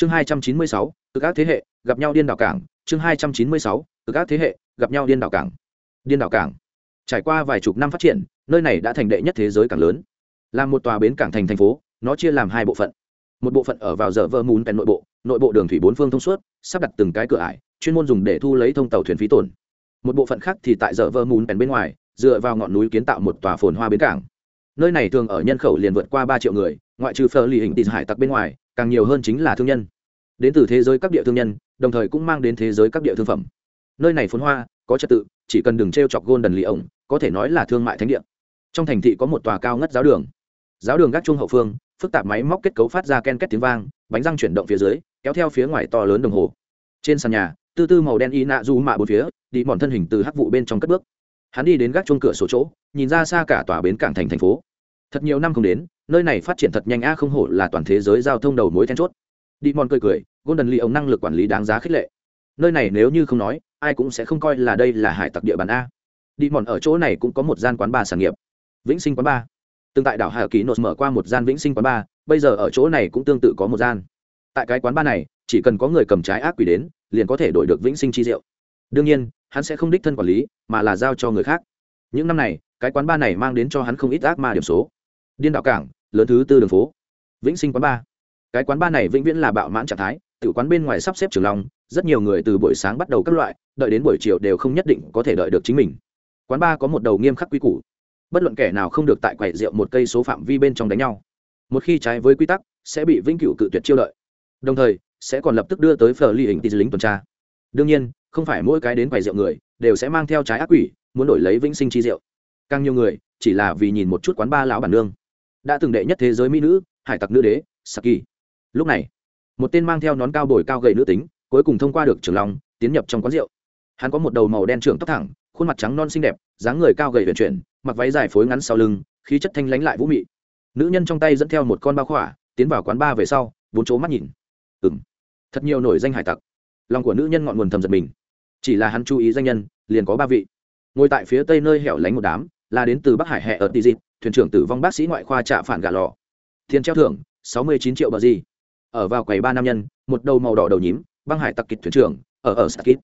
chương hai trăm chín mươi sáu từ các thế hệ, gặp nhau điên đảo cảng. Chương hai trăm chín mươi sáu từ các thế hệ, gặp nhau điên đảo cảng. Điên đảo cảng. Trải qua vài chục năm phát triển, nơi này đã thành đệ nhất thế giới cảng lớn. Là một tòa bến cảng thành thành phố, nó chia làm hai bộ phận. Một bộ phận ở vào giờ vơ mún pèn nội bộ nội bộ đường thủy bốn phương thông suốt, sắp đặt từng cái cửa ải, chuyên môn dùng để thu lấy thông tàu thuyền phí tổn. Một bộ phận khác thì tại giờ vơ mún pèn bên ngoài, dựa vào ngọn núi kiến tạo một tòa phồn hoa bến cảng. Nơi này thường ở nhân khẩu liền vượt qua ba triệu người, ngoại trừ phờ lì hình tịt hải tặc bên ngoài càng nhiều hơn chính là thương nhân. Đến từ thế giới các địa thương nhân, đồng thời cũng mang đến thế giới các địa thương phẩm. Nơi này phồn hoa, có trật tự, chỉ cần đừng t r e o chọc gôn đần lì ổng, có thể nói là thương mại thánh địa. Trong thành thị có một tòa cao ngất giáo đường. Giáo đường gác chuông hậu phương, phức tạp máy móc kết cấu phát ra ken két tiếng vang, bánh răng chuyển động phía dưới, kéo theo phía ngoài to lớn đồng hồ. Trên sàn nhà, tư tư màu đen y nạ du mạ bốn phía, đi mòn thân hình từ hắc vụ bên trong cất bước. Hắn đi đến gác chuông cửa sổ chỗ, nhìn ra xa cả tòa bến cảng thành thành phố thật nhiều năm không đến, nơi này phát triển thật nhanh a, không hổ là toàn thế giới giao thông đầu mối then chốt. Đi mòn cười cười, golden lee ông năng lực quản lý đáng giá khích lệ. Nơi này nếu như không nói, ai cũng sẽ không coi là đây là hải tặc địa bàn a. Đi mòn ở chỗ này cũng có một gian quán bar sản nghiệp. Vĩnh sinh quán bar. Từng tại đảo hà ký nốt mở qua một gian vĩnh sinh quán bar, bây giờ ở chỗ này cũng tương tự có một gian. Tại cái quán bar này, chỉ cần có người cầm trái ác quỷ đến, liền có thể đổi được vĩnh sinh chi rượu. Đương nhiên, hắn sẽ không đích thân quản lý, mà là giao cho người khác. Những năm này, cái quán bar này mang đến cho hắn không ít ác ma điểm số điên đạo cảng lớn thứ tư đường phố. Vĩnh sinh quán ba, cái quán ba này vĩnh viễn là bạo mãn trạng thái tự quán bên ngoài sắp xếp trường long rất nhiều người từ buổi sáng bắt đầu các loại đợi đến buổi chiều đều không nhất định có thể đợi được chính mình. Quán ba có một đầu nghiêm khắc quy củ. Bất luận kẻ nào không được tại quầy rượu một cây số phạm vi bên trong đánh nhau. Một khi trái với quy tắc sẽ bị vĩnh cửu cự tuyệt chiêu lợi đồng thời sẽ còn lập tức đưa tới phờ ly hình tì lính tuần tra. Đương nhiên không phải mỗi cái đến quầy rượu người đều sẽ mang theo trái ác quỷ muốn đổi lấy vĩnh sinh chi rượu. Càng nhiều người chỉ là vì nhìn một chút quán ba lão bản nương đã từng đệ nhất thế giới mỹ nữ, hải tặc nữ đế, saki. Lúc này, một tên mang theo nón cao bồi cao gầy nữ tính, cuối cùng thông qua được trường long, tiến nhập trong quán rượu. Hắn có một đầu màu đen trưởng tóc thẳng, khuôn mặt trắng non xinh đẹp, dáng người cao gầy vận chuyển, mặc váy dài phối ngắn sau lưng, khí chất thanh lánh lại vũ mị. Nữ nhân trong tay dẫn theo một con bao khỏa, tiến vào quán ba về sau, bốn chỗ mắt nhìn. Ừ m thật nhiều nổi danh hải tặc. Lòng của nữ nhân ngọn nguồn thầm giật mình. Chỉ là hắn chú ý danh nhân, liền có ba vị. Ngồi tại phía tây nơi hẻo lánh một đám là đến từ bắc hải hệ ở tỷ dịp thuyền trưởng tử vong bác sĩ ngoại khoa trạ phản gà lò. Tiền treo thưởng, sáu mươi chín triệu bờ gì. Ở vào quầy ba nam nhân, một đầu màu đỏ đầu nhím, băng hải tặc kịch thuyền trưởng, ở ở sakit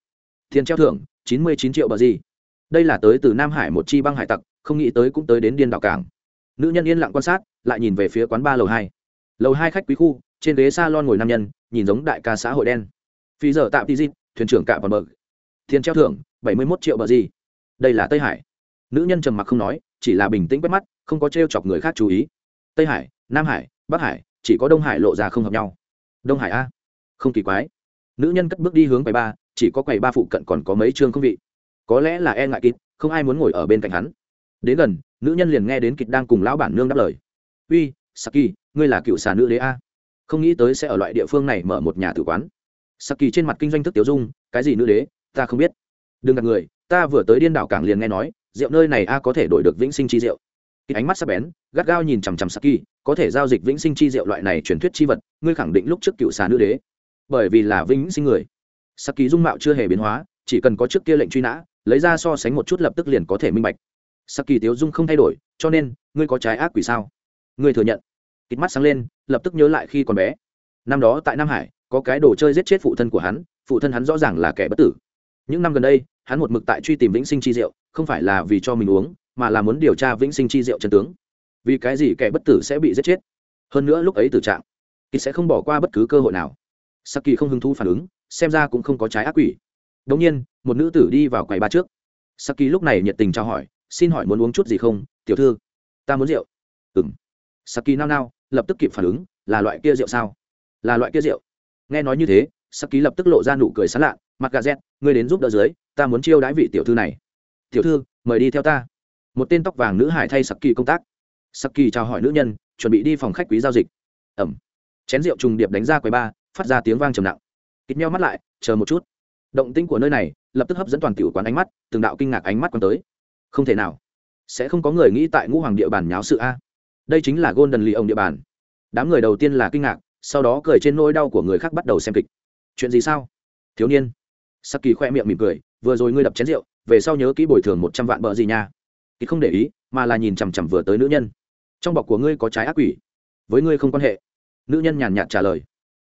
tiền treo thưởng, chín mươi chín triệu bờ gì. Đây là tới từ nam hải một chi băng hải tặc, không nghĩ tới cũng tới đến điên đảo cảng. Nữ nhân yên lặng quan sát, lại nhìn về phía quán ba lầu hai. Lầu hai khách quý khu, trên ghế s a lon ngồi nam nhân, nhìn giống đại ca xã hội đen. Phi giờ tạm tizit, thuyền trưởng cạ còn mờ tiền treo thưởng, bảy mươi mốt triệu bờ gì. Đây là tây hải nữ nhân trầm mặc không nói, chỉ là bình tĩnh quét mắt, không có t r e o chọc người khác chú ý. Tây hải, nam hải, bắc hải, chỉ có đông hải lộ ra không hợp nhau. Đông hải a? Không kỳ quái. Nữ nhân cất bước đi hướng quầy ba, chỉ có quầy ba phụ cận còn có mấy chương không vị. Có lẽ là e ngại kịt, không ai muốn ngồi ở bên cạnh hắn. Đến gần, nữ nhân liền nghe đến kịt đang cùng lão bản nương đáp lời. Uy, saki, ngươi là cựu xà nữ đế a? Không nghĩ tới sẽ ở loại địa phương này mở một nhà tử quán. Saki trên mặt kinh doanh thức tiểu dung, cái gì nữ đế? Ta không biết. Đừng gặp người, ta vừa tới điên đảo cảng liền nghe nói rượu nơi này a có thể đổi được vĩnh sinh chi rượu. Khi ánh mắt sắp bén, gắt gao nhìn chằm chằm saki, có thể giao dịch vĩnh sinh chi rượu loại này truyền thuyết chi vật, ngươi khẳng định lúc trước cựu xà nữ đế. Bởi vì là vĩnh sinh người. Saki dung mạo chưa hề biến hóa, chỉ cần có trước kia lệnh truy nã, lấy ra so sánh một chút lập tức liền có thể minh bạch. Saki tiếu dung không thay đổi, cho nên, ngươi có trái ác quỷ sao? Ngươi thừa nhận. Kịt mắt sáng lên, lập tức nhớ lại khi còn bé. Năm đó tại nam hải, có cái đồ chơi giết chết phụ thân của hắn, phụ thân hắn rõ ràng là kẻ bất tử. Những năm gần đây, hắn một mực tại truy tìm vĩnh sinh chi diệu không phải là vì cho mình uống mà là muốn điều tra vĩnh sinh chi rượu chân tướng vì cái gì kẻ bất tử sẽ bị giết chết hơn nữa lúc ấy tử trạng kỳ sẽ không bỏ qua bất cứ cơ hội nào sắc kỳ không hứng thú phản ứng xem ra cũng không có trái ác quỷ Đống nhiên, một nữ tử đi vào quầy ba trước. Saki lúc này nhiệt tình chào hỏi, "Xin hỏi muốn uống chút gì không, tiểu thư?" "Ta muốn rượu." "Ừm." Saki nao nao, lập tức kịp phản ứng, "Là loại kia rượu sao?" "Là loại kia rượu." Nghe nói như thế, Saki lập tức lộ ra nụ cười sán lạ, "Mặt gà z ngươi đến giúp đỡ dưới, ta muốn chiêu đãi vị tiểu thư này." "Tiểu thư, mời đi theo ta." Một tên tóc vàng nữ hải thay Saki công tác. Saki chào hỏi nữ nhân, chuẩn bị đi phòng khách quý giao dịch. Ẩm. Chén rượu trùng điệp đánh ra quầy ba, phát ra tiếng vang trầm nặng. kịp nhau mắt lại, chờ một chút động tinh của nơi này lập tức hấp dẫn toàn tiểu quán ánh mắt từng đạo kinh ngạc ánh mắt quan tới không thể nào sẽ không có người nghĩ tại ngũ hoàng địa bàn nháo sự a đây chính là golden lì ông địa bàn đám người đầu tiên là kinh ngạc sau đó cười trên nỗi đau của người khác bắt đầu xem kịch chuyện gì sao thiếu niên sắc kỳ khoe miệng mỉm cười vừa rồi ngươi đập chén rượu về sau nhớ kỹ bồi thường một trăm vạn bợ gì nha. Kỳ không để ý, mà là nhìn chằm chằm vừa tới nữ nhân. Trong bọc của ngươi có trái ác quỷ. Với ngươi không quan hệ. Nữ nhân nhàn nhạt trả lời.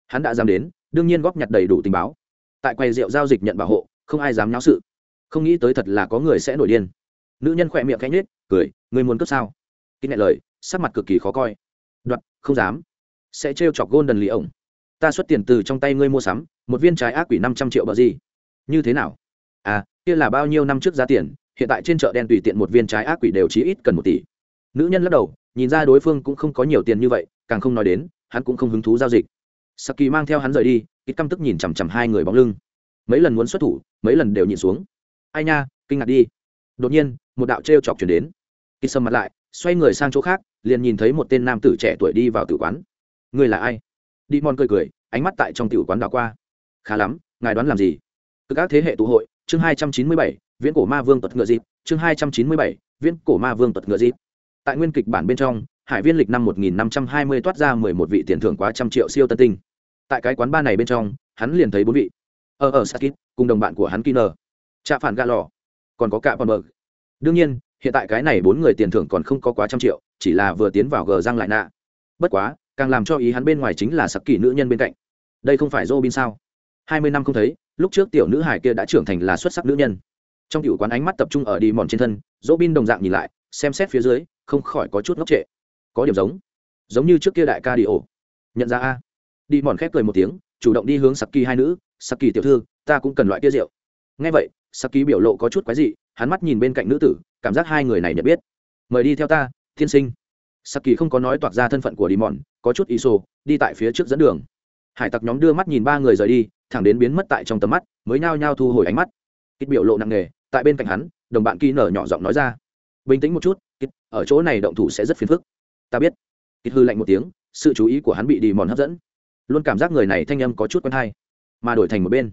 Hắn đã dám đến, đương nhiên góp nhặt đầy đủ tình báo. Tại quầy rượu giao dịch nhận bảo hộ, không ai dám nháo sự. Không nghĩ tới thật là có người sẽ nổi điên. Nữ nhân khỏe miệng cánh nết cười người muốn cướp sao? Kinh ngại lời, sắc mặt cực kỳ khó coi. Đoạt, không dám. Sẽ trêu chọc gôn đần lì ổng. Ta xuất tiền từ trong tay ngươi mua sắm, một viên trái ác quỷ năm trăm triệu bờ gì. Như thế nào? À kia là bao nhiêu năm trước giá tiền, hiện tại trên chợ đen tùy tiện một viên trái ác quỷ đều chí ít cần một tỷ. Nữ nhân lắc đầu, nhìn ra đối phương cũng không có nhiều tiền như vậy, càng không nói đến, hắn cũng không hứng thú giao dịch. Saki mang theo hắn rời đi ít căm tức nhìn chằm chằm hai người bóng lưng. Mấy lần muốn xuất thủ, mấy lần đều nhìn xuống. Ai nha, kinh ngạc đi. Đột nhiên, một đạo t chọc chuyển đến. Ít sầm mặt lại, xoay người sang chỗ khác, liền nhìn thấy một tên nam tử trẻ tuổi đi vào tử quán. Người là ai? Đi mòn cười cười, ánh mắt tại trong tử quán đảo qua. Khá lắm, ngài đoán làm gì? Cứ các thế hệ tụ hội chương hai trăm chín mươi bảy, viễn cổ ma vương tuật ngựa dịp, chương hai trăm chín mươi bảy, viễn cổ ma vương tuật ngựa dịp. Tại nguyên kịch bản bên trong, hải viên lịch năm một nghìn năm trăm hai mươi toát ra mười một vị tiền thưởng quá trăm triệu siêu tân tinh. Tại cái quán ba này bên trong, hắn liền thấy bốn vị. Ờ, ờ, ở ở sakit cùng đồng bạn của hắn kiner. Trạ phản gà lò. Còn có cả bọn bờ đương nhiên, hiện tại cái này bốn người tiền thưởng còn không có quá trăm triệu, chỉ là vừa tiến vào gờ răng lại nạ. Bất quá, càng làm cho ý hắn bên ngoài chính là sặc kỳ nữ nhân bên cạnh. Đây không phải robin sao? Hai mươi năm không thấy lúc trước tiểu nữ hải kia đã trưởng thành là xuất sắc nữ nhân. Trong cựu quán ánh mắt tập trung ở đi mòn trên thân dỗ bin đồng dạng nhìn lại, xem xét phía dưới, không khỏi có chút ngốc trệ. Có điểm giống giống như trước kia đại ca đi ổ. Nhận ra a. Đi mòn khép cười một tiếng, chủ động đi hướng sặc kỳ hai nữ sặc kỳ tiểu thư, ta cũng cần loại kia rượu. Ngay vậy sặc kỳ biểu lộ có chút quái dị, hắn mắt nhìn bên cạnh nữ tử, cảm giác hai người này nhận biết. Mời đi theo ta thiên sinh. Sặc kỳ không có nói toạc ra thân phận của đi mòn, có chút ý sô, đi tại phía trước dẫn đường. Hải tặc nhóm đưa mắt nhìn ba người rời đi thẳng đến biến mất tại trong tầm mắt, mới nhao nhao thu hồi ánh mắt. Kích biểu lộ nặng nề, tại bên cạnh hắn, đồng bạn kỳ nở nhỏ giọng nói ra. Bình tĩnh một chút kích ở chỗ này động thủ sẽ rất phiền phức. Ta biết. Kích hư lạnh một tiếng, sự chú ý của hắn bị đi mòn hấp dẫn. Luôn cảm giác người này thanh âm có chút quen hay, mà đổi thành một bên.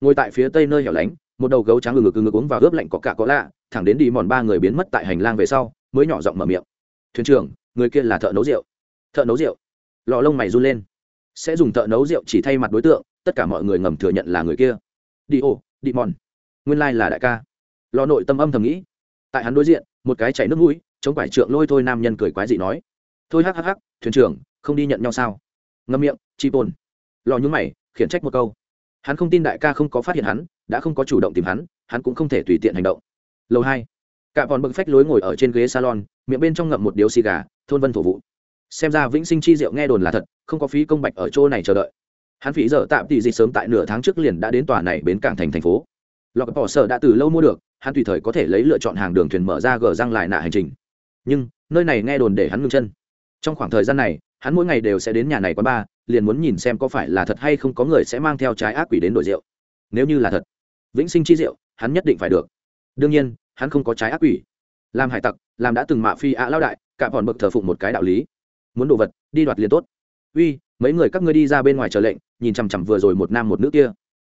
Ngồi tại phía tây nơi hẻo lánh, một đầu gấu trắng ngực ngực ngực uống vào ướp lạnh có cả có lạ, thẳng đến đi mòn ba người biến mất tại hành lang về sau, mới nhỏ giọng mở miệng. Thuyền trưởng, người kia là thợ nấu rượu. Thợ nấu rượu? Lò lông mày run lên. Sẽ dùng thợ nấu rượu chỉ thay mặt đối tượng tất cả mọi người ngầm thừa nhận là người kia. Đi ô, đi mòn. Nguyên lai là đại ca. Lò nội tâm âm thầm nghĩ. Tại hắn đối diện, một cái chảy nước mũi, chống quải trượng lôi thôi nam nhân cười quái dị nói. Thôi hắc hắc hắc, thuyền trưởng, không đi nhận nhau sao? Ngâm miệng, chi bồn. Lò nhúng mày, khiển trách một câu. Hắn không tin đại ca không có phát hiện hắn, đã không có chủ động tìm hắn hắn cũng không thể tùy tiện hành động. Lâu hai. Cả bọn bực phách lối ngồi ở trên ghế salon, miệng bên trong ngậm một điếu xì gà, thôn vân thổ vụ. Xem ra vĩnh sinh chi diệu nghe đồn là thật, không có phí công bạch ở chỗ này chờ đợi hắn phí giờ tạm tỷ dịch sớm tại nửa tháng trước liền đã đến tòa này bến cảng thành thành phố. Lọc bỏ sở đã từ lâu mua được, hắn tùy thời có thể lấy lựa chọn hàng đường thuyền mở ra gờ răng lại nạ hành trình. Nhưng, nơi này nghe đồn để hắn ngưng chân. Trong khoảng thời gian này, hắn mỗi ngày đều sẽ đến nhà này quán bar, liền muốn nhìn xem có phải là thật hay không có người sẽ mang theo trái ác quỷ đến đổi rượu. Nếu như là thật, vĩnh sinh chi rượu, hắn nhất định phải được. Đương nhiên, hắn không có trái ác quỷ. Làm hải tặc, làm đã từng mạ phi ạ lao đại, cả bọn bậc thờ phụng một cái đạo lý. Muốn đồ vật, đi đoạt liền tốt. Uy mấy người các ngươi đi ra bên ngoài chờ lệnh nhìn chằm chằm vừa rồi một nam một nữ kia.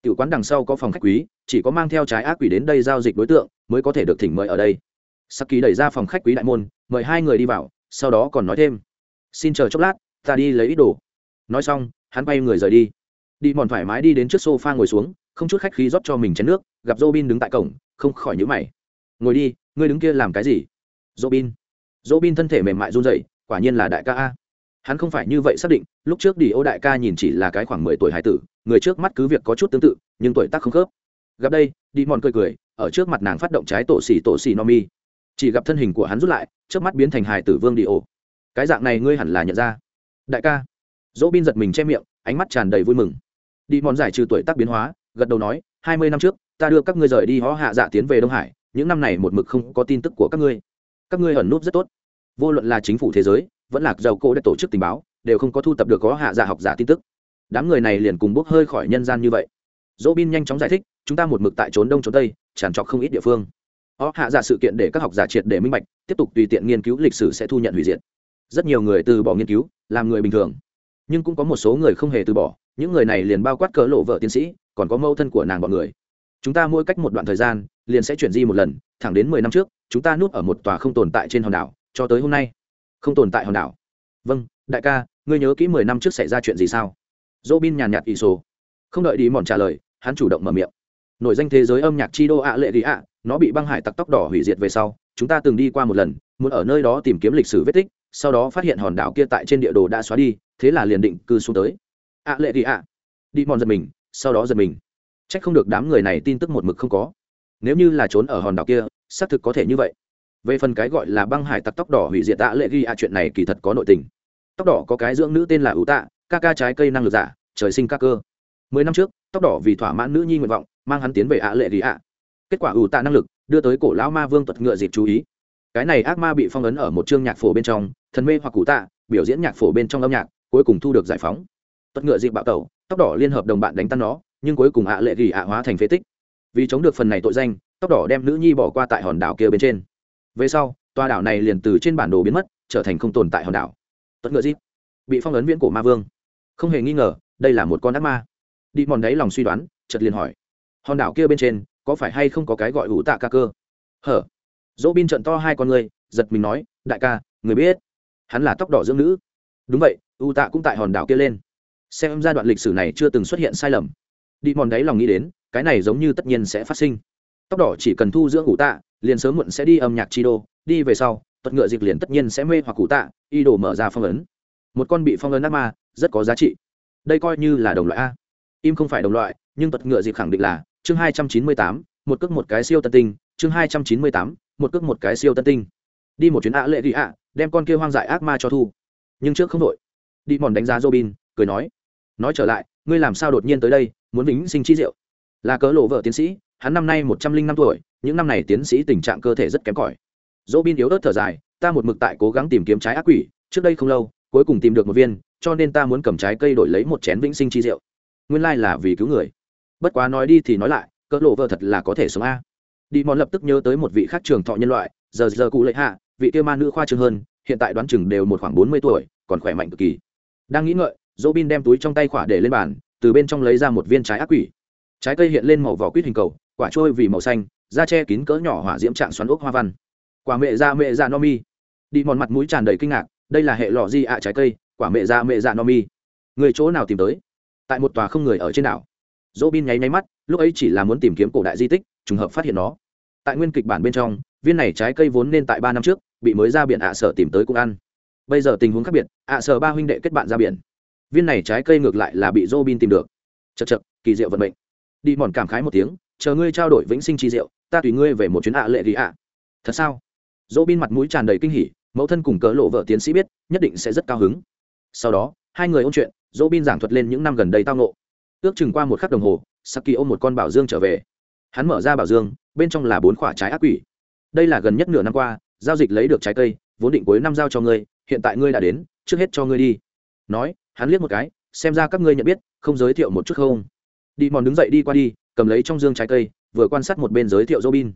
Tiểu quán đằng sau có phòng khách quý chỉ có mang theo trái ác quỷ đến đây giao dịch đối tượng mới có thể được thỉnh mời ở đây. Sắc ký đẩy ra phòng khách quý đại môn mời hai người đi vào sau đó còn nói thêm. Xin chờ chốc lát ta đi lấy ít đồ. Nói xong hắn bay người rời đi. Đi mòn thoải mái đi đến trước sofa ngồi xuống không chút khách khí rót cho mình chén nước gặp robin đứng tại cổng không khỏi nhữ mày. Ngồi đi ngươi đứng kia làm cái gì? Robin. Robin thân thể mềm mại run rẩy, quả nhiên là đại ca a hắn không phải như vậy xác định, lúc trước đi ô đại ca nhìn chỉ là cái khoảng mười tuổi hải tử, người trước mắt cứ việc có chút tương tự, nhưng tuổi tác không khớp. Gặp đây đi mòn cười cười, ở trước mặt nàng phát động trái tổ xì tổ xì no mi. Chỉ gặp thân hình của hắn rút lại, trước mắt biến thành hải tử vương đi ô. Cái dạng này ngươi hẳn là nhận ra. Đại ca. Dỗ bin giật mình che miệng, ánh mắt tràn đầy vui mừng. Đi mòn giải trừ tuổi tác biến hóa, gật đầu nói, hai mươi năm trước, ta đưa các ngươi rời đi hó hạ dạ tiến về đông hải, những năm này một mực không có tin tức của các ngươi. Các ngươi ẩn núp rất tốt. Vô luận là chính phủ thế giới vẫn là giàu cổ đã tổ chức tình báo, đều không có thu tập được có hạ giả học giả tin tức. Đám người này liền cùng bốc hơi khỏi nhân gian như vậy. Dỗ bin nhanh chóng giải thích, chúng ta một mực tại trốn đông trốn tây, tràn trọc không ít địa phương. Họ hạ giả sự kiện để các học giả triệt để minh bạch, tiếp tục tùy tiện nghiên cứu lịch sử sẽ thu nhận hủy diệt. Rất nhiều người từ bỏ nghiên cứu, làm người bình thường. Nhưng cũng có một số người không hề từ bỏ, những người này liền bao quát cỡ lộ vợ tiến sĩ, còn có mâu thân của nàng bọn người. Chúng ta mỗi cách một đoạn thời gian, liền sẽ chuyển di một lần, thẳng đến mười năm trước, chúng ta núp ở một tòa không tồn tại trên hòn đảo, cho tới hôm nay không tồn tại hòn đảo. Vâng đại ca, ngươi nhớ kỹ mười năm trước xảy ra chuyện gì sao? Dỗ bin nhàn nhạt ỷ sổ. Không đợi đi mòn trả lời, hắn chủ động mở miệng. Nổi danh thế giới âm nhạc chi đô ạ lệ đi ạ, nó bị băng hải tặc tóc đỏ hủy diệt về sau, chúng ta từng đi qua một lần, muốn ở nơi đó tìm kiếm lịch sử vết tích, sau đó phát hiện hòn đảo kia tại trên địa đồ đã xóa đi, thế là liền định cư xuống tới. Ạ lệ đi ạ. Đi mòn giật mình, sau đó giật mình. C h ắ c không được đám người này tin tức một mực không có. Nếu như là trốn ở hòn đảo kia, xác thực có thể như vậy về phần cái gọi là băng hải tặc tóc đỏ hủy diệt tạ lệ ghi ạ, chuyện này kỳ thật có nội tình. Tóc đỏ có cái dưỡng nữ tên là ủ tạ, ca ca trái cây năng lực giả, trời sinh ca cơ. Mười năm trước, tóc đỏ vì thỏa mãn nữ nhi nguyện vọng, mang hắn tiến về ạ lệ ghi ạ. Kết quả ủ tạ năng lực, đưa tới cổ lão ma vương tuật ngựa dịp chú ý. Cái này ác ma bị phong ấn ở một chương nhạc phổ bên trong, thần mê hoặc cụ tạ, biểu diễn nhạc phổ bên trong âm nhạc, cuối cùng thu được giải phóng. Tuật ngựa dịp bạo tẩu, tóc đỏ liên hợp đồng bạn đánh tan nó, nhưng cuối cùng ạ lệ ghi ạ hóa thành phế tích. Vì chống được phần này tội danh, tóc đỏ đem nữ nhi bỏ qua tại hòn đảo kia bên trên về sau, tòa đảo này liền từ trên bản đồ biến mất, trở thành không tồn tại hòn đảo. Tuật ngựa dịp bị phong ấn viễn cổ ma vương. Không hề nghi ngờ, đây là một con ác ma. Đi mòn đáy lòng suy đoán, chợt liền hỏi. Hòn đảo kia bên trên, có phải hay không có cái gọi ủ tạ ca cơ? Hở. Dỗ bin trận to hai con người, giật mình nói, đại ca, người biết. Hắn là tóc đỏ dưỡng nữ. Đúng vậy, u tạ cũng tại hòn đảo kia lên. Xem giai đoạn lịch sử này chưa từng xuất hiện sai lầm. Đi mòn đáy lòng nghĩ đến, cái này giống như tất nhiên sẽ phát sinh. Tóc đỏ chỉ cần thu dưỡng ủ tạ liền sớm muộn sẽ đi âm nhạc chi đô đi về sau, tuật ngựa dịch liền tất nhiên sẽ mê hoặc cụ tạ y đồ mở ra phong ấn. Một con bị phong ấn ác ma, rất có giá trị. Đây coi như là đồng loại a. Im không phải đồng loại, nhưng tuật ngựa dịch khẳng định là, chương hai trăm chín mươi tám, một cước một cái siêu tân tinh, chương hai trăm chín mươi tám, một cước một cái siêu tân tinh. Đi một chuyến ạ lệ đi ạ, đem con kia hoang dại ác ma cho thu. Nhưng trước không đội đi mòn đánh giá robin, cười nói. Nói trở lại, ngươi làm sao đột nhiên tới đây, muốn vĩnh sinh chi diệu? Là cớ lộ vợ tiến sĩ, hắn năm nay một trăm linh năm tuổi những năm này tiến sĩ tình trạng cơ thể rất kém cỏi. Dỗ bin yếu ớt thở dài, ta một mực tại cố gắng tìm kiếm trái ác quỷ, trước đây không lâu, cuối cùng tìm được một viên, cho nên ta muốn cầm trái cây đổi lấy một chén vĩnh sinh chi rượu. Nguyên lai là vì cứu người. Bất quá nói đi thì nói lại, cỡ lộ vợ thật là có thể sống a. Đi mòn lập tức nhớ tới một vị khác trường thọ nhân loại, giờ giờ cụ lệ hạ, vị kia ma nữ khoa trương hơn, hiện tại đoán chừng đều một khoảng bốn mươi tuổi, còn khỏe mạnh cực kỳ. Đang nghĩ ngợi dỗ bin đem túi trong tay khỏa để lên bàn, từ bên trong lấy ra một viên trái ác quỷ. Trái cây hiện lên màu vỏ quýt hình cầu, quả trôi vì màu xanh da che kín cỡ nhỏ hỏa diễm trạng xoắn ốc hoa văn. Quả mẹ da mẹ da no mi. Đi mòn mặt mũi tràn đầy kinh ngạc, đây là hệ lọ di ạ trái cây, quả mẹ da mẹ da no mi. Người chỗ nào tìm tới? Tại một tòa không người ở trên đảo. Dỗ bin nháy nháy mắt, lúc ấy chỉ là muốn tìm kiếm cổ đại di tích, trùng hợp phát hiện nó. Tại nguyên kịch bản bên trong, viên này trái cây vốn nên tại ba năm trước, bị mới ra biển ạ sở tìm tới cũng ăn. Bây giờ tình huống khác biệt, ạ sở ba huynh đệ kết bạn ra biển. Viên này trái cây ngược lại là bị dỗ bin tìm được. Chật chật kỳ diệu vận mệnh. Đi mòn cảm khái một tiếng, chờ ngươi trao đổi vĩnh sinh chi diệu ta tùy ngươi về một chuyến ạ lệ gì ạ. Thật sao? Dỗ bin mặt mũi tràn đầy kinh hỉ, mẫu thân cùng cỡ lộ vợ tiến sĩ biết, nhất định sẽ rất cao hứng. Sau đó, hai người ôn chuyện, Dỗ bin giảng thuật lên những năm gần đây tao ngộ. ước chừng qua một khắc đồng hồ, saki ôm một con bảo dương trở về. Hắn mở ra bảo dương, bên trong là bốn quả trái ác quỷ. Đây là gần nhất nửa năm qua, giao dịch lấy được trái cây, vốn định cuối năm giao cho ngươi, hiện tại ngươi đã đến, trước hết cho ngươi đi. Nói, hắn liếc một cái, xem ra các ngươi nhận biết, không giới thiệu một chút không? Đi mòn đứng dậy đi qua đi, cầm lấy trong dương trái cây vừa quan sát một bên giới thiệu robin.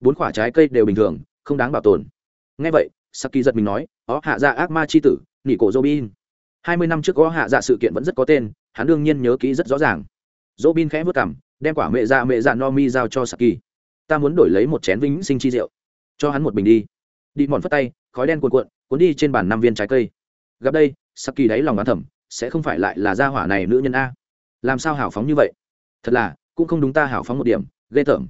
Bốn quả trái cây đều bình thường không đáng bảo tồn. Nghe vậy saki giật mình nói ó hạ dạ ác ma chi tử nỉ cổ robin. Hai mươi năm trước có hạ dạ sự kiện vẫn rất có tên hắn đương nhiên nhớ kỹ rất rõ ràng. Robin khẽ vất cằm, đem quả mẹ dạ mẹ dạ no mi giao cho saki. Ta muốn đổi lấy một chén vĩnh sinh chi rượu cho hắn một bình đi. Đi mòn phất tay khói đen cuộn cuộn cuốn đi trên bàn năm viên trái cây. Gặp đây saki đáy lòng ngán thầm sẽ không phải lại là gia hỏa này nữ nhân a? Làm sao hảo phóng như vậy? Thật là cũng không đúng ta hảo phóng một điểm ghê tởm.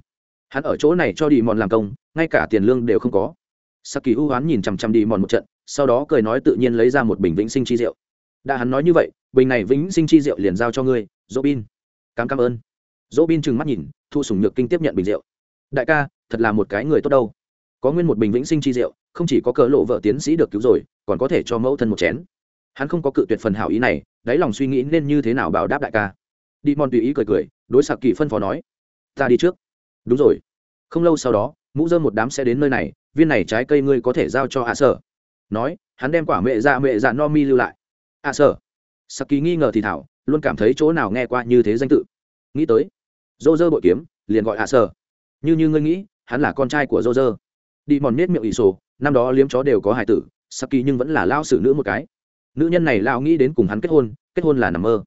Hắn ở chỗ này cho đi mòn làm công, ngay cả tiền lương đều không có. Sắc kỳ hữu hoán nhìn chằm chằm đi mòn một trận, sau đó cười nói tự nhiên lấy ra một bình vĩnh sinh chi rượu. Đã hắn nói như vậy, bình này vĩnh sinh chi rượu liền giao cho ngươi dỗ bin cám cảm ơn. Dỗ bin trừng mắt nhìn, thu sùng nhược kinh tiếp nhận bình rượu. Đại ca, thật là một cái người tốt đâu. Có nguyên một bình vĩnh sinh chi rượu, không chỉ có cỡ lộ vợ tiến sĩ được cứu rồi, còn có thể cho mẫu thân một chén. Hắn không có cự tuyệt phần hảo ý này, đáy lòng suy nghĩ nên như thế nào bảo đáp đại ca. Đi mòn tùy ý cười cười, đối sạc kỳ phân phó nói ta đi trước. Đúng rồi. Không lâu sau đó, mũ dơ một đám sẽ đến nơi này, viên này trái cây ngươi có thể giao cho hạ sở. Nói, hắn đem quả mẹ dạ mẹ dạ no mi lưu lại. Hạ sở. Sắc kỳ nghi ngờ thì thảo, luôn cảm thấy chỗ nào nghe qua như thế danh tự. Nghĩ tới dô dơ bội kiếm, liền gọi hạ sở. Như như ngươi nghĩ, hắn là con trai của dô dơ đi mòn nết miệng ỷ sổ, năm đó liếm chó đều có hải tử saki nhưng vẫn là lao xử nữ một cái. Nữ nhân này lao nghĩ đến cùng hắn kết hôn kết hôn là nằm mơ.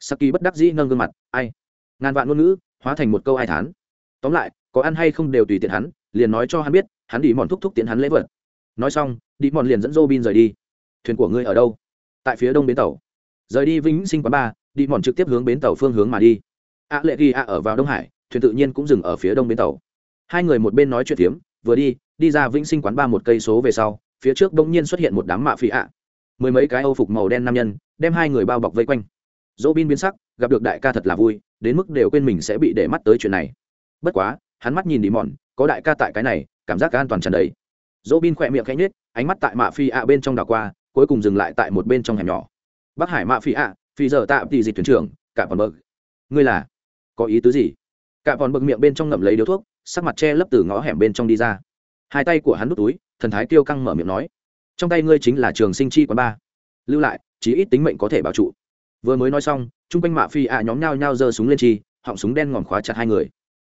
Saki bất đắc dĩ nâng gương mặt, ai? Ngàn vạn ngôn ngữ hóa thành một câu ai thán. Tóm lại có ăn hay không đều tùy tiện hắn liền nói cho hắn biết hắn đi mòn thúc thúc tiện hắn lễ vật. Nói xong đi mòn liền dẫn dô bin rời đi. Thuyền của ngươi ở đâu? Tại phía đông bến tàu. Rời đi vĩnh sinh quán ba đi mòn trực tiếp hướng bến tàu phương hướng mà đi. A lệ ghi a ở vào đông hải thuyền tự nhiên cũng dừng ở phía đông bến tàu. Hai người một bên nói chuyện tiếm, vừa đi đi ra vĩnh sinh quán ba một cây số về sau phía trước bỗng nhiên xuất hiện một đám mạ phỉ ạ. Mười mấy cái âu phục màu đen nam nhân đem hai người bao bọc vây quanh. Dỗ bin biến sắc gặp được đại ca thật là vui, đến mức đều quên mình sẽ bị để mắt tới chuyện này. Bất quá, hắn mắt nhìn đi mòn có đại ca tại cái này, cảm giác an toàn tràn đầy. Dỗ bin khỏe miệng khẽ nhết ánh mắt tại mạ phi ạ bên trong đảo qua, cuối cùng dừng lại tại một bên trong hẻm nhỏ. Bắc hải mạ phi ạ phi giờ tạm tỷ dịch thuyền trưởng, cả còn bậc ngươi là? Có ý tứ gì? Cả còn bậc miệng bên trong ngậm lấy điếu thuốc, sắc mặt che lấp từ ngõ hẻm bên trong đi ra. Hai tay của hắn đút túi, thần thái tiêu căng mở miệng nói. Trong tay ngươi chính là trường sinh chi quán ba. Lưu lại, chí ít tính mệnh có thể bảo trụ vừa mới nói xong, chung quanh mạ phi ạ nhóm nhao nhao giơ súng lên chi, họng súng đen ngòm khóa chặt hai người.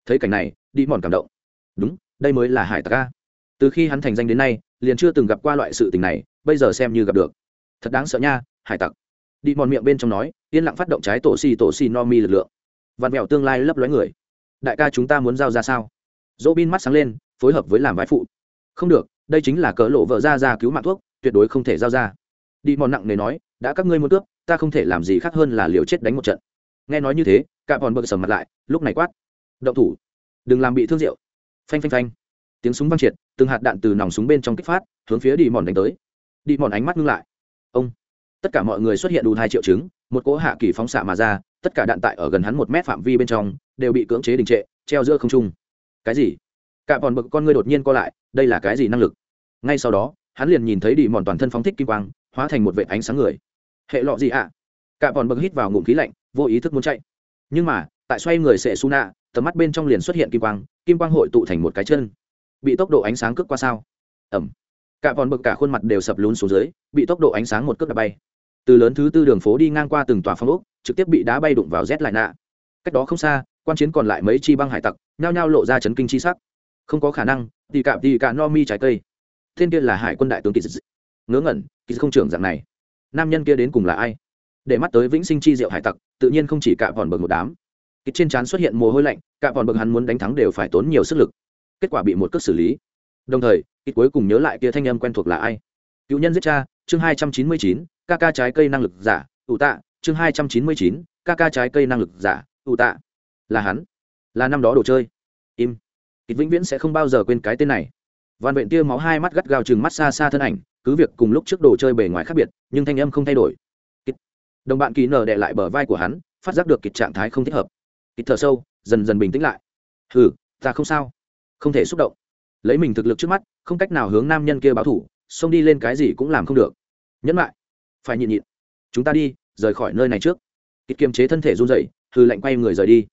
Thấy cảnh này, đi mòn cảm động. Đúng, đây mới là hải tặc a. Từ khi hắn thành danh đến nay, liền chưa từng gặp qua loại sự tình này, bây giờ xem như gặp được. Thật đáng sợ nha, hải tặc. Đi mòn miệng bên trong nói, yên lặng phát động trái tổ xì tổ xì no mi lực lượng. Vạt mẹo tương lai lấp lóe người. Đại ca chúng ta muốn giao ra sao? Dỗ bin mắt sáng lên, phối hợp với làm vái phụ. Không được, đây chính là cỡ lộ vợ ra ra cứu mạng thuốc, tuyệt đối không thể giao ra. Đi mòn nặng nề nói, đã các ngươi muốn cướp ta không thể làm gì khác hơn là liều chết đánh một trận. Nghe nói như thế, cả bọn bực sầm mặt lại, lúc này quát. Động thủ. Đừng làm bị thương rượu. Phanh phanh phanh. Tiếng súng vang triệt, từng hạt đạn từ nòng súng bên trong kích phát, hướng phía đi mòn đánh tới. Đi mòn ánh mắt ngưng lại. Ông. Tất cả mọi người xuất hiện đủ hai triệu chứng, một cỗ hạ kỳ phóng xạ mà ra, tất cả đạn tại ở gần hắn một mét phạm vi bên trong, đều bị cưỡng chế đình trệ, treo giữa không trung. Cái gì? Cả bọn bực con ngươi đột nhiên co lại, đây là cái gì năng lực? Ngay sau đó, hắn liền nhìn thấy đi mòn toàn thân phóng thích kim quang, hóa thành một vệ ánh sáng người hệ lọ gì ạ? À? cả bọn bực hít vào ngụm khí lạnh, vô ý thức muốn chạy. Nhưng mà, tại xoay người sệ su nạ, tầm mắt bên trong liền xuất hiện kim quang kim quang hội tụ thành một cái chân. Bị tốc độ ánh sáng cướp qua sao? Ẩm cả bọn bực cả khuôn mặt đều sập lún xuống dưới, bị tốc độ ánh sáng một cước đập bay. Từ lớn thứ tư đường phố đi ngang qua từng tòa phong ốc, trực tiếp bị đá bay đụng vào rét lại nạ. Cách đó không xa, quan chiến còn lại mấy chi băng hải tặc, nhao nhao lộ ra chấn kinh chi sắc. Không có khả năng tì cả tì cả no mi trái cây. Thiên kia là hải quân đại tướng kỳ dị ngớ ngẩn, kỳ không trưởng dạng này nam nhân kia đến cùng là ai? Để mắt tới vĩnh sinh chi diệu hải tặc, tự nhiên không chỉ cạ vòn bậc một đám. Kịch trên trán xuất hiện mồ hôi lạnh cạ vòn bậc hắn muốn đánh thắng đều phải tốn nhiều sức lực. Kết quả bị một cước xử lý. Đồng thời, kịch cuối cùng nhớ lại kia thanh âm quen thuộc là ai? Cựu nhân giết cha, chương hai trăm chín mươi chín, ca ca trái cây năng lực giả, ủ tạ, chương hai trăm chín mươi chín, ca ca trái cây năng lực giả, ủ tạ. Là hắn. Là năm đó đồ chơi. Im. Kịch vĩnh viễn sẽ không bao giờ quên cái tên này văn vện tia máu hai mắt gắt gao chừng mắt xa xa thân ảnh, cứ việc cùng lúc trước đồ chơi bề ngoài khác biệt, nhưng thanh âm không thay đổi. Kịch. đồng bạn Kỷ nở đè lại bờ vai của hắn, phát giác được kịch trạng thái không thích hợp. Kịch thở sâu, dần dần bình tĩnh lại. Hừ, ta không sao. Không thể xúc động. Lấy mình thực lực trước mắt, không cách nào hướng nam nhân kia báo thủ, xông đi lên cái gì cũng làm không được. Nhẫn lại. Phải nhịn nhịn. Chúng ta đi, rời khỏi nơi này trước. Kịch kiềm chế thân thể run rẩy, hừ lạnh quay người rời đi.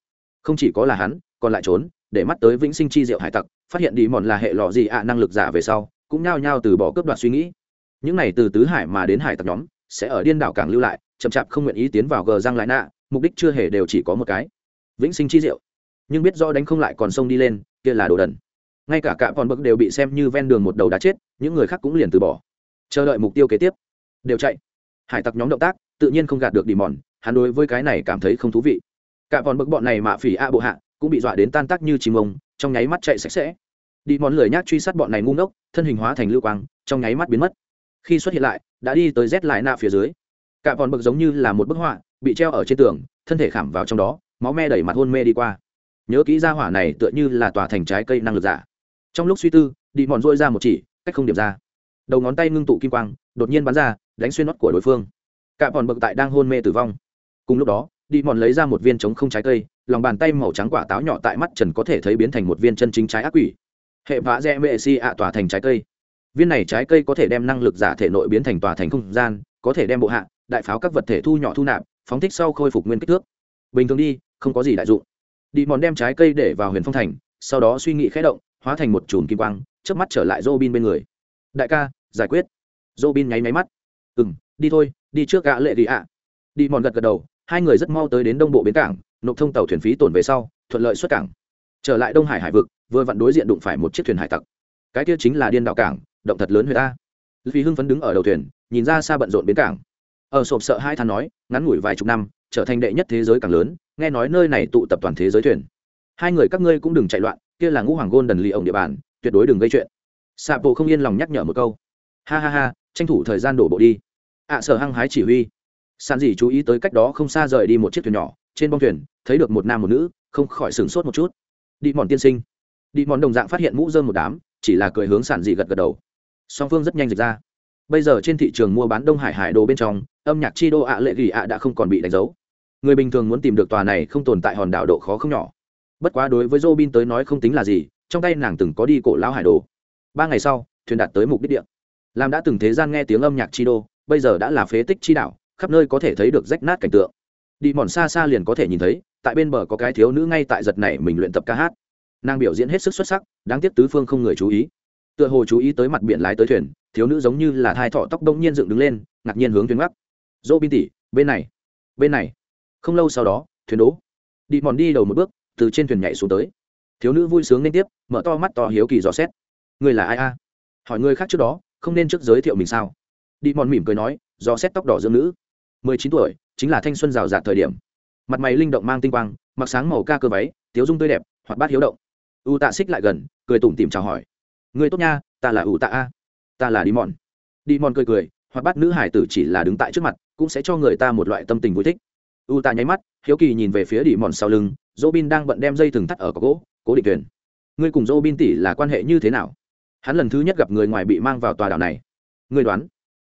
Không chỉ có là hắn, còn lại trốn để mắt tới vĩnh sinh chi diệu hải tặc, phát hiện đi mòn là hệ lọ gì ạ, năng lực giả về sau, cũng nhao nhao từ bỏ cướp đoạt suy nghĩ. Những này từ tứ hải mà đến hải tặc nhóm, sẽ ở điên đảo cảng lưu lại, chậm chạp không nguyện ý tiến vào gờ răng lại nạ, mục đích chưa hề đều chỉ có một cái. Vĩnh sinh chi diệu. Nhưng biết do đánh không lại còn sông đi lên, kia là đồ đần. Ngay cả cả bọn bậc đều bị xem như ven đường một đầu đá chết, những người khác cũng liền từ bỏ. Chờ đợi mục tiêu kế tiếp. Đều chạy. Hải tặc nhóm động tác, tự nhiên không gạt được đi mòn, hắn đối với cái này cảm thấy không thú vị. Cả bọn bậc bọn này mạ phỉ a bộ hạ cũng bị dọa đến tan tác như chim ông, trong nháy mắt chạy sạch sẽ. Đi món lười nhác truy sát bọn này ngu ngốc, thân hình hóa thành lưu quang, trong nháy mắt biến mất. Khi xuất hiện lại, đã đi tới rét lại nạ phía dưới. Cả bọn bực giống như là một bức họa, bị treo ở trên tường, thân thể khảm vào trong đó, máu me đẩy mặt hôn mê đi qua. Nhớ kỹ ra hỏa này tựa như là tòa thành trái cây năng lực giả. Trong lúc suy tư, đi mòn rôi ra một chỉ, cách không điểm ra. Đầu ngón tay ngưng tụ kim quang, đột nhiên bắn ra, đánh xuyên nót của đối phương. Cả bọn bực tại đang hôn mê tử vong. Cùng lúc đó, đi mòn lấy ra một viên trống không trái cây lòng bàn tay màu trắng quả táo nhỏ tại mắt trần có thể thấy biến thành một viên chân chính trái ác quỷ hệ vã rẽ mệ si ạ tỏa thành trái cây viên này trái cây có thể đem năng lực giả thể nội biến thành tòa thành không gian có thể đem bộ hạ đại pháo các vật thể thu nhỏ thu nạp phóng thích sau khôi phục nguyên kích thước bình thường đi không có gì đại dụng đi mòn đem trái cây để vào huyền phong thành sau đó suy nghĩ khẽ động hóa thành một chùm kim quang trước mắt trở lại Robin bên người. "Đại ca, giải quyết." Robin nháy máy mắt. "Ừm, đi thôi, đi trước gã lệ đi ạ." Đi mòn gật gật đầu, hai người rất mau tới đến đông bộ bến cảng, nộp thông tàu thuyền phí tổn về sau, thuận lợi xuất cảng. Trở lại Đông Hải hải vực, vừa vặn đối diện đụng phải một chiếc thuyền hải tặc. Cái kia chính là điên đảo cảng, động thật lớn người ta. Vì hưng phấn đứng ở đầu thuyền, nhìn ra xa bận rộn bến cảng. Ở sộp sợ hai than nói, ngắn ngủi vài chục năm, trở thành đệ nhất thế giới càng lớn, nghe nói nơi này tụ tập toàn thế giới thuyền. Hai người các ngươi cũng đừng chạy loạn, kia là ngũ hoàng gôn đần lì ổng địa bàn tuyệt đối đừng gây chuyện sạp bộ không yên lòng nhắc nhở một câu ha ha ha tranh thủ thời gian đổ bộ đi ạ à, sở hăng hái chỉ huy sàn dì chú ý tới cách đó không xa rời đi một chiếc thuyền nhỏ, trên bông thuyền, thấy được một nam một nữ, không khỏi sửng sốt một chút. Đi mòn tiên sinh. Đi mòn đồng dạng phát hiện mũ dơm một đám, chỉ là cười hướng sản dì gật gật đầu. Song phương rất nhanh dịch ra. Bây giờ trên thị trường mua bán đông hải hải đồ bên trong, âm nhạc chi đô ạ lệ gỉ ạ đã không còn bị đánh dấu. Người bình thường muốn tìm được tòa này không tồn tại hòn đảo độ khó không nhỏ. Bất quá đối với robin tới nói không tính là gì, trong tay nàng từng có đi cổ lão hải đồ. Ba ngày sau, thuyền đạt tới mục đích địa. Làm đã từng thế gian nghe tiếng âm nhạc chi đô, bây giờ đã là phế tích chi đảo khắp nơi có thể thấy được rách nát cảnh tượng. Đi mòn xa xa liền có thể nhìn thấy, tại bên bờ có cái thiếu nữ ngay tại giật này mình luyện tập ca hát. Nàng biểu diễn hết sức xuất sắc, đáng tiếc tứ phương không người chú ý. Tựa hồ chú ý tới mặt biển lái tới thuyền, thiếu nữ giống như là thai thọ tóc đông nhiên dựng đứng lên, ngạc nhiên hướng thuyền gác. Dỗ bin tỉ bên này bên này. Không lâu sau đó, thuyền đố đi mòn đi đầu một bước, từ trên thuyền nhảy xuống tới. Thiếu nữ vui sướng liên tiếp, mở to mắt to hiếu kỳ dò xét. Người là ai a? Hỏi người khác trước đó, không nên trước giới thiệu mình sao? Đi mòn mỉm cười nói, dò xét tóc đỏ dương nữ mười chín tuổi, chính là thanh xuân rào rạt thời điểm. Mặt mày linh động mang tinh quang, mặc sáng màu ca cơ váy, tiếu dung tươi đẹp hoặc bát hiếu động. U tạ xích lại gần, cười tủm tìm chào hỏi. Người tốt nha, ta là u tạ a. Ta là đi mòn. Đi mòn cười cười hoặc bát nữ hải tử chỉ là đứng tại trước mặt, cũng sẽ cho người ta một loại tâm tình vui thích. U tạ nháy mắt, hiếu kỳ nhìn về phía đi mòn sau lưng dỗ bin đang bận đem dây thừng thắt ở có gỗ cố định thuyền ngươi cùng dỗ bin tỷ là quan hệ như thế nào? Hắn lần thứ nhất gặp người ngoài bị mang vào tòa đảo này. Ngươi đoán?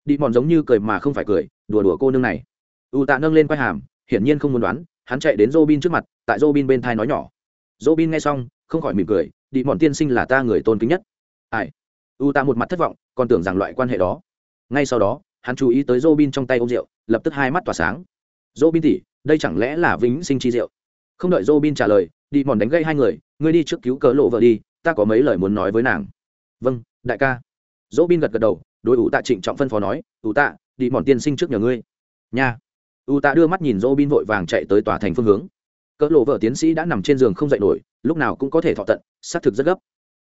Đi mòn giống như cười mà không phải cười đùa đùa cô nương này u tạ nâng lên quai hàm hiển nhiên không muốn đoán hắn chạy đến Robin trước mặt, tại Robin bên thai nói nhỏ. Robin nghe xong, không khỏi mỉm cười, đi mòn tiên sinh là ta người tôn kính nhất. Ai? U Tạ một mặt thất vọng, còn tưởng rằng loại quan hệ đó. Ngay sau đó, hắn chú ý tới Robin trong tay ôm rượu, lập tức hai mắt tỏa sáng. Robin tỷ, đây chẳng lẽ là vĩnh sinh chi rượu? Không đợi Robin trả lời, đi mòn đánh gây hai người, ngươi đi trước cứu cớ lộ vợ đi, ta có mấy lời muốn nói với nàng. Vâng, đại ca. Robin gật gật đầu, đối ủ tạ trịnh trọng phân phó nói, ủ tạ, đi mòn tiên sinh trước nhờ ngươi. Nha. U tạ đưa mắt nhìn dô bin vội vàng chạy tới tòa thành phương hướng. Cỡ lộ vợ tiến sĩ đã nằm trên giường không dậy nổi, lúc nào cũng có thể thọ tận, xác thực rất gấp.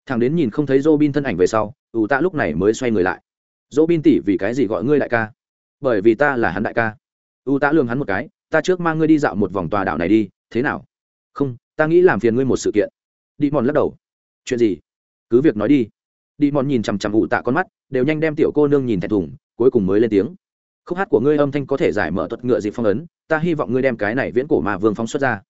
Thằng đến nhìn không thấy dô bin thân ảnh về sau, u tạ lúc này mới xoay người lại. Dô bin tỉ vì cái gì gọi ngươi đại ca? Bởi vì ta là hắn đại ca. U tạ lường hắn một cái, ta trước mang ngươi đi dạo một vòng tòa đảo này đi, thế nào? Không, ta nghĩ làm phiền ngươi một sự kiện. Đi mòn lắc đầu. Chuyện gì? Cứ việc nói đi. Đi mòn nhìn chằm chằm ủ tạ con mắt, đều nhanh đem tiểu cô nương nhìn thẹn thùng, cuối cùng mới lên tiếng khúc hát của ngươi âm thanh có thể giải mở tuật ngựa dịp phong ấn, ta hy vọng ngươi đem cái này viễn cổ mà vương phóng xuất ra.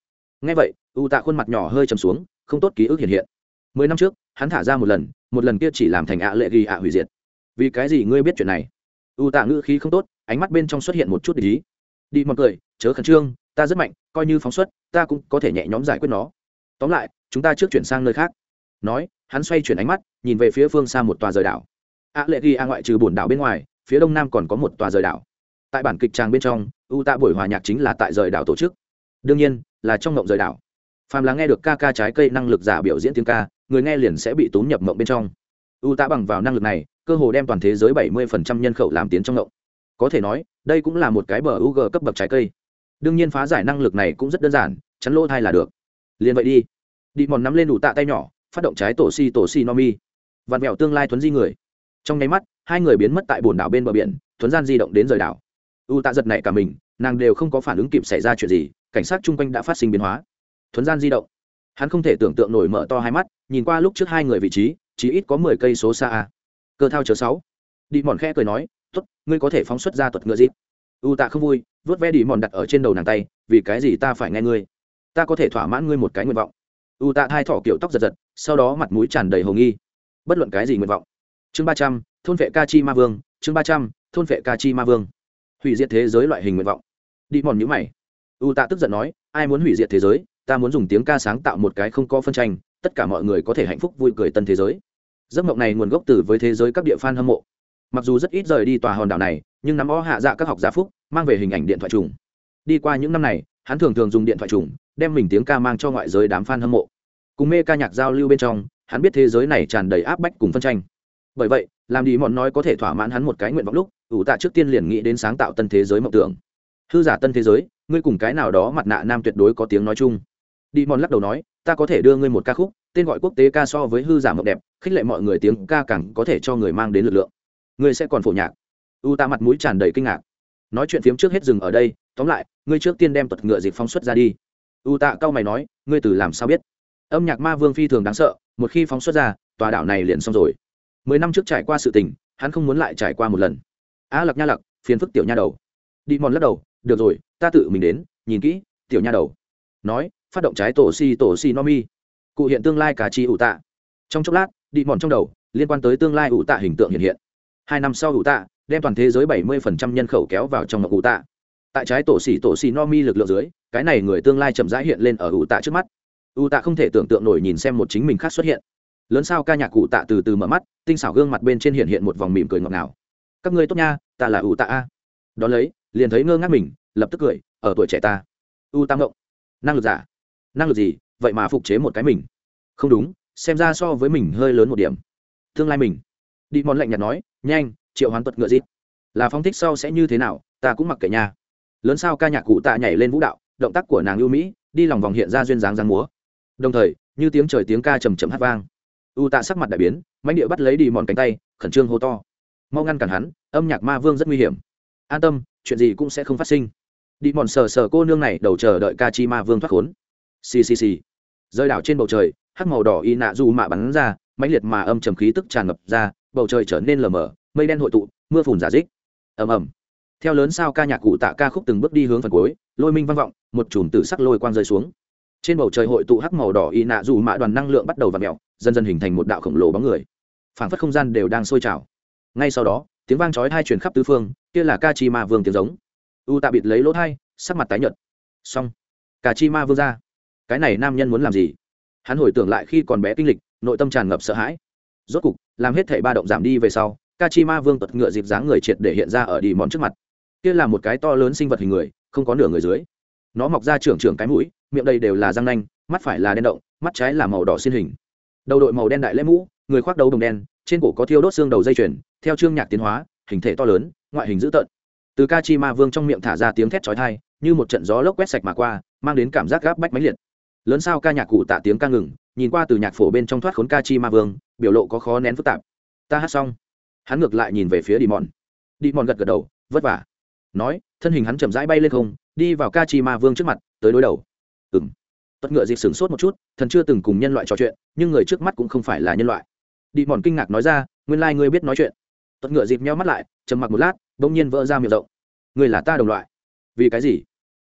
Ngay vậy, u tạ khuôn mặt nhỏ hơi trầm xuống, không tốt ký ức hiện hiện. Mười năm trước, hắn thả ra một lần một lần kia chỉ làm thành ạ lệ ghi ạ hủy diệt. Vì cái gì ngươi biết chuyện này? U tạ ngữ khí không tốt, ánh mắt bên trong xuất hiện một chút ý. Đi một cười, chớ khẩn trương, ta rất mạnh, coi như phóng xuất, ta cũng có thể nhẹ nhõm giải quyết nó. Tóm lại, chúng ta trước chuyển sang nơi khác. Nói, hắn xoay chuyển ánh mắt, nhìn về phía phương xa một tòa rời đảo. Ạ lệ ghi ạ ngoại trừ bồn đảo bên ngoài phía đông nam còn có một tòa rời đảo. Tại bản kịch tràng bên trong u tạ buổi hòa nhạc chính là tại rời đảo tổ chức. Đương nhiên, là trong mộng rời đảo. Phàm là nghe được ca ca trái cây năng lực giả biểu diễn tiếng ca, người nghe liền sẽ bị tốn nhập mộng bên trong. U tạ bằng vào năng lực này, cơ hồ đem toàn thế giới bảy mươi nhân khẩu làm tiến trong mộng có thể nói, đây cũng là một cái bờ u g cấp bậc trái cây. Đương nhiên phá giải năng lực này cũng rất đơn giản, chắn lỗ thai là được. Liền vậy đi. Đi mòn nắm lên đủ tạ tay nhỏ, phát động trái tổ si tổ si no mi. Vạt mẹo tương lai thuấn di người. Trong nháy mắt hai người biến mất tại bồn đảo bên bờ biển thuấn gian di động đến rời đảo. U tạ giật này cả mình, nàng đều không có phản ứng kịp xảy ra chuyện gì, cảnh sát chung quanh đã phát sinh biến hóa. Thuấn gian di động. Hắn không thể tưởng tượng nổi mở to hai mắt, nhìn qua lúc trước hai người vị trí, chỉ ít có mười cây số xa a. Cơ thao chờ sáu. Đi mòn khẽ cười nói t ố t ngươi có thể phóng xuất ra tuật ngựa dịp. U tạ không vui vớt ve đi mòn đặt ở trên đầu nàng tay, vì cái gì ta phải nghe ngươi? Ta có thể thỏa mãn ngươi một cái nguyện vọng. U tạ hai thỏ kiểu tóc giật giật, sau đó mặt mũi tràn đầy hồ nghi. Bất luận cái gì nguyện vọng. Chương ba trăm thôn vệ ca chi ma vương, chương ba trăm, thôn vệ ca chi ma vương. Hủy diệt thế giới loại hình nguyện vọng. Đi mòn nhữ mày. U tạ tức giận nói, ai muốn hủy diệt thế giới, ta muốn dùng tiếng ca sáng tạo một cái không có phân tranh, tất cả mọi người có thể hạnh phúc vui cười tân thế giới. Giấc mộng này nguồn gốc từ với thế giới các địa phan hâm mộ. Mặc dù rất ít rời đi tòa hòn đảo này, nhưng nắm ó hạ dạ các học giả phúc, mang về hình ảnh điện thoại trùng. Đi qua những năm này, hắn thường thường dùng điện thoại trùng, đem mình tiếng ca mang cho ngoại giới đám fan hâm mộ. Cùng mê ca nhạc giao lưu bên trong, hắn biết thế giới này tràn đầy áp bách cùng phân tranh. Bởi vậy làm đi mọn nói có thể thỏa mãn hắn một cái nguyện vọng lúc, ủ tạ trước tiên liền nghĩ đến sáng tạo tân thế giới mộng tưởng. Hư giả tân thế giới, ngươi cùng cái nào đó mặt nạ nam tuyệt đối có tiếng nói chung. Đi mòn lắc đầu nói, ta có thể đưa ngươi một ca khúc, tên gọi quốc tế ca so với hư giả mộng đẹp, khích lệ mọi người tiếng ca càng có thể cho người mang đến lực lượng. Ngươi sẽ còn phổ nhạc. U tạ mặt mũi tràn đầy kinh ngạc. Nói chuyện phiếm trước hết dừng ở đây, tóm lại, ngươi trước tiên đem tuật ngựa dịch phóng xuất ra đi. U tạ cao mày nói, ngươi từ làm sao biết? Âm nhạc ma vương phi thường đáng sợ, một khi phóng xuất ra, tòa đảo này liền xong rồi mười năm trước trải qua sự tình hắn không muốn lại trải qua một lần. A à, lặc nha lặc phiền phức tiểu nha đầu. Đi mòn lắc đầu được rồi ta tự mình đến nhìn kỹ tiểu nha đầu. Nói phát động trái tổ si tổ si no mi. Cụ hiện tương lai cả chi ủ tạ. Trong chốc lát đi mòn trong đầu liên quan tới tương lai ủ tạ hình tượng hiện hiện. Hai năm sau ủ tạ đem toàn thế giới bảy mươi phần trăm nhân khẩu kéo vào trong ngọc ủ tạ. Tại trái tổ xỉ tổ xỉ no mi lực lượng dưới cái này người tương lai chậm rãi hiện lên ở ủ tạ trước mắt. Ủ tạ không thể tưởng tượng nổi nhìn xem một chính mình khác xuất hiện lớn sao ca nhạc cụ tạ từ từ mở mắt, tinh xảo gương mặt bên trên hiện hiện một vòng mỉm cười ngọt ngào. Các ngươi tốt nha, ta là ủ tạ a. Đón lấy, liền thấy ngơ ngác mình, lập tức cười, ở tuổi trẻ ta. U tam ngộng. Năng lực giả. Năng lực gì, vậy mà phục chế một cái mình. Không đúng, xem ra so với mình hơi lớn một điểm. Tương lai mình. Đi món lạnh nhạt nói, nhanh, triệu hoán tuật ngựa dịp. Là phong thích sau sẽ như thế nào, ta cũng mặc kệ nha. Lớn sao ca nhạc cụ tạ nhảy lên vũ đạo, động tác của nàng ưu mỹ, đi lòng vòng hiện ra duyên dáng giang múa. Đồng thời, như tiếng trời tiếng ca trầm trầm hát vang u tạ sắc mặt đại biến, mãnh địa bắt lấy đi mòn cánh tay, khẩn trương hô to. Mau ngăn cản hắn, âm nhạc ma vương rất nguy hiểm. An tâm, chuyện gì cũng sẽ không phát sinh. Đi mòn sờ sờ cô nương này, đầu chờ đợi ca chi ma vương thoát khốn. Ccc rơi đảo trên bầu trời, hắc màu đỏ y nạ dù mạ bắn ra, mãnh liệt mà âm trầm khí tức tràn ngập ra, bầu trời trở nên lờ mờ, mây đen hội tụ, mưa phùn giả dích. Ầm ầm. Theo lớn sao ca nhạc cụ tạ ca khúc từng bước đi hướng phần cuối, lôi minh vang vọng, một chùm tử sắc lôi quang rơi xuống. Trên bầu trời hội tụ hắc màu đỏ y nạ dù mạ đoàn năng lượng bắt đầu v ặ mẹo dần dần hình thành một đạo khổng lồ bóng người. Phảng phất không gian đều đang sôi trào. Ngay sau đó, tiếng vang chói hai truyền khắp tứ phương, kia là ca chi ma vương tiếng giống. U tạ bịt lấy lỗ thai sắc mặt tái nhợt. Xong. Cả chi ma vương ra. Cái này nam nhân muốn làm gì? Hắn hồi tưởng lại khi còn bé kinh lịch, nội tâm tràn ngập sợ hãi. Rốt cục, làm hết thảy ba động giảm đi về sau ca chi ma vương tật ngựa dịp dáng người triệt để hiện ra ở đi món trước mặt. Kia là một cái to lớn sinh vật hình người, không có nửa người dưới. Nó mọc ra trưởng trưởng cái mũi, miệng đây đều là răng nanh, mắt phải là đen động, mắt trái là màu đỏ xin hình đầu đội màu đen đại lễ mũ, người khoác đấu đồng đen, trên cổ có thiêu đốt xương đầu dây chuyền, theo chương nhạc tiến hóa, hình thể to lớn, ngoại hình dữ tợn. Từ ca chi ma vương trong miệng thả ra tiếng thét chói tai, như một trận gió lốc quét sạch mà qua, mang đến cảm giác gáp bách máy liệt. Lớn sao ca nhạc cụ tạ tiếng ca ngừng, nhìn qua từ nhạc phổ bên trong thoát khốn ca chi ma vương, biểu lộ có khó nén phức tạp. Ta hát xong. Hắn ngược lại nhìn về phía đi mòn đi mòn gật gật đầu, vất vả. Nói, thân hình hắn chậm rãi bay lên không, đi vào ca chi ma vương trước mặt, tới đối đầu. Ừng tất ngựa dịch sửng sốt một chút thần chưa từng cùng nhân loại trò chuyện nhưng người trước mắt cũng không phải là nhân loại. Đi mòn kinh ngạc nói ra nguyên lai、like、ngươi biết nói chuyện. Tất ngựa dịp nheo mắt lại trầm mặc một lát đ ỗ n g nhiên vỡ ra miệng rộng. Ngươi là ta đồng loại. Vì cái gì?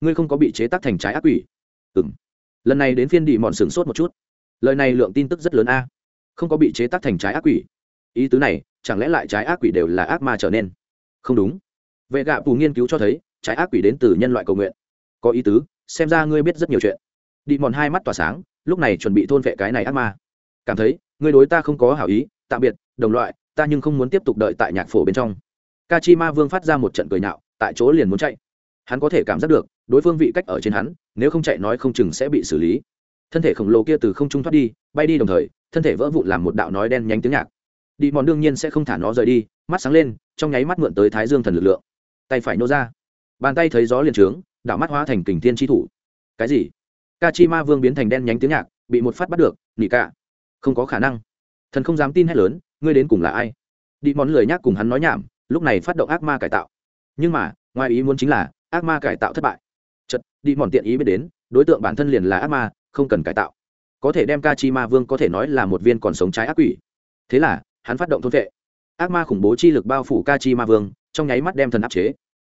Ngươi không có bị chế tác thành trái ác quỷ. Ừm, lần này đến phiên đi mòn sửng sốt một chút. Lời này lượng tin tức rất lớn a. Không có bị chế tác thành trái ác quỷ. Ý tứ này chẳng lẽ lại trái ác quỷ đều là ác ma trở nên? Không đúng. Vệ gạ phù nghiên cứu cho thấy trái ác quỷ đến từ nhân loại cầu nguyện. Có ý tứ xem ra ngươi biết rất nhiều chuyện đi mòn hai mắt tỏa sáng, lúc này chuẩn bị thôn vệ cái này ác ma. Cảm thấy, ngươi đối ta không có hảo ý, tạm biệt, đồng loại, ta nhưng không muốn tiếp tục đợi tại nhạc phổ bên trong. Kachima ma vương phát ra một trận cười nhạo, tại chỗ liền muốn chạy. Hắn có thể cảm giác được, đối phương vị cách ở trên hắn, nếu không chạy nói không chừng sẽ bị xử lý. Thân thể khổng lồ kia từ không trung thoát đi, bay đi đồng thời, thân thể vỡ vụn làm một đạo nói đen nhánh tiếng nhạc. Đi mòn đương nhiên sẽ không thả nó rời đi, mắt sáng lên, trong nháy mắt mượn tới thái dương thần lực lượng. Tay phải nô ra. Bàn tay thấy gió liền trướng, đạo mắt hóa thành kình thiên tri thủ. Cái gì? Ca chi ma vương biến thành đen nhánh tiếng nhạc, bị một phát bắt được, nỉ cả. Không có khả năng. Thần không dám tin hết lớn, ngươi đến cùng là ai? Đi món lười nhác cùng hắn nói nhảm, lúc này phát động ác ma cải tạo. Nhưng mà, ngoài ý muốn chính là, ác ma cải tạo thất bại. Chật đi mòn tiện ý biết đến, đối tượng bản thân liền là ác ma, không cần cải tạo. Có thể đem ca chi ma vương có thể nói là một viên còn sống trái ác quỷ. Thế là, hắn phát động thôn vệ. Ác ma khủng bố chi lực bao phủ ca chi ma vương, trong nháy mắt đem thần áp chế.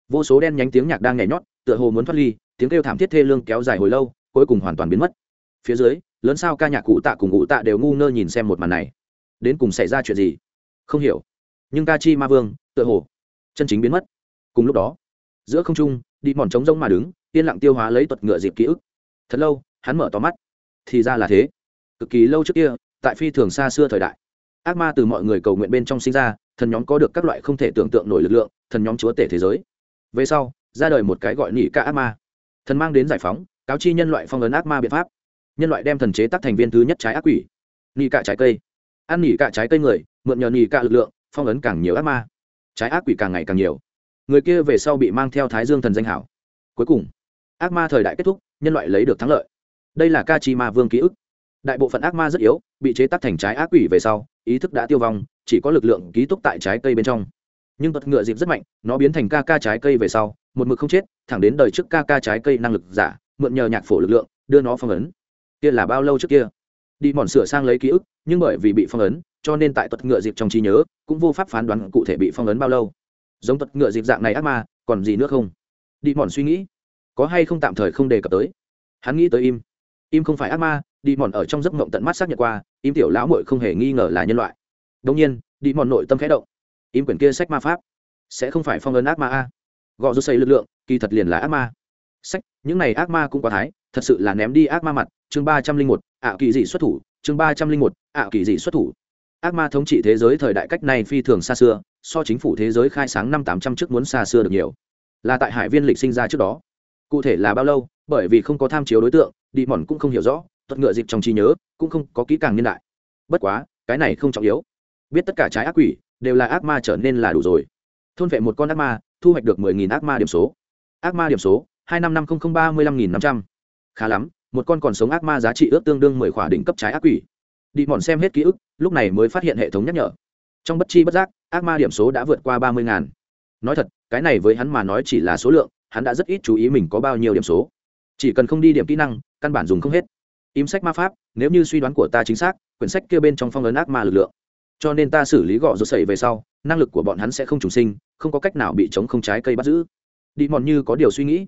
Vô số đen nhánh tiếng nhạc đang nhảy nhót, tựa hồ muốn thoát ly, tiếng kêu thảm thiết thê lương kéo dài hồi lâu cuối cùng hoàn toàn biến mất. Phía dưới, lớn sao ca nhạc cụ tạ cùng cụ tạ đều ngu ngơ nhìn xem một màn này. Đến cùng xảy ra chuyện gì? Không hiểu. Nhưng ca chi ma vương, tựa hồ, chân chính biến mất. Cùng lúc đó, giữa không trung đi mòn trống rông mà đứng, yên lặng tiêu hóa lấy tuật ngựa dịp ký ức. Thật lâu, hắn mở tóm mắt. Thì ra là thế. Cực kỳ lâu trước kia, tại phi thường xa xưa thời đại, ác ma từ mọi người cầu nguyện bên trong sinh ra, thần nhóm có được các loại không thể tưởng tượng nổi lực lượng, thần nhóm chúa tể thế giới. Về sau, ra đời một cái gọi nỉ ca ác ma. Thần mang đến giải phóng cáo chi nhân loại phong ấn ác ma biện pháp. Nhân loại đem thần chế tác thành viên thứ nhất trái ác quỷ. Nỉ cả trái cây. Ăn nỉ cả trái cây người, mượn nhờ nỉ cả lực lượng, phong ấn càng nhiều ác ma. Trái ác quỷ càng ngày càng nhiều. Người kia về sau bị mang theo thái dương thần danh hảo. Cuối cùng, ác ma thời đại kết thúc, nhân loại lấy được thắng lợi. Đây là ca chi ma vương ký ức. Đại bộ phận ác ma rất yếu, bị chế tác thành trái ác quỷ về sau, ý thức đã tiêu vong, chỉ có lực lượng ký túc tại trái cây bên trong. Nhưng tật ngựa dịp rất mạnh, nó biến thành ca ca trái cây về sau, một mực không chết, thẳng đến đời trước ca ca trái cây năng lực giả mượn nhờ nhạc phổ lực lượng, đưa nó phong ấn. Kia là bao lâu trước kia? Đi mòn sửa sang lấy ký ức, nhưng bởi vì bị phong ấn, cho nên tại tật ngựa dịp trong trí nhớ, cũng vô pháp phán đoán cụ thể bị phong ấn bao lâu. Giống tật ngựa dịp dạng này ác ma, còn gì nữa không? Đi mòn suy nghĩ. Có hay không tạm thời không đề cập tới? Hắn nghĩ tới im. Im không phải ác ma, đi mòn ở trong giấc mộng tận mắt xác nhận qua, im tiểu lão mội không hề nghi ngờ là nhân loại. Đông nhiên, đi mòn nội tâm khẽ động. Im quyển kia sách ma pháp, sẽ không phải phong ấn ác ma a. Gọ rút xây lực lượng, kỳ thật liền là ác ma sách, những này ác ma cũng quá thái, thật sự là ném đi ác ma mặt. Chương ba trăm linh một, ạ kỳ dị xuất thủ. Chương ba trăm linh một, ạ kỳ dị xuất thủ. Ác ma thống trị thế giới thời đại cách này phi thường xa xưa, so chính phủ thế giới khai sáng năm tám trăm trước muốn xa xưa được nhiều. Là tại hải viên lịch sinh ra trước đó. Cụ thể là bao lâu, bởi vì không có tham chiếu đối tượng, đi mòn cũng không hiểu rõ tuật ngựa dịp trong trí nhớ, cũng không có kỹ càng niên đại. Bất quá, cái này không trọng yếu. Biết tất cả trái ác quỷ, đều là ác ma trở nên là đủ rồi. Thôn vệ một con ác ma, thu hoạch được mười nghìn ác ma điểm số. Ác ma điểm số hai năm năm không không ba mươi lăm nghìn năm trăm. Khá lắm, một con còn sống ác ma giá trị ước tương đương mười khỏa đỉnh cấp trái ác quỷ. Đi mòn xem hết ký ức, lúc này mới phát hiện hệ thống nhắc nhở. Trong bất chi bất giác, ác ma điểm số đã vượt qua ba mươi ngàn. Nói thật, cái này với hắn mà nói chỉ là số lượng, hắn đã rất ít chú ý mình có bao nhiêu điểm số. Chỉ cần không đi điểm kỹ năng, căn bản dùng không hết. Im sách ma pháp, nếu như suy đoán của ta chính xác, quyển sách kia bên trong phong ấn ác ma lực lượng. Cho nên ta xử lý gọ rột sẩy về sau, năng lực của bọn hắn sẽ không trùng sinh, không có cách nào bị chống không trái cây bắt giữ. Đi mòn như có điều suy nghĩ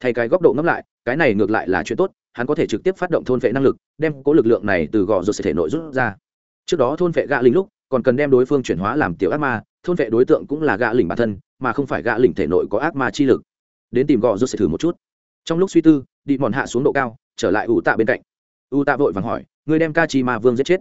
thay cái góc độ ngẫm lại, cái này ngược lại là chuyện tốt, hắn có thể trực tiếp phát động thôn vệ năng lực, đem cố lực lượng này từ gò rột sẽ thể nội rút ra. Trước đó thôn vệ gạ linh lúc, còn cần đem đối phương chuyển hóa làm tiểu ác ma, thôn vệ đối tượng cũng là gạ lỉnh bản thân, mà không phải gạ lỉnh thể nội có ác ma chi lực. Đến tìm gò rột sẽ thử một chút. Trong lúc suy tư đi mòn hạ xuống độ cao, trở lại ủ tạ bên cạnh. U tạ vội vàng hỏi người đem ca chi ma vương giết chết?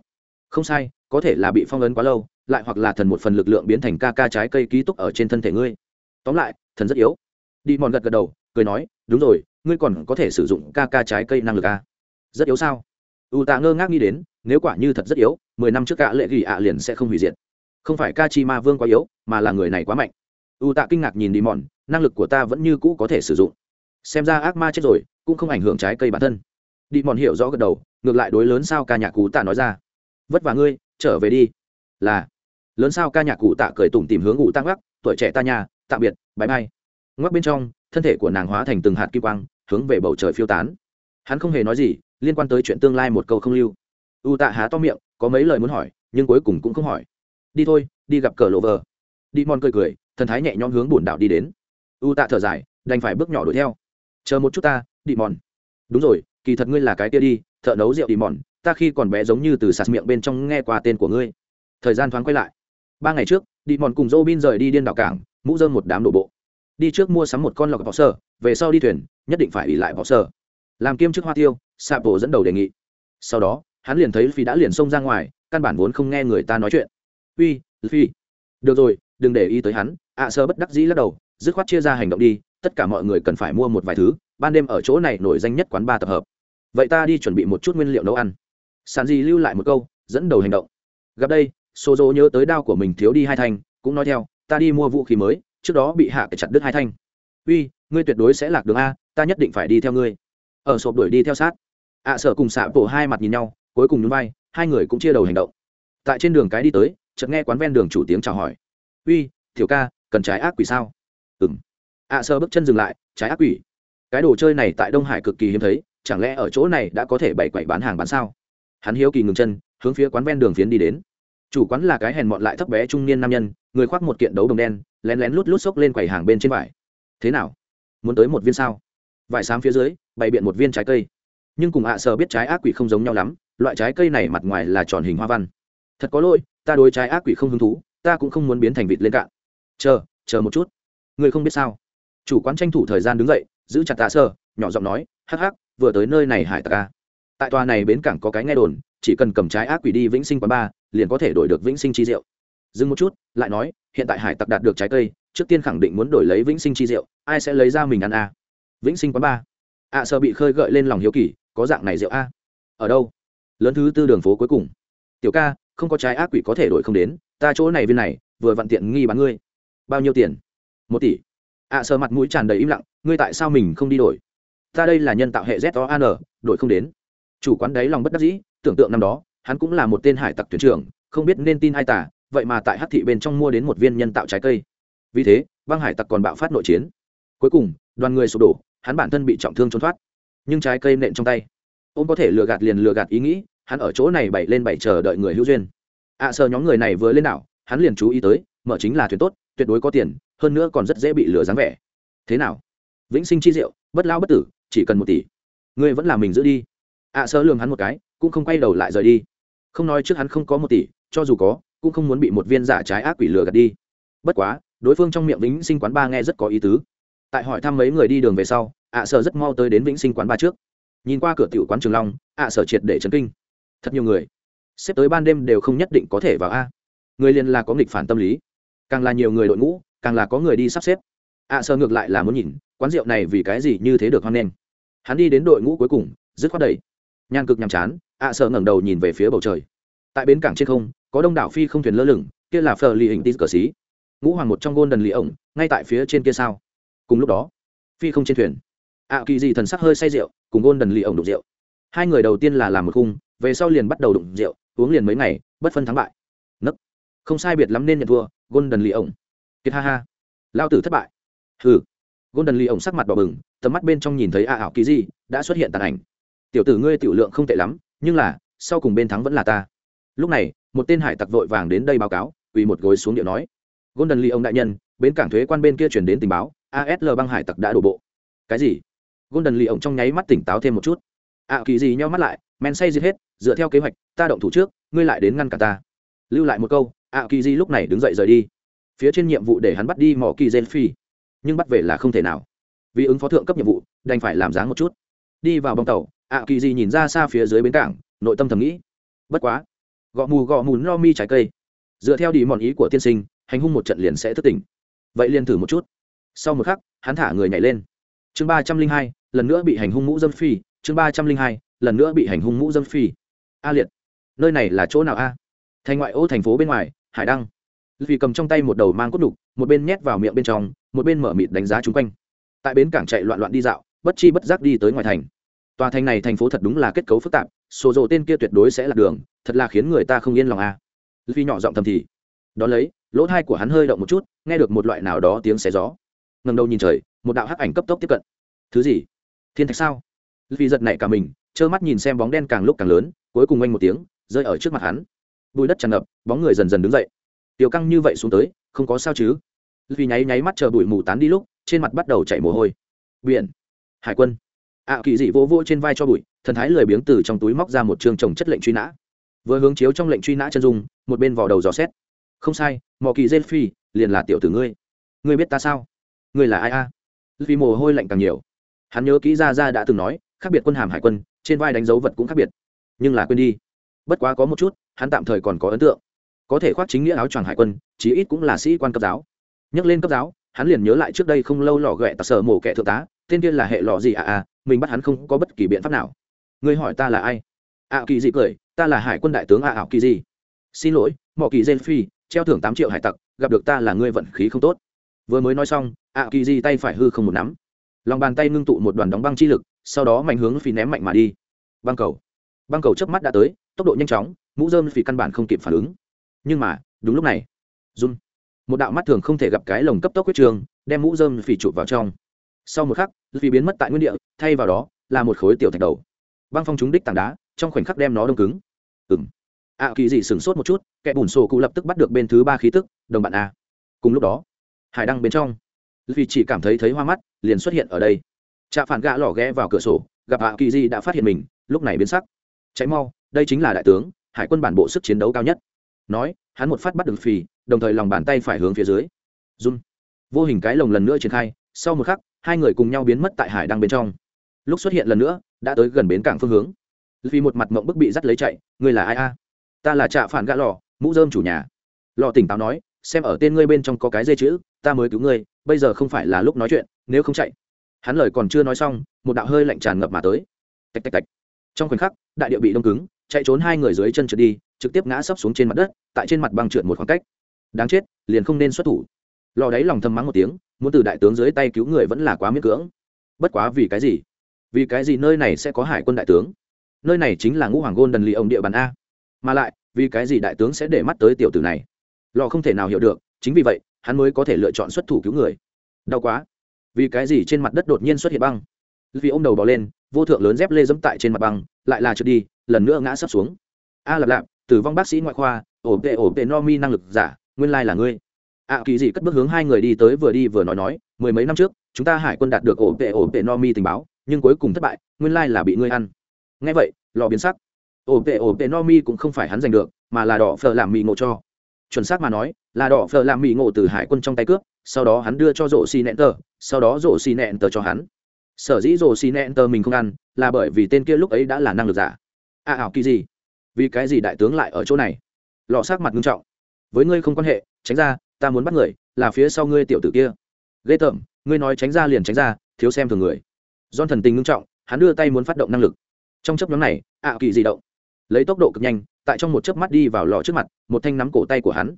Không sai, có thể là bị phong ấn quá lâu, lại hoặc là thần một phần lực lượng biến thành ca ca trái cây ký túc ở trên thân thể ngươi. Tóm lại, thần rất yếu. Đi mòn gật gật đầu, cười nói đúng rồi, ngươi còn có thể sử dụng ca ca trái cây năng lực a rất yếu sao? U tạ ngơ ngác nghĩ đến, nếu quả như thật rất yếu, mười năm trước cả lệ ghi ạ liền sẽ không hủy diệt. Không phải ca chi ma vương quá yếu, mà là người này quá mạnh. U tạ kinh ngạc nhìn đi mòn năng lực của ta vẫn như cũ có thể sử dụng. Xem ra ác ma chết rồi, cũng không ảnh hưởng trái cây bản thân. Đi mòn hiểu rõ gật đầu, ngược lại đối lớn sao ca nhạc cụ tạ nói ra. Vất vả ngươi, trở về đi. Là. Lớn sao ca nhạc cụ tạ cười tủm tìm hướng ngủ tăng gác tuổi trẻ ta nhà, tạm biệt bãi bay ngoắc bên trong thân thể của nàng hóa thành từng hạt kim quang, hướng về bầu trời phiêu tán. Hắn không hề nói gì, liên quan tới chuyện tương lai một câu không lưu. U tạ há to miệng, có mấy lời muốn hỏi, nhưng cuối cùng cũng không hỏi. Đi thôi, đi gặp cờ lộ vờ. Đi mòn cười cười, thần thái nhẹ nhõm hướng bùn đảo đi đến. U tạ thở dài, đành phải bước nhỏ đuổi theo. Chờ một chút ta, đi mòn đúng rồi, kỳ thật ngươi là cái kia đi, thợ nấu rượu đi mòn ta khi còn bé giống như từ sạt miệng bên trong nghe qua tên của ngươi. Thời gian thoáng quay lại. Ba ngày trước, đi mòn cùng dô bin rời đi điên đảo cảng, mũ dơm một đám đổ bộ đi trước mua sắm một con lọc bọ sơ, về sau đi thuyền, nhất định phải ỉ lại bọ sơ. Làm kiêm chức hoa tiêu xạ bộ dẫn đầu đề nghị. Sau đó, hắn liền thấy phi đã liền xông ra ngoài, căn bản vốn không nghe người ta nói chuyện. Uy phi được rồi, đừng để ý tới hắn. Ạ sơ bất đắc dĩ lắc đầu, dứt khoát chia ra hành động đi, tất cả mọi người cần phải mua một vài thứ, ban đêm ở chỗ này nổi danh nhất quán ba tập hợp. Vậy ta đi chuẩn bị một chút nguyên liệu nấu ăn. Sàn di lưu lại một câu, dẫn đầu hành động. Gặp đây xô dỗ nhớ tới đao của mình thiếu đi hai thanh, cũng nói theo, ta đi mua vũ khí mới trước đó bị hạ cái chặt đứt hai thanh. Uy ngươi tuyệt đối sẽ lạc đường a ta nhất định phải đi theo ngươi. Ở sộp đuổi đi theo sát. Ạ à, sở cùng xạ bộ hai mặt nhìn nhau cuối cùng nhún vai hai người cũng chia đầu hành động. Tại trên đường cái đi tới chợt nghe quán ven đường chủ tiếng chào hỏi. Uy thiểu ca cần trái ác quỷ sao? Ừng ạ à, bước chân dừng lại trái ác quỷ? Cái đồ chơi này tại đông hải cực kỳ hiếm thấy chẳng lẽ ở chỗ này đã có thể bày quậy bán hàng bán sao? Hắn hiếu kỳ ngừng chân hướng phía quán ven đường phiến đi đến. Chủ quán là cái hèn mọn lại thấp bé trung niên nam nhân người khoác một kiện đấu đồng đen, lén lén lút lút xốc lên quầy hàng bên trên vải. Thế nào? Muốn tới một viên sao? Vải xám phía dưới, bày biện một viên trái cây. Nhưng cùng ạ à sờ biết trái ác quỷ không giống nhau lắm, loại trái cây này mặt ngoài là tròn hình hoa văn. Thật có lỗi, ta đối trái ác quỷ không hứng thú, ta cũng không muốn biến thành vịt lên cạn. Chờ chờ một chút. Người không biết sao. Chủ quán tranh thủ thời gian đứng dậy, giữ chặt tạ sơ nhỏ giọng nói, hắc hắc, vừa tới nơi này hải tặc ca tại tòa này bến cảng có cái nghe đồn, chỉ cần cầm trái ác quỷ đi vĩnh sinh quán ba liền có thể đổi được vĩnh sinh chi rượu dừng một chút lại nói hiện tại hải tặc đạt được trái cây trước tiên khẳng định muốn đổi lấy vĩnh sinh chi rượu ai sẽ lấy ra mình ăn a à? vĩnh sinh quán ba. Ạ à, sợ bị khơi gợi lên lòng hiếu kỳ có dạng này rượu a ở đâu? Lớn thứ tư đường phố cuối cùng. Tiểu ca không có trái ác quỷ có thể đổi không đến ta chỗ này viên này vừa vặn tiện nghi bán ngươi. Bao nhiêu tiền? Một tỷ. Ạ sợ mặt mũi tràn đầy im lặng ngươi tại sao mình không đi đổi? Ta đây là nhân tạo hệ z o an đổi không đến. Chủ quán đấy lòng bất đắc dĩ tưởng tượng năm đó hắn cũng là một tên hải tặc thuyền trưởng không biết nên tin ai tả vậy mà tại hát thị bên trong mua đến một viên nhân tạo trái cây. Vì thế băng hải tặc còn bạo phát nội chiến. Cuối cùng đoàn người sụp đổ hắn bản thân bị trọng thương trốn thoát. Nhưng trái cây nện trong tay. Ông có thể lừa gạt liền lừa gạt ý nghĩ hắn ở chỗ này bày lên bày chờ đợi người hữu duyên. Ạ à, sờ nhóm người này vừa lên đảo hắn liền chú ý tới mở chính là thuyền tốt tuyệt đối có tiền hơn nữa còn rất dễ bị lừa dáng vẻ. Thế nào? Vĩnh sinh chi diệu bất lao bất tử chỉ cần một tỷ. Ngươi vẫn là mình giữ đi. Ạ à, sơ lường hắn một cái cũng không quay đầu lại rời đi. Không nói trước hắn không có một tỷ cho dù có cũng không muốn bị một viên giả trái ác quỷ lừa gạt đi. Bất quá, đối phương trong miệng vĩnh sinh quán ba nghe rất có ý tứ. Tại hỏi thăm mấy người đi đường về sau, ạ sở rất mau tới đến vĩnh sinh quán ba trước. Nhìn qua cửa tiểu quán trường long, ạ sở triệt để chấn kinh. Thật nhiều người. Xếp tới ban đêm đều không nhất định có thể vào a. Người liền là có nghịch phản tâm lý. Càng là nhiều người đội ngũ, càng là có người đi sắp xếp. Ạ sở ngược lại là muốn nhìn, quán rượu này vì cái gì như thế được hoan nghênh. Hắn đi đến đội ngũ cuối cùng, dứt khoát đầy nhàn cực nhàm chán, ạ sở ngẩng đầu nhìn về phía bầu trời. Tại bến cảng trên không có đông đảo phi không thuyền lơ lửng, kia là phờ lì hình tít cờ xí. Ngũ hoàng một trong gôn đần lì ổng, ngay tại phía trên kia sao. Cùng lúc đó, phi không trên thuyền. Ạ kỳ gì thần sắc hơi say rượu, cùng gôn đần lì ổng đụng rượu. Hai người đầu tiên là làm một khung, về sau liền bắt đầu đụng rượu, uống liền mấy ngày, bất phân thắng bại. Nấc. Không sai biệt lắm nên nhận thua gôn đần lì ổng. Kiệt ha ha. Lao tử thất bại. Hừ. Gôn đần lì ổng sắc mặt đỏ bừng, tầm mắt bên trong nhìn thấy a ảo kỳ gì đã xuất hiện tàn ảnh. Tiểu tử ngươi tiểu lượng không tệ lắm, nhưng là, sau cùng bên thắng vẫn là ta lúc này, một tên hải tặc vội vàng đến đây báo cáo, quỳ một gối xuống điệu nói, golden lee ông đại nhân bến cảng thuế quan bên kia chuyển đến tình báo asl băng hải tặc đã đổ bộ. Cái gì? Golden lee ông trong nháy mắt tỉnh táo thêm một chút. Ạ kỳ gì nhau mắt lại, men say giết hết, dựa theo kế hoạch, ta động thủ trước, ngươi lại đến ngăn cả ta. Lưu lại một câu ạ kỳ gì lúc này đứng dậy rời đi. Phía trên nhiệm vụ để hắn bắt đi mỏ kỳ gen phi, nhưng bắt về là không thể nào. Vì ứng phó thượng cấp nhiệm vụ, đành phải làm dáng một chút. Đi vào bong tàu ạ kỳ gì nhìn ra xa phía dưới bến cảng, nội tâm thầm nghĩ, bất quá gõ mù gõ mù no mi trái cây. Dựa theo đi mòn ý của tiên sinh, hành hung một trận liền sẽ thức tỉnh. Vậy liền thử một chút. Sau một khắc, hắn thả người nhảy lên. Chương ba trăm linh hai, lần nữa bị hành hung mũ dâm phi. Chương ba trăm linh hai, lần nữa bị hành hung mũ dâm phi. A liệt. Nơi này là chỗ nào a? Thành ngoại ô thành phố bên ngoài, hải đăng. Vì cầm trong tay một đầu mang cốt đục, một bên nhét vào miệng bên trong, một bên mở mịt đánh giá chung quanh. Tại bến cảng chạy loạn loạn đi dạo, bất chi bất giác đi tới ngoài thành. Tòa thành này thành phố thật đúng là kết cấu phức tạp sổ dồ tên kia tuyệt đối sẽ là đường thật là khiến người ta không yên lòng à. a vì nhỏ giọng thầm thì. Đón lấy lỗ thai của hắn hơi động một chút nghe được một loại nào đó tiếng xé gió. Ngầm đầu nhìn trời một đạo hắc ảnh cấp tốc tiếp cận. Thứ gì? Thiên thạch sao? Vì giật nảy cả mình trơ mắt nhìn xem bóng đen càng lúc càng lớn cuối cùng oanh một tiếng rơi ở trước mặt hắn. Bùi đất tràn ngập bóng người dần dần đứng dậy. Tiểu căng như vậy xuống tới không có sao chứ. Vì nháy nháy mắt chờ bụi mù tán đi lúc trên mặt bắt đầu chảy mồ hôi. Biển. Hải quân. Ạ à, kỳ dị vô vỗ trên vai cho bụi thần thái lười biếng từ trong túi móc ra một chương trồng chất lệnh truy nã. Vừa hướng chiếu trong lệnh truy nã chân dung, một bên vò đầu dò xét. Không sai, mò kỳ dê phi, liền là tiểu tử ngươi. Ngươi biết ta sao? Ngươi là ai a? À? vì mồ hôi lạnh càng nhiều. Hắn nhớ kỹ ra ra đã từng nói, khác biệt quân hàm hải quân, trên vai đánh dấu vật cũng khác biệt. Nhưng là quên đi. Bất quá có một chút, hắn tạm thời còn có ấn tượng. Có thể khoác chính nghĩa áo choàng hải quân, chí ít cũng là sĩ quan cấp giáo. Nhắc lên cấp giáo, hắn liền nhớ lại trước đây không lâu lò ghẹ tạc sở mổ kẻ thượng tá, tên kia là hệ lò gì à à mình bắt hắn không có bất kỳ biện pháp nào ngươi hỏi ta là ai? Ạ kỳ Dị cười, ta là hải quân đại tướng ạ ảo kỳ dị. Xin lỗi mỏ kỳ dê phi, treo thưởng tám triệu hải tặc, gặp được ta là ngươi vận khí không tốt. Vừa mới nói xong ạ kỳ Dị tay phải hư không một nắm. Lòng bàn tay ngưng tụ một đoàn đóng băng chi lực, sau đó mạnh hướng phi ném mạnh mà đi. Băng cầu. Băng cầu chớp mắt đã tới, tốc độ nhanh chóng, mũ dơm phi căn bản không kịp phản ứng. Nhưng mà, đúng lúc này. Run. Một đạo mắt thường không thể gặp cái lồng cấp tốc huyết trường, đem mũ dơm phi chụp vào trong. Sau một khắc, phi biến mất tại nguyên địa, thay vào đó là một khối tiểu thạch đầu băng phong trúng đích tảng đá, trong khoảnh khắc đem nó đông cứng. Ừng ạ kỳ dị sửng sốt một chút, kẻ bùn sổ cụ lập tức bắt được bên thứ ba khí tức, đồng bạn a. Cùng lúc đó, hải đăng bên trong vì chỉ cảm thấy thấy hoa mắt, liền xuất hiện ở đây. Trạ phản gã lỏ ghé vào cửa sổ, gặp ạ kỳ dị đã phát hiện mình, lúc này biến sắc. Cháy mau, đây chính là đại tướng, hải quân bản bộ sức chiến đấu cao nhất. Nói, hắn một phát bắt được phì đồng thời lòng bàn tay phải hướng phía dưới. Run vô hình cái lồng lần nữa triển khai, sau một khắc, hai người cùng nhau biến mất tại hải đăng bên trong lúc xuất hiện lần nữa, đã tới gần bến cảng phương hướng. Vì một mặt mộng bức bị dắt lấy chạy, ngươi là ai a? Ta là trạ phản gã lò mũ dơm chủ nhà. Lò tỉnh táo nói, xem ở tên ngươi bên trong có cái dây chữ, ta mới cứu ngươi, bây giờ không phải là lúc nói chuyện, nếu không chạy. Hắn lời còn chưa nói xong, một đạo hơi lạnh tràn ngập mà tới. Tạch tạch tạch. Trong khoảnh khắc, đại địa bị đông cứng, chạy trốn hai người dưới chân trượt đi, trực tiếp ngã sấp xuống trên mặt đất, tại trên mặt băng trượt một khoảng cách. Đáng chết, liền không nên xuất thủ. Lò đáy lòng thầm mắng một tiếng, muốn từ đại tướng dưới tay cứu người vẫn là quá miễn cưỡng. Bất quá vì cái gì? Vì cái gì nơi này sẽ có hải quân đại tướng? Nơi này chính là ngũ hoàng gôn đần lì ông địa bàn a. Mà lại, vì cái gì đại tướng sẽ để mắt tới tiểu tử này? Lò không thể nào hiểu được, chính vì vậy, hắn mới có thể lựa chọn xuất thủ cứu người. Đau quá. Vì cái gì trên mặt đất đột nhiên xuất hiện băng? Vì ô m đầu bỏ lên, vô thượng lớn dép lê dẫm tại trên mặt băng, lại là trượt đi, lần nữa ngã sấp xuống. A lạp lạp, tử vong bác sĩ ngoại khoa, ổ tệ ổ tệ no mi năng lực giả, nguyên lai là ngươi. Ạ kỳ dị cất bước hướng hai người đi tới vừa đi vừa nói nói, mười mấy năm trước, chúng ta hải quân đạt được ổ tệ ổ tệ no mi tình báo nhưng cuối cùng thất bại, nguyên lai là bị ngươi ăn. Ngay vậy, lò biến sắc. Ổ tệ ổ tệ, no mi cũng không phải hắn giành được, mà là đỏ phở làm mì ngộ cho. Chuẩn xác mà nói, là đỏ phở làm mì ngộ từ hải quân trong tay cướp, sau đó hắn đưa cho rổ xì nẹn tờ, sau đó rổ xì nẹn tờ cho hắn. Sở dĩ rổ xì nẹn tờ mình không ăn, là bởi vì tên kia lúc ấy đã là năng lực giả. À ảo kỳ gì? Vì cái gì đại tướng lại ở chỗ này? Lọ sát mặt nghiêm trọng. Với ngươi không quan hệ, tránh ra, ta muốn bắt người, là phía sau ngươi tiểu tử kia. Ghê tởm, ngươi nói tránh ra liền tránh ra, thiếu xem thường người don thần tình ngưng trọng, hắn đưa tay muốn phát động năng lực. Trong chấp nhóm này, ạ kỳ di động. Lấy tốc độ cực nhanh, tại trong một chớp mắt đi vào lò trước mặt, một thanh nắm cổ tay của hắn.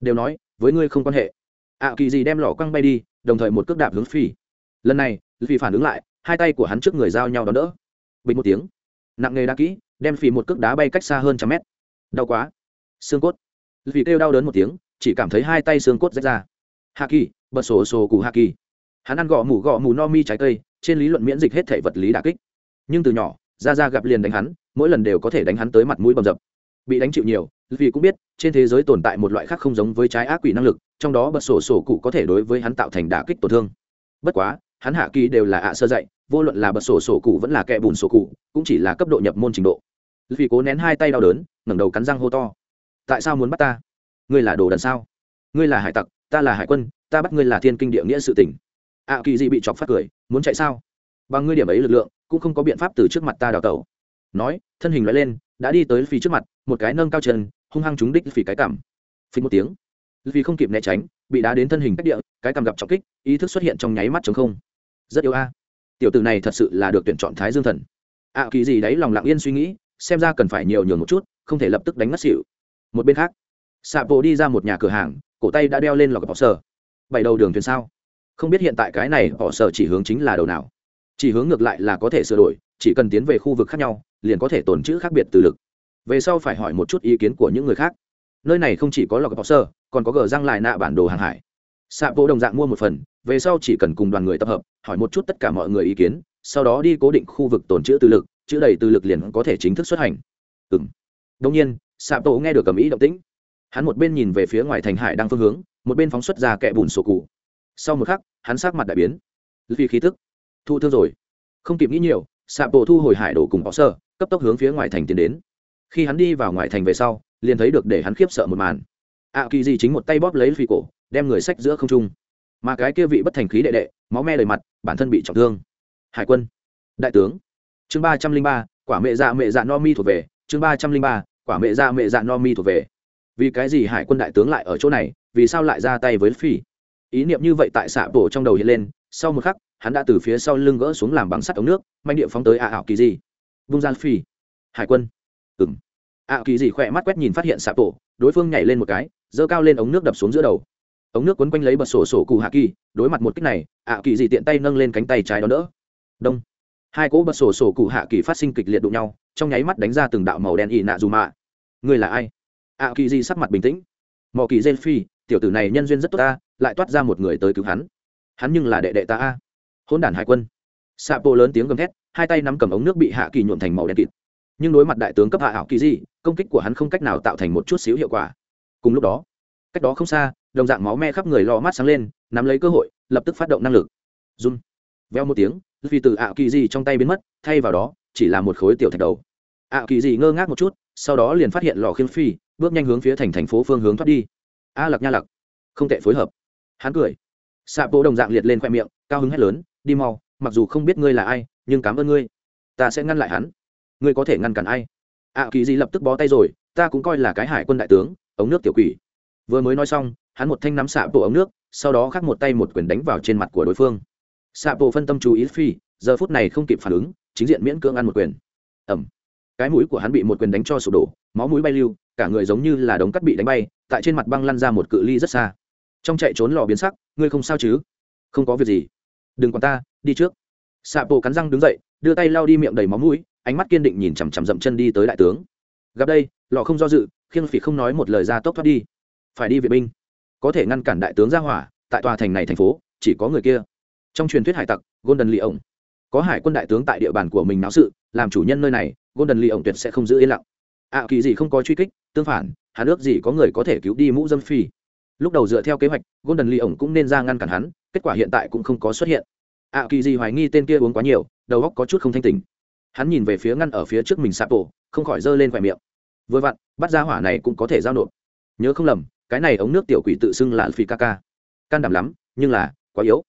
Đều nói, với ngươi không quan hệ. Ạ kỳ di đem lò quăng bay đi, đồng thời một cước đạp hướng phi. Lần này, phi phản ứng lại, hai tay của hắn trước người giao nhau đón đỡ. Bình một tiếng. Nặng nghề đá kỹ, đem phi một cước đá bay cách xa hơn trăm mét. Đau quá. Xương cốt. Vì kêu đau đớn một tiếng, chỉ cảm thấy hai tay xương cốt rách ra. Hạ kỳ, bật sổ sổ cụ hạ kỳ. Hắn ăn gõ mủ gõ mù no mi trái cây trên lý luận miễn dịch hết thể vật lý đà kích. Nhưng từ nhỏ ra ra gặp liền đánh hắn, mỗi lần đều có thể đánh hắn tới mặt mũi bầm dập. Bị đánh chịu nhiều, vì cũng biết, trên thế giới tồn tại một loại khác không giống với trái ác quỷ năng lực, trong đó bật sổ sổ cụ có thể đối với hắn tạo thành đả kích tổn thương. Bất quá, hắn hạ kỳ đều là ạ sơ dạy, vô luận là bật sổ sổ cụ vẫn là kẻ bùn sổ cụ, cũng chỉ là cấp độ nhập môn trình độ. Vì cố nén hai tay đau đớn, ngẩng đầu cắn răng hô to. Tại sao muốn bắt ta? Ngươi là đồ đần sao? Ngươi là hải tặc, ta là hải quân, ta bắt ngươi là thiên kinh địa nghĩa sự tỉnh ạ kỳ dị bị chọc phát cười, muốn chạy sao? Bằng ngươi điểm ấy lực lượng, cũng không có biện pháp từ trước mặt ta đào tẩu. Nói, thân hình loại lên, đã đi tới phía trước mặt, một cái nâng cao chân, hung hăng trúng đích phì cái cảm phí một tiếng vì không kịp né tránh, bị đá đến thân hình cách địa, cái cảm gặp trọng kích, ý thức xuất hiện trong nháy mắt chống không. Rất yếu a. Tiểu tử này thật sự là được tuyển chọn thái dương thần. Ạ kỳ gì đấy lòng lặng yên suy nghĩ, xem ra cần phải nhiều nhường một chút, không thể lập tức đánh mất xỉu. Một bên khác xạ bộ đi ra một nhà cửa hàng, cổ tay đã đeo lên lọc bọc sờ. Bảy đầu đường thuyền sao? Không biết hiện tại cái này họ sở chỉ hướng chính là đầu nào. Chỉ hướng ngược lại là có thể sửa đổi, chỉ cần tiến về khu vực khác nhau, liền có thể tồn chữ khác biệt từ lực. Về sau phải hỏi một chút ý kiến của những người khác. Nơi này không chỉ có lọc bỏ sơ còn có gờ răng lại nạ bản đồ hàng hải. Xạ bộ đồng dạng mua một phần, về sau chỉ cần cùng đoàn người tập hợp, hỏi một chút tất cả mọi người ý kiến, sau đó đi cố định khu vực tồn chữ từ lực, chữ đầy từ lực liền có thể chính thức xuất hành. Ừ m đông nhiên xạ bộ nghe được cầm ý động tĩnh. Hắn một bên nhìn về phía ngoài thành hải đang phương hướng, một bên phóng xuất ra kẹ bùn sổ cụ sau một khắc, hắn sát mặt đại biến. Vì khí tức. Thu thương rồi. Không kịp nghĩ nhiều, sạp bộ thu hồi hải đồ cùng họ sơ, cấp tốc hướng phía ngoài thành tiến đến. Khi hắn đi vào ngoài thành về sau, liền thấy được để hắn khiếp sợ một màn. Ạ kỳ gì chính một tay bóp lấy phi cổ, đem người sách giữa không trung. Mà cái kia vị bất thành khí đệ đệ, máu me đầy mặt, bản thân bị trọng thương. Hải quân. Đại tướng. Chương ba trăm linh ba, quả mẹ dạ mẹ dạ no mi thuộc về. Chương ba trăm linh ba, quả mẹ dạ mẹ dạ no mi thuộc về. Vì cái gì hải quân đại tướng lại ở chỗ này, vì sao lại ra tay với phi? Ý niệm như vậy tại xạ bộ trong đầu hiện lên, sau một khắc, hắn đã từ phía sau lưng gỡ xuống làm bằng sắt ống nước, manh địa phóng tới ạ ảo kỳ gì vung ra phi. Hải quân. Ừng ạ kỳ gì khỏe mắt quét nhìn phát hiện xạ bộ đối phương nhảy lên một cái, giơ cao lên ống nước đập xuống giữa đầu. Ống nước quấn quanh lấy bật sổ sổ cụ hạ kỳ, đối mặt một cách này ạ kỳ gì tiện tay nâng lên cánh tay trái đó đỡ. Đông. Hai cỗ bật sổ sổ cụ hạ kỳ phát sinh kịch liệt đụng nhau, trong nháy mắt đánh ra từng đạo màu đen ị nạ dù mạ. Người là ai? Ạ kỳ gì sắc mặt bình tĩnh mò kỳ gen phi, tiểu tử này nhân duyên rất tốt ta, lại toát ra một người tới cứu hắn. Hắn nhưng là đệ đệ ta a. Hôn đản hải quân. Xạ bộ lớn tiếng gầm thét, hai tay nắm cầm ống nước bị hạ kỳ nhuộm thành màu đen kịt. Nhưng đối mặt đại tướng cấp hạ ảo kỳ gì công kích của hắn không cách nào tạo thành một chút xíu hiệu quả. Cùng lúc đó, cách đó không xa, đồng dạng máu me khắp người lo mắt sáng lên, nắm lấy cơ hội, lập tức phát động năng lực. Run. Veo một tiếng vì từ ảo kỳ gì trong tay biến mất, thay vào đó, chỉ là một khối tiểu thạch đầu. Ảo kỳ gì ngơ ngác một chút, sau đó liền phát hiện lò khiêm phi bước nhanh hướng phía thành thành phố phương hướng thoát đi. A lặc nha lặc không tệ phối hợp. Hắn cười. Xạ bộ đồng dạng liệt lên khoe miệng, cao hứng hét lớn, đi mau, mặc dù không biết ngươi là ai, nhưng cảm ơn ngươi. Ta sẽ ngăn lại hắn. Ngươi có thể ngăn cản ai? Ạ kỳ gì lập tức bó tay rồi, ta cũng coi là cái hải quân đại tướng, ống nước tiểu quỷ. Vừa mới nói xong, hắn một thanh nắm xạ bộ ống nước, sau đó khắc một tay một quyền đánh vào trên mặt của đối phương. Xạ bộ phân tâm chú ý phi, giờ phút này không kịp phản ứng, chính diện miễn cưỡng ăn một quyền. Ẩm cái mũi của hắn bị một quyền đánh cho sụp đổ, máu mũi bay lưu, cả người giống như là đống cắt bị đánh bay, tại trên mặt băng lăn ra một cự ly rất xa. Trong chạy trốn lò biến sắc, ngươi không sao chứ? Không có việc gì. Đừng còn ta, đi trước. Xạ bộ cắn răng đứng dậy, đưa tay lao đi miệng đầy máu mũi, ánh mắt kiên định nhìn chằm chằm dậm chân đi tới đại tướng. Gặp đây, lò không do dự, khiêng phỉ không nói một lời ra tốc thoát đi. Phải đi vệ binh. Có thể ngăn cản đại tướng ra hỏa, tại tòa thành này thành phố, chỉ có người kia. Trong truyền thuyết hải tặc, golden lee ổng có hải quân đại tướng tại địa bàn của mình náo sự, làm chủ nhân nơi này, golden lee ổng tuyệt sẽ không giữ yên lặng. Ạ kỳ gì không có truy kích, tương phản hắn ước gì có người có thể cứu đi mũ dâm phi. Lúc đầu dựa theo kế hoạch, golden lee ổng cũng nên ra ngăn cản hắn, kết quả hiện tại cũng không có xuất hiện. Ạ kỳ gì hoài nghi tên kia uống quá nhiều, đầu óc có chút không thanh tình hắn nhìn về phía ngăn ở phía trước mình sạp bộ không khỏi giơ lên khỏe miệng. Vừa vặn bắt ra hỏa này cũng có thể giao nộp. Nhớ không lầm, cái này ống nước tiểu quỷ tự xưng là phi ca ca can đảm lắm, nhưng là quá yếu.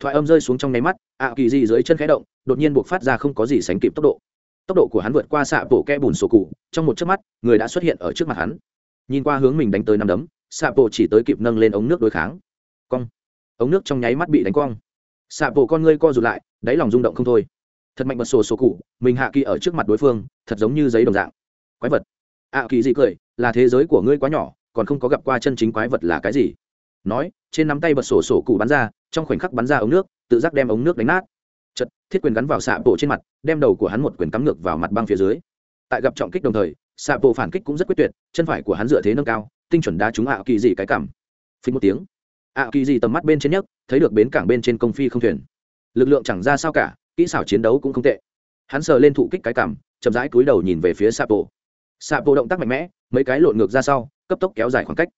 Thoại âm rơi xuống trong nháy mắt ạ kỳ di dưới chân khẽ động đột nhiên buộc phát ra không có gì sánh kịp tốc độ. Tốc độ của hắn vượt qua xạ bộ kẽ bùn sổ cụ, trong một chớp mắt, người đã xuất hiện ở trước mặt hắn. Nhìn qua hướng mình đánh tới năm đấm, xạ bộ chỉ tới kịp nâng lên ống nước đối kháng. Cong. Ống nước trong nháy mắt bị đánh cong. Xạ bộ con ngươi co rụt lại, đáy lòng rung động không thôi. Thật mạnh bật sổ sổ cụ, mình hạ kỳ ở trước mặt đối phương, thật giống như giấy đồng dạng. Quái vật. Ạ kỳ dị cười, là thế giới của ngươi quá nhỏ, còn không có gặp qua chân chính quái vật là cái gì? Nói, trên nắm tay bật sổ sổ cụ bắn ra, trong khoảnh khắc bắn ra ống nước, tự giác đem ống nước đánh nát chật, thiết quyền gắn vào xạ bộ trên mặt, đem đầu của hắn một quyền cắm ngược vào mặt băng phía dưới. Tại gặp trọng kích đồng thời, xạ bộ phản kích cũng rất quyết tuyệt, chân phải của hắn dựa thế nâng cao, tinh chuẩn đá trúng ạ kỳ dị cái cảm phí một tiếng, ạ kỳ dị tầm mắt bên trên nhất thấy được bến cảng bên trên công phi không thuyền. Lực lượng chẳng ra sao cả, kỹ xảo chiến đấu cũng không tệ. Hắn sờ lên thụ kích cái cảm chậm rãi cúi đầu nhìn về phía xạ bộ. Xạ bộ động tác mạnh mẽ, mấy cái lộn ngược ra sau, cấp tốc kéo dài khoảng cách.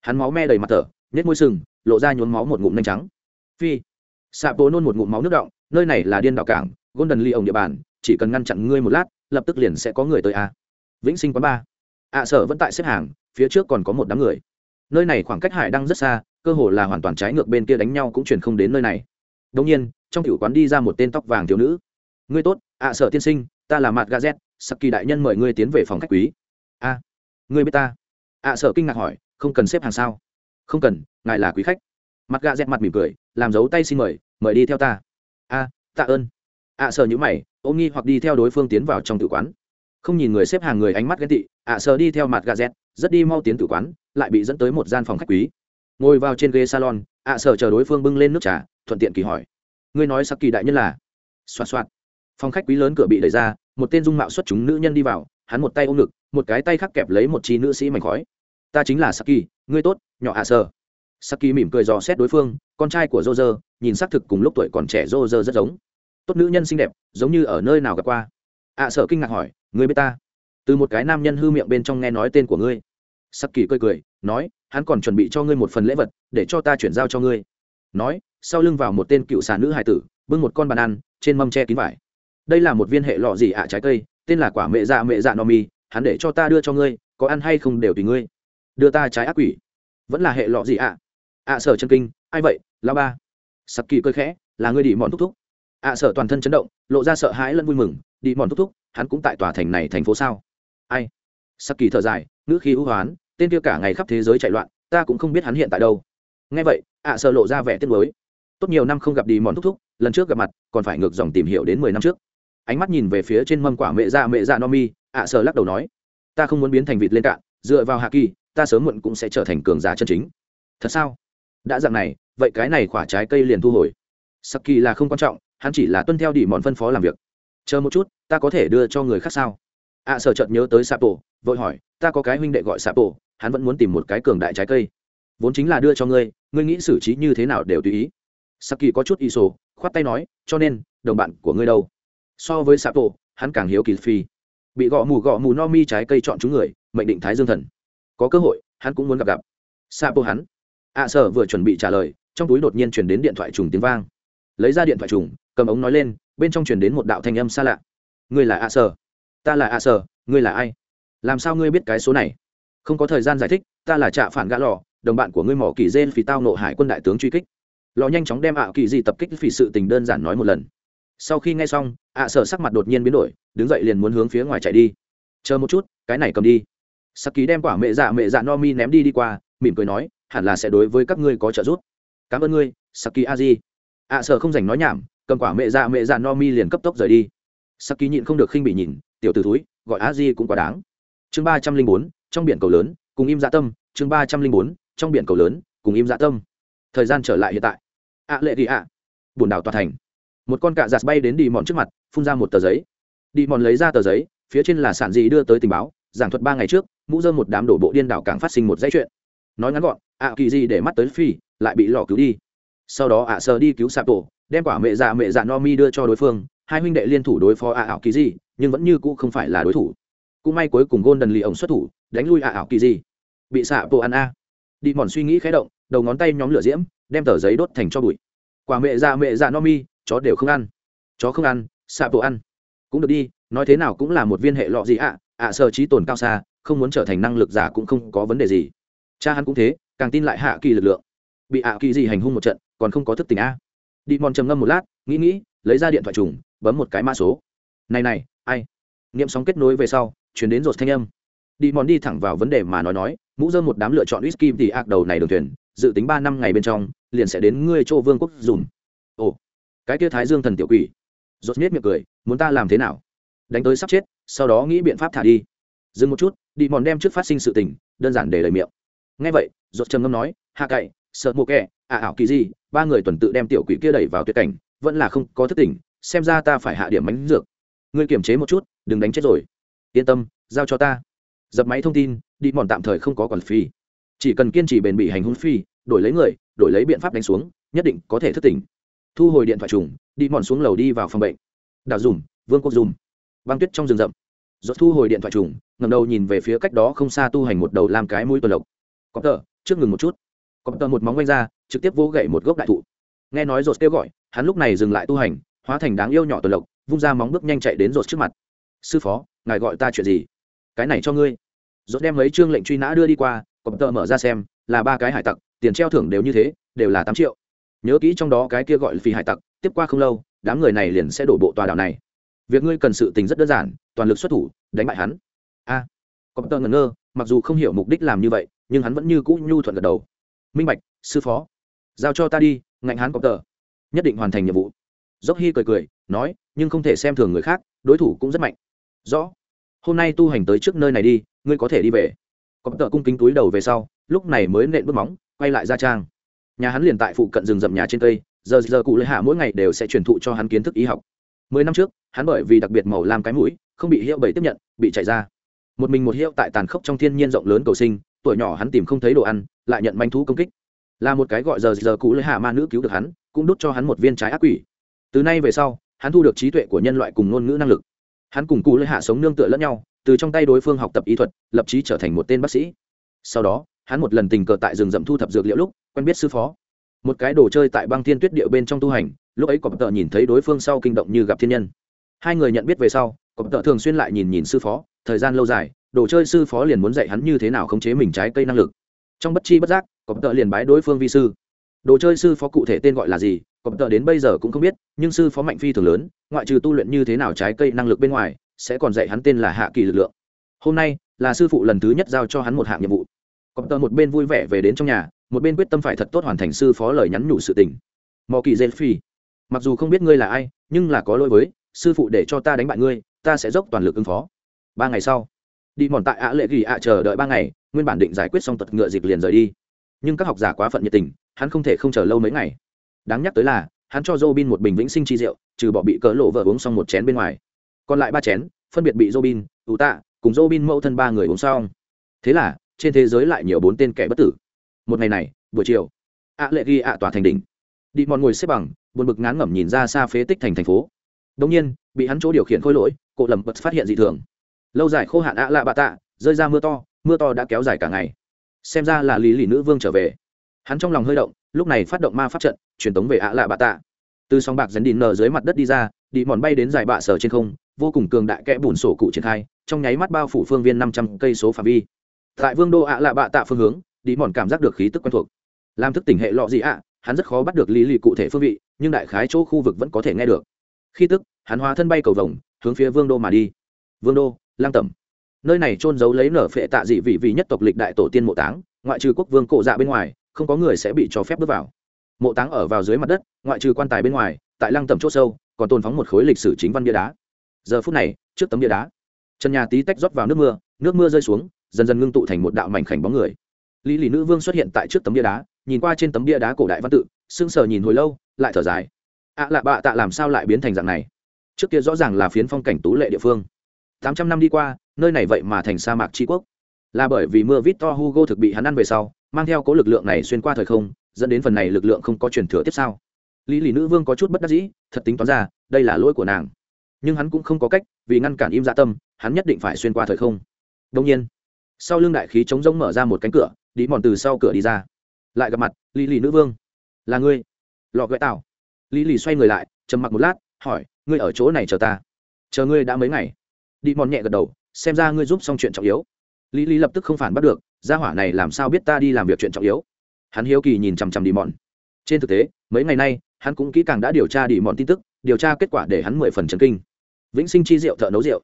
Hắn máu me đầy mặt thở nhét môi sừng, lộ ra nhốn máu một ngụm nhanh trắng. Phi. Xạ bộ nôn một ngụm máu nước động nơi này là điên đạo cảng, golden ly ổng địa bàn, chỉ cần ngăn chặn ngươi một lát, lập tức liền sẽ có người tới a. Vĩnh sinh quán ba ạ à, sở vẫn tại xếp hàng, phía trước còn có một đám người. Nơi này khoảng cách hải đang rất xa, cơ hồ là hoàn toàn trái ngược bên kia đánh nhau cũng chuyển không đến nơi này. Đông nhiên, trong tiểu quán đi ra một tên tóc vàng thiếu nữ. Ngươi tốt ạ sở tiên sinh, ta là mặt gazet saki đại nhân mời ngươi tiến về phòng khách quý. A ngươi biết ta? Ạ sở kinh ngạc hỏi, không cần xếp hàng sao? Không cần, ngài là quý khách. Mặt gazet mặt mỉm cười, làm dấu tay xin mời mời đi theo ta a tạ ơn. À, ạ sợ nhữ mày ôm nghi hoặc đi theo đối phương tiến vào trong tử quán. Không nhìn người xếp hàng người ánh mắt ghen tị, ạ sợ đi theo mặt gà z rất đi mau tiến tử quán, lại bị dẫn tới một gian phòng khách quý. Ngồi vào trên ghế salon, ạ sợ chờ đối phương bưng lên nước trà, thuận tiện kỳ hỏi. Ngươi nói sắc kỳ đại nhân là? Xoạt xoạt. Phòng khách quý lớn cửa bị đẩy ra, một tên dung mạo xuất chúng nữ nhân đi vào, hắn một tay ôm ngực, một cái tay khắc kẹp lấy một chi nữ sĩ mảnh khói. Ta chính là saki, ngươi tốt, nhỏ ạ sơ saki mỉm cười dò xét đối phương, con trai của dô dơ nhìn xác thực cùng lúc tuổi còn trẻ rô rơ rất giống. Tốt nữ nhân xinh đẹp, giống như ở nơi nào gặp qua. Ạ sợ kinh ngạc hỏi người biết ta? Từ một cái nam nhân hư miệng bên trong nghe nói tên của ngươi. Sắc kỳ cười cười, nói, hắn còn chuẩn bị cho ngươi một phần lễ vật, để cho ta chuyển giao cho ngươi. Nói, sau lưng vào một tên cựu xà nữ hải tử, bưng một con bàn ăn trên mâm che kín vải. Đây là một viên hệ lọ gì ạ, trái cây? Tên là quả mẹ dạ mẹ dạ no mi, hắn để cho ta đưa cho ngươi, có ăn hay không đều tùy ngươi. Đưa ta trái ác quỷ. Vẫn là hệ lọ gì ạ? À, ạ sở chân kinh, ai vậy? Lao ba sặc kỳ cơi khẽ, là ngươi đi mòn thúc thúc. Ạ sợ toàn thân chấn động, lộ ra sợ hãi lẫn vui mừng, đi mòn thúc thúc, hắn cũng tại tòa thành này thành phố sao? Ai? Sặc kỳ thở dài, ngữ khí hữu hoán, tên kia cả ngày khắp thế giới chạy loạn, ta cũng không biết hắn hiện tại đâu. Nghe vậy ạ sợ lộ ra vẻ tiếc nuối. Tốt nhiều năm không gặp đi mòn thúc thúc, lần trước gặp mặt, còn phải ngược dòng tìm hiểu đến mười năm trước. Ánh mắt nhìn về phía trên mâm quả mẹ ra mẹ ra no mi ạ sợ lắc đầu nói, ta không muốn biến thành vịt lên cạn, dựa vào hạ kỳ, ta sớm muộn cũng sẽ trở thành cường giả chân chính. Thật sao? Đã dạng này, vậy cái này quả trái cây liền thu hồi. Sắc kỳ là không quan trọng, hắn chỉ là tuân theo đỉ mòn phân phó làm việc. Chờ một chút, ta có thể đưa cho người khác sao? Ạ sở chợt nhớ tới sapo, vội hỏi, ta có cái huynh đệ gọi sapo, hắn vẫn muốn tìm một cái cường đại trái cây. Vốn chính là đưa cho ngươi ngươi nghĩ xử trí như thế nào đều tùy ý. Sắc kỳ có chút y sổ, khoát tay nói, cho nên, đồng bạn của ngươi đâu? So với sapo, hắn càng hiếu kỳ phi. Bị gõ mù gõ mù no mi trái cây chọn chúng người, mệnh định thái dương thần. Có cơ hội, hắn cũng muốn gặp gặp. Sapo hắn ạ sở vừa chuẩn bị trả lời, trong túi đột nhiên chuyển đến điện thoại trùng tiếng vang. Lấy ra điện thoại trùng, cầm ống nói lên, bên trong chuyển đến một đạo thanh âm xa lạ. Ngươi là ạ sở ta là ạ sở ngươi là ai? Làm sao ngươi biết cái số này? Không có thời gian giải thích, ta là trạ phản gã lò, đồng bạn của ngươi mỏ kỳ dên phì tao nộ hải quân đại tướng truy kích. Lò nhanh chóng đem ạ kỳ gì tập kích vì sự tình đơn giản nói một lần. Sau khi nghe xong ạ sở sắc mặt đột nhiên biến đổi, đứng dậy liền muốn hướng phía ngoài chạy đi. Chờ một chút, cái này cầm đi. Sắc ký đem quả mẹ dạ mẹ dạ no mi ném đi đi qua, mỉm cười nói hẳn là sẽ đối với các ngươi có trợ giúp. Cảm ơn ngươi, saki aji. À, ạ sở không dành nói nhảm, cầm quả mẹ dạ mẹ dạ no mi liền cấp tốc rời đi. Saki nhịn không được khinh bị nhìn, tiểu t ử gọi aji cũng quá đáng. Chương ba trăm linh bốn, trong biển cầu lớn, cùng im dạ tâm. Chương ba trăm linh bốn, trong biển cầu lớn, cùng im dạ tâm. Thời gian trở lại hiện tại. Ạ lệ thì ạ. Bùn đảo tòa thành. Một con cạ giạt bay đến đi mòn trước mặt, phun ra một tờ giấy. Đi mòn lấy ra tờ giấy, phía trên là sản dị đưa tới tình báo, giảng thuật ba ngày trước, mũ dơ một đám đổ bộ điên đảo càng phát sinh một dãy chuyện. Nói ngắn gọn ạ kỳ gì để mắt tới phi, lại bị lò cứu đi. Sau đó ạ sơ đi cứu sạp tổ, đem quả mẹ dạ mẹ dạ no mi đưa cho đối phương, hai huynh đệ liên thủ đối phó ạ ảo kỳ gì, nhưng vẫn như cũ không phải là đối thủ. Cũng may cuối cùng gôn đần lì ổng xuất thủ, đánh lui ạ ảo kỳ gì. Bị sạp tổ ăn a. Đi mòn suy nghĩ khé động, đầu ngón tay nhóm lửa diễm, đem tờ giấy đốt thành cho bụi. Quả mẹ dạ mẹ dạ no mi, chó đều không ăn. Chó không ăn, sạp tổ ăn. Cũng được đi, nói thế nào cũng là một viên hệ lọ gì ạ. Ạ sơ trí tồn cao xa, không muốn trở thành năng lực giả cũng không có vấn đề gì cha hắn cũng thế, càng tin lại hạ kỳ lực lượng. Bị ạ kỳ gì hành hung một trận, còn không có thức tỉnh a. Đi mòn trầm ngâm một lát, nghĩ nghĩ, lấy ra điện thoại trùng, bấm một cái mã số. Này này, ai? Nghiệm sóng kết nối về sau, chuyển đến rột thanh âm. Đi mòn đi thẳng vào vấn đề mà nói nói, mũ dơ một đám lựa chọn whisky thì ạc đầu này đường thuyền, dự tính ba năm ngày bên trong, liền sẽ đến ngươi châu vương quốc dùm. Ồ, cái kia thái dương thần tiểu quỷ. Rột nhét miệng cười, muốn ta làm thế nào? Đánh tới sắp chết, sau đó nghĩ biện pháp thả đi. Dừng một chút, đi mòn đem trước phát sinh sự tình, đơn giản để lời miệng ngay vậy rột trầm ngâm nói, hạ cậy, sợ mộ kẹ à ảo kỳ gì, ba người tuần tự đem tiểu quỷ kia đẩy vào tuyệt cảnh, vẫn là không có thức tỉnh xem ra ta phải hạ điểm mánh dược. Ngươi kiềm chế một chút, đừng đánh chết rồi. Yên tâm, giao cho ta. Dập máy thông tin, đi mòn tạm thời không có còn phi. Chỉ cần kiên trì bền bỉ hành hung phi, đổi lấy người, đổi lấy biện pháp đánh xuống, nhất định có thể thức tỉnh thu hồi điện thoại trùng, đi mòn xuống lầu đi vào phòng bệnh. Đào dùm vương quốc dùm băng tuyết trong rừng rậm. Giọt thu hồi điện thoại trùng ngầm đầu nhìn về phía cách đó không xa tu hành một đầu làm cái mũi tuần lộc có tờ trước ngừng một chút. Có tờ một móng quanh ra trực tiếp vỗ gậy một gốc đại thụ. Nghe nói rột kêu gọi hắn lúc này dừng lại tu hành hóa thành đáng yêu nhỏ tuần lộc vung ra móng bước nhanh chạy đến rột trước mặt. Sư phó ngài gọi ta chuyện gì? Cái này cho ngươi. Rột đem mấy chương lệnh truy nã đưa đi qua có tờ mở ra xem là ba cái hải tặc tiền treo thưởng đều như thế đều là tám triệu. Nhớ kỹ trong đó cái kia gọi phi hải tặc tiếp qua không lâu đám người này liền sẽ đổ bộ tòa đảo này. Việc ngươi cần sự tình rất đơn giản toàn lực xuất thủ đánh bại hắn. A. À, có tờ ngẩn ngơ mặc dù không hiểu mục đích làm như vậy nhưng hắn vẫn như cũ nhu thuận gật đầu. Minh bạch, sư phó, giao cho ta đi, ngạnh hắn có tờ. Nhất định hoàn thành nhiệm vụ. Dốc hy cười cười, nói, nhưng không thể xem thường người khác, đối thủ cũng rất mạnh. Rõ. Hôm nay tu hành tới trước nơi này đi, ngươi có thể đi về. Có tờ cung kính túi đầu về sau, lúc này mới nện bước móng, quay lại ra trang. Nhà hắn liền tại phụ cận rừng rậm nhà trên cây, giờ giờ cụ lệ hạ mỗi ngày đều sẽ truyền thụ cho hắn kiến thức y học. Mười năm trước, hắn bởi vì đặc biệt màu làm cái mũi, không bị hiệu bảy tiếp nhận, bị chạy ra. Một mình một hiệu tại tàn khốc trong thiên nhiên rộng lớn cầu sinh tuổi nhỏ hắn tìm không thấy đồ ăn, lại nhận manh thú công kích. Là một cái gọi giờ giờ cũ lấy hạ ma nữ cứu được hắn, cũng đút cho hắn một viên trái ác quỷ. Từ nay về sau, hắn thu được trí tuệ của nhân loại cùng ngôn ngữ năng lực. Hắn cùng cụ lấy hạ sống nương tựa lẫn nhau, từ trong tay đối phương học tập y thuật, lập trí trở thành một tên bác sĩ. Sau đó, hắn một lần tình cờ tại rừng rậm thu thập dược liệu lúc, quen biết sư phó. Một cái đồ chơi tại băng thiên tuyết địa bên trong tu hành, lúc ấy cọp tợ nhìn thấy đối phương sau kinh động như gặp thiên nhân. Hai người nhận biết về sau, cọp tợ thường xuyên lại nhìn nhìn sư phó, thời gian lâu dài đồ chơi sư phó liền muốn dạy hắn như thế nào khống chế mình trái cây năng lực. Trong bất chi bất giác, cọp tợ liền bái đối phương vi sư. Đồ chơi sư phó cụ thể tên gọi là gì, cọp tợ đến bây giờ cũng không biết, nhưng sư phó mạnh phi thường lớn, ngoại trừ tu luyện như thế nào trái cây năng lực bên ngoài, sẽ còn dạy hắn tên là hạ kỳ lực lượng. Hôm nay, là sư phụ lần thứ nhất giao cho hắn một hạng nhiệm vụ. Cọp tợ một bên vui vẻ về đến trong nhà, một bên quyết tâm phải thật tốt hoàn thành sư phó lời nhắn nhủ sự tình. Mò kỳ dê phi, mặc dù không biết ngươi là ai, nhưng là có lỗi với, sư phụ để cho ta đánh bại ngươi, ta sẽ dốc toàn lực ứng phó. Ba ngày sau đi mòn tại ạ lệ ghi ạ chờ đợi ba ngày nguyên bản định giải quyết xong tật ngựa dịch liền rời đi nhưng các học giả quá phận nhiệt tình hắn không thể không chờ lâu mấy ngày đáng nhắc tới là hắn cho Robin một bình vĩnh sinh chi rượu, trừ bỏ bị cỡ lộ vợ uống xong một chén bên ngoài. Còn lại ba chén, phân biệt bị Robin, Tú Tạ, cùng Robin mẫu thân ba người uống xong. Thế là, trên thế giới lại nhiều bốn tên kẻ bất tử. Một ngày này, buổi chiều, ạ lệ ghi ạ tòa thành đỉnh. Đi mòn ngồi xếp bằng, buồn bực ngán ngẩm nhìn ra xa phế tích thành thành phố. đống nhiên, bị hắn chỗ điều khiển khôi lỗi, cổ lầm bật phát hiện dị thường. Lâu dài khô hạn ạ lạ bạ tạ, rơi ra mưa to, mưa to đã kéo dài cả ngày. Xem ra là Lý lì nữ vương trở về. Hắn trong lòng hơi động, lúc này phát động ma pháp trận truyền tống về ạ lạ bạ tạ. Từ song bạc dần đi nở dưới mặt đất đi ra đi mòn bay đến dài bạ sở trên không vô cùng cường đại kẽ bùn sổ cụ triển khai trong nháy mắt bao phủ phương viên năm trăm cây số phạm vi. Tại vương đô ạ lạ bạ tạ phương hướng đi mòn cảm giác được khí tức quen thuộc. Làm thức tỉnh hệ lọ gì ạ hắn rất khó bắt được lý lì cụ thể phương vị nhưng đại khái chỗ khu vực vẫn có thể nghe được. Khi tức hắn hóa thân bay cầu vồng hướng phía vương đô mà đi. Vương đô lang tẩm. Nơi này trôn giấu lấy nở phệ tạ dị vị vị nhất tộc lịch đại tổ tiên mộ táng, ngoại trừ quốc vương cổ dạ bên ngoài, không có người sẽ bị cho phép bước vào. Mộ táng ở vào dưới mặt đất, ngoại trừ quan tài bên ngoài, tại lăng tầm c h ỗ sâu, còn tồn phóng một khối lịch sử chính văn bia đá. Giờ phút này, trước tấm bia đá trần nhà tí tách rót vào nước mưa nước mưa rơi xuống, dần dần ngưng tụ thành một đạo mảnh khảnh bóng người. Lý lì nữ vương xuất hiện tại trước tấm bia đá, nhìn qua trên tấm bia đá cổ đại văn tự sưng sờ nhìn hồi lâu, lại thở dài. Ạ à lạ bạ tạ làm sao lại biến thành dạng này? Trước kia rõ ràng là phiến phong cảnh tú lệ địa phương tám trăm năm đi qua, nơi này vậy mà thành sa mạc tri quốc. Là bởi vì mưa vít to hugo thực bị hắn ăn về sau, mang theo cố lực lượng này xuyên qua thời không, dẫn đến phần này lực lượng không có truyền thừa tiếp sau. Lý lì nữ vương có chút bất đắc dĩ, thật tính toán ra, đây là lỗi của nàng. Nhưng hắn cũng không có cách, vì ngăn cản im dạ tâm, hắn nhất định phải xuyên qua thời không. Đông nhiên, sau lưng đại khí chống rông mở ra một cánh cửa, đi mòn từ sau cửa đi ra. Lại gặp mặt, lý lì nữ vương. Là ngươi? Lọ gợi tảo. Lý lì xoay người lại, trầm mặc một lát, hỏi, ngươi ở chỗ này chờ ta? Chờ ngươi đã mấy ngày? Đi mòn nhẹ gật đầu, xem ra ngươi giúp xong chuyện trọng yếu. Lý lý lập tức không phản bắt được, gia hỏa này làm sao biết ta đi làm việc chuyện trọng yếu? Hắn hiếu kỳ nhìn chằm chằm đi mòn. Trên thực tế, mấy ngày nay, hắn cũng kỹ càng đã điều tra đi mòn tin tức, điều tra kết quả để hắn mười phần trần kinh. Vĩnh sinh chi rượu thợ nấu rượu.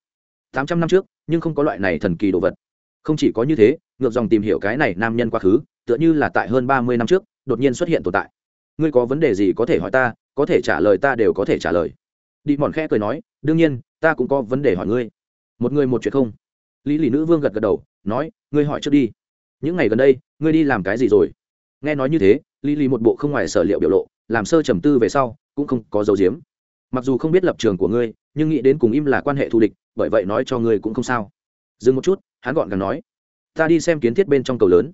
Tám trăm năm trước, nhưng không có loại này thần kỳ đồ vật. Không chỉ có như thế, ngược dòng tìm hiểu cái này nam nhân quá khứ, tựa như là tại hơn ba mươi năm trước, đột nhiên xuất hiện tồn tại. Ngươi có vấn đề gì có thể hỏi ta, có thể trả lời ta đều có thể trả lời. Đi mòn khẽ cười nói, đương nhiên, ta cũng có vấn đề hỏi ngươi một người một chuyện không? Lý lì nữ vương gật gật đầu, nói, ngươi hỏi trước đi. Những ngày gần đây, ngươi đi làm cái gì rồi? Nghe nói như thế, lý lì một bộ không ngoài sở liệu biểu lộ, làm sơ trầm tư về sau, cũng không có dấu diếm mặc dù không biết lập trường của ngươi, nhưng nghĩ đến cùng im là quan hệ thù địch, bởi vậy nói cho ngươi cũng không sao. Dừng một chút, hắn gọn gàng nói, ta đi xem kiến thiết bên trong cầu lớn.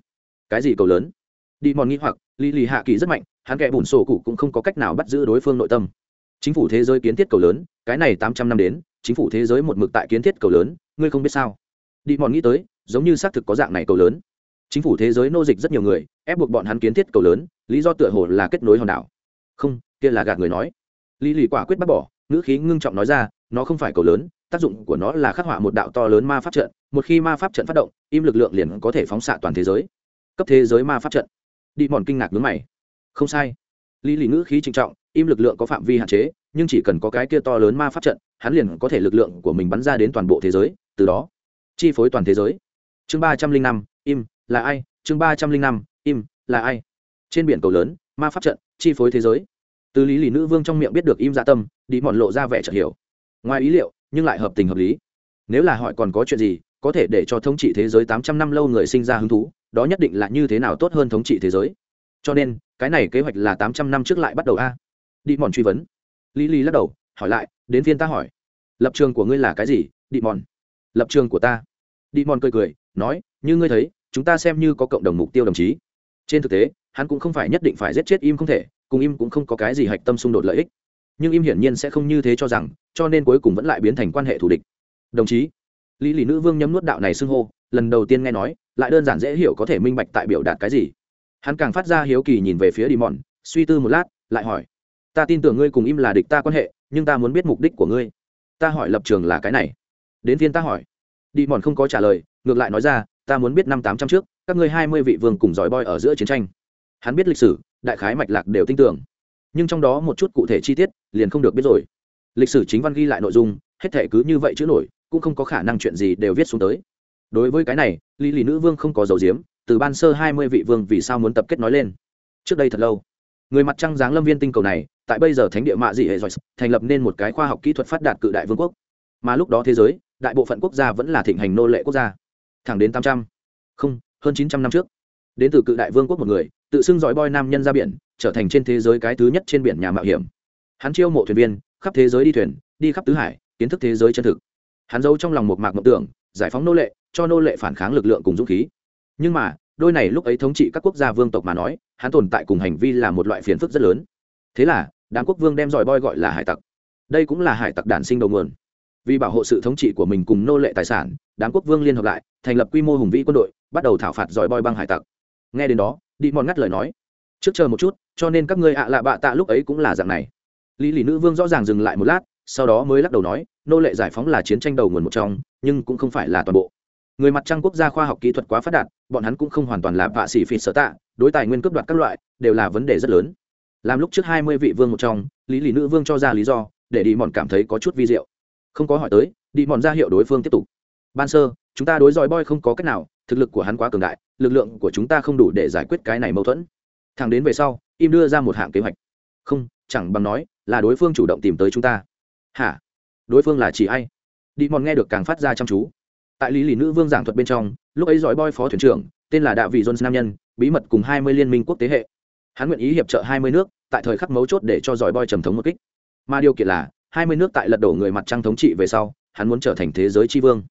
Cái gì cầu lớn? Đi mòn nghĩ hoặc, lý lì hạ kỳ rất mạnh, hắn kẻ bùn sổ cụ cũng không có cách nào bắt giữ đối phương nội tâm. Chính phủ thế giới kiến thiết cầu lớn, cái này tám trăm năm đến chính phủ thế giới một mực tại kiến thiết cầu lớn, ngươi không biết sao? Đi mòn nghĩ tới, giống như xác thực có dạng này cầu lớn. Chính phủ thế giới nô dịch rất nhiều người, ép buộc bọn hắn kiến thiết cầu lớn, lý do tựa hồ là kết nối hòn đảo. Không, kia là gạt người nói. Lý lì quả quyết bác bỏ, ngữ khí ngưng trọng nói ra, nó không phải cầu lớn, tác dụng của nó là khắc họa một đạo to lớn ma pháp trận, một khi ma pháp trận phát động, im lực lượng liền có thể phóng xạ toàn thế giới. Cấp thế giới ma pháp trận. Đi mòn kinh ngạc ngứa mày. Không sai lý lý ngữ khí trinh trọng, im lực lượng có phạm vi hạn chế, nhưng chỉ cần có cái kia to lớn ma pháp trận, hắn liền có thể lực lượng của mình bắn ra đến toàn bộ thế giới, từ đó chi phối toàn thế giới. Chương ba trăm linh năm, im, là ai? Chương ba trăm linh năm, im, là ai? Trên biển cầu lớn, ma pháp trận, chi phối thế giới. Từ lý lý nữ vương trong miệng biết được im dạ tâm, đi mòn lộ ra vẻ chợt hiểu. Ngoài ý liệu, nhưng lại hợp tình hợp lý. Nếu là hỏi còn có chuyện gì, có thể để cho thống trị thế giới tám trăm năm lâu người sinh ra hứng thú, đó nhất định là như thế nào tốt hơn thống trị thế giới. Cho nên cái này kế hoạch là tám trăm năm trước lại bắt đầu a. Đi mòn truy vấn. Lý lý lắc đầu, hỏi lại, đến phiên ta hỏi. Lập trường của ngươi là cái gì, đi mòn? Lập trường của ta. Đi mòn cười cười, nói, như ngươi thấy, chúng ta xem như có cộng đồng mục tiêu đồng chí. Trên thực tế, hắn cũng không phải nhất định phải giết chết im không thể, cùng im cũng không có cái gì hạch tâm xung đột lợi ích. Nhưng im hiển nhiên sẽ không như thế cho rằng, cho nên cuối cùng vẫn lại biến thành quan hệ thù địch. Đồng chí, lý lì nữ vương nhấm nuốt đạo này xưng hô, lần đầu tiên nghe nói, lại đơn giản dễ hiểu có thể minh bạch tại biểu đạt cái gì hắn càng phát ra hiếu kỳ nhìn về phía đi mòn suy tư một lát, lại hỏi, ta tin tưởng ngươi cùng im là địch ta quan hệ, nhưng ta muốn biết mục đích của ngươi. Ta hỏi lập trường là cái này. Đến viên ta hỏi. Đi mòn không có trả lời, ngược lại nói ra, ta muốn biết năm tám trăm trước, các ngươi hai mươi vị vương cùng giỏi boy ở giữa chiến tranh. Hắn biết lịch sử, đại khái mạch lạc đều tin tưởng. Nhưng trong đó một chút cụ thể chi tiết, liền không được biết rồi. Lịch sử chính văn ghi lại nội dung, hết thể cứ như vậy chữ nổi, cũng không có khả năng chuyện gì đều viết xuống tới. Đối với cái này, lý lì nữ vương không có dầu diếm từ ban sơ hai mươi vị vương vì sao muốn tập kết nói lên. Trước đây thật lâu, người mặt trăng giáng lâm viên tinh cầu này, tại bây giờ thánh địa mạ dị hệ giỏi thành lập nên một cái khoa học kỹ thuật phát đạt cự đại vương quốc. Mà lúc đó thế giới, đại bộ phận quốc gia vẫn là thịnh hành nô lệ quốc gia. Thẳng đến tám trăm, không, hơn chín trăm năm trước, đến từ cự đại vương quốc một người, tự xưng giỏi boy nam nhân ra biển, trở thành trên thế giới cái thứ nhất trên biển nhà mạo hiểm. Hắn chiêu mộ thuyền viên, khắp thế giới đi thuyền, đi khắp tứ hải, kiến thức thế giới chân thực. Hắn giấu trong lòng một mạc mộng tưởng, giải phóng nô lệ, cho nô lệ phản kháng lực lượng cùng dũng khí nhưng mà, đôi này lúc ấy thống trị các quốc gia vương tộc mà nói, hắn tồn tại cùng hành vi là một loại phiền phức rất lớn. Thế là, đám quốc vương đem giỏi boy gọi là hải tặc. Đây cũng là hải tặc đản sinh đầu nguồn. Vì bảo hộ sự thống trị của mình cùng nô lệ tài sản, đám quốc vương liên hợp lại, thành lập quy mô hùng vĩ quân đội, bắt đầu thảo phạt giỏi boy băng hải tặc. Nghe đến đó, đi mòn ngắt lời nói. Trước chờ một chút, cho nên các ngươi ạ lạ bạ tạ lúc ấy cũng là dạng này. Lý lì nữ vương rõ ràng dừng lại một lát, sau đó mới lắc đầu nói, nô lệ giải phóng là chiến tranh đầu nguồn một trong, nhưng cũng không phải là toàn bộ người mặt trăng quốc gia khoa học kỹ thuật quá phát đạt, bọn hắn cũng không hoàn toàn là vạ xỉ phỉ sở tạ, đối tài nguyên cướp đoạt các loại, đều là vấn đề rất lớn. Làm lúc trước hai mươi vị vương một trong, lý lì nữ vương cho ra lý do, để đi mòn cảm thấy có chút vi diệu. Không có hỏi tới đi mòn ra hiệu đối phương tiếp tục. Ban sơ, chúng ta đối dòi boy không có cách nào, thực lực của hắn quá cường đại, lực lượng của chúng ta không đủ để giải quyết cái này mâu thuẫn. Thằng đến về sau, im đưa ra một hạng kế hoạch. Không, chẳng bằng nói, là đối phương chủ động tìm tới chúng ta. Hả? Đối phương là chỉ ai? Đi mòn nghe được càng phát ra chăm chú tại lý lì nữ vương giảng thuật bên trong, lúc ấy giỏi boy phó thuyền trưởng, tên là đạo vị jones nam nhân, bí mật cùng hai mươi liên minh quốc tế hệ. Hắn nguyện ý hiệp trợ hai mươi nước, tại thời khắc mấu chốt để cho giỏi boy trầm thống một kích. Mà điều kiện là, hai mươi nước tại lật đổ người mặt trăng thống trị về sau, hắn muốn trở thành thế giới tri vương.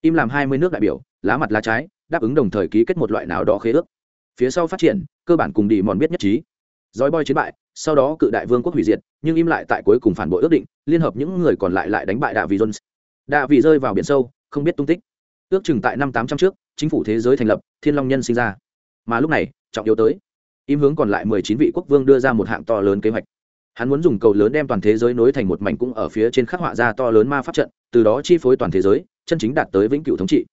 Im làm hai mươi nước đại biểu, lá mặt lá trái, đáp ứng đồng thời ký kết một loại nào đó khế ước. Phía sau phát triển, cơ bản cùng đi mòn biết nhất trí. Dói boy chiến bại, sau đó cự đại vương quốc hủy diệt, nhưng im lại tại cuối cùng phản bội ước định, liên hợp những người còn lại lại đánh bại đạ vị jones đạ vị rơi vào biển sâu, không biết tung tích ước chừng tại năm tám trăm trước, chính phủ thế giới thành lập, thiên long nhân sinh ra. Mà lúc này, trọng yếu tới, im hướng còn lại mười chín vị quốc vương đưa ra một hạng to lớn kế hoạch. Hắn muốn dùng cầu lớn đem toàn thế giới nối thành một mảnh cũng ở phía trên khắc họa ra to lớn ma pháp trận, từ đó chi phối toàn thế giới, chân chính đạt tới vĩnh cửu thống trị.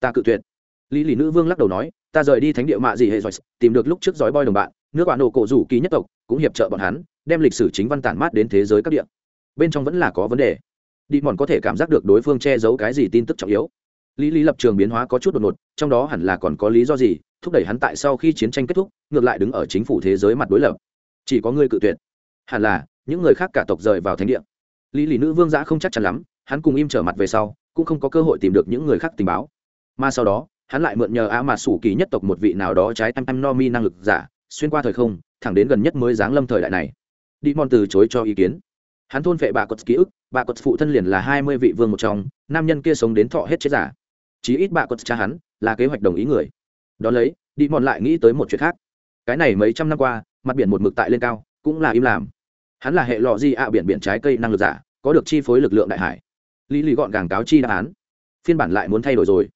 Ta cự tuyệt. Lý lì nữ vương lắc đầu nói, ta rời đi thánh địa mạ gì hệ giỏi tìm được lúc trước giói boi đồng bạn, nước bạn nổ cổ rủ ký nhất tộc, cũng hiệp trợ bọn hắn, đem lịch sử chính văn tản mát đến thế giới các địa. Bên trong vẫn là có vấn đề. Đi mòn có thể cảm giác được đối phương che giấu cái gì tin tức trọng yếu lý lý lập trường biến hóa có chút đột ngột, trong đó hẳn là còn có lý do gì, thúc đẩy hắn tại sau khi chiến tranh kết thúc, ngược lại đứng ở chính phủ thế giới mặt đối lập. Chỉ có ngươi cự tuyệt. Hẳn là, những người khác cả tộc rời vào thánh địa. Lý lý nữ vương giã không chắc chắn lắm, hắn cùng im trở mặt về sau, cũng không có cơ hội tìm được những người khác tình báo. Mà sau đó, hắn lại mượn nhờ a mà sủ kỳ nhất tộc một vị nào đó trái tam tam no mi năng lực giả, xuyên qua thời không, thẳng đến gần nhất mới giáng lâm thời đại này. Đi mòn từ chối cho ý kiến. Hắn thôn vệ bà cột ký ức, bà cột phụ thân liền là hai mươi vị vương một trong, nam nhân kia sống đến thọ hết chết giả chí ít bà quật cha hắn là kế hoạch đồng ý người. Đón lấy đi mòn lại nghĩ tới một chuyện khác. Cái này mấy trăm năm qua, mặt biển một mực tại lên cao, cũng là im làm hắn là hệ lọ di ạ biển biển trái cây năng lực giả, có được chi phối lực lượng đại hải. Lý lý gọn gàng cáo chi đáp án. Phiên bản lại muốn thay đổi rồi.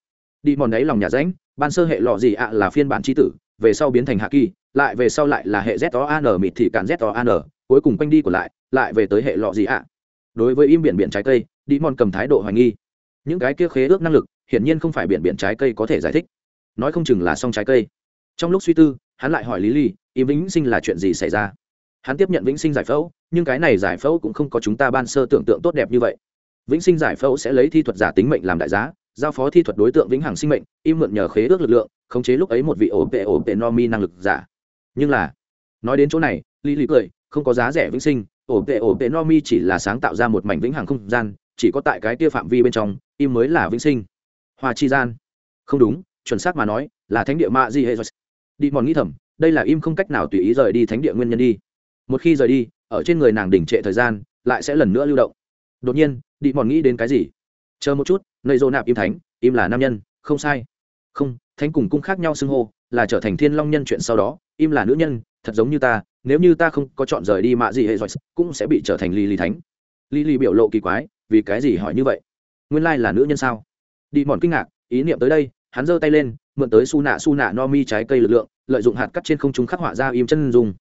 Đi mòn đấy lòng nhà ránh, ban sơ hệ lọ gì ạ là phiên bản tri tử, về sau biến thành hạ kỳ, lại về sau lại là hệ z o an mịt thì cản z o an cuối cùng quanh đi của lại lại về tới hệ lọ gì ạ. Đối với im biển biển trái cây đi mòn cầm thái độ hoài nghi những cái kia khế ước năng lực, hiển nhiên không phải biển biển trái cây có thể giải thích. Nói không chừng là song trái cây. Trong lúc suy tư, hắn lại hỏi lý ly im vĩnh sinh là chuyện gì xảy ra? Hắn tiếp nhận vĩnh sinh giải phẫu, nhưng cái này giải phẫu cũng không có chúng ta ban sơ tưởng tượng tốt đẹp như vậy. Vĩnh sinh giải phẫu sẽ lấy thi thuật giả tính mệnh làm đại giá, giao phó thi thuật đối tượng vĩnh hằng sinh mệnh, im mượn nhờ khế ước lực lượng, khống chế lúc ấy một vị ổ vệ ổ vệ no mi năng lực giả. Nhưng là, nói đến chỗ này lý lý cười, không có giá rẻ vĩnh sinh, ổ vệ ổ vệ no mi chỉ là sáng tạo ra một mảnh vĩnh hằng không gian chỉ có tại cái tia phạm vi bên trong, im mới là vĩnh sinh. Hoa chi gian. Không đúng, chuẩn xác mà nói, là thánh địa mạ di hệ đi mòn nghĩ thầm, đây là im không cách nào tùy ý rời đi thánh địa nguyên nhân đi. Một khi rời đi, ở trên người nàng đỉnh trệ thời gian, lại sẽ lần nữa lưu động. Đột nhiên, đi mòn nghĩ đến cái gì? Chờ một chút, nơi dô nạp im thánh, im là nam nhân, không sai. Không, thánh cùng cung khác nhau xưng hô, là trở thành thiên long nhân chuyện sau đó, im là nữ nhân, thật giống như ta, nếu như ta không có chọn rời đi mạ gì hệ giỏi cũng sẽ bị trở thành ly ly thánh. Ly ly biểu lộ kỳ quái vì cái gì hỏi như vậy? Nguyên lai là nữ nhân sao? Đi mòn kinh ngạc, ý niệm tới đây, hắn giơ tay lên, mượn tới su nạ su nạ no mi trái cây lực lượng, lợi dụng hạt cắt trên không trung khắc họa ra im chân dùng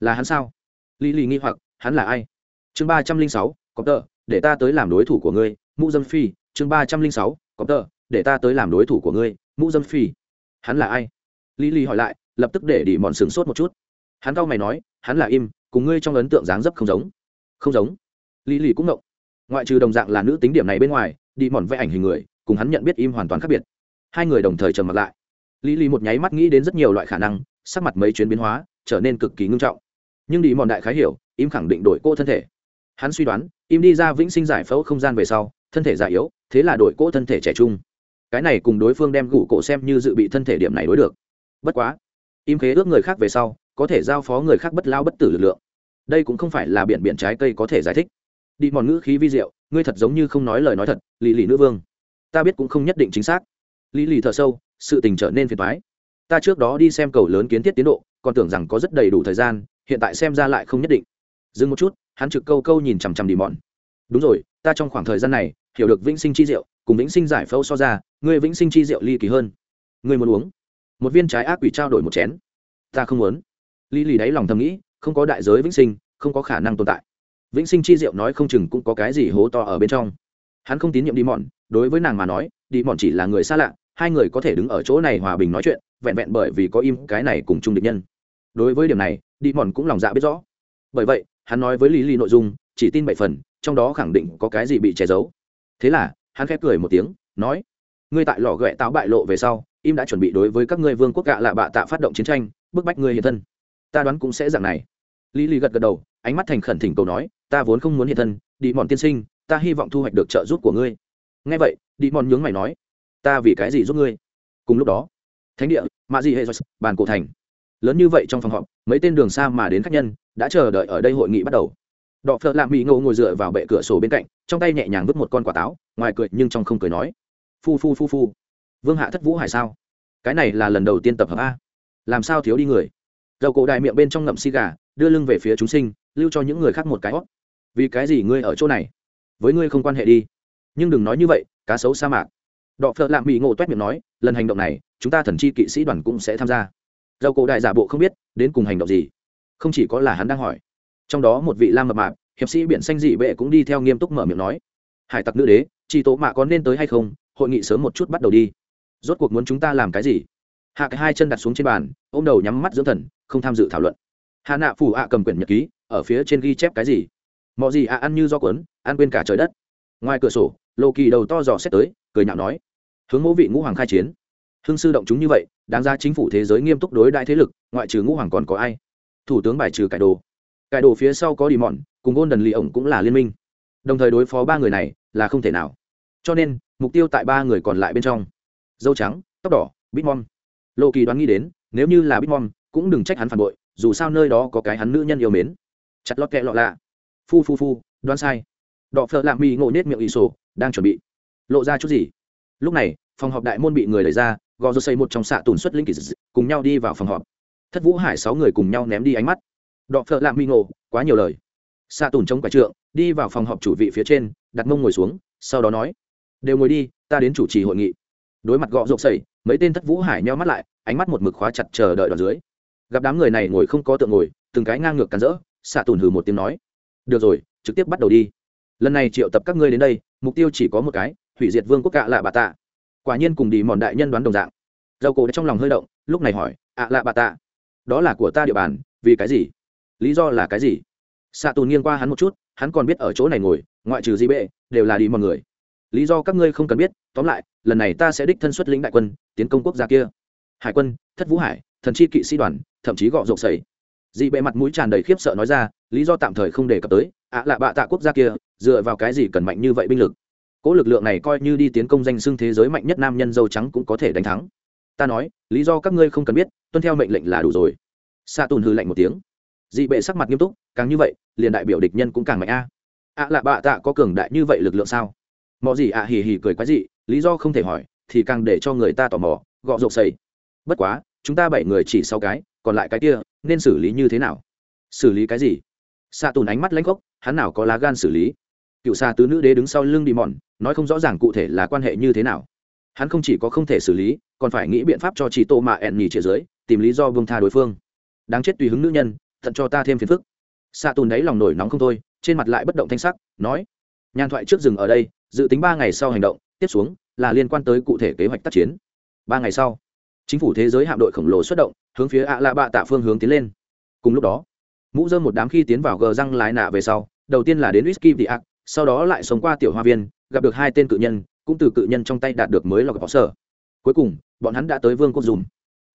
là hắn sao? Ly lì nghi hoặc, hắn là ai? Chương ba trăm linh sáu có tờ, để ta tới làm đối thủ của ngươi, mũ dâm phi. Chương ba trăm linh sáu có tờ, để ta tới làm đối thủ của ngươi, mũ dâm phi. Hắn là ai? Lý lì hỏi lại, lập tức để đi mòn sửng sốt một chút. Hắn cau mày nói, hắn là im, cùng ngươi trong ấn tượng dáng dấp không giống. Không giống. Lý lì cũng ngộng ngoại trừ đồng dạng là nữ tính điểm này bên ngoài, đi mòn vẽ ảnh hình người, cùng hắn nhận biết im hoàn toàn khác biệt. Hai người đồng thời trầm mặt lại. Lý lý một nháy mắt nghĩ đến rất nhiều loại khả năng, sắc mặt mấy chuyến biến hóa, trở nên cực kỳ ngưng trọng. Nhưng đi mòn đại khái hiểu, im khẳng định đổi cô thân thể. Hắn suy đoán, im đi ra vĩnh sinh giải phẫu không gian về sau, thân thể già yếu, thế là đổi cỗ thân thể trẻ trung. Cái này cùng đối phương đem gủ cổ xem như dự bị thân thể điểm này đối được. Bất quá, im khế ước người khác về sau, có thể giao phó người khác bất lao bất tử lực lượng. Đây cũng không phải là biển biển trái cây có thể giải thích đi mòn ngữ khí vi diệu ngươi thật giống như không nói lời nói thật lì lì nữ vương. Ta biết cũng không nhất định chính xác. Lì lì thở sâu sự tình trở nên phiền thoái ta trước đó đi xem cầu lớn kiến thiết tiến độ còn tưởng rằng có rất đầy đủ thời gian hiện tại xem ra lại không nhất định. Dừng một chút hắn trực câu câu nhìn chằm chằm đi mòn. Đúng rồi ta trong khoảng thời gian này hiểu được vĩnh sinh chi diệu, cùng vĩnh sinh giải phẫu so ra ngươi vĩnh sinh chi diệu ly kỳ hơn. Ngươi muốn uống? Một viên trái ác quỷ trao đổi một chén. Ta không muốn. Ly lì đáy lòng thầm nghĩ không có đại giới vĩnh sinh không có khả năng tồn tại vĩnh sinh chi diệu nói không chừng cũng có cái gì hố to ở bên trong. Hắn không tín nhiệm đi mòn đối với nàng mà nói đi mòn chỉ là người xa lạ, hai người có thể đứng ở chỗ này hòa bình nói chuyện, vẹn vẹn bởi vì có im cái này cùng chung địch nhân. Đối với điểm này đi mòn cũng lòng dạ biết rõ. Bởi vậy, hắn nói với lý lý nội dung, chỉ tin bảy phần, trong đó khẳng định có cái gì bị che giấu. Thế là, hắn khép cười một tiếng, nói, ngươi tại lò ghẹ táo bại lộ về sau, im đã chuẩn bị đối với các ngươi vương quốc gạ lạ bạ tạ phát động chiến tranh, bức bách ngươi hiện thân. Ta đoán cũng sẽ dạng này. Lý lý gật gật đầu, ánh mắt thành khẩn thỉnh cầu nói ta vốn không muốn hiện thân đi mòn tiên sinh, ta hy vọng thu hoạch được trợ giúp của ngươi. Ngay vậy đi mòn nhướng mày nói, ta vì cái gì giúp ngươi? Cùng lúc đó, thánh địa mạ dị hệ bàn cổ thành. Lớn như vậy trong phòng họp, mấy tên đường xa mà đến khách nhân đã chờ đợi ở đây hội nghị bắt đầu. Đọ phợ lạ mỹ ngô ngồi dựa vào bệ cửa sổ bên cạnh, trong tay nhẹ nhàng vứt một con quả táo, ngoài cười nhưng trong không cười nói, phu phu phu phu, vương hạ thất vũ hải sao? Cái này là lần đầu tiên tập hợp a. Làm sao thiếu đi người? Dầu cổ đại miệng bên trong ngậm xi gà, đưa lưng về phía chúng sinh, lưu cho những người khác một cái hót vì cái gì ngươi ở chỗ này? Với ngươi không quan hệ đi. Nhưng đừng nói như vậy, cá sấu sa mạc. Đọ phợ lạm mỹ ngộ toét miệng nói, lần hành động này, chúng ta thần chi kỵ sĩ đoàn cũng sẽ tham gia. Dầu cổ đại giả bộ không biết, đến cùng hành động gì? Không chỉ có là hắn đang hỏi. Trong đó một vị lam mập mạp, hiệp sĩ biển xanh dị bệ cũng đi theo nghiêm túc mở miệng nói. Hải tặc nữ đế chị tố mạ có nên tới hay không? Hội nghị sớm một chút bắt đầu đi. Rốt cuộc muốn chúng ta làm cái gì? Hạ cái hai chân đặt xuống trên bàn, ôm đầu nhắm mắt dưỡng thần, không tham dự thảo luận. Hạ nạ phủ ạ cầm quyển nhật ký, ở phía trên ghi chép cái gì? Mọi gì ạ ăn như do cuốn, ăn quên cả trời đất. Ngoài cửa sổ lộ kỳ đầu to dò xét tới, cười nhạo nói, hướng mẫu vị ngũ hoàng khai chiến. Hưng sư động chúng như vậy, đáng ra chính phủ thế giới nghiêm túc đối đại thế lực, ngoại trừ ngũ hoàng còn có ai? Thủ tướng bài trừ cải đồ. Cải đồ phía sau có đi mòn cùng gôn đần lì ổng cũng là liên minh. Đồng thời đối phó ba người này là không thể nào. Cho nên, mục tiêu tại ba người còn lại bên trong. Dâu trắng, tóc đỏ, bitmom. Lộ kỳ đoán nghĩ đến, nếu như là bitmom, cũng đừng trách hắn phản bội, dù sao nơi đó có cái hắn nữ nhân yêu mến. Chặt lót kẹ lọ lạ phu phu phu, đoán sai. Đọ phợ lạ mỹ ngộ nết miệng ỷ sổ, đang chuẩn bị. Lộ ra chút gì? Lúc này, phòng họp đại môn bị người đẩy ra, gò rô xây một trong xạ tùn xuất linh kỳ cùng nhau đi vào phòng họp. Thất vũ hải sáu người cùng nhau ném đi ánh mắt. Đọ phợ lạ mỹ ngộ, quá nhiều lời. Xạ tùn chống quả trượng, đi vào phòng họp chủ vị phía trên, đặt mông ngồi xuống, sau đó nói, đều ngồi đi, ta đến chủ trì hội nghị. Đối mặt gọ rộp sẩy mấy tên thất vũ hải nheo mắt lại, ánh mắt một mực khóa chặt chờ đợi đoạn dưới. Gặp đám người này ngồi không có tượng ngồi, từng cái ngang ngược cắn rỡ, xạ tùn hừ một tiếng nói được rồi, trực tiếp bắt đầu đi. Lần này triệu tập các ngươi đến đây, mục tiêu chỉ có một cái, hủy diệt vương quốc cạ lạ bà tạ. Quả nhiên cùng đi mòn đại nhân đoán đồng dạng. Dầu cổ trong lòng hơi động, lúc này hỏi, ạ lạ bà tạ, đó là của ta địa bàn, vì cái gì? Lý do là cái gì? Xạ tù nghiêng qua hắn một chút, hắn còn biết ở chỗ này ngồi, ngoại trừ di bệ, đều là đi mọi người. Lý do các ngươi không cần biết, tóm lại, lần này ta sẽ đích thân xuất lĩnh đại quân, tiến công quốc gia kia. Hải quân, thất vũ hải, thần chi kỵ sĩ đoàn, thậm chí gọ rộp sầy dị bệ mặt mũi tràn đầy khiếp sợ nói ra, lý do tạm thời không đề cập tới, ạ lạ bạ tạ quốc gia kia, dựa vào cái gì cần mạnh như vậy binh lực? Cỗ lực lượng này coi như đi tiến công danh xưng thế giới mạnh nhất nam nhân dâu trắng cũng có thể đánh thắng. Ta nói, lý do các ngươi không cần biết, tuân theo mệnh lệnh là đủ rồi. Sa tùn hư lạnh một tiếng. Dị bệ sắc mặt nghiêm túc, càng như vậy, liền đại biểu địch nhân cũng càng mạnh a. Ạ lạ bạ tạ có cường đại như vậy lực lượng sao? Mọi gì ạ hì hì cười quái dị, lý do không thể hỏi, thì càng để cho người ta tò mò, gọ rộp xầy bất quá, chúng ta bảy người chỉ sau cái, còn lại cái kia nên xử lý như thế nào? Xử lý cái gì? Xạ tùn ánh mắt lãnh gốc hắn nào có lá gan xử lý? Cựu xa tứ nữ đế đứng sau lưng đi mòn nói không rõ ràng cụ thể là quan hệ như thế nào. Hắn không chỉ có không thể xử lý, còn phải nghĩ biện pháp cho chị tô mạ ẹn nhì chia dưới tìm lý do vương tha đối phương. Đáng chết tùy hứng nữ nhân thận cho ta thêm phiền phức. Xạ tùn đáy lòng nổi nóng không thôi, trên mặt lại bất động thanh sắc, nói, nhàn thoại trước rừng ở đây, dự tính ba ngày sau hành động, tiếp xuống là liên quan tới cụ thể kế hoạch tác chiến. Ba ngày sau chính phủ thế giới hạm đội khổng lồ xuất động hướng phía ạ lạ bạ tạ phương hướng tiến lên. Cùng lúc đó mũ dơm một đám khi tiến vào gờ răng lái nạ về sau đầu tiên là đến whisky the ác sau đó lại sống qua tiểu hoa viên gặp được hai tên cự nhân cũng từ cự nhân trong tay đạt được mới lọc bỏ sở cuối cùng bọn hắn đã tới vương quốc dùm.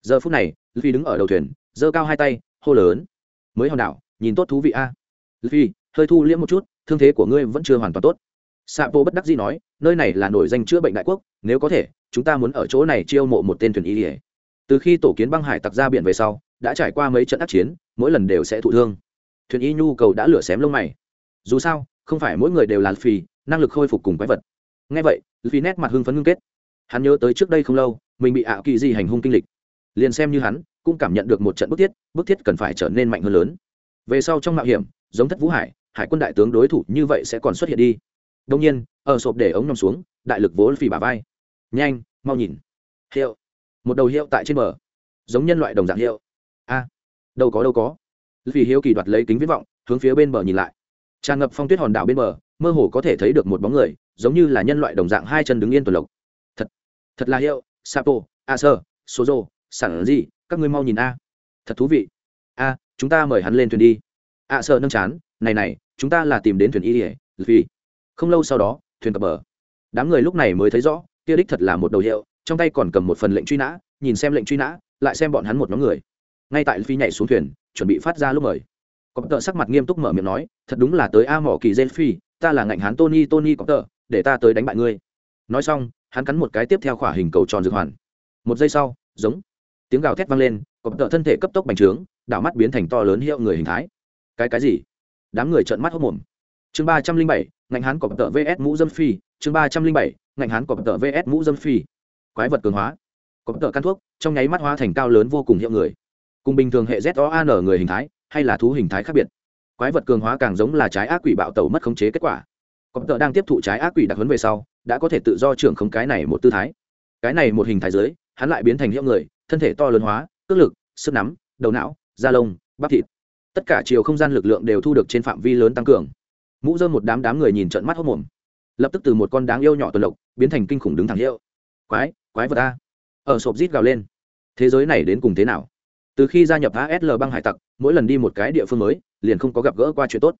Giờ phút này phi đứng ở đầu thuyền giơ cao hai tay hô lớn. Mới hòn đảo nhìn tốt thú vị a. Phi hơi thu liễm một chút thương thế của ngươi vẫn chưa hoàn toàn tốt. Sạ Bộ bất đắc dĩ nói, nơi này là nổi danh chữa bệnh đại quốc, nếu có thể, chúng ta muốn ở chỗ này chiêu mộ một tên thuyền y. Liề. Từ khi tổ kiến băng hải tặc ra biển về sau, đã trải qua mấy trận ác chiến, mỗi lần đều sẽ thụ thương. Thuyền y nhu cầu đã lửa xém lông mày. Dù sao, không phải mỗi người đều là phì, năng lực khôi phục cùng quái vật. Nghe vậy, phì nét mặt hưng phấn ngưng kết. Hắn nhớ tới trước đây không lâu, mình bị ảo kỳ gì hành hung kinh lịch. Liền xem như hắn, cũng cảm nhận được một trận bức thiết, bức thiết cần phải trở nên mạnh hơn lớn. Về sau trong mạo hiểm, giống Thất Vũ Hải, hải quân đại tướng đối thủ như vậy sẽ còn xuất hiện đi đông nhiên ở sộp để ống nằm xuống đại lực vỗ phì bà vai nhanh, mau nhìn. Hiệu. Một đầu hiệu tại trên bờ. Giống nhân loại đồng dạng hiệu. A. Đâu có đâu có. Vì hiếu kỳ đoạt lấy kính viết vọng, hướng phía bên bờ nhìn lại. Tràn ngập phong tuyết hòn đảo bên bờ, mơ hồ có thể thấy được một bóng người, giống như là nhân loại đồng dạng hai chân đứng yên tuần lộc. Thật thật là hiệu. Sapo, a sơ số rô sản gì các ngươi mau nhìn a. Thật thú vị. A, chúng ta mời hắn lên thuyền đi. A sơ nâng chán, này này, chúng ta là tìm đến thuyền y ỉa vì không lâu sau đó, thuyền cập bờ. Đám người lúc này mới thấy rõ kia đích thật là một đầu hiệu, trong tay còn cầm một phần lệnh truy nã, nhìn xem lệnh truy nã, lại xem bọn hắn một nhóm người. Ngay tại phi nhảy xuống thuyền, chuẩn bị phát ra lúc mời. Có tợ sắc mặt nghiêm túc mở miệng nói, thật đúng là tới a mỏ kỳ gen phi, ta là ngạnh hán tony tony có tợ, để ta tới đánh bại ngươi. Nói xong, hắn cắn một cái tiếp theo khỏa hình cầu tròn dược hoàn. Một giây sau, giống tiếng gào thét vang lên có tợ thân thể cấp tốc bành trướng, đảo mắt biến thành to lớn hiệu người hình thái. Cái cái gì? Đám người trợn mắt hốc mồm chương ba trăm linh bảy, ngạnh hán cọp tợ vs mũ dâm phi, chương ba trăm linh bảy ngạnh hán cọp tợ vs mũ dâm phi. Quái vật cường hóa. Cọp tợ căn thuốc, trong nháy mắt hóa thành cao lớn vô cùng hiệu người. Cùng bình thường hệ z o A N người hình thái, hay là thú hình thái khác biệt. Quái vật cường hóa càng giống là trái ác quỷ bạo tẩu mất khống chế kết quả. Cọp tợ đang tiếp thụ trái ác quỷ đặc huấn về sau, đã có thể tự do trưởng khống cái này một tư thái. Cái này một hình thái dưới, hắn lại biến thành hiệu người, thân thể to lớn hóa, cước lực, sức nắm, đầu não, da lông, bắp thịt. Tất cả chiều không gian lực lượng đều thu được trên phạm vi lớn tăng cường. Mũ dơm một đám đám người nhìn trận mắt hốc mồm. Lập tức từ một con đáng yêu nhỏ tuần lộc biến thành kinh khủng đứng thẳng hiệu. Quái quái vật ta ở sộp rít gào lên. Thế giới này đến cùng thế nào? Từ khi gia nhập asl băng hải tặc, mỗi lần đi một cái địa phương mới, liền không có gặp gỡ qua chuyện tốt.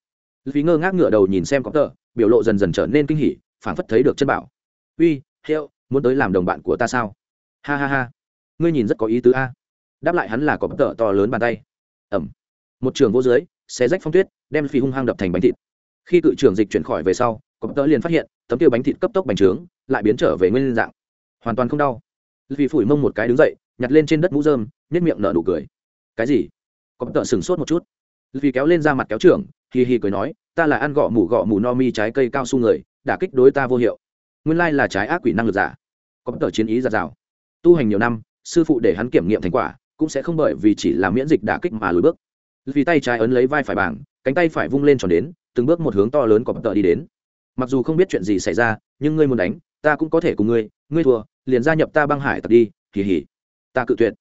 Vì ngơ ngác ngựa đầu nhìn xem có tờ, biểu lộ dần dần trở nên kinh hỉ, phảng phất thấy được chân bảo. Uy, hiệu, muốn tới làm đồng bạn của ta sao? Ha ha ha. Ngươi nhìn rất có ý tứ a. Đáp lại hắn là có tờ to lớn bàn tay. Ẩm. Một trường vô dưới, xé rách phong tuyết, đem phi hung hăng đập thành bánh thịt. Khi cự trưởng dịch chuyển khỏi về sau có tờ liền phát hiện, tấm tiêu bánh thịt cấp tốc bành trướng lại biến trở về nguyên dạng. Hoàn toàn không đau. Vì phủi mông một cái đứng dậy, nhặt lên trên đất mũ dơm nhét miệng nở nụ cười. Cái gì? Có tợ sừng sốt một chút. Vì kéo lên ra mặt kéo trưởng, hì hì cười nói, ta là ăn gọ mủ gọ mủ no mi trái cây cao su người đả kích đối ta vô hiệu. Nguyên lai là trái ác quỷ năng lực giả. Có tờ chiến ý giả dào tu hành nhiều năm, sư phụ để hắn kiểm nghiệm thành quả, cũng sẽ không bởi vì chỉ là miễn dịch đả kích mà lùi bước. Vì tay trái ấn lấy vai phải bảng, cánh tay phải vung lên tròn đến, từng bước một hướng to lớn của tờ đi đến. Mặc dù không biết chuyện gì xảy ra, nhưng ngươi muốn đánh ta cũng có thể cùng ngươi ngươi thua, liền gia nhập ta băng hải tặc đi kỳ hỉ ta cự tuyệt.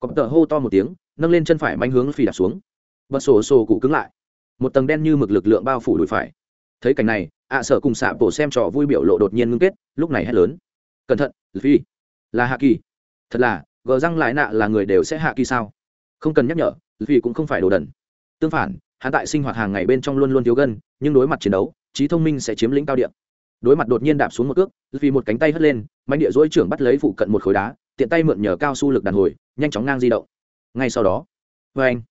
Có tờ hô to một tiếng, nâng lên chân phải manh hướng phi đạp xuống. Bật sổ sổ cụ cứng lại. Một tầng đen như mực lực lượng bao phủ đùi phải. Thấy cảnh này, ạ sợ cùng xạ bổ xem trò vui biểu lộ đột nhiên ngưng kết, lúc này hét lớn. Cẩn thận phi là hạ kỳ thật là, gờ răng lại nạ là người đều sẽ hạ kỳ sao? Không cần nhắc nhở vì cũng không phải đồ đần. Tương phản, hắn tại sinh hoạt hàng ngày bên trong luôn luôn thiếu gân, nhưng đối mặt chiến đấu, trí thông minh sẽ chiếm lĩnh cao điện đối mặt đột nhiên đạp xuống một cước vì một cánh tay hất lên mạnh địa dỗi trưởng bắt lấy phụ cận một khối đá, tiện tay mượn nhờ cao su lực đàn hồi, nhanh chóng ngang di động. Ngay sau đó vê anh,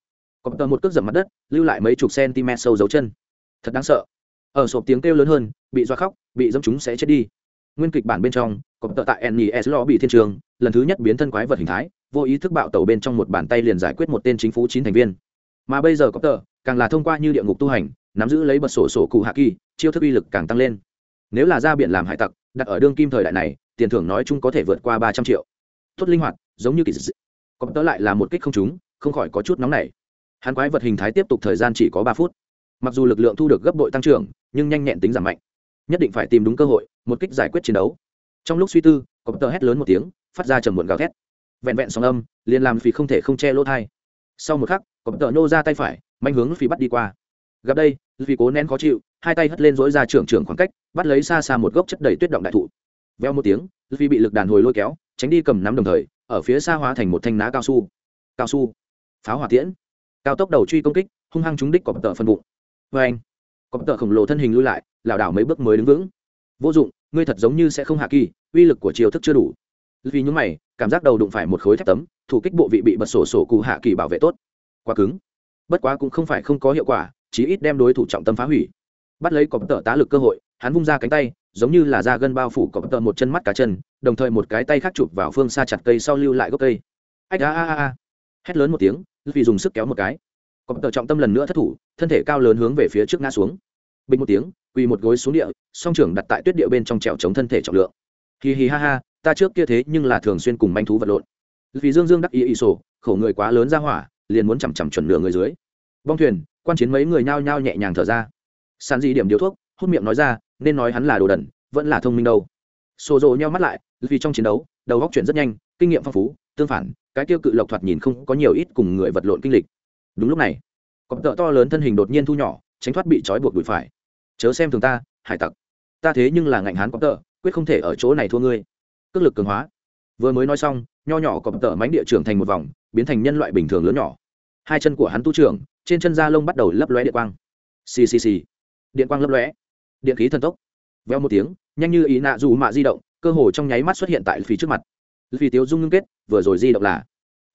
có tờ một cước dầm mặt đất, lưu lại mấy chục cm sâu dấu chân. Thật đáng sợ. Ở sộp tiếng kêu lớn hơn, bị doa khóc, bị dâm chúng sẽ chết đi. Nguyên kịch bản bên trong, có tờ tại nes lo bị thiên trường, lần thứ nhất biến thân quái vật hình thái, vô ý thức bạo tẩu bên trong một bàn tay liền giải quyết một tên chính phủ chín thành viên. Mà bây giờ có tờ, càng là thông qua như địa ngục tu hành, nắm giữ lấy bật sổ sổ cụ hạ kỳ, chiêu thức uy lực càng tăng lên nếu là ra biển làm hải tặc, đặt ở đương kim thời đại này, tiền thưởng nói chung có thể vượt qua ba trăm triệu. Tốt linh hoạt, giống như kỳ dị. Có tớ lại là một kích không trúng, không khỏi có chút nóng nảy. Hắn quái vật hình thái tiếp tục thời gian chỉ có ba phút. Mặc dù lực lượng thu được gấp đội tăng trưởng, nhưng nhanh nhẹn tính giảm mạnh. Nhất định phải tìm đúng cơ hội, một kích giải quyết chiến đấu. Trong lúc suy tư, có tờ hét lớn một tiếng, phát ra trầm muộn gào thét. Vẹn vẹn sóng âm, liền làm phì không thể không che lỗ thai. Sau một khắc, có tờ nô ra tay phải, manh hướng phì bắt đi qua. Gặp đây vì cố nén khó chịu, hai tay hất lên dối ra trưởng trưởng khoảng cách, bắt lấy xa xa một gốc chất đầy tuyết động đại thụ. Veo một tiếng vì bị lực đàn hồi lôi kéo, tránh đi cầm nắm đồng thời, ở phía xa hóa thành một thanh ná cao su. Cao su. Pháo hỏa tiễn. Cao tốc đầu truy công kích, hung hăng trúng đích cọp tợ phân bụng. Vê anh, cọp tợ khổng lồ thân hình lui lại, lảo đảo mấy bước mới đứng vững. Vô dụng, ngươi thật giống như sẽ không hạ kỳ, uy lực của chiều thức chưa đủ. Vì nhúng mày, cảm giác đầu đụng phải một khối thép tấm, thủ kích bộ vị bị bật sổ sổ cụ hạ kỳ bảo vệ tốt. Quá cứng. Bất quá cũng không phải không có hiệu quả chí ít đem đối thủ trọng tâm phá hủy. Bắt lấy cọp tợ tá lực cơ hội, hắn vung ra cánh tay, giống như là da gân bao phủ cọp tợ một chân mắt cá chân, đồng thời một cái tay khác chụp vào phương xa chặt cây sau lưu lại gốc cây. Ách, a a a hét lớn một tiếng, vì dùng sức kéo một cái. Cọp tợ trọng tâm lần nữa thất thủ, thân thể cao lớn hướng về phía trước ngã xuống. Bình một tiếng, quỳ một gối xuống địa, song trưởng đặt tại tuyết địa bên trong trèo chống thân thể trọng lượng. Hì hì ha ha, ta trước kia thế nhưng là thường xuyên cùng manh thú vật lộn. Vì dương dương đắc ý ý sổ, khổ người quá lớn ra hỏa, liền muốn chằm chằm chuẩn nửa người dưới. Bong thuyền quan chiến mấy người nhao nhao nhẹ nhàng thở ra. Sàn di điểm điếu thuốc, hút miệng nói ra, nên nói hắn là đồ đần, vẫn là thông minh đâu. Xô rộ nhau mắt lại, vì trong chiến đấu, đầu góc chuyển rất nhanh, kinh nghiệm phong phú, tương phản, cái tiêu cự lộc thoạt nhìn không có nhiều ít cùng người vật lộn kinh lịch. Đúng lúc này cọp tợ to lớn thân hình đột nhiên thu nhỏ, tránh thoát bị trói buộc đùi phải. Chớ xem thường ta, hải tặc. Ta thế nhưng là ngạnh hán cọp tợ, quyết không thể ở chỗ này thua ngươi. Cước lực cường hóa. Vừa mới nói xong, nho nhỏ cọp tợ mánh địa trưởng thành một vòng, biến thành nhân loại bình thường lớn nhỏ. Hai chân của hắn tu trưởng trên chân da lông bắt đầu lấp lóe điện quang. Xì xì xì. Điện quang lấp lóe. Điện khí thần tốc. Veo một tiếng, nhanh như ý nạ dù mạ di động, cơ hồ trong nháy mắt xuất hiện tại phía trước mặt. Vì tiếu dung ngưng kết, vừa rồi di động là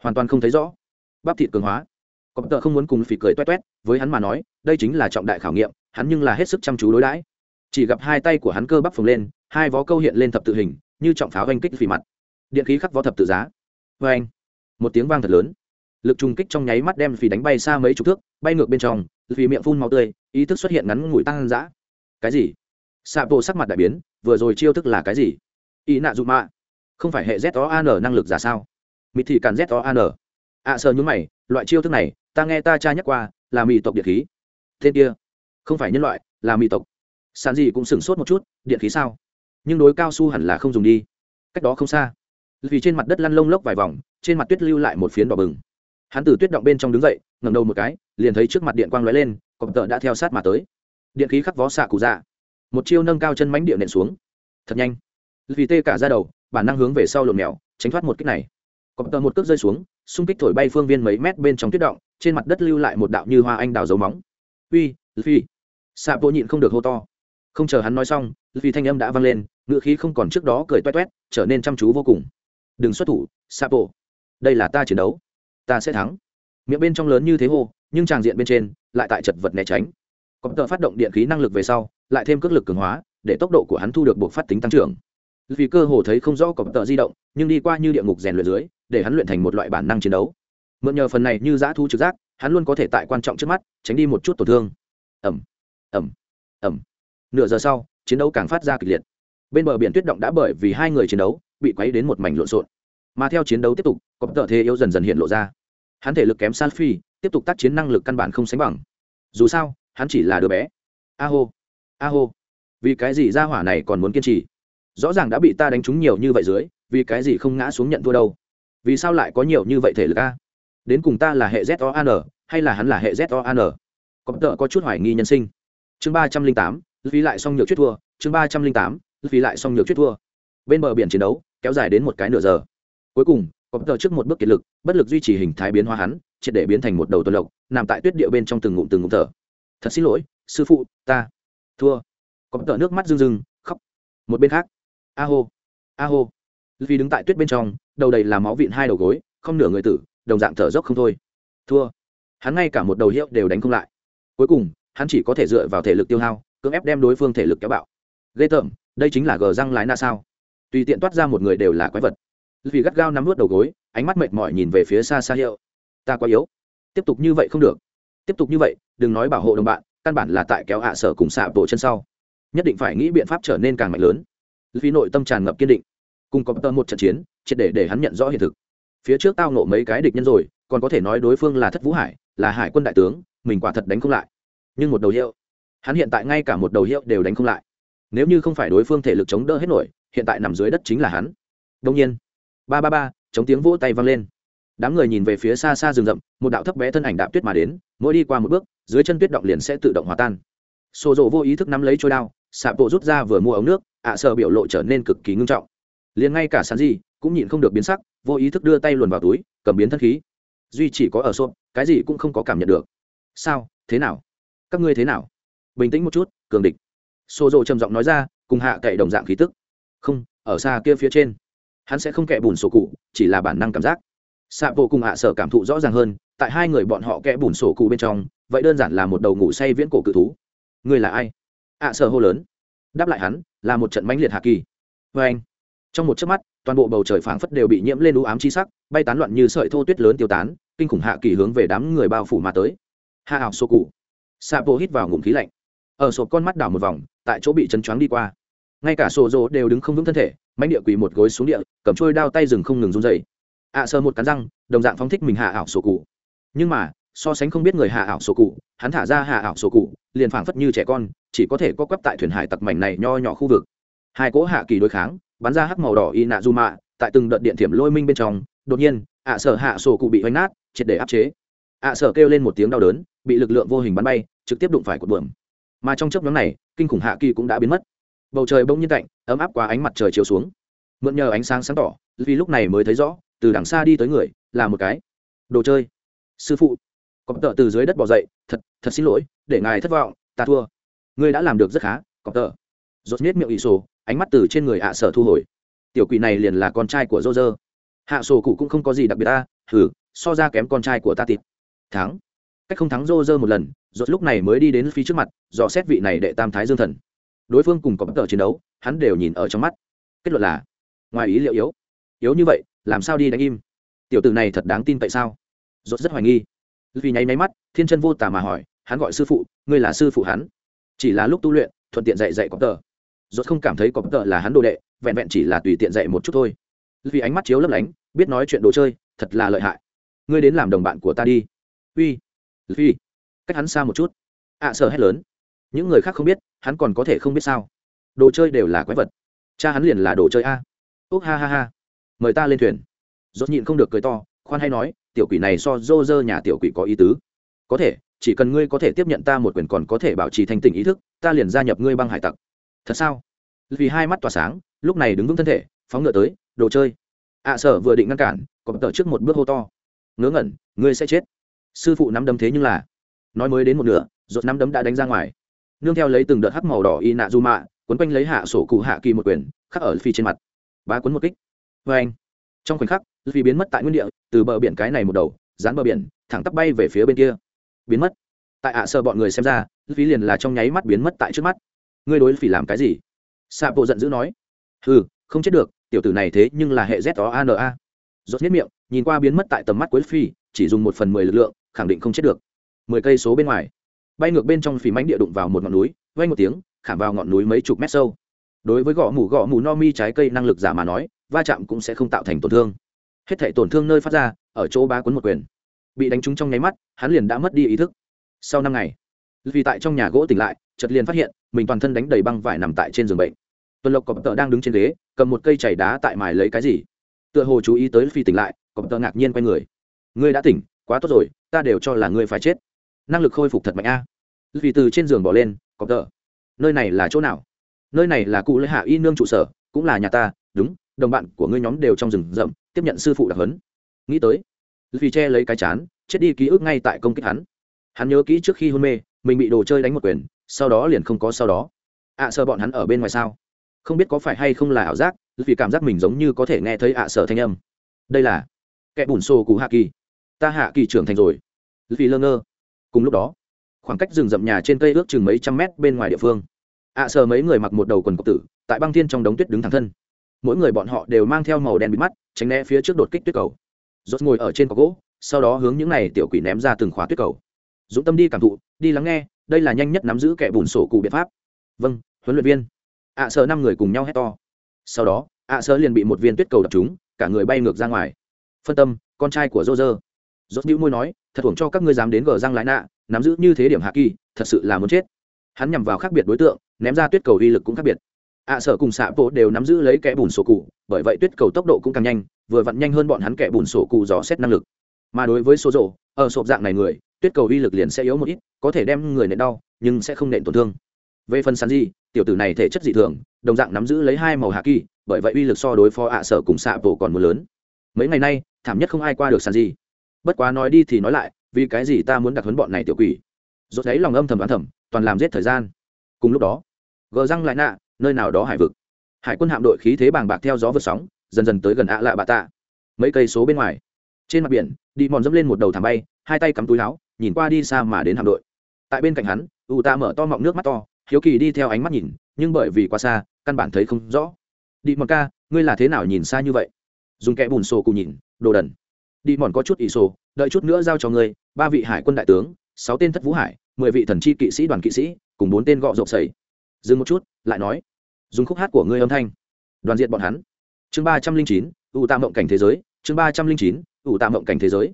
hoàn toàn không thấy rõ. Bắp thịt cường hóa. Cọp tợ không muốn cùng phì cười toét toét, với hắn mà nói, đây chính là trọng đại khảo nghiệm, hắn nhưng là hết sức chăm chú đối đãi. Chỉ gặp hai tay của hắn cơ bắp phồng lên, hai vó câu hiện lên thập tự hình, như trọng pháo oanh kích phì mặt. Điện khí khắc vó thập tự giá. Vê anh một tiếng vang thật lớn lực trùng kích trong nháy mắt đem phì đánh bay xa mấy chục thước bay ngược bên trong vì miệng phun màu tươi ý thức xuất hiện ngắn ngủi tăng dã. Cái gì? Xạ bộ sắc mặt đại biến vừa rồi chiêu thức là cái gì? Ý nạ dụ mạ. Không phải hệ z o an năng lực giả sao? Mịt thì càn z o an ạ à, sờ nhúng mày loại chiêu thức này ta nghe ta cha nhắc qua là mì tộc điện khí. Tên kia không phải nhân loại là mì tộc. Sàn gì cũng sửng sốt một chút điện khí sao? Nhưng đối cao su hẳn là không dùng đi. Cách đó không xa. Vì trên mặt đất lăn lông lốc vài vòng trên mặt tuyết lưu lại một phiến đỏ bừng hắn từ tuyết động bên trong đứng dậy, ngẩng đầu một cái, liền thấy trước mặt điện quang lóe lên, cọp tợ đã theo sát mà tới. Điện khí khắc vó xạ cụ dạ. Một chiêu nâng cao chân mánh điện nện xuống. Thật nhanh. Vì tê cả ra đầu, bản năng hướng về sau lộn mèo, tránh thoát một kích này. Cọp tợ một cước rơi xuống, xung kích thổi bay phương viên mấy mét bên trong tuyết động, trên mặt đất lưu lại một đạo như hoa anh đào dấu móng. Uy phi. Xạ bộ nhịn không được hô to. Không chờ hắn nói xong vì thanh âm đã vang lên, ngựa khí không còn trước đó cười toét toét, trở nên chăm chú vô cùng. Đừng xuất thủ xạ bộ đây là ta chiến đấu ta sẽ thắng. Miệng bên trong lớn như thế hô, nhưng tràng diện bên trên lại tại chật vật né tránh. Có tờ phát động điện khí năng lực về sau, lại thêm cước lực cường hóa, để tốc độ của hắn thu được buộc phát tính tăng trưởng. Vì cơ hồ thấy không rõ cọp tờ di động, nhưng đi qua như địa ngục rèn luyện dưới, để hắn luyện thành một loại bản năng chiến đấu. Mượn nhờ phần này như giã thu trực giác, hắn luôn có thể tại quan trọng trước mắt, tránh đi một chút tổn thương. Ẩm ẩm ẩm nửa giờ sau, chiến đấu càng phát ra kịch liệt. Bên bờ biển tuyết động đã bởi vì hai người chiến đấu, bị quấy đến một mảnh lộn xộn mà theo chiến đấu tiếp tục, có tờ thế yếu dần dần hiện lộ ra. Hắn thể lực kém san phi tiếp tục tác chiến năng lực căn bản không sánh bằng. Dù sao, hắn chỉ là đứa bé. A hô a hô vì cái gì ra hỏa này còn muốn kiên trì? Rõ ràng đã bị ta đánh trúng nhiều như vậy dưới, vì cái gì không ngã xuống nhận thua đâu? Vì sao lại có nhiều như vậy thể lực a? Đến cùng ta là hệ z o an hay là hắn là hệ z o an có tợ có chút hoài nghi nhân sinh. Chương ba trăm linh tám, phí lại xong nhược chuyết thua. Chương ba trăm linh tám, phí lại xong nhược chuyết thua. Bên bờ biển chiến đấu, kéo dài đến một cái nửa giờ cuối cùng, có tờ trước một bước kiệt lực, bất lực duy trì hình thái biến hóa hắn, triệt để biến thành một đầu tuần lộc, nằm tại tuyết địa bên trong từng ngụm từng ngụm thở. Thật xin lỗi, sư phụ, ta. Thua. Có tờ nước mắt rưng rưng, khóc. Một bên khác. A hô. A hô. Vì đứng tại tuyết bên trong, đầu đầy là máu vịn hai đầu gối, không nửa người tử, đồng dạng thở dốc không thôi. Thua. Hắn ngay cả một đầu hiệu đều đánh không lại. Cuối cùng, hắn chỉ có thể dựa vào thể lực tiêu hao, cưỡng ép đem đối phương thể lực kéo bạo. Ghê tởm, đây chính là gờ răng lái na sao. Tùy tiện toát ra một người đều là quái vật vì gắt gao nắm vớt đầu gối, ánh mắt mệt mỏi nhìn về phía xa xa hiệu. Ta quá yếu. Tiếp tục như vậy không được. Tiếp tục như vậy, đừng nói bảo hộ đồng bạn, căn bản là tại kéo hạ sở cùng xạ bộ chân sau. Nhất định phải nghĩ biện pháp trở nên càng mạnh lớn. Vì nội tâm tràn ngập kiên định. Cùng có tơ một trận chiến, triệt để để hắn nhận rõ hiện thực. Phía trước tao nộ mấy cái địch nhân rồi, còn có thể nói đối phương là thất vũ hải, là hải quân đại tướng, mình quả thật đánh không lại. Nhưng một đầu hiệu, hắn hiện tại ngay cả một đầu hiệu đều đánh không lại. Nếu như không phải đối phương thể lực chống đỡ hết nổi, hiện tại nằm dưới đất chính là hắn. Đông nhiên ba ba ba, chống tiếng vỗ tay vang lên. Đám người nhìn về phía xa xa rừng rậm, một đạo thấp bé thân ảnh đạp tuyết mà đến, mỗi đi qua một bước, dưới chân tuyết động liền sẽ tự động hòa tan. Xô rộ vô ý thức nắm lấy trôi đao sạp bộ rút ra vừa mua ống nước, ạ à sợ biểu lộ trở nên cực kỳ ngưng trọng. Liền ngay cả sàn gì cũng nhịn không được biến sắc, vô ý thức đưa tay luồn vào túi, cầm biến thân khí. Duy chỉ có ở xô cái gì cũng không có cảm nhận được. Sao? Thế nào? Các ngươi thế nào? Bình tĩnh một chút, cường địch. Xô rộ trầm giọng nói ra, cùng hạ cậy đồng dạng khí tức. Không, ở xa kia phía trên hắn sẽ không kẻ bùn sổ cụ, chỉ là bản năng cảm giác. Xạ bộ cùng hạ sở cảm thụ rõ ràng hơn, tại hai người bọn họ kẽ bùn sổ cụ bên trong, vậy đơn giản là một đầu ngủ say viễn cổ cự thú. Người là ai? Ạ sở hô lớn. Đáp lại hắn, là một trận mãnh liệt hạ kỳ. Vê anh, trong một chớp mắt, toàn bộ bầu trời phảng phất đều bị nhiễm lên u ám chi sắc, bay tán loạn như sợi thô tuyết lớn tiêu tán, kinh khủng hạ kỳ hướng về đám người bao phủ mà tới. Hạ ảo sổ cụ. Xạ bộ hít vào ngụm khí lạnh. Ở sổ con mắt đảo một vòng, tại chỗ bị chân choáng đi qua ngay cả sổ rồ đều đứng không vững thân thể mánh địa quỳ một gối xuống địa cầm trôi đao tay rừng không ngừng run dày ạ à, sơ một cắn răng đồng dạng phóng thích mình hạ ảo sổ cụ. Nhưng mà so sánh không biết người hạ ảo sổ cụ hắn thả ra hạ ảo sổ cụ liền phảng phất như trẻ con chỉ có thể có quắp tại thuyền hải tặc mảnh này nho nhỏ khu vực. Hai cỗ hạ kỳ đối kháng bắn ra hắc màu đỏ y nạ du mạ tại từng đợt điện thiểm lôi minh bên trong đột nhiên ạ sở hạ sổ cụ bị hoành nát triệt để áp chế. Ạ sở kêu lên một tiếng đau đớn bị lực lượng vô hình bắn bay trực tiếp đụng phải cột buồm. Mà trong chớp nhóm này kinh khủng hạ kỳ cũng đã biến mất bầu trời bỗng nhiên cạnh ấm áp qua ánh mặt trời chiếu xuống. Mượn nhờ ánh sáng sáng tỏ, vì lúc này mới thấy rõ, từ đằng xa đi tới người, là một cái. Đồ chơi. Sư phụ. Cọp tợ từ dưới đất bỏ dậy, thật thật xin lỗi, để ngài thất vọng, ta thua. Ngươi đã làm được rất khá cọp tợ rốt nết miệng ỷ sổ, ánh mắt từ trên người hạ sở thu hồi. Tiểu quỷ này liền là con trai của dô dơ hạ sổ cụ cũng không có gì đặc biệt ta thử so ra kém con trai của ta tịt. Thắng. Cách không thắng dô dơ một lần, rốt lúc này mới đi đến phía trước mặt, dò xét vị này đệ tam thái dương thần đối phương cùng có bất tờ chiến đấu hắn đều nhìn ở trong mắt. Kết luận là ngoài ý liệu yếu. Yếu như vậy làm sao đi đánh im? Tiểu tử này thật đáng tin tại sao? Rốt rất hoài nghi. Vì nháy máy mắt thiên chân vô tà mà hỏi hắn gọi sư phụ ngươi là sư phụ hắn. Chỉ là lúc tu luyện thuận tiện dạy dạy có tờ. Rốt không cảm thấy có tờ là hắn đồ đệ vẹn vẹn chỉ là tùy tiện dạy một chút thôi. Vì ánh mắt chiếu lấp lánh biết nói chuyện đồ chơi thật là lợi hại. Ngươi đến làm đồng bạn của ta đi. Uy vì cách hắn xa một chút. Ạ à, sợ hét lớn. Những người khác không biết hắn còn có thể không biết sao? Đồ chơi đều là quái vật. Cha hắn liền là đồ chơi a. Úc ha ha ha. Mời ta lên thuyền. Dốt nhịn không được cười to, khoan hay nói, tiểu quỷ này so dô dơ nhà tiểu quỷ có ý tứ. Có thể, chỉ cần ngươi có thể tiếp nhận ta một quyền còn có thể bảo trì thanh tỉnh ý thức, ta liền gia nhập ngươi băng hải tặc. Thật sao? Vì hai mắt tỏa sáng, lúc này đứng vững thân thể, phóng ngựa tới, đồ chơi. À, Ạ sở vừa định ngăn cản cọp tờ trước một bước hô to. Ngớ ngẩn, ngươi sẽ chết. Sư phụ nắm đấm thế nhưng là. Nói mới đến một nửa rột nắm đấm đã đánh ra ngoài nương theo lấy từng đợt hắc màu đỏ y nạ du mạ, quấn quanh lấy hạ sổ cụ hạ kỳ một quyền khắc ở phi trên mặt. Ba quấn một kích. Vê anh. Trong khoảnh khắc, phi biến mất tại nguyên địa, từ bờ biển cái này một đầu, dán bờ biển, thẳng tắp bay về phía bên kia. Biến mất. Tại ạ à bọn người xem ra, phi liền là trong nháy mắt biến mất tại trước mắt. Ngươi đối phi làm cái gì? Sa bộ giận dữ nói. Ừ không chết được, tiểu tử này thế nhưng là hệ z đó ana rốt nhất miệng, nhìn qua biến mất tại tầm mắt cuối phi, chỉ dùng một phần mười lực lượng, khẳng định không chết được. Mười cây số bên ngoài bay ngược bên trong phì mánh địa đụng vào một ngọn núi vay một tiếng, khảm vào ngọn núi mấy chục mét sâu. Đối với gõ mù gõ mù no mi trái cây năng lực giả mà nói, va chạm cũng sẽ không tạo thành tổn thương. Hết thể tổn thương nơi phát ra, ở chỗ ba cuốn một quyền. Bị đánh trúng trong nháy mắt, hắn liền đã mất đi ý thức. Sau năm ngày, vì tại trong nhà gỗ tỉnh lại, chợt liền phát hiện, mình toàn thân đánh đầy băng vải nằm tại trên giường bệnh. Tuần lộc cọp tợ đang đứng trên ghế, cầm một cây chảy đá tại mài lấy cái gì? Tựa hồ chú ý tới phi tỉnh lại, cọp tợ ngạc nhiên quay người. Ngươi đã tỉnh, quá tốt rồi, ta đều cho là ngươi phải chết năng lực khôi phục thật mạnh a. Vì từ trên giường bỏ lên có tờ. Nơi này là chỗ nào? Nơi này là cụ lễ hạ y nương trụ sở cũng là nhà ta đúng đồng bạn của ngươi nhóm đều trong rừng rậm tiếp nhận sư phụ đặc hấn nghĩ tới vì che lấy cái chán chết đi ký ức ngay tại công kích hắn. Hắn nhớ kỹ trước khi hôn mê mình bị đồ chơi đánh một quyền sau đó liền không có sau đó. Ạ à, sợ bọn hắn ở bên ngoài sao? Không biết có phải hay không là ảo giác vì cảm giác mình giống như có thể nghe thấy ạ à sợ thanh âm. Đây là kẻ bùn xô cụ hạ kỳ. Ta hạ kỳ trưởng thành rồi. Vì lơ ngơ cùng lúc đó khoảng cách rừng rậm nhà trên cây ước chừng mấy trăm mét bên ngoài địa phương. Ạ à, mấy người mặc một đầu quần cộc tử tại băng thiên trong đống tuyết đứng thẳng thân. Mỗi người bọn họ đều mang theo màu đen bị mắt tránh né phía trước đột kích tuyết cầu. Rốt ngồi ở trên cọc gỗ sau đó hướng những này tiểu quỷ ném ra từng khóa tuyết cầu. Dũng tâm đi cảm thụ đi lắng nghe đây là nhanh nhất nắm giữ kẻ bùn sổ cụ biện pháp. Vâng huấn luyện viên. Ạ à năm người cùng nhau hét to. Sau đó ạ à liền bị một viên tuyết cầu đập trúng cả người bay ngược ra ngoài. Phân tâm con trai của rô rơ rốt bĩu môi nói thật thuồng cho các ngươi dám đến gờ răng lái nạ, nắm giữ như thế điểm hạ kỳ, thật sự là muốn chết. Hắn nhằm vào khác biệt đối tượng, ném ra tuyết cầu uy lực cũng khác biệt. Ạ à sở cùng xạ bộ đều nắm giữ lấy kẻ bùn sổ cụ, bởi vậy tuyết cầu tốc độ cũng càng nhanh, vừa vặn nhanh hơn bọn hắn kẻ bùn sổ cụ dò xét năng lực. Mà đối với số rộ ở sộp dạng này người, tuyết cầu uy lực liền sẽ yếu một ít, có thể đem người nện đau, nhưng sẽ không nện tổn thương. Về phần sàn di tiểu tử này thể chất dị thường, đồng dạng nắm giữ lấy hai màu hạ kỳ, bởi vậy uy lực so đối phó ạ sở cùng xạ bộ còn mưa lớn. Mấy ngày nay, thảm nhất không ai qua được sàn di bất quá nói đi thì nói lại, vì cái gì ta muốn đặt huấn bọn này tiểu quỷ? Rốt đấy lòng âm thầm đoán thầm, toàn làm giết thời gian. Cùng lúc đó, gờ răng lại nạ, nơi nào đó hải vực. Hải quân hạm đội khí thế bàng bạc theo gió vượt sóng, dần dần tới gần ạ lạ bạ tạ. Mấy cây số bên ngoài, trên mặt biển, đi mòn dẫm lên một đầu thảm bay, hai tay cắm túi áo, nhìn qua đi xa mà đến hạm đội. Tại bên cạnh hắn, u ta mở to mọng nước mắt to, hiếu kỳ đi theo ánh mắt nhìn, nhưng bởi vì quá xa, căn bản thấy không rõ. Đi mòn ca, ngươi là thế nào nhìn xa như vậy? Dùng kẽ bùn sổ cùng nhìn, đồ đần đi mòn có chút ỷ sổ đợi chút nữa giao cho ngươi, ba vị hải quân đại tướng, sáu tên thất vũ hải, mười vị thần chi kỵ sĩ đoàn kỵ sĩ, cùng bốn tên gọ rộp sầy. Dừng một chút, lại nói. Dùng khúc hát của ngươi âm thanh. Đoàn diện bọn hắn. Chương ba trăm linh chín, ủ tạm mộng cảnh thế giới, chương ba trăm linh chín, ủ tạm mộng cảnh thế giới.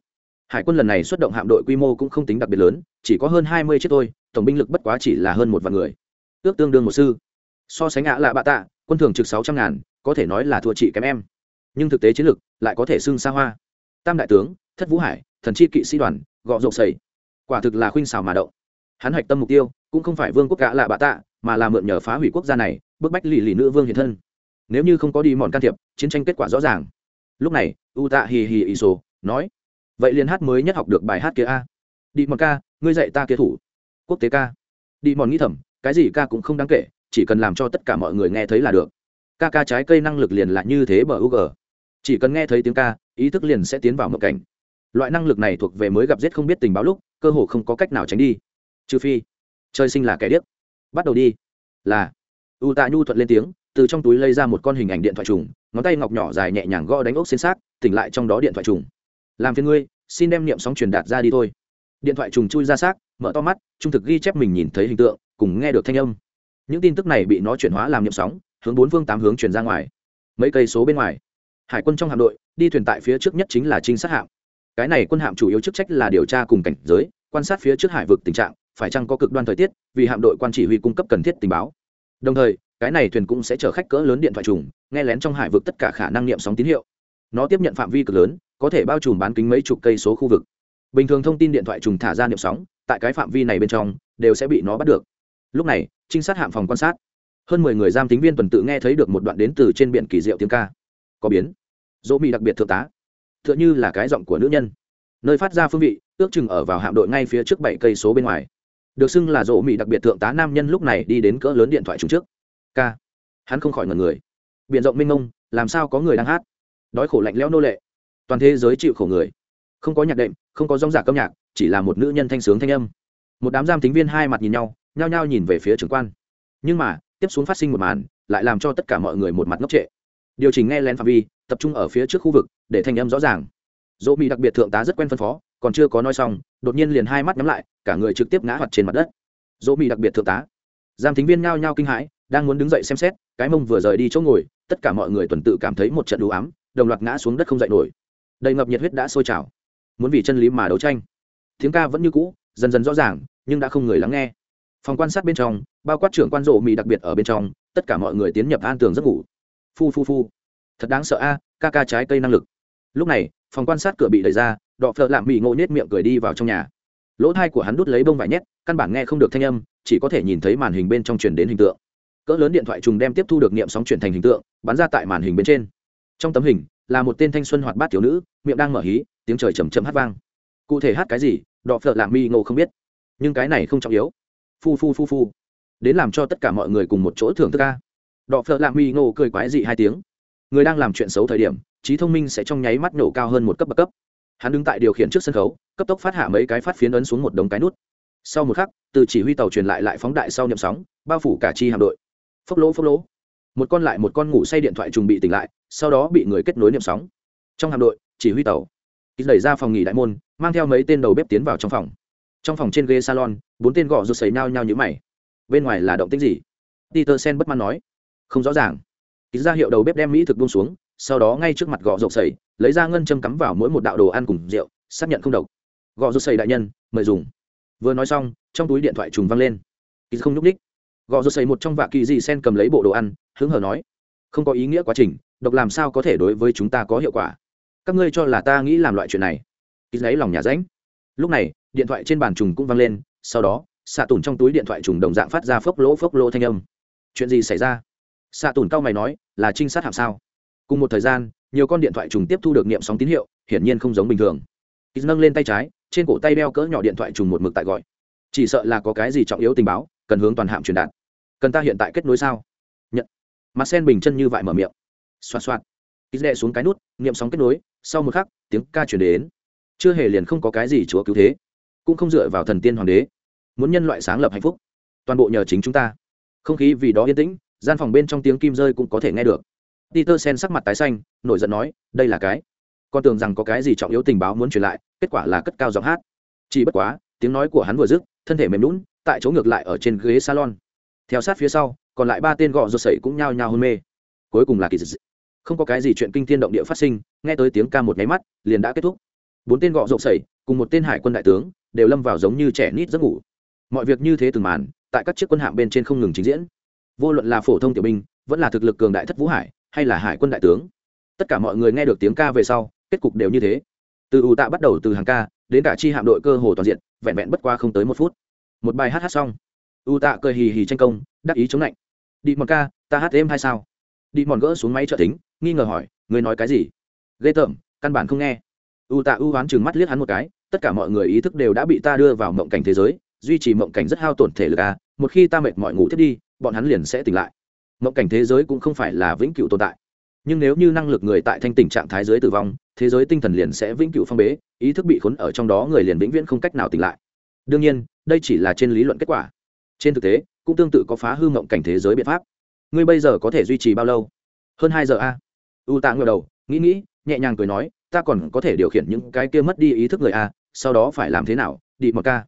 Hải quân lần này xuất động hạm đội quy mô cũng không tính đặc biệt lớn, chỉ có hơn hai mươi chiếc thôi, tổng binh lực bất quá chỉ là hơn một vạn người. Ước tương đương một sư. So sánh ạ lạ bạ tạ, quân thường trực sáu trăm ngàn, có thể nói là thua chị kém em. Nhưng thực tế chiến lược lại có thể xưng xa hoa tam đại tướng, thất vũ hải, thần chi kỵ sĩ đoàn, gọ rộp sầy. Quả thực là khuynh xào mà động. Hắn hạch tâm mục tiêu, cũng không phải vương quốc gã lạ bạ tạ, mà là mượn nhờ phá hủy quốc gia này, bức bách lì lì nữ vương hiện thân. Nếu như không có đi mòn can thiệp, chiến tranh kết quả rõ ràng. Lúc này, u tạ hì hì ì sổ nói, vậy liền hát mới nhất học được bài hát kia a. Đi mòn ca, ngươi dạy ta kia thủ. Quốc tế ca. Đi mòn nghĩ thầm, cái gì ca cũng không đáng kể, chỉ cần làm cho tất cả mọi người nghe thấy là được. Ca ca trái cây năng lực liền là như thế bờ u g chỉ cần nghe thấy tiếng ca ý thức liền sẽ tiến vào mộng cảnh. Loại năng lực này thuộc về mới gặp giết không biết tình báo lúc, cơ hồ không có cách nào tránh đi. Trừ phi, trời sinh là kẻ điếc. Bắt đầu đi. Là u tạ nhu thuận lên tiếng, từ trong túi lấy ra một con hình ảnh điện thoại trùng, ngón tay ngọc nhỏ dài nhẹ nhàng gõ đánh ốc xên xác, tỉnh lại trong đó điện thoại trùng. Làm phiền ngươi, xin đem niệm sóng truyền đạt ra đi thôi. Điện thoại trùng chui ra xác, mở to mắt, trung thực ghi chép mình nhìn thấy hình tượng, cùng nghe được thanh âm. Những tin tức này bị nó chuyển hóa làm niệm sóng, hướng bốn phương tám hướng truyền ra ngoài. Mấy cây số bên ngoài. Hải quân trong hạm đội đi thuyền tại phía trước nhất chính là trinh sát hạm. Cái này quân hạm chủ yếu chức trách là điều tra cùng cảnh giới, quan sát phía trước hải vực tình trạng, phải chăng có cực đoan thời tiết, vì hạm đội quan chỉ huy cung cấp cần thiết tình báo. Đồng thời, cái này thuyền cũng sẽ chở khách cỡ lớn điện thoại trùng, nghe lén trong hải vực tất cả khả năng niệm sóng tín hiệu. Nó tiếp nhận phạm vi cực lớn, có thể bao trùm bán kính mấy chục cây số khu vực. Bình thường thông tin điện thoại trùng thả ra niệm sóng, tại cái phạm vi này bên trong, đều sẽ bị nó bắt được. Lúc này, trinh sát hạm phòng quan sát. Hơn mười người giam tính viên tuần tự nghe thấy được một đoạn đến từ trên biển kỳ diệu tiếng ca. Có biến dỗ mỹ đặc biệt thượng tá. T h ư ợ n h ư là cái giọng của nữ nhân. Nơi phát ra phương vị, ước chừng ở vào hạm đội ngay phía trước bảy cây số bên ngoài. Được xưng là dỗ mỹ đặc biệt thượng tá nam nhân lúc này đi đến cỡ lớn điện thoại trúng trước. K hắn không khỏi ngần người. B i ể n rộng mênh mông, làm sao có người đang hát? Đói khổ lạnh lẽo nô lệ. Toàn thế giới chịu khổ người. Không có nhạc đệm, không có dòng giả âm nhạc, chỉ là một nữ nhân thanh sướng thanh âm. Một đám giam tính viên hai mặt nhìn nhau, nhao nhao nhìn về phía trưởng quan. Nhưng mà, tiếp xuống phát sinh một màn, lại làm cho tất cả mọi người một mặt ngốc trệ. Điều chỉnh nghe lén phạm vi tập trung ở phía trước khu vực, để thanh âm rõ ràng. Dỗ mỹ đặc biệt thượng tá rất quen phân phó, còn chưa có nói xong, đột nhiên liền hai mắt nhắm lại, cả người trực tiếp ngã hoạt trên mặt đất. Dỗ mỹ đặc biệt thượng tá. Giam thính viên nhao nhao kinh hãi, đang muốn đứng dậy xem xét, cái mông vừa rời đi chỗ ngồi, tất cả mọi người tuần tự cảm thấy một trận đủ ám, đồng loạt ngã xuống đất không dậy nổi. Đầy ngập nhiệt huyết đã sôi trào. Muốn vì chân lý mà đấu tranh. Tiếng ca vẫn như cũ, dần dần rõ ràng, nhưng đã không người lắng nghe. Phòng quan sát bên trong, bao quát trưởng quan rộ mỹ đặc biệt ở bên trong, tất cả mọi người tiến nhập an tường giấc ngủ. Phu phu phu thật đáng sợ a, ca ca trái cây năng lực. Lúc này, phòng quan sát cửa bị đẩy ra, đọ phợ lạm mỹ ngộ nhét miệng cười đi vào trong nhà. Lỗ thai của hắn đút lấy bông vải nhét, căn bản nghe không được thanh âm, chỉ có thể nhìn thấy màn hình bên trong truyền đến hình tượng. Cỡ lớn điện thoại trùng đem tiếp thu được niệm sóng chuyển thành hình tượng, bắn ra tại màn hình bên trên. Trong tấm hình, là một tên thanh xuân hoạt bát thiếu nữ, miệng đang mở hí, tiếng trời chầm chậm hát vang. Cụ thể hát cái gì, đọ phợ lạm mi ngộ không biết. Nhưng cái này không trọng yếu. Phu phu phu phu. Đến làm cho tất cả mọi người cùng một chỗ thưởng thức ca. Đọ phợ lạm mi ngô cười quái dị hai tiếng người đang làm chuyện xấu thời điểm, trí thông minh sẽ trong nháy mắt nổ cao hơn một cấp bậc cấp. Hắn đứng tại điều khiển trước sân khấu, cấp tốc phát hạ mấy cái phát phiến ấn xuống một đống cái nút. Sau một khắc, từ chỉ huy tàu truyền lại lại phóng đại sau nhậm sóng, bao phủ cả chi hạm đội. Phốc lỗ phốc lỗ. Một con lại một con ngủ say điện thoại trùng bị tỉnh lại, sau đó bị người kết nối niệm sóng. Trong hạm đội, chỉ huy tàu. Kýt đẩy ra phòng nghỉ đại môn, mang theo mấy tên đầu bếp tiến vào trong phòng. Trong phòng trên ghế salon, bốn tên gõ rút xấy nao nhau như mày. Bên ngoài là động tích gì? Peter sen bất mãn nói. Không rõ ràng ký ra hiệu đầu bếp đem mỹ thực buông xuống, sau đó ngay trước mặt gọ rộp sầy, lấy ra ngân châm cắm vào mỗi một đạo đồ ăn cùng rượu, xác nhận không độc. Gọ rộp sầy đại nhân, mời dùng. Vừa nói xong, trong túi điện thoại trùng văng lên. Ký không nhúc ních gọ rộp sầy một trong vạ kỳ dị sen cầm lấy bộ đồ ăn, hứng hờ nói, không có ý nghĩa quá trình, độc làm sao có thể đối với chúng ta có hiệu quả? Các ngươi cho là ta nghĩ làm loại chuyện này. Ký lấy lòng nhà ránh. Lúc này, điện thoại trên bàn trùng cũng văng lên, sau đó, xạ tùn trong túi điện thoại trùng đồng dạng phát ra phốc lỗ phốc lỗ thanh âm. Chuyện gì xảy ra? Xạ Tùn cao mày nói, là trinh sát hạm sao? Cùng một thời gian, nhiều con điện thoại trùng tiếp thu được niệm sóng tín hiệu, hiển nhiên không giống bình thường. Ít nâng lên tay trái, trên cổ tay đeo cỡ nhỏ điện thoại trùng một mực tại gọi. Chỉ sợ là có cái gì trọng yếu tình báo, cần hướng toàn hạm truyền đạt. Cần ta hiện tại kết nối sao? Nhận. Mặt sen bình chân như vại mở miệng. Xoạt xoạt. Ít đệ xuống cái nút niệm sóng kết nối, sau một khắc, tiếng ca chuyển đến. Chưa hề liền không có cái gì chúa cứu thế. Cũng không dựa vào thần tiên hoàng đế. Muốn nhân loại sáng lập hạnh phúc. Toàn bộ nhờ chính chúng ta. Không khí vì đó yên tĩnh gian phòng bên trong tiếng kim rơi cũng có thể nghe được. Peter sen sắc mặt tái xanh, nổi giận nói, đây là cái? Con tưởng rằng có cái gì trọng yếu tình báo muốn truyền lại, kết quả là cất cao giọng hát. Chỉ bất quá, tiếng nói của hắn vừa dứt, thân thể mềm lún tại chỗ ngược lại ở trên ghế salon. Theo sát phía sau, còn lại ba tên gọ rột sẩy cũng nhao nhao hôn mê. Cuối cùng là kỳ dị. Không có cái gì chuyện kinh thiên động địa phát sinh, nghe tới tiếng ca một nháy mắt, liền đã kết thúc. Bốn tên gọ rột sẩy cùng một tên hải quân đại tướng đều lâm vào giống như trẻ nít giấc ngủ. Mọi việc như thế từng màn, tại các chiếc quân hạm bên trên không ngừng trình diễn vô luận là phổ thông tiểu binh, vẫn là thực lực cường đại thất vũ hải, hay là hải quân đại tướng, tất cả mọi người nghe được tiếng ca về sau, kết cục đều như thế. Từ ủ tạ bắt đầu từ hàng ca, đến cả chi hạm đội cơ hồ toàn diện, vẹn vẹn bất qua không tới một phút. Một bài hát hát xong u tạ cười hì hì tranh công, đắc ý chống lạnh. Đi mòn ca, ta hát êm hay sao? Đi mòn gỡ xuống máy trợ tính nghi ngờ hỏi, người nói cái gì? Ghê tởm, căn bản không nghe. U tạ u hoán chừng mắt liếc hắn một cái, tất cả mọi người ý thức đều đã bị ta đưa vào mộng cảnh thế giới, duy trì mộng cảnh rất hao tổn thể lực à một khi ta mệt mỏi ngủ thiết đi bọn hắn liền sẽ tỉnh lại. Mộng cảnh thế giới cũng không phải là vĩnh cửu tồn tại. Nhưng nếu như năng lực người tại thanh tình trạng thái giới tử vong, thế giới tinh thần liền sẽ vĩnh cửu phong bế, ý thức bị khốn ở trong đó người liền vĩnh viễn không cách nào tỉnh lại. Đương nhiên, đây chỉ là trên lý luận kết quả. Trên thực tế, cũng tương tự có phá hư mộng cảnh thế giới biện pháp. Ngươi bây giờ có thể duy trì bao lâu? Hơn hai giờ a. À? u tạ ngờ đầu, nghĩ nghĩ, nhẹ nhàng cười nói, ta còn có thể điều khiển những cái kia mất đi ý thức người a, sau đó phải làm thế nào? Đi một ca.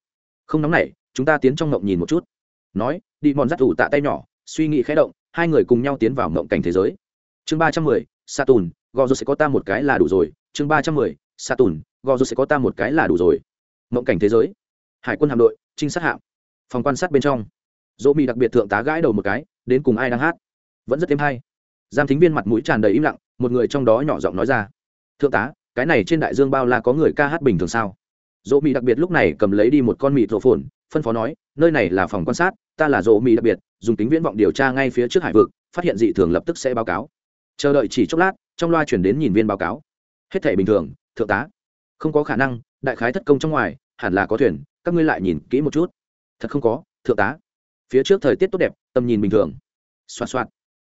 Không nóng nảy, chúng ta tiến trong mộng nhìn một chút nói, đi mòn rắt ủ tạ tay nhỏ, suy nghĩ khẽ động, hai người cùng nhau tiến vào mộng cảnh thế giới. Chương ba trăm mười sa tùn gò dù sẽ có ta một cái là đủ rồi. Chương ba trăm mười sa tùn gò dù sẽ có ta một cái là đủ rồi. Mộng cảnh thế giới. Hải quân hạm đội, trinh sát hạm. Phòng quan sát bên trong. Dỗ mỹ đặc biệt thượng tá gãi đầu một cái, đến cùng ai đang hát? Vẫn rất thêm hay. Giam thính viên mặt mũi tràn đầy im lặng, một người trong đó nhỏ giọng nói ra. Thượng tá, cái này trên đại dương bao la có người ca hát bình thường sao? Dỗ mỹ đặc biệt lúc này cầm lấy đi một con mịt rộ phồn phân phó nói, nơi này là phòng quan sát, ta là rộ mỹ đặc biệt, dùng tính viễn vọng điều tra ngay phía trước hải vực, phát hiện dị thường lập tức sẽ báo cáo. Chờ đợi chỉ chốc lát, trong loa chuyển đến nhìn viên báo cáo. Hết thể bình thường, thượng tá. Không có khả năng, đại khái thất công trong ngoài, hẳn là có thuyền, các ngươi lại nhìn kỹ một chút. Thật không có, thượng tá. Phía trước thời tiết tốt đẹp, tầm nhìn bình thường. Xoa xoa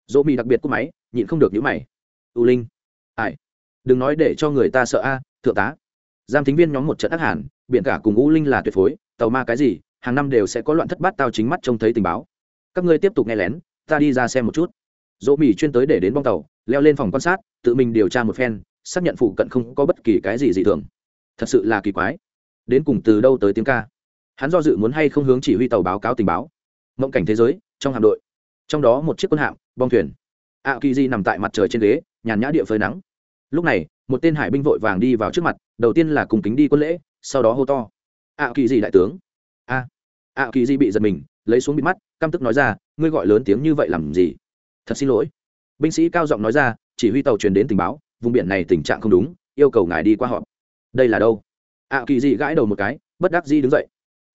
dỗ mì đặc biệt cúp máy, nhịn không được những mày. U linh, ai? Đừng nói để cho người ta sợ a, thượng tá. Giam thính viên nhóm một trận ác hàn, biển cả cùng u linh là tuyệt phối, tàu ma cái gì hàng năm đều sẽ có loạn thất bát tao chính mắt trông thấy tình báo. Các ngươi tiếp tục nghe lén, ta đi ra xem một chút. Dỗ mỹ chuyên tới để đến bong tàu, leo lên phòng quan sát, tự mình điều tra một phen, xác nhận phụ cận không có bất kỳ cái gì dị thường. Thật sự là kỳ quái. Đến cùng từ đâu tới tiếng ca? Hắn do dự muốn hay không hướng chỉ huy tàu báo cáo tình báo. Mộng cảnh thế giới, trong hạm đội. Trong đó một chiếc quân hạm, bong thuyền. A kỳ di nằm tại mặt trời trên ghế, nhàn nhã địa phơi nắng. Lúc này, một tên hải binh vội vàng đi vào trước mặt, đầu tiên là cùng kính đi quân lễ, sau đó hô to. A kỳ di đại tướng a a kỳ di bị giật mình, lấy xuống bịt mắt, căm tức nói ra, ngươi gọi lớn tiếng như vậy làm gì? Thật xin lỗi. Binh sĩ cao giọng nói ra, chỉ huy tàu truyền đến tình báo, vùng biển này tình trạng không đúng, yêu cầu ngài đi qua họp. Đây là đâu? A kỳ di gãi đầu một cái, bất đắc di đứng dậy.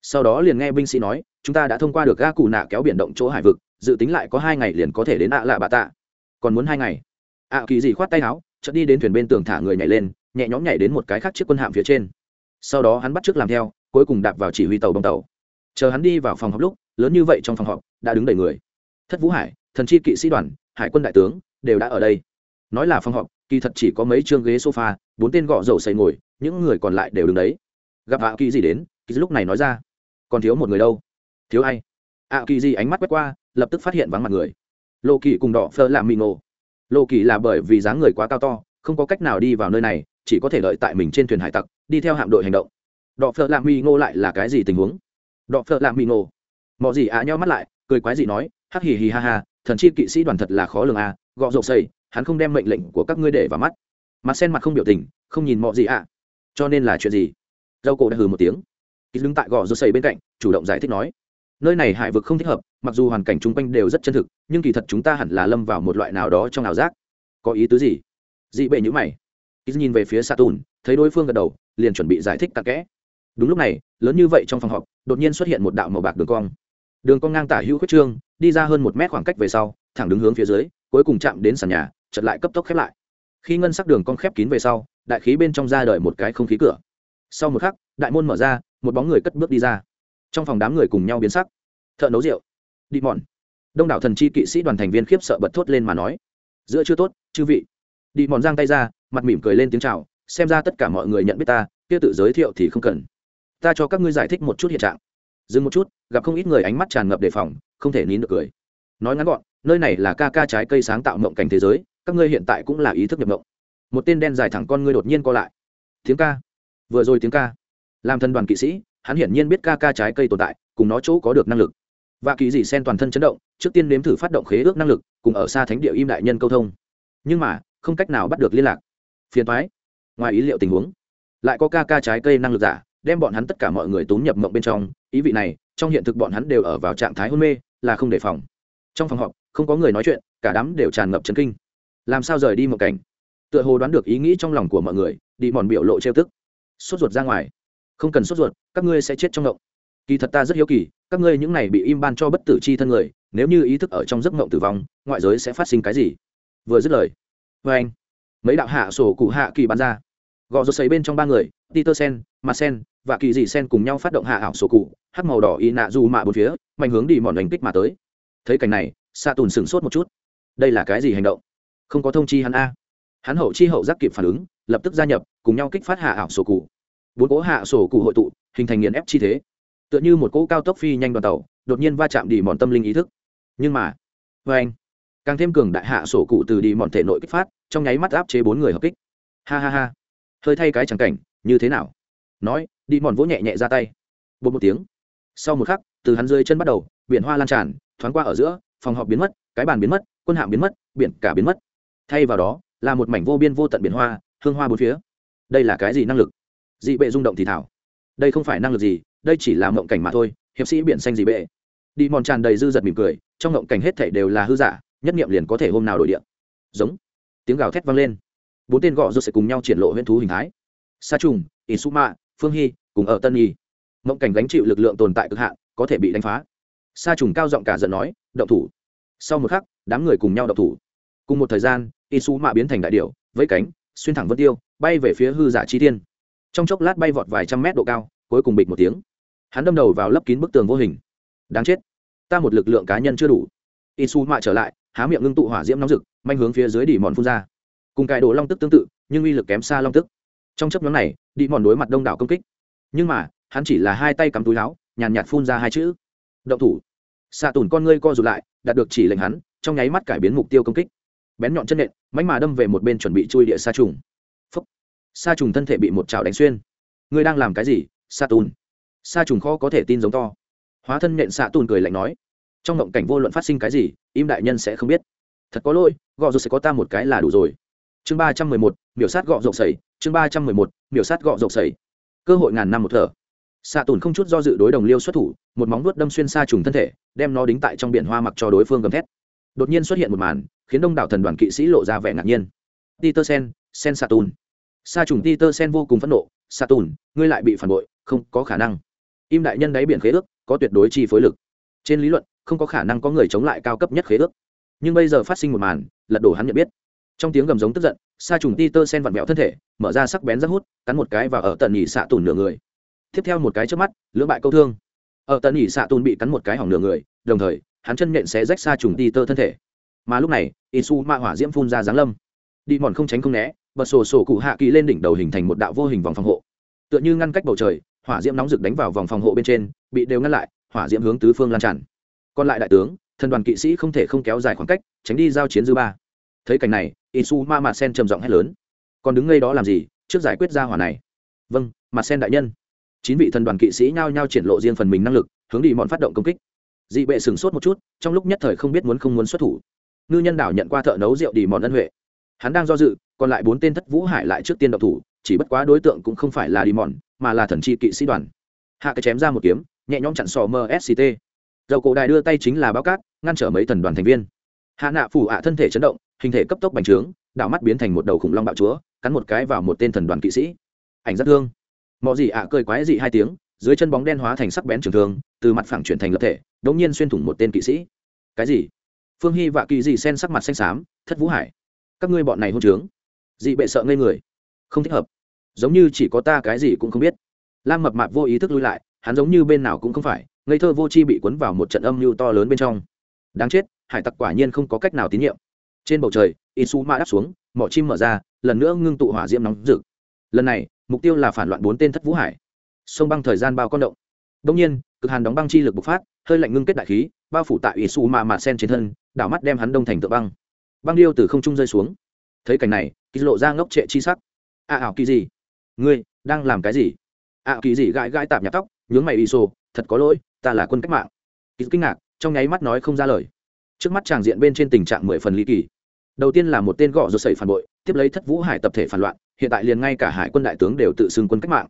Sau đó liền nghe binh sĩ nói, chúng ta đã thông qua được ga cù nạ kéo biển động chỗ hải vực, dự tính lại có hai ngày liền có thể đến ạ lạ bà tạ còn muốn hai ngày? Ạ kỳ Di khoát tay áo, chợt đi đến thuyền bên tường thả người nhảy lên, nhẹ nhõm nhảy đến một cái khác chiếc quân hạm phía trên. Sau đó hắn bắt t làm theo cuối cùng đạp vào chỉ huy tàu bông tàu. Chờ hắn đi vào phòng họp lúc, lớn như vậy trong phòng họp, đã đứng đầy người. Thất vũ hải, thần chi kỵ sĩ đoàn, hải quân đại tướng, đều đã ở đây. Nói là phòng họp, kỳ thật chỉ có mấy chương ghế sofa, bốn tên gõ dầu xây ngồi, những người còn lại đều đứng đấy. Gặp ạ kỳ gì đến, kỳ lúc này nói ra. Còn thiếu một người đâu? Thiếu ai? ạ kỳ gì ánh mắt quét qua, lập tức phát hiện vắng mặt người. Lộ kỳ cùng đỏ phơ làm mì ngộ lộ kỳ là bởi vì dáng người quá cao to, không có cách nào đi vào nơi này, chỉ có thể đợi tại mình trên thuyền hải tặc, đi theo hạm đội hành động đọ phợ làm mì ngô lại là cái gì tình huống? Đọ phợ làm mì ngộ mọi gì ạ à nhau mắt lại, cười quái gì nói, hắc hì hì ha ha, thần chi kỵ sĩ đoàn thật là khó lường à gọ rộp xây hắn không đem mệnh lệnh của các ngươi để vào mắt. Mặt sen mặt không biểu tình, không nhìn mọi gì ạ. À. cho nên là chuyện gì? Dâu cổ đã hừ một tiếng. Ký đứng tại gò rô xây bên cạnh, chủ động giải thích nói, nơi này hải vực không thích hợp, mặc dù hoàn cảnh chung quanh đều rất chân thực, nhưng kỳ thật chúng ta hẳn là lâm vào một loại nào đó trong ảo giác. Có ý tứ gì? Dị bệ nhữ mày. Ký nhìn về phía xa tùn, thấy đối phương gật đầu, liền chuẩn bị giải thích tạc kẽ đúng lúc này, lớn như vậy trong phòng họp, đột nhiên xuất hiện một đạo màu bạc đường cong. Đường cong ngang tả hữu khuyết trương, đi ra hơn một mét khoảng cách về sau, thẳng đứng hướng phía dưới, cuối cùng chạm đến sàn nhà chật lại cấp tốc khép lại. Khi ngân sắc đường cong khép kín về sau, đại khí bên trong ra đời một cái không khí cửa. Sau một khắc, đại môn mở ra, một bóng người cất bước đi ra. Trong phòng đám người cùng nhau biến sắc. Thợ nấu rượu. Đi mòn. Đông đảo thần chi kỵ sĩ đoàn thành viên khiếp sợ bật thốt lên mà nói. Giữa chưa tốt, chư vị. Đi mòn giang tay ra, mặt mỉm cười lên tiếng chào, xem ra tất cả mọi người nhận biết ta, kia tự giới thiệu thì không cần ta cho các ngươi giải thích một chút hiện trạng. Dừng một chút, gặp không ít người ánh mắt tràn ngập đề phòng, không thể nín được cười. Nói ngắn gọn, nơi này là ca ca trái cây sáng tạo mộng cảnh thế giới, các ngươi hiện tại cũng là ý thức nhập mộng. Một tên đen dài thẳng con ngươi đột nhiên co lại. Tiếng ca. Vừa rồi tiếng ca. Làm thân đoàn kỵ sĩ, hắn hiển nhiên biết ca ca trái cây tồn tại, cùng nó chỗ có được năng lực. Và kỳ dị sen toàn thân chấn động, trước tiên nếm thử phát động khế ước năng lực, cùng ở xa thánh địa im đại nhân câu thông. Nhưng mà, không cách nào bắt được liên lạc. Phiền thoái ngoài ý liệu tình huống, lại có ca ca trái cây năng lực giả đem bọn hắn tất cả mọi người tốn nhập mộng bên trong, ý vị này, trong hiện thực bọn hắn đều ở vào trạng thái hôn mê, là không đề phòng. Trong phòng họp, không có người nói chuyện, cả đám đều tràn ngập chấn kinh. Làm sao rời đi một cảnh? Tựa hồ đoán được ý nghĩ trong lòng của mọi người, đi mòn biểu lộ trêu tức. Sốt ruột ra ngoài. Không cần sốt ruột, các ngươi sẽ chết trong động kỳ thật ta rất hiếu kỳ, các ngươi những này bị im ban cho bất tử chi thân người, nếu như ý thức ở trong giấc mộng tử vong, ngoại giới sẽ phát sinh cái gì? Vừa dứt lời vê anh, mấy đạo hạ sổ cụ hạ kỳ bắn ra. Gò rột xấy bên trong ba người peter sen mà sen và kỳ dị sen cùng nhau phát động hạ ảo sổ cụ, hắc màu đỏ y nạ dù mạ bốn phía, mạnh hướng đi mòn đánh kích mà tới. Thấy cảnh này, sa tùn sửng sốt một chút. Đây là cái gì hành động? Không có thông chi hắn a. Hắn hậu chi hậu giác kịp phản ứng, lập tức gia nhập, cùng nhau kích phát hạ ảo sổ cụ. Bốn cỗ hạ sổ cụ hội tụ, hình thành nghiền ép chi thế. Tựa như một cỗ cao tốc phi nhanh đoàn tàu, đột nhiên va chạm đi mòn tâm linh ý thức. Nhưng mà vê anh càng thêm cường đại hạ sổ cụ từ đi mòn thể nội kích phát, trong nháy mắt áp chế bốn người hợp kích. Ha ha ha. Hơi thay cái chẳng cảnh, như thế nào? Nói đi mòn vỗ nhẹ nhẹ ra tay. Bột một tiếng. Sau một khắc, từ hắn rơi chân bắt đầu, biển hoa lan tràn, thoáng qua ở giữa, phòng họp biến mất, cái bàn biến mất, quân hạm biến mất, biển cả biến mất. Thay vào đó, là một mảnh vô biên vô tận biển hoa, hương hoa bốn phía. Đây là cái gì năng lực? Dị bệ rung động thì thảo. Đây không phải năng lực gì, đây chỉ là mộng cảnh mà thôi, hiệp sĩ biển xanh dị bệ. Đi mòn tràn đầy dư giật mỉm cười, trong mộng cảnh hết thảy đều là hư giả, nhất nghiệm liền có thể hôm nào đổi điện giống. Tiếng gào thét vang lên. Bốn tên gọ rút sẽ cùng nhau triển lộ huyễn thú hình thái. Sa trùng, isuma phương hy, cùng ở tân nhi. Mộng cảnh gánh chịu lực lượng tồn tại cực hạn, có thể bị đánh phá. Sa trùng cao giọng cả giận nói, động thủ. Sau một khắc, đám người cùng nhau động thủ. Cùng một thời gian y su mạ biến thành đại điệu với cánh, xuyên thẳng vân tiêu, bay về phía hư giả chi thiên. Trong chốc lát bay vọt vài trăm mét độ cao, cuối cùng bịch một tiếng. Hắn đâm đầu vào lấp kín bức tường vô hình. Đáng chết, ta một lực lượng cá nhân chưa đủ. Y su mạ trở lại, há miệng ngưng tụ hỏa diễm nóng rực, manh hướng phía dưới đỉ mòn phun ra. Cùng cài đồ long tức tương tự, nhưng uy lực kém xa long tức trong chấp nhóm này đi mòn đối mặt đông đảo công kích. Nhưng mà, hắn chỉ là hai tay cắm túi láo nhàn nhạt phun ra hai chữ. Động thủ. Xạ tùn con ngươi co rụt lại, đạt được chỉ lệnh hắn, trong nháy mắt cải biến mục tiêu công kích. Bén nhọn chân nện mánh mà đâm về một bên chuẩn bị chui địa sa trùng. Phấp sa trùng thân thể bị một chảo đánh xuyên. Ngươi đang làm cái gì, sa tùn? Sa trùng khó có thể tin giống to. Hóa thân nện xạ tùn cười lạnh nói. Trong ngộng cảnh vô luận phát sinh cái gì, im đại nhân sẽ không biết. Thật có lỗi, gọ rột sẽ có ta một cái là đủ rồi. Chương ba trăm mười một, miểu sát gọ rộng sầy chương ba trăm mười một, miểu sát gọ rộng sẩy cơ hội ngàn năm một thở. Xạ tùn không chút do dự đối đồng liêu xuất thủ, một móng vuốt đâm xuyên xa trùng thân thể, đem nó đính tại trong biển hoa mặc cho đối phương gầm thét. Đột nhiên xuất hiện một màn, khiến đông đảo thần đoàn kỵ sĩ lộ ra vẻ ngạc nhiên. Peter sen sen xạ tùn. Xa trùng peter sen vô cùng phẫn nộ, xạ tùn, ngươi lại bị phản bội, không có khả năng. Im đại nhân đáy biển khế ước, có tuyệt đối chi phối lực. Trên lý luận, không có khả năng có người chống lại cao cấp nhất khế ước. Nhưng bây giờ phát sinh một màn, lật đổ hắn nhận biết. Trong tiếng gầm giống tức giận sa trùng ti tơ sen vặn vẹo thân thể, mở ra sắc bén rất hút, cắn một cái và ở tận nhị xạ tùn nửa người. Tiếp theo một cái trước mắt, lưỡng bại câu thương. Ở tận nhị xạ tùn bị cắn một cái hỏng nửa người, đồng thời, hắn chân nhện sẽ rách sa trùng ti tơ thân thể. Mà lúc này isu ma hỏa diễm phun ra giáng lâm. Đi mòn không tránh không né, bật sổ sổ cụ hạ kỳ lên đỉnh đầu hình thành một đạo vô hình vòng phòng hộ. Tựa như ngăn cách bầu trời, hỏa diễm nóng rực đánh vào vòng phòng hộ bên trên, bị đều ngăn lại, hỏa diễm hướng tứ phương lan tràn. Còn lại đại tướng, thần đoàn kỵ sĩ không thể không kéo dài khoảng cách, tránh đi giao chiến dư ba thấy cảnh này isu ma mặt sen trầm giọng hét lớn. Còn đứng ngay đó làm gì, trước giải quyết ra hỏa này? Vâng mặt sen đại nhân. Chín vị thần đoàn kỵ sĩ nhao nhao triển lộ riêng phần mình năng lực, hướng đi mọn phát động công kích. Dị bệ sửng sốt một chút, trong lúc nhất thời không biết muốn không muốn xuất thủ. Ngư nhân đảo nhận qua thợ nấu rượu đi mòn ân huệ. Hắn đang do dự, còn lại bốn tên thất vũ hải lại trước tiên độc thủ, chỉ bất quá đối tượng cũng không phải là đi mòn mà là thần chi kỵ sĩ đoàn. Hạ cái chém ra một kiếm, nhẹ nhõm chặn sò msct dầu cổ đài đưa tay chính là báo cát, ngăn trở mấy thần đoàn thành viên. Hạ nạ phủ ạ thân thể chấn động hình thể cấp tốc bành trướng đạo mắt biến thành một đầu khủng long bạo chúa, cắn một cái vào một tên thần đoàn kỵ sĩ. Ảnh rất thương. Mọi gì ạ à cười quái dị hai tiếng, dưới chân bóng đen hóa thành sắc bén trường thương, từ mặt phẳng chuyển thành lập thể, đống nhiên xuyên thủng một tên kỵ sĩ. Cái gì? Phương hy và kỳ dị sen sắc mặt xanh xám, thất vũ hải. Các ngươi bọn này hôn trướng. Dị bệ sợ ngây người. Không thích hợp. Giống như chỉ có ta cái gì cũng không biết. Lam mập mạp vô ý thức lui lại, hắn giống như bên nào cũng không phải, ngây thơ vô chi bị cuốn vào một trận âm mưu to lớn bên trong. Đáng chết, hải tặc quả nhiên không có cách nào tín nhiệm trên bầu trời isu ma đáp xuống mỏ chim mở ra lần nữa ngưng tụ hỏa diễm nóng rực. Lần này mục tiêu là phản loạn bốn tên thất vũ hải. Sông băng thời gian bao con động. Đông nhiên cực hàn đóng băng chi lực bộc phát hơi lạnh ngưng kết đại khí bao phủ tại isu ma mà sen trên thân đảo mắt đem hắn đông thành tượng băng. Băng điêu từ không trung rơi xuống. Thấy cảnh này kỳ lộ ra ngốc trệ chi sắc. A à, ảo kỳ gì? Ngươi đang làm cái gì? A à, kỳ gì gãi gãi tạp nhạc tóc nhướng mày Isu, thật có lỗi ta là quân cách mạng. Kỳ kinh ngạc trong nháy mắt nói không ra lời. Trước mắt tràng diện bên trên tình trạng mười phần ly kỳ đầu tiên là một tên gõ rồi sẩy phản bội, tiếp lấy thất vũ hải tập thể phản loạn, hiện tại liền ngay cả hải quân đại tướng đều tự xưng quân cách mạng.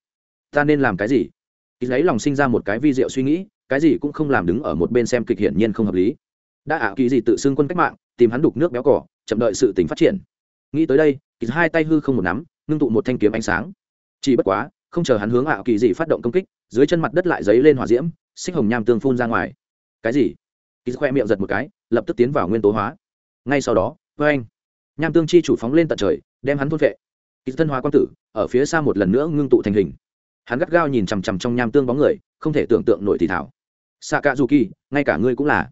Ta nên làm cái gì? Kỳ lấy lòng sinh ra một cái vi diệu suy nghĩ, cái gì cũng không làm đứng ở một bên xem kịch hiển nhiên không hợp lý. Đã ảo kỳ gì tự xưng quân cách mạng, tìm hắn đục nước béo cỏ, chậm đợi sự tình phát triển. Nghĩ tới đây kỳ hai tay hư không một nắm, ngưng tụ một thanh kiếm ánh sáng. Chỉ bất quá, không chờ hắn hướng ảo kỳ gì phát động công kích, dưới chân mặt đất lại dấy lên hỏa diễm, xích hồng nham tương phun ra ngoài. Cái gì? Kỳ khoe miệng giật một cái, lập tức tiến vào nguyên tố hóa. Ngay sau đó với anh. Nham tương chi chủ phóng lên tận trời đem hắn thôn vệ. Kỳ thân hóa quang tử ở phía xa một lần nữa ngưng tụ thành hình. Hắn gắt gao nhìn chằm chằm trong nham tương bóng người không thể tưởng tượng nổi thì thảo. Xạ cạ dù kỳ ngay cả ngươi cũng là.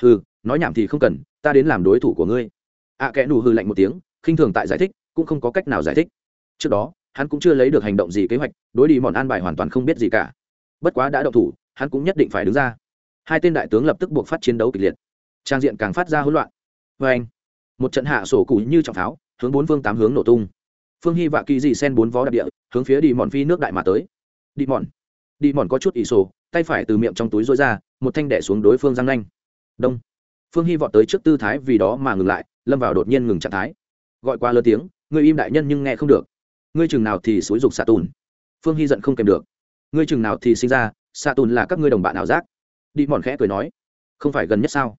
Hừ nói nhảm thì không cần ta đến làm đối thủ của ngươi. Ạ à, kẽ nù hư lạnh một tiếng khinh thường tại giải thích cũng không có cách nào giải thích. Trước đó hắn cũng chưa lấy được hành động gì kế hoạch đối đi mòn an bài hoàn toàn không biết gì cả. Bất quá đã động thủ hắn cũng nhất định phải đứng ra. Hai tên đại tướng lập tức buộc phát chiến đấu kịch liệt. Trang diện càng phát ra hỗn loạn. Vê anh một trận hạ sổ cụ như trọng pháo, hướng bốn phương tám hướng nổ tung. Phương hy và kỳ dị sen bốn vó đặc địa, hướng phía đi mòn phi nước đại mà tới. Đi mòn đi mòn có chút ỷ sổ, tay phải từ miệng trong túi rối ra, một thanh đẻ xuống đối phương giang nanh. Đông. Phương hy vọt tới trước tư thái vì đó mà ngừng lại, lâm vào đột nhiên ngừng trạng thái. Gọi qua lớn tiếng, ngươi im đại nhân nhưng nghe không được. Ngươi chừng nào thì xúi dục xạ tùn. Phương hy giận không kèm được. Ngươi chừng nào thì sinh ra xạ tùn là các ngươi đồng bạn ảo giác. Đi mòn khẽ cười nói, không phải gần nhất sao?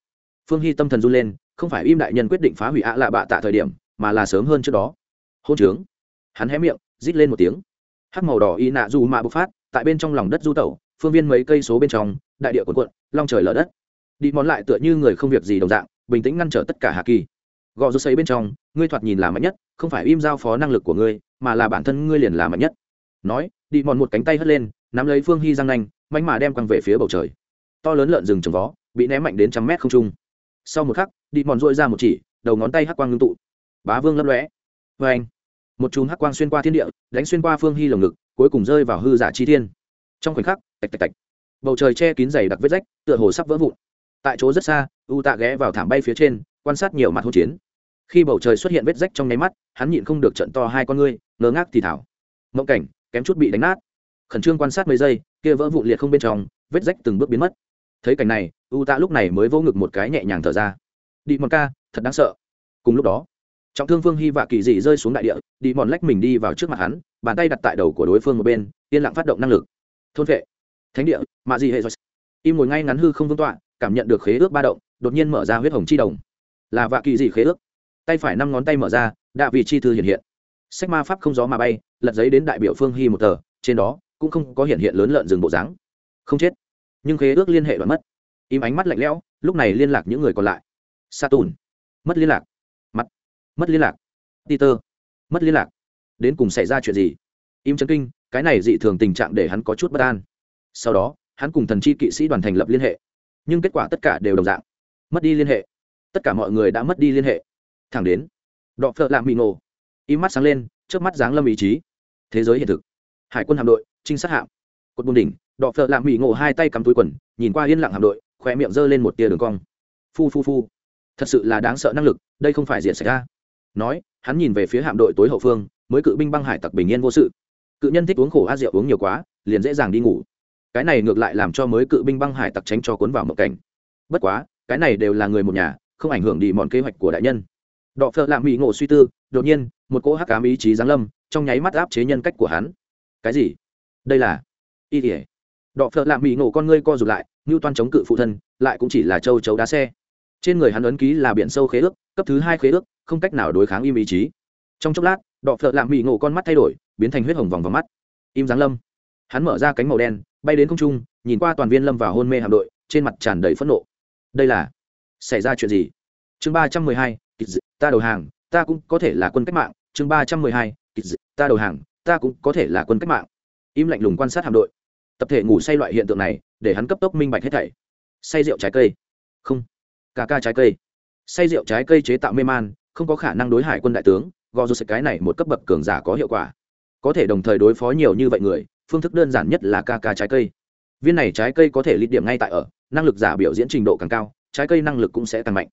Phương hy tâm thần run lên không phải im đại nhân quyết định phá hủy ạ lạ bạ tạ thời điểm, mà là sớm hơn trước đó. Hôn trướng. Hắn hé miệng, rít lên một tiếng. Hắc màu đỏ y nạ dù mạ bộc phát, tại bên trong lòng đất du tẩu, phương viên mấy cây số bên trong, đại địa quần quận long trời lở đất. Đi món lại tựa như người không việc gì đồng dạng, bình tĩnh ngăn trở tất cả hạ kỳ. Gò rút xấy bên trong, ngươi thoạt nhìn là mạnh nhất, không phải im giao phó năng lực của ngươi, mà là bản thân ngươi liền là mạnh nhất. Nói, đi mòn một cánh tay hất lên, nắm lấy phương hy răng nanh mạnh mà đem quăng về phía bầu trời. To lớn lợn rừng trồng vó, bị ném mạnh đến trăm mét không trung. Sau một khắc đi mòn rỗi ra một chỉ, đầu ngón tay hắc quang ngưng tụ. Bá vương lấp lóe. Vê anh, một chùm hắc quang xuyên qua thiên địa, đánh xuyên qua phương hy lồng ngực, cuối cùng rơi vào hư giả chi thiên. Trong khoảnh khắc, tạch tạch tạch. Bầu trời che kín dày đặc vết rách, tựa hồ sắp vỡ vụn. Tại chỗ rất xa, u tạ ghé vào thảm bay phía trên, quan sát nhiều mặt hỗn chiến. Khi bầu trời xuất hiện vết rách trong nháy mắt, hắn nhịn không được trận to hai con ngươi, ngơ ngác thì thảo mộng cảnh, kém chút bị đánh nát. Khẩn trương quan sát mấy giây, kia vỡ vụn liệt không bên trong, vết rách từng bước biến mất. Thấy cảnh này, u tạ lúc này mới vỗ ngực một cái nhẹ nhàng thở ra đi mòn ca, thật đáng sợ. Cùng lúc đó, trọng thương phương hy vạ kỳ dị rơi xuống đại địa, đi mòn lách mình đi vào trước mặt hắn, bàn tay đặt tại đầu của đối phương một bên, yên lặng phát động năng lực. Thôn vệ. Thánh địa, mạ dị hệ rồi im ngồi ngay ngắn hư không vương tọa, cảm nhận được khế ước ba động, đột nhiên mở ra huyết hồng chi đồng. Là vạ kỳ dị khế ước. Tay phải năm ngón tay mở ra, đạ vị chi thư hiện hiện. Sách ma pháp không gió mà bay, lật giấy đến đại biểu phương hy một tờ, trên đó cũng không có hiện hiện lớn lợn rừng bộ dáng. Không chết. Nhưng khế ước liên hệ đoạn mất. Im ánh mắt lạnh lẽo, lúc này liên lạc những người còn lại saturn. Mất liên lạc. Mặt. Mất liên lạc. Peter. Mất liên lạc. Đến cùng xảy ra chuyện gì? Im chấn kinh, cái này dị thường tình trạng để hắn có chút bất an. Sau đó, hắn cùng thần chi kỵ sĩ đoàn thành lập liên hệ. Nhưng kết quả tất cả đều đồng dạng. Mất đi liên hệ. Tất cả mọi người đã mất đi liên hệ. Thẳng đến, đọ phợ lạm bị ngộ. Im mắt sáng lên trước mắt dáng lâm ý chí. Thế giới hiện thực. Hải quân hạm đội, trinh sát hạm. Cột buôn đỉnh, đọ phợ lạm mỹ ngộ hai tay cắm túi quần, nhìn qua yên lặng hạm đội khoe miệng giơ lên một tia đường cong. Phu phu phu thật sự là đáng sợ năng lực, đây không phải diện xảy ra. Nói, hắn nhìn về phía hạm đội tối hậu phương, mới cự binh băng hải tặc bình yên vô sự. Cự nhân thích uống khổ a rượu uống nhiều quá, liền dễ dàng đi ngủ. Cái này ngược lại làm cho mới cự binh băng hải tặc tránh cho cuốn vào mộng cảnh. Bất quá, cái này đều là người một nhà, không ảnh hưởng đi mọi kế hoạch của đại nhân. Đọ phợ lạm mỹ ngộ suy tư, đột nhiên, một cỗ hắc cám ý chí giáng lâm, trong nháy mắt áp chế nhân cách của hắn. Cái gì? Đây là y tỉa đọ phợ lạm mỹ ngộ con ngươi co rụt lại ngưu toan chống cự phụ thân, lại cũng chỉ là châu chấu đá xe trên người hắn ấn ký là biển sâu khế ước, cấp thứ hai khế ước, không cách nào đối kháng im ý chí. Trong chốc lát đọ phợ lạm mỹ ngộ con mắt thay đổi, biến thành huyết hồng vòng vào mắt. Im giáng lâm. Hắn mở ra cánh màu đen, bay đến không trung, nhìn qua toàn viên lâm vào hôn mê hạm đội, trên mặt tràn đầy phẫn nộ. Đây là xảy ra chuyện gì? Chương ba trăm mười hai ta đầu hàng, ta cũng có thể là quân cách mạng. Chương ba trăm mười hai ta đầu hàng, ta cũng có thể là quân cách mạng. Im lạnh lùng quan sát hạm đội. Tập thể ngủ say loại hiện tượng này, để hắn cấp tốc minh bạch hết thảy. Say rượu trái cây. Không ca ca trái cây. Say rượu trái cây chế tạo mê man, không có khả năng đối hải quân đại tướng, gò dù cái này một cấp bậc cường giả có hiệu quả. Có thể đồng thời đối phó nhiều như vậy người, phương thức đơn giản nhất là ca ca trái cây. Viên này trái cây có thể lít điểm ngay tại ở, năng lực giả biểu diễn trình độ càng cao, trái cây năng lực cũng sẽ càng mạnh.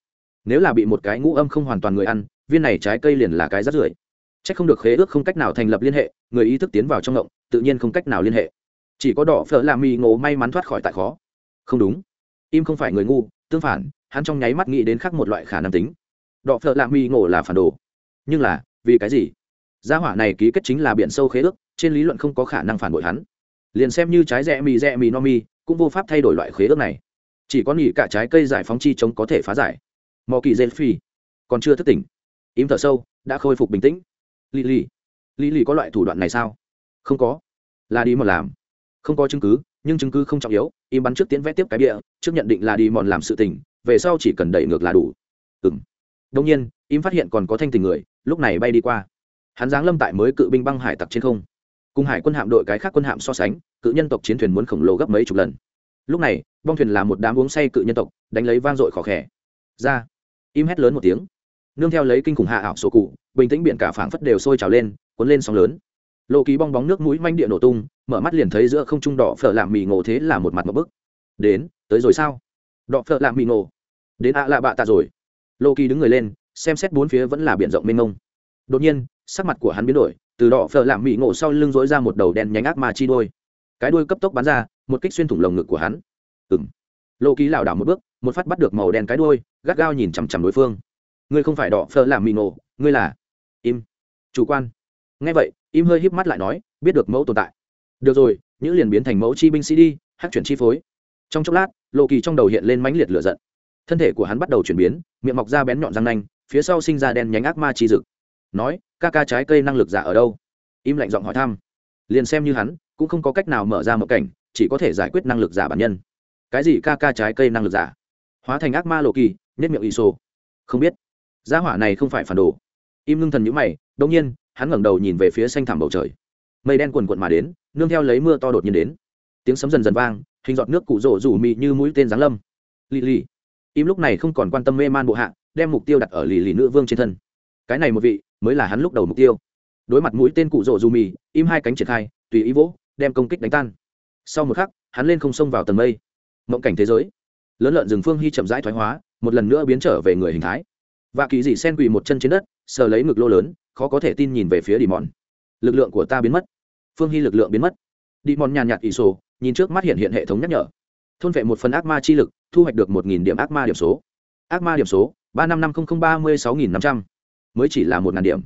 Nếu là bị một cái ngũ âm không hoàn toàn người ăn, viên này trái cây liền là cái rắt rưởi. C h ắ c không được khế ước không cách nào thành lập liên hệ, người ý thức tiến vào trong ngộng, tự nhiên không cách nào liên hệ. Chỉ có đỏ phở làm mì ngộ may mắn thoát khỏi tại khó. Không đúng. Im không phải người ngu, tương phản hắn trong nháy mắt nghĩ đến khác một loại khả năng tính. Đọ phợ lạ mì ngộ là phản đồ. Nhưng là, vì cái gì? Gia hỏa này ký kết chính là biển sâu khế ước, trên lý luận không có khả năng phản bội hắn. Liền xem như trái rẽ mì rẽ mì no mi, cũng vô pháp thay đổi loại khế ước này. Chỉ có nghỉ cả trái cây giải phóng chi chống có thể phá giải. Mò kỳ dê phi. Còn chưa thức tỉnh. Im thở sâu, đã khôi phục bình tĩnh. Lì lì. Lì lì có loại thủ đoạn này sao? Không có. Là đi mòn làm. Không có chứng cứ, nhưng chứng cứ không trọng yếu, im bắn trước tiến vẽ tiếp cái địa trước nhận định là đi mòn làm sự tình về sau chỉ cần đẩy ngược là đủ. Ừng đông nhiên, im phát hiện còn có thanh tình người, lúc này bay đi qua. Hắn giáng lâm tại mới cự binh băng hải tặc trên không. Cùng hải quân hạm đội cái khác quân hạm so sánh, cự nhân tộc chiến thuyền muốn khổng lồ gấp mấy chục lần. Lúc này, bong thuyền là một đám uống say cự nhân tộc, đánh lấy vang dội khó khẽ ra. Im hét lớn một tiếng. Nương theo lấy kinh khủng hạ ảo sổ cụ, bình tĩnh biển cả phảng phất đều sôi trào lên, cuốn lên sóng lớn. Lộ ký bong bóng nước mũi manh địa nổ tung, mở mắt liền thấy giữa không trung đỏ phở làm mì ngộ thế là một mặt một bức. Đến, tới rồi sao? Đọ phợ lạ mì ngộ. Đến ạ lạ bạ tạ rồi. Lô kỳ đứng người lên, xem xét bốn phía vẫn là biển rộng mênh mông. Đột nhiên, sắc mặt của hắn biến đổi, từ đỏ phở làm mì ngộ sau lưng dối ra một đầu đen nhánh ác ma chi đôi. Cái đuôi cấp tốc bắn ra, một kích xuyên thủng lồng ngực của hắn. Ừng lô ký lảo đảo một bước, một phát bắt được màu đen cái đuôi, gắt gao nhìn chằm chằm đối phương. Ngươi không phải đỏ phở làm mì ngộ, ngươi là im, chủ quan. Ngay vậy, im hơi híp mắt lại nói, biết được mẫu tồn tại. Được rồi những liền biến thành mẫu chi binh sĩ đi hát chuyển chi phối. Trong chốc lát lộ kỳ trong đầu hiện lên mãnh liệt lửa giận. Thân thể của hắn bắt đầu chuyển biến, miệng mọc ra bén nhọn răng nanh, phía sau sinh ra đen nhánh ác ma chi rực nói, ca ca trái cây năng lực giả ở đâu? Im lạnh giọng hỏi thăm. Liền xem như hắn, cũng không có cách nào mở ra một cảnh, chỉ có thể giải quyết năng lực giả bản nhân. Cái gì ca ca trái cây năng lực giả? Hóa thành ác ma lộ kỳ nết miệng ỷ sô không biết. Gia hỏa này không phải phản đồ. Im ngưng thần nhữ mày đông nhiên, hắn ngẩng đầu nhìn về phía xanh thẳm bầu trời. Mây đen quần quận mà đến, nương theo lấy mưa to đột nhiên đến. Tiếng sấm dần dần vang hình giọt nước cụ rổ rủ mị như mũi tên giáng lâm. Lì lì. Im lúc này không còn quan tâm mê man bộ hạ, đem mục tiêu đặt ở lì lì nữ vương trên thân. Cái này một vị, mới là hắn lúc đầu mục tiêu. Đối mặt mũi tên cụ rổ rủ mì im hai cánh triển khai, tùy ý vỗ, đem công kích đánh tan. Sau một khắc, hắn lên không xông vào tầng mây. Mộng cảnh thế giới. Lớn lợn rừng phương hy chậm rãi thoái hóa, một lần nữa biến trở về người hình thái. Và kỳ dị sen quỳ một chân trên đất, sờ lấy ngực lô lớn, khó có thể tin nhìn về phía đi mòn lực lượng của ta biến mất. Phương hy lực lượng biến mất. Đi mòn nhàn nhạt ỷ sổ nhìn trước mắt hiện hiện hệ thống nhắc nhở. Thôn vệ một phần ác ma chi lực, thu hoạch được một nghìn điểm ác ma điểm số. Ác ma điểm số, ba năm năm không ba mươi sáu nghìn năm trăm. Mới chỉ là một ngàn điểm.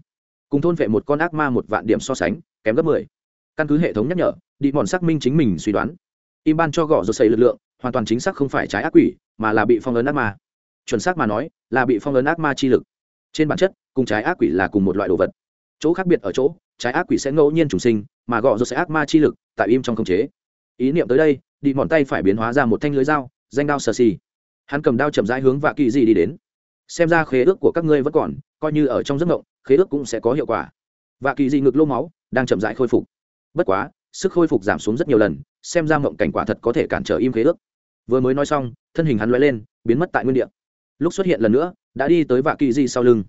Cùng thôn vệ một con ác ma một vạn điểm so sánh, kém gấp mười. Căn cứ hệ thống nhắc nhở đi mòn xác minh chính mình suy đoán. Im ban cho gõ rồi xây lực lượng, hoàn toàn chính xác không phải trái ác quỷ, mà là bị phong ấn ác ma. Chuẩn xác mà nói, là bị phong ấn ác ma chi lực. Trên bản chất, cùng trái ác quỷ là cùng một loại đồ vật. Chỗ khác biệt ở chỗ, trái ác quỷ sẽ ngẫu nhiên trùng sinh, mà gõ rồi sẽ ác ma chi lực, tại im trong không chế ý niệm tới đây, đi mòn tay phải biến hóa ra một thanh lưới dao, danh đao sờ xì. Hắn cầm đao chậm rãi hướng vạ kỳ dị đi đến. Xem ra khế ước của các ngươi vẫn còn, coi như ở trong giấc mộng, khế ước cũng sẽ có hiệu quả. Vạ kỳ dị ngực lô máu, đang chậm rãi khôi phục. Bất quá, sức khôi phục giảm xuống rất nhiều lần, xem ra mộng cảnh quả thật có thể cản trở im khế ước. Vừa mới nói xong, thân hình hắn loay lên, biến mất tại nguyên địa. Lúc xuất hiện lần nữa, đã đi tới vạ kỳ di sau lưng.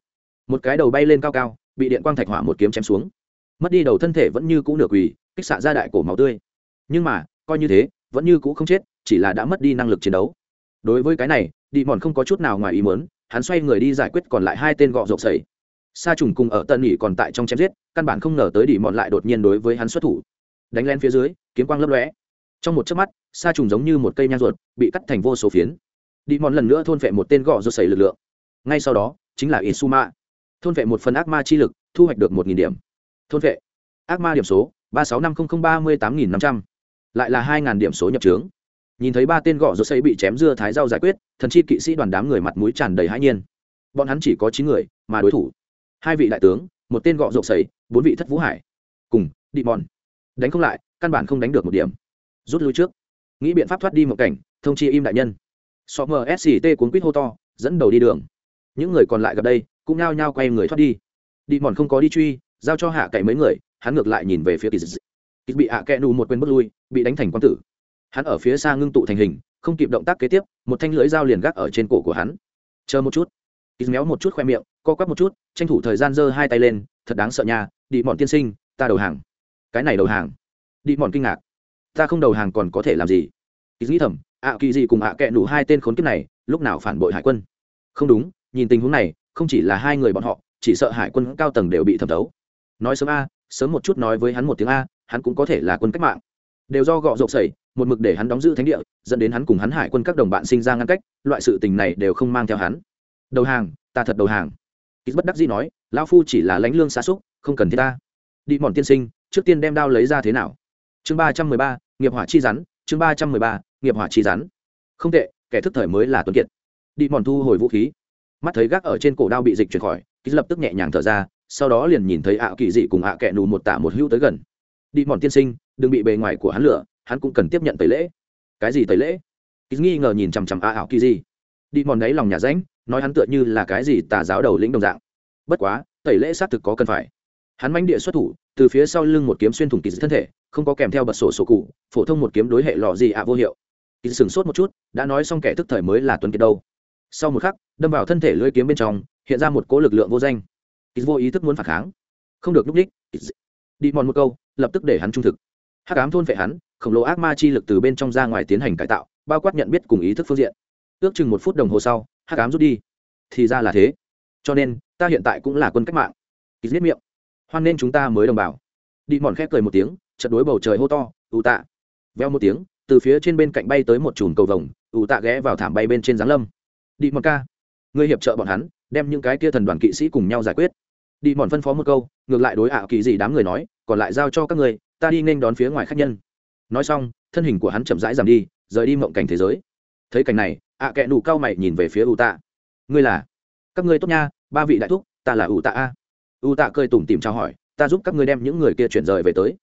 Một cái đầu bay lên cao cao, bị điện quang thạch hỏa một kiếm chém xuống. Mất đi đầu thân thể vẫn như cũ nửa quỳ, kích xạ ra đại cổ máu tươi. Nhưng mà coi như thế, vẫn như cũ không chết, chỉ là đã mất đi năng lực chiến đấu. Đối với cái này, đi mòn không có chút nào ngoài ý mớn hắn xoay người đi giải quyết còn lại hai tên gọ rộp sầy sa trùng cùng ở tân nghỉ còn tại trong chém giết, căn bản không ngờ tới đi mòn lại đột nhiên đối với hắn xuất thủ. Đánh lên phía dưới, kiếm quang lấp lóe. Trong một chớp mắt, sa trùng giống như một cây nhang ruột, bị cắt thành vô số phiến. Đi mòn lần nữa thôn vệ một tên gọ rộp sầy lực lượng. Ngay sau đó, chính là insuma thôn vệ một phần ác ma chi lực, thu hoạch được một nghìn điểm. Thôn vệ. Ác ma điểm số, ba sáu năm không không ba mươi tám nghìn năm trăm lại là hai ngàn điểm số nhập trướng. Nhìn thấy ba tên gõ rốt xây bị chém dưa thái rau giải quyết, thần chi kỵ sĩ đoàn đám người mặt mũi tràn đầy hãi nhiên. Bọn hắn chỉ có chín người, mà đối thủ, hai vị đại tướng, một tên gọ rột sấy bốn vị thất vũ hải, cùng đi mòn đánh không lại, căn bản không đánh được một điểm. Rút lui trước. Nghĩ biện pháp thoát đi một cảnh, thông chi im đại nhân. So msct cuốn quýt hô to, dẫn đầu đi đường. Những người còn lại gặp đây, cũng nhao nhao quay người thoát đi. Đi mòn không có đi truy, giao cho hạ cậy mấy người, hắn ngược lại nhìn về phía kỳ dị kỳ bị ạ kẹ nù một quên bước lui, bị đánh thành quang tử. Hắn ở phía xa ngưng tụ thành hình, không kịp động tác kế tiếp, một thanh lưỡi dao liền gác ở trên cổ của hắn. Chờ một chút. Kỳ méo một chút khoe miệng, co quắp một chút, tranh thủ thời gian giơ hai tay lên, thật đáng sợ nhà đi mòn tiên sinh, ta đầu hàng. Cái này đầu hàng? Đi mòn kinh ngạc. Ta không đầu hàng còn có thể làm gì? Kỳ nghĩ thầm, ạ kỳ gì cùng ạ kẹ nù hai tên khốn kiếp này, lúc nào phản bội hải quân? Không đúng, nhìn tình huống này, không chỉ là hai người bọn họ, chỉ sợ hải quân cao tầng đều bị thẩm thấu. Nói sớm a, sớm một chút nói với hắn một tiếng a hắn cũng có thể là quân cách mạng. Đều do gọ rộp sẩy, một mực để hắn đóng giữ thánh địa, dẫn đến hắn cùng hắn hải quân các đồng bạn sinh ra ngăn cách, loại sự tình này đều không mang theo hắn. Đầu hàng, ta thật đầu hàng. Ít bất đắc dĩ nói, lão phu chỉ là lãnh lương xa xúc, không cần thiết ta. Đi mòn tiên sinh, trước tiên đem đao lấy ra thế nào? Chương ba trăm mười ba, nghiệp hỏa chi rắn, chương ba trăm mười ba, nghiệp hỏa chi rắn. Không tệ, kẻ thức thời mới là tuấn kiệt. Đi mòn thu hồi vũ khí. Mắt thấy gác ở trên cổ đao bị dịch chuyển khỏi ký lập tức nhẹ nhàng thở ra, sau đó liền nhìn thấy ạ kỳ dị cùng ạ kẹ nù một tả một hữu tới gần đi mòn tiên sinh, đừng bị bề ngoài của hắn lửa hắn cũng cần tiếp nhận tẩy lễ. Cái gì tẩy lễ? Ký nghi ngờ nhìn chằm chằm a ảo kỳ gì. đi mòn đấy lòng nhà ránh, nói hắn tựa như là cái gì tà giáo đầu lĩnh đồng dạng. Bất quá, tẩy lễ xác thực có cần phải. Hắn manh địa xuất thủ, từ phía sau lưng một kiếm xuyên thủng kỳ dị thân thể, không có kèm theo bật sổ sổ cụ, phổ thông một kiếm đối hệ lò gì ạ vô hiệu. Kỳ sửng sốt một chút, đã nói xong kẻ thức thời mới là tuấn kiệt đâu. Sau một khắc, đâm vào thân thể lưỡi kiếm bên trong, hiện ra một cỗ lực lượng vô danh. Kỳ vô ý thức muốn phản kháng. Không được núp đích đi mòn một câu, lập tức để hắn trung thực. Hắc ám thôn vệ hắn, khổng lồ ác ma chi lực từ bên trong ra ngoài tiến hành cải tạo, bao quát nhận biết cùng ý thức phương diện. Ước chừng một phút đồng hồ sau, hắc ám rút đi. Thì ra là thế. Cho nên, ta hiện tại cũng là quân cách mạng. Kỳ giết miệng. Hoan nên chúng ta mới đồng bào. Đi mòn khép cười một tiếng chật đối bầu trời hô to ủ tạ. Veo một tiếng, từ phía trên bên cạnh bay tới một chùm cầu vồng ủ tạ ghé vào thảm bay bên trên giáng lâm. Đi mòn ca, ngươi hiệp trợ bọn hắn, đem những cái kia thần đoàn kỵ sĩ cùng nhau giải quyết đi mòn phân phó một câu, ngược lại đối ả kỳ gì đám người nói, còn lại giao cho các người ta đi nên đón phía ngoài khách nhân. Nói xong, thân hình của hắn chậm rãi giảm đi, rời đi mộng cảnh thế giới. Thấy cảnh này, ạ à kẹ nụ cao mày nhìn về phía u tạ ngươi là? Các ngươi tốt nha, ba vị đại thúc, ta là u tạ a. U tạ cười tủm tìm trao hỏi, ta giúp các ngươi đem những người kia chuyển rời về tới.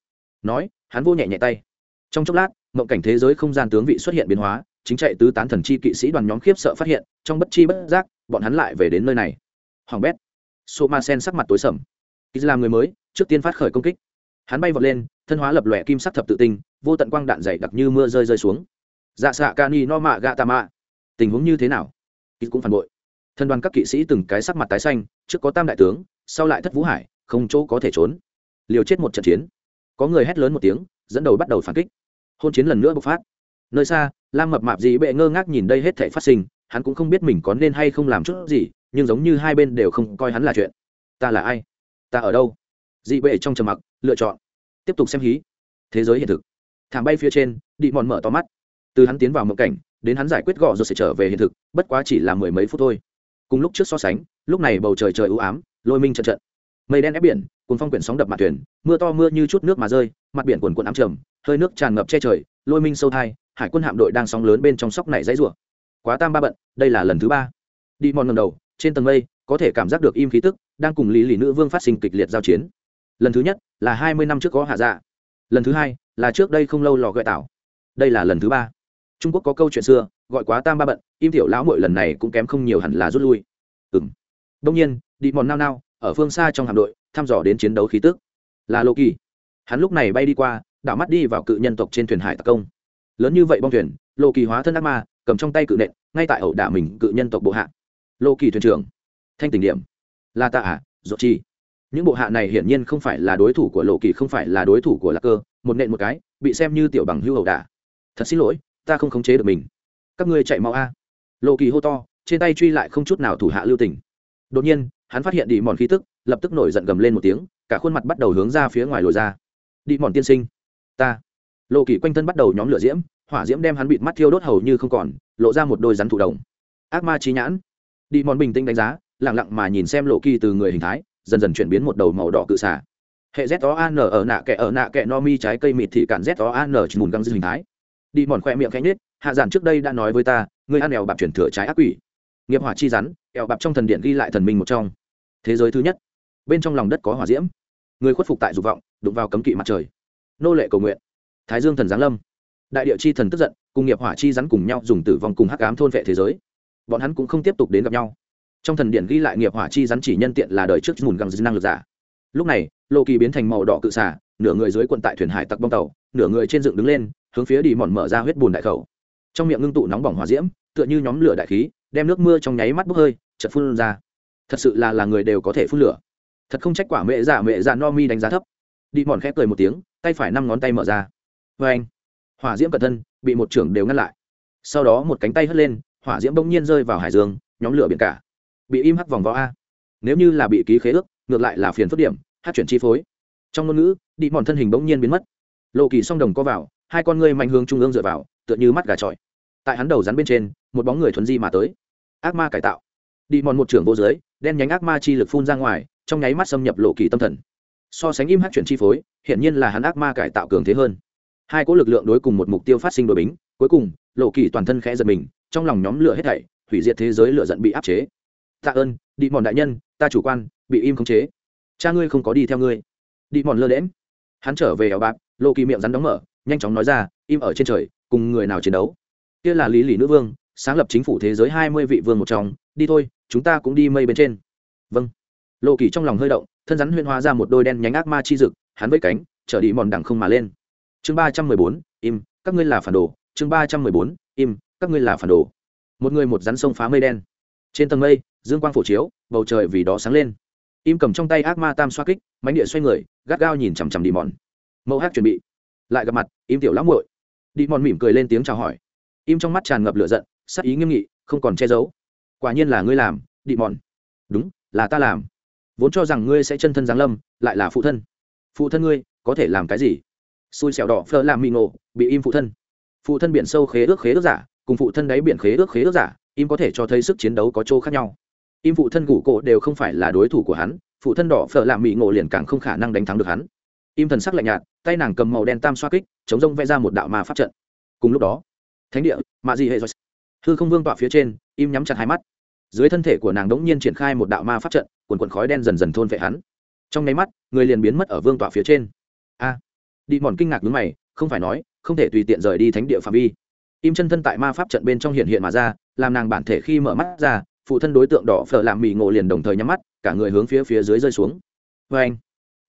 Nói, hắn vô nhẹ nhẹ tay. Trong chốc lát, mộng cảnh thế giới không gian tướng vị xuất hiện biến hóa, chính chạy tứ tán thần chi kỵ sĩ đoàn nhóm khiếp sợ phát hiện, trong bất chi bất giác, bọn hắn lại về đến nơi này. Hoàng bét sô ma sen sắc mặt tối sầm. Ít làm người mới, trước tiên phát khởi công kích. Hắn bay vọt lên, thân hóa lập lòe kim sắc thập tự tinh, vô tận quang đạn dày đặc như mưa rơi rơi xuống. Dạ xạ ca ni no mạ gạ tà mạ tình huống như thế nào? Ít cũng phản bội. Thân đoàn các kỵ sĩ từng cái sắc mặt tái xanh, trước có tam đại tướng, sau lại thất vũ hải, không chỗ có thể trốn. Liều chết một trận chiến. Có người hét lớn một tiếng, dẫn đầu bắt đầu phản kích. Hôn chiến lần nữa bộc phát. Nơi xa, lam mập mạp dị bệ ngơ ngác nhìn đây hết thể phát sinh, hắn cũng không biết mình có nên hay không làm chút gì nhưng giống như hai bên đều không coi hắn là chuyện. Ta là ai? Ta ở đâu? Dị bệ trong trầm mặc, lựa chọn. Tiếp tục xem hí. Thế giới hiện thực. Thảm bay phía trên đi mòn mở to mắt. Từ hắn tiến vào mộng cảnh, đến hắn giải quyết gọ rồi sẽ trở về hiện thực, bất quá chỉ là mười mấy phút thôi. Cùng lúc trước so sánh, lúc này bầu trời trời ưu ám, lôi minh trận trận. Mây đen ép biển cùng phong quyển sóng đập mặt thuyền, mưa to mưa như chút nước mà rơi, mặt biển quần quần ám trầm, hơi nước tràn ngập che trời, lôi minh sâu thai, hải quân hạm đội đang sóng lớn bên trong sóc này dãy rủa. Quá tam ba bận, đây là lần thứ ba. Đi mòn ngầm đầu trên tầng mây, có thể cảm giác được im khí tức, đang cùng lý lì nữ vương phát sinh kịch liệt giao chiến. Lần thứ nhất là hai mươi năm trước có hạ dạ. Lần thứ hai là trước đây không lâu lò gợi tảo đây là lần thứ ba. Trung quốc có câu chuyện xưa, gọi quá tam ba bận, im tiểu lão mội lần này cũng kém không nhiều hẳn là rút lui. Ừng đông nhiên đi mòn nao nao, ở phương xa trong hạm đội, thăm dò đến chiến đấu khí tức. Là lô kỳ. Hắn lúc này bay đi qua, đảo mắt đi vào cự nhân tộc trên thuyền hải tặc công. Lớn như vậy bong thuyền, lô kỳ hóa thân ác ma, cầm trong tay cự nện, ngay tại ẩu đả mình cự nhân tộc bộ hạ lô kỳ thuyền trưởng. Thanh tình điểm. Là tạ à dột chi. Những bộ hạ này hiển nhiên không phải là đối thủ của lộ kỳ, không phải là đối thủ của lạc cơ. Một nện một cái, bị xem như tiểu bằng hưu hậu đả. Thật xin lỗi, ta không khống chế được mình. Các ngươi chạy mau a. Lộ kỳ hô to, trên tay truy lại không chút nào thủ hạ lưu tình. Đột nhiên, hắn phát hiện đi mòn khí tức, lập tức nổi giận gầm lên một tiếng, cả khuôn mặt bắt đầu hướng ra phía ngoài lồi ra. Đi mòn tiên sinh, ta. Lộ kỳ quanh thân bắt đầu nhóm lửa diễm, hỏa diễm đem hắn bịt mắt thiêu đốt hầu như không còn, lộ ra một đôi rắn thủ đồng. Ác ma trí nhãn đi mòn bình tĩnh đánh giá lẳng lặng mà nhìn xem lộ kỳ từ người hình thái, dần dần chuyển biến một đầu màu đỏ cự xả hệ z o an ở nạ kẹ ở nạ kẹ no mi trái cây mịt thì cản z o an chỉ mùn găng dư hình thái. Đi mòn khoe miệng cánh nết hạ giản trước đây đã nói với ta, người ăn ẻo bạp chuyển thừa trái ác quỷ. Nghiệp hỏa chi rắn ẻo bạp trong thần điện ghi lại thần minh một trong. Thế giới thứ nhất. Bên trong lòng đất có hỏa diễm. Người khuất phục tại dục vọng, đụng vào cấm kỵ mặt trời. Nô lệ cầu nguyện. Thái dương thần giáng lâm. Đại địa chi thần tức giận, cùng nghiệp hỏa chi rắn cùng nhau dùng tử vong cùng hắc ám thôn vệ thế giới bọn hắn cũng không tiếp tục đến gặp nhau. Trong thần điện ghi lại nghiệp hỏa chi rắn chỉ nhân tiện là đời trước mùn găng năng lực giả. Lúc này, lô kỳ biến thành màu đỏ cự xả nửa người dưới quận tại thuyền hải tặc bong tàu, nửa người trên dựng đứng lên, hướng phía đi mòn mở ra huyết bùn đại khẩu. Trong miệng ngưng tụ nóng bỏng hỏa diễm, tựa như nhóm lửa đại khí, đem nước mưa trong nháy mắt bốc hơi chật phun ra. Thật sự là là người đều có thể phun lửa. Thật không trách quả mẹ giả mẹ giả no mi đánh giá thấp. Đi mòn khép cười một tiếng, tay phải năm ngón tay mở ra. Vê anh hỏa diễm cẩn thân, bị một trưởng đều ngăn lại. Sau đó một cánh tay hất lên hỏa diễm bỗng nhiên rơi vào hải dương, nhóm lửa biển cả. Bị im hắc vòng vo a. Nếu như là bị ký khế ước, ngược lại là phiền phức điểm, hát chuyển chi phối. Trong ngôn ngữ, đi mòn thân hình bỗng nhiên biến mất. Lộ kỳ song đồng co vào, hai con ngươi mạnh hướng trung ương dựa vào, tựa như mắt gà trọi. Tại hắn đầu rắn bên trên, một bóng người thuần di mà tới. Ác ma cải tạo. Đi mòn một trưởng vô dưới đen nhánh ác ma chi lực phun ra ngoài, trong nháy mắt xâm nhập lộ kỳ tâm thần. So sánh im hát chuyển chi phối hiện nhiên là hắn ác ma cải tạo cường thế hơn. Hai cỗ lực lượng đối cùng một mục tiêu phát sinh đội bính, cuối cùng lộ kỳ toàn thân khẽ giật mình trong lòng nhóm lửa hết thảy, hủy diệt thế giới lửa giận bị áp chế. Tạ ơn đi mòn đại nhân, ta chủ quan, bị im khống chế. Cha ngươi không có đi theo ngươi. Đi mòn lơ đễm hắn trở về eo bạc, lộ kỳ miệng rắn đóng mở, nhanh chóng nói ra, im ở trên trời, cùng người nào chiến đấu? Kia là lý lì nữ vương, sáng lập chính phủ thế giới hai mươi vị vương một trong, đi thôi, chúng ta cũng đi mây bên trên. Vâng. Lộ kỳ trong lòng hơi động, thân rắn huyên hóa ra một đôi đen nhánh ác ma chi rực hắn với cánh trở đi mòn đẳng không mà lên. Chương ba trăm mười bốn, im, các ngươi là phản đồ. Chương ba trăm mười bốn im, các ngươi là phản đồ. Một người một rắn sông phá mây đen. Trên tầng mây, dương quang phổ chiếu, bầu trời vì đó sáng lên. Im cầm trong tay ác ma tam xoa kích mánh địa xoay người, gắt gao nhìn chằm chằm đi mòn. Mẫu hát chuẩn bị. Lại gặp mặt, im tiểu lắm muội. Đi mòn mỉm cười lên tiếng chào hỏi. Im trong mắt tràn ngập lửa giận, sắc ý nghiêm nghị, không còn che giấu. Quả nhiên là ngươi làm, đi mòn. Đúng, là ta làm. Vốn cho rằng ngươi sẽ chân thân giáng lâm, lại là phụ thân. Phụ thân ngươi, có thể làm cái gì? Xui xẻo đỏ phơ làm mì ngộ, bị im phụ thân phụ thân biển sâu khế ước khế ước giả, cùng phụ thân đáy biển khế ước khế ước giả, im có thể cho thấy sức chiến đấu có chỗ khác nhau. Im phụ thân gủ cổ đều không phải là đối thủ của hắn, phụ thân đỏ phở làm mỹ ngộ liền càng không khả năng đánh thắng được hắn. Im thần sắc lạnh nhạt, tay nàng cầm màu đen tam xoa kích, chống rông vẽ ra một đạo ma pháp trận. Cùng lúc đó, thánh địa, mạ dị hệ do. hư không vương tọa phía trên, im nhắm chặt hai mắt. Dưới thân thể của nàng đống nhiên triển khai một đạo ma pháp trận quần quần khói đen dần dần thôn vệ hắn. Trong nháy mắt, người liền biến mất ở vương tọa phía trên. A đi mòn kinh ngạc đứng mày, không phải nói không thể tùy tiện rời đi thánh địa phạm vi. Im chân thân tại ma pháp trận bên trong hiện hiện mà ra, làm nàng bản thể khi mở mắt ra, phụ thân đối tượng đỏ phở làm mì ngộ liền đồng thời nhắm mắt, cả người hướng phía phía dưới rơi xuống. Vê anh,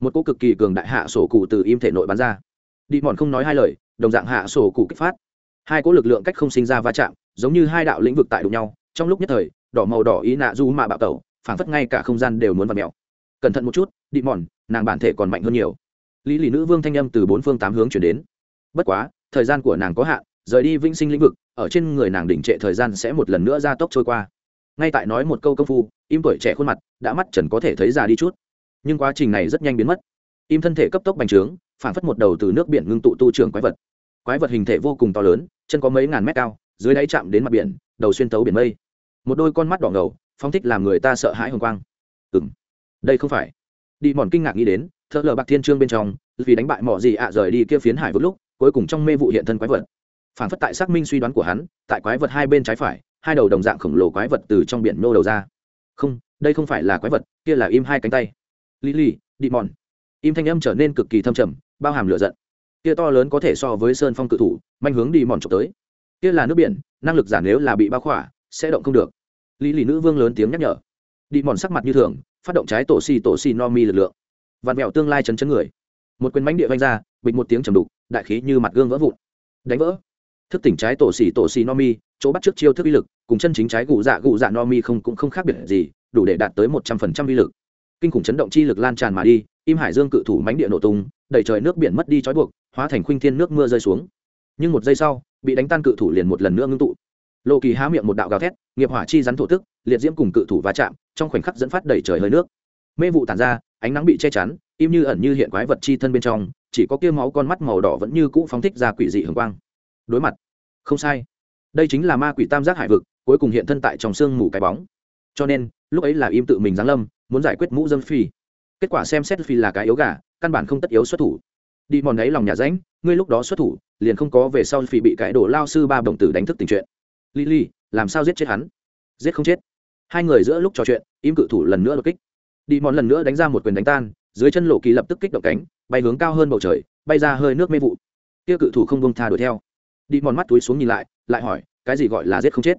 một cỗ cực kỳ cường đại hạ sổ cụ từ im thể nội bắn ra. Đi mòn không nói hai lời, đồng dạng hạ sổ cụ kích phát. Hai cỗ lực lượng cách không sinh ra va chạm, giống như hai đạo lĩnh vực tại đụng nhau, trong lúc nhất thời, đỏ màu đỏ ý nạ du mạ bạo tẩu, phảng phất ngay cả không gian đều muốn vặt mèo. Cẩn thận một chút, đi mòn, nàng bản thể còn mạnh hơn nhiều. Lý lì nữ vương thanh âm từ bốn phương tám hướng chuyển đến bất quá, thời gian của nàng có hạn, rời đi vĩnh sinh lĩnh vực, ở trên người nàng đỉnh trệ thời gian sẽ một lần nữa gia tốc trôi qua. Ngay tại nói một câu công phu, im tuổi trẻ khuôn mặt, đã mắt trần có thể thấy già đi chút. Nhưng quá trình này rất nhanh biến mất. Im thân thể cấp tốc bành trướng phản phất một đầu từ nước biển ngưng tụ tu trưởng quái vật. Quái vật hình thể vô cùng to lớn, chân có mấy ngàn mét cao, dưới đáy chạm đến mặt biển, đầu xuyên tấu biển mây. Một đôi con mắt đỏ ngầu phong thích làm người ta sợ hãi hồng quang. Ừ m đây không phải. Đi mòn kinh ngạc nghĩ đến, thợ lờ bạc thiên trương bên trong, vì đánh bại mỏ gì ạ, rời đi kia phiến hải vút lúc cuối cùng trong mê vụ hiện thân quái vật. Phản phất tại xác minh suy đoán của hắn, tại quái vật hai bên trái phải, hai đầu đồng dạng khổng lồ quái vật từ trong biển nô đầu ra. Không, đây không phải là quái vật, kia là im hai cánh tay. Lý lì đi mòn im thanh âm trở nên cực kỳ thâm trầm, bao hàm lửa giận. Kia to lớn có thể so với sơn phong cự thủ, manh hướng đi mòn trộm tới. Kia là nước biển, năng lực giả nếu là bị bao khỏa, sẽ động không được. Lý lì nữ vương lớn tiếng nhắc nhở. Đi mòn sắc mặt như thường, phát động trái tổ xì tổ xì no mi lực lượng. Vạt mẹo tương lai chấn chấn người một quyền mánh địa vanh ra, bịch một tiếng trầm đục, đại khí như mặt gương vỡ vụn. Đánh vỡ. Thức tỉnh trái tổ xỉ tổ xỉ no mi, chỗ bắt trước chiêu thức uy lực, cùng chân chính trái gù dạ gù dạ no mi không cũng không khác biệt gì, đủ để đạt tới một trăm phần trăm uy lực. Kinh khủng chấn động chi lực lan tràn mà đi, im hải dương cự thủ mánh địa nổ tung, đẩy trời nước biển mất đi trói buộc, hóa thành khuynh thiên nước mưa rơi xuống. Nhưng một giây sau, bị đánh tan cự thủ liền một lần nữa ngưng tụ. Lộ kỳ há miệng một đạo gào thét, nghiệp hỏa chi rắn thổ tức, liệt diễm cùng cự thủ va chạm, trong khoảnh khắc dẫn phát đẩy trời hơi nước. Mê vụ tàn ra ánh nắng bị che chắn, im như ẩn như hiện quái vật chi thân bên trong, chỉ có kia máu con mắt màu đỏ vẫn như cũ phóng thích ra quỷ dị hường quang. Đối mặt. Không sai. Đây chính là ma quỷ tam giác hải vực, cuối cùng hiện thân tại trong sương mù cái bóng. Cho nên, lúc ấy là im tự mình giáng lâm, muốn giải quyết mũ dâm phi. Kết quả xem xét phi là cái yếu gà, căn bản không tất yếu xuất thủ. Đi mòn ấy lòng nhà ránh, ngươi lúc đó xuất thủ, liền không có về sau phi bị cái đổ lao sư ba đồng tử đánh thức tình chuyện. Lily, làm sao giết chết hắn? Giết không chết. Hai người giữa lúc trò chuyện, im cự thủ lần nữa đột kích đi mòn lần nữa đánh ra một quyền đánh tan, dưới chân lộ kỳ lập tức kích động cánh, bay hướng cao hơn bầu trời, bay ra hơi nước mê vụ. Kia cự thủ không bông tha đuổi theo. Đi mòn mắt túi xuống nhìn lại lại hỏi, cái gì gọi là giết không chết?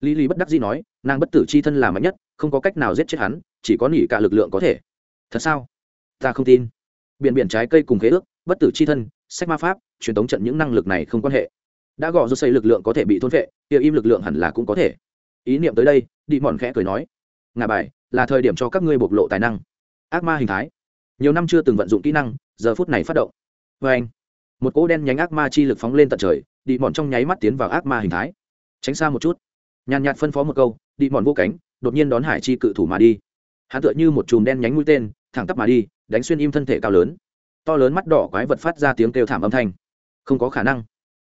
Lý lý bất đắc dĩ nói, nàng bất tử c h i thân là mạnh nhất, không có cách nào giết chết hắn, chỉ có nỉ cả lực lượng có thể. Thật sao? Ta không tin. Biển biển trái cây cùng khế ước, bất tử c h i thân, sách ma pháp, truyền thống trận những năng lực này không quan hệ. Đã gõ do xây lực lượng có thể bị thôn vệ kia im lực lượng hẳn là cũng có thể. Ý niệm tới đây, đi mòn khẽ cười nói ngà bài là thời điểm cho các ngươi bộc lộ tài năng. Ác ma hình thái. Nhiều năm chưa từng vận dụng kỹ năng, giờ phút này phát động. Vê anh, một cỗ đen nhánh ác ma chi lực phóng lên tận trời, đi mòn trong nháy mắt tiến vào ác ma hình thái. Tránh xa một chút. Nhàn nhạt phân phó một câu, đi mòn vô cánh, đột nhiên đón hải chi cự thủ mà đi. Hắn tựa như một chùm đen nhánh mũi tên, thẳng tắp mà đi, đánh xuyên im thân thể cao lớn. To lớn mắt đỏ quái vật phát ra tiếng kêu thảm âm thanh. Không có khả năng.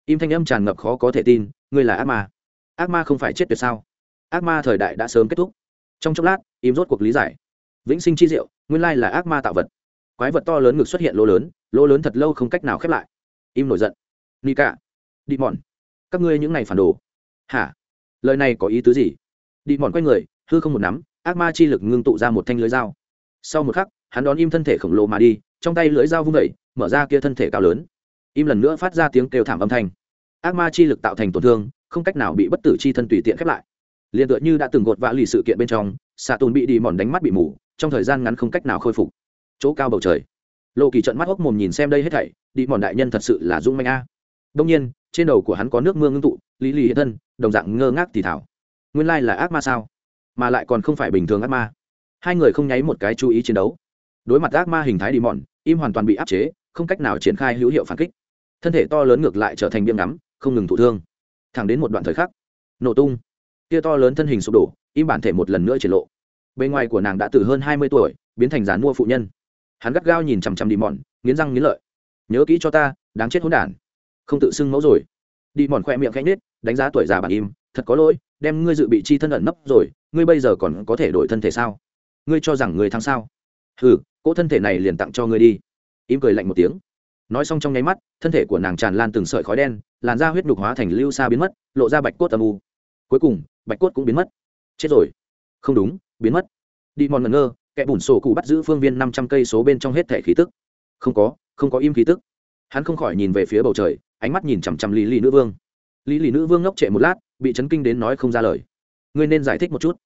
Im thanh âm tràn ngập khó có thể tin, ngươi là ác ma. Ác ma không phải chết tuyệt sao? Ác ma thời đại đã sớm kết thúc trong chốc lát, im rốt cuộc lý giải. Vĩnh sinh chi diệu, nguyên lai là ác ma tạo vật. Quái vật to lớn ngực xuất hiện lỗ lớn lỗ lớn thật lâu không cách nào khép lại. Im nổi giận. Ni cả. Đi mòn. Các ngươi những này phản đồ. Hả? Lời này có ý tứ gì? Đi mòn quay người, hư không một nắm, ác ma chi lực ngưng tụ ra một thanh lưới dao. Sau một khắc, hắn đón im thân thể khổng lồ mà đi, trong tay lưới dao vung vẩy mở ra kia thân thể cao lớn. Im lần nữa phát ra tiếng kêu thảm âm thanh. Ác ma chi lực tạo thành tổn thương, không cách nào bị bất tử chi thân tùy tiện khép lại liền tựa như đã từng gột vã lì sự kiện bên trong, xạ tùn bị đi mòn đánh mắt bị mù, trong thời gian ngắn không cách nào khôi phục. Chỗ cao bầu trời. Lộ kỳ trận mắt hốc mồm nhìn xem đây hết thảy, đi mòn đại nhân thật sự là dung manh a. Đông nhiên, trên đầu của hắn có nước mưa ngưng tụ, lý lì hiện thân, đồng dạng ngơ ngác thì thảo. Nguyên lai là ác ma sao? Mà lại còn không phải bình thường ác ma. Hai người không nháy một cái chú ý chiến đấu. Đối mặt ác ma hình thái đi mòn, im hoàn toàn bị áp chế, không cách nào triển khai hữu hiệu phản kích. Thân thể to lớn ngược lại trở thành biếm ngắm, không ngừng thụ thương. Thẳng đến một đoạn thời khắc, nổ tung kia to lớn thân hình sụp đổ, im bản thể một lần nữa triển lộ. Bên ngoài của nàng đã từ hơn hai mươi tuổi, biến thành dán mua phụ nhân. Hắn gắt gao nhìn chằm chằm đi mòn, nghiến răng nghiến lợi. Nhớ kỹ cho ta, đáng chết hỗn đản. Không tự xưng mẫu rồi. Đi mòn khoe miệng khẽ nhết đánh giá tuổi già bản im. Thật có lỗi, đem ngươi dự bị chi thân ẩn nấp rồi, ngươi bây giờ còn có thể đổi thân thể sao? Ngươi cho rằng người thắng sao? Ừ cỗ thân thể này liền tặng cho ngươi đi. Im cười lạnh một tiếng. Nói xong trong nháy mắt, thân thể của nàng tràn lan từng sợi khói đen, làn da huyết nhục hóa thành lưu xa biến mất, lộ ra bạch cốt âm u. Cuối cùng bạch cốt cũng biến mất. Chết rồi. Không đúng, biến mất. Đi mòn ngẩn ngơ, kẻ bùn sổ cụ bắt giữ phương viên năm trăm cây số bên trong hết thẻ khí tức. Không có không có im khí tức. Hắn không khỏi nhìn về phía bầu trời, ánh mắt nhìn chằm chằm lý lý nữ vương. Lý lý nữ vương ngốc trệ một lát, bị chấn kinh đến nói không ra lời. Ngươi nên giải thích một chút.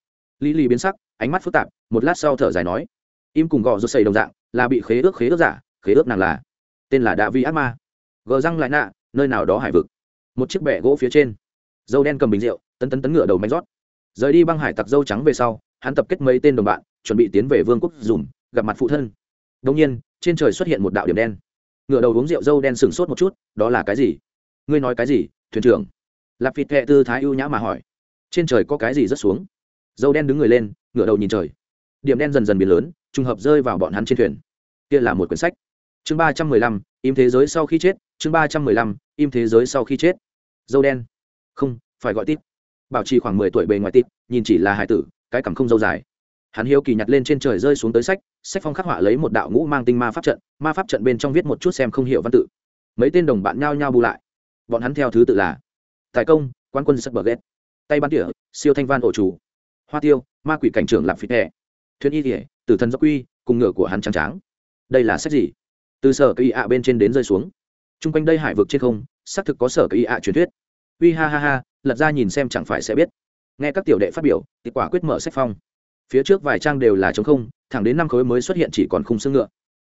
Lý lý biến sắc, ánh mắt phức tạp, một lát sau thở dài nói. Im cùng gò rút xây đồng dạng, là bị khế ước khế ước giả, khế ước nàng là. Tên là đạ vi ác ma. Gờ răng lại nạ, nơi nào đó hải vực. Một chiếc bẹ gỗ phía trên. Dâu đen cầm bình rượu tấn tấn tấn ngựa đầu manh rót. Rời đi băng hải tặc dâu trắng về sau, hắn tập kết mấy tên đồng bạn, chuẩn bị tiến về vương quốc dùm, gặp mặt phụ thân. Đông nhiên, trên trời xuất hiện một đạo điểm đen. Ngựa đầu uống rượu dâu đen sừng sốt một chút, đó là cái gì? Ngươi nói cái gì, thuyền trưởng? Lạp phịt kệ tư thái ưu nhã mà hỏi. Trên trời có cái gì rất xuống? Dâu đen đứng người lên, ngựa đầu nhìn trời. Điểm đen dần dần biến lớn, trùng hợp rơi vào bọn hắn trên thuyền. Kia là một quyển sách. Chương ba trăm mười lăm, im thế giới sau khi chết. Chương ba trăm mười lăm, im thế giới sau khi chết. Dâu đen. Không, phải gọi tít bảo trì khoảng mười tuổi bề ngoài tịt, nhìn chỉ là hải tử, cái cằm không dâu dài. Hắn hiếu kỳ nhặt lên trên trời rơi xuống tới sách sách phong khắc họa lấy một đạo ngũ mang tinh ma pháp trận, ma pháp trận bên trong viết một chút xem không hiểu văn tự. Mấy tên đồng bạn nhao nhao bù lại. Bọn hắn theo thứ tự là tài công quan quân sắc bờ ghét, tay ban tỉa, siêu thanh van ổ chủ, hoa tiêu, ma quỷ cảnh trưởng làm phí thẻ thuyền y tỉa tử thần do quy, cùng ngựa của hắn trắng tráng. Đây là sách gì? Từ sở cây ạ bên trên đến rơi xuống. T r u n g quanh đây hải vực trên không, xác thực có sở cây ạ truyền thuyết uy ha ha ha, lật ra nhìn xem chẳng phải sẽ biết. Nghe các tiểu đệ phát biểu, thì quả quyết mở sách phong. Phía trước vài trang đều là chống không, thẳng đến năm khối mới xuất hiện chỉ còn khung xương ngựa.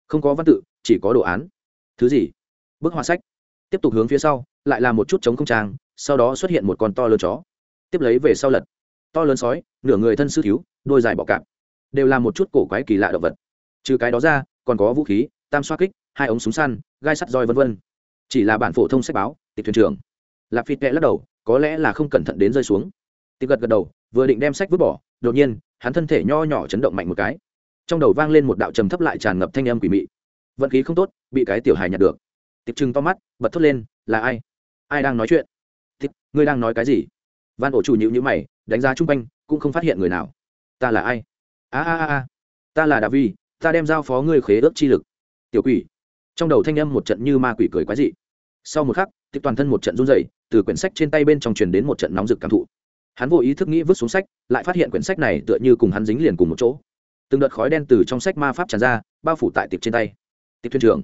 Không có văn tự, chỉ có đồ án. Thứ gì? Bức họa sách. Tiếp tục hướng phía sau, lại là một chút chống không trang, sau đó xuất hiện một con to lớn chó. Tiếp lấy về sau lật. To lớn sói, nửa người thân sư thiếu, đôi dài bọ cạp. Đều là một chút cổ quái kỳ lạ động vật. Trừ cái đó ra, còn có vũ khí, tam xoa kích, hai ống súng săn, gai sắt roi v v chỉ là bản phổ thông sách báo, tịch thuyền trưởng lạp phịt kẽ lắc đầu, có lẽ là không cẩn thận đến rơi xuống. Tiệp gật gật đầu, vừa định đem sách vứt bỏ, đột nhiên, hắn thân thể nho nhỏ chấn động mạnh một cái. Trong đầu vang lên một đạo trầm thấp lại tràn ngập thanh âm quỷ mị. Vận khí không tốt, bị cái tiểu hài nhặt được. Tiệp trừng to mắt, bật thốt lên, là ai? Ai đang nói chuyện? Tiệp, ngươi đang nói cái gì? Van ổ chủ nhịu nhữ mày, đánh giá chung quanh, cũng không phát hiện người nào. Ta là ai? A a a a. Ta là đà vi, ta đem giao phó ngươi khế ước chi lực. Tiểu quỷ. Trong đầu thanh âm một trận như ma quỷ cười quái dị. Sau một khắc thì toàn thân một trận run rẩy, từ quyển sách trên tay bên trong truyền đến một trận nóng rực cảm thụ. Hắn vô ý thức nghĩ vứt xuống sách, lại phát hiện quyển sách này tựa như cùng hắn dính liền cùng một chỗ. Từng đợt khói đen từ trong sách ma pháp tràn ra, bao phủ tại tiệp trên tay. Tiệp thuyền trưởng,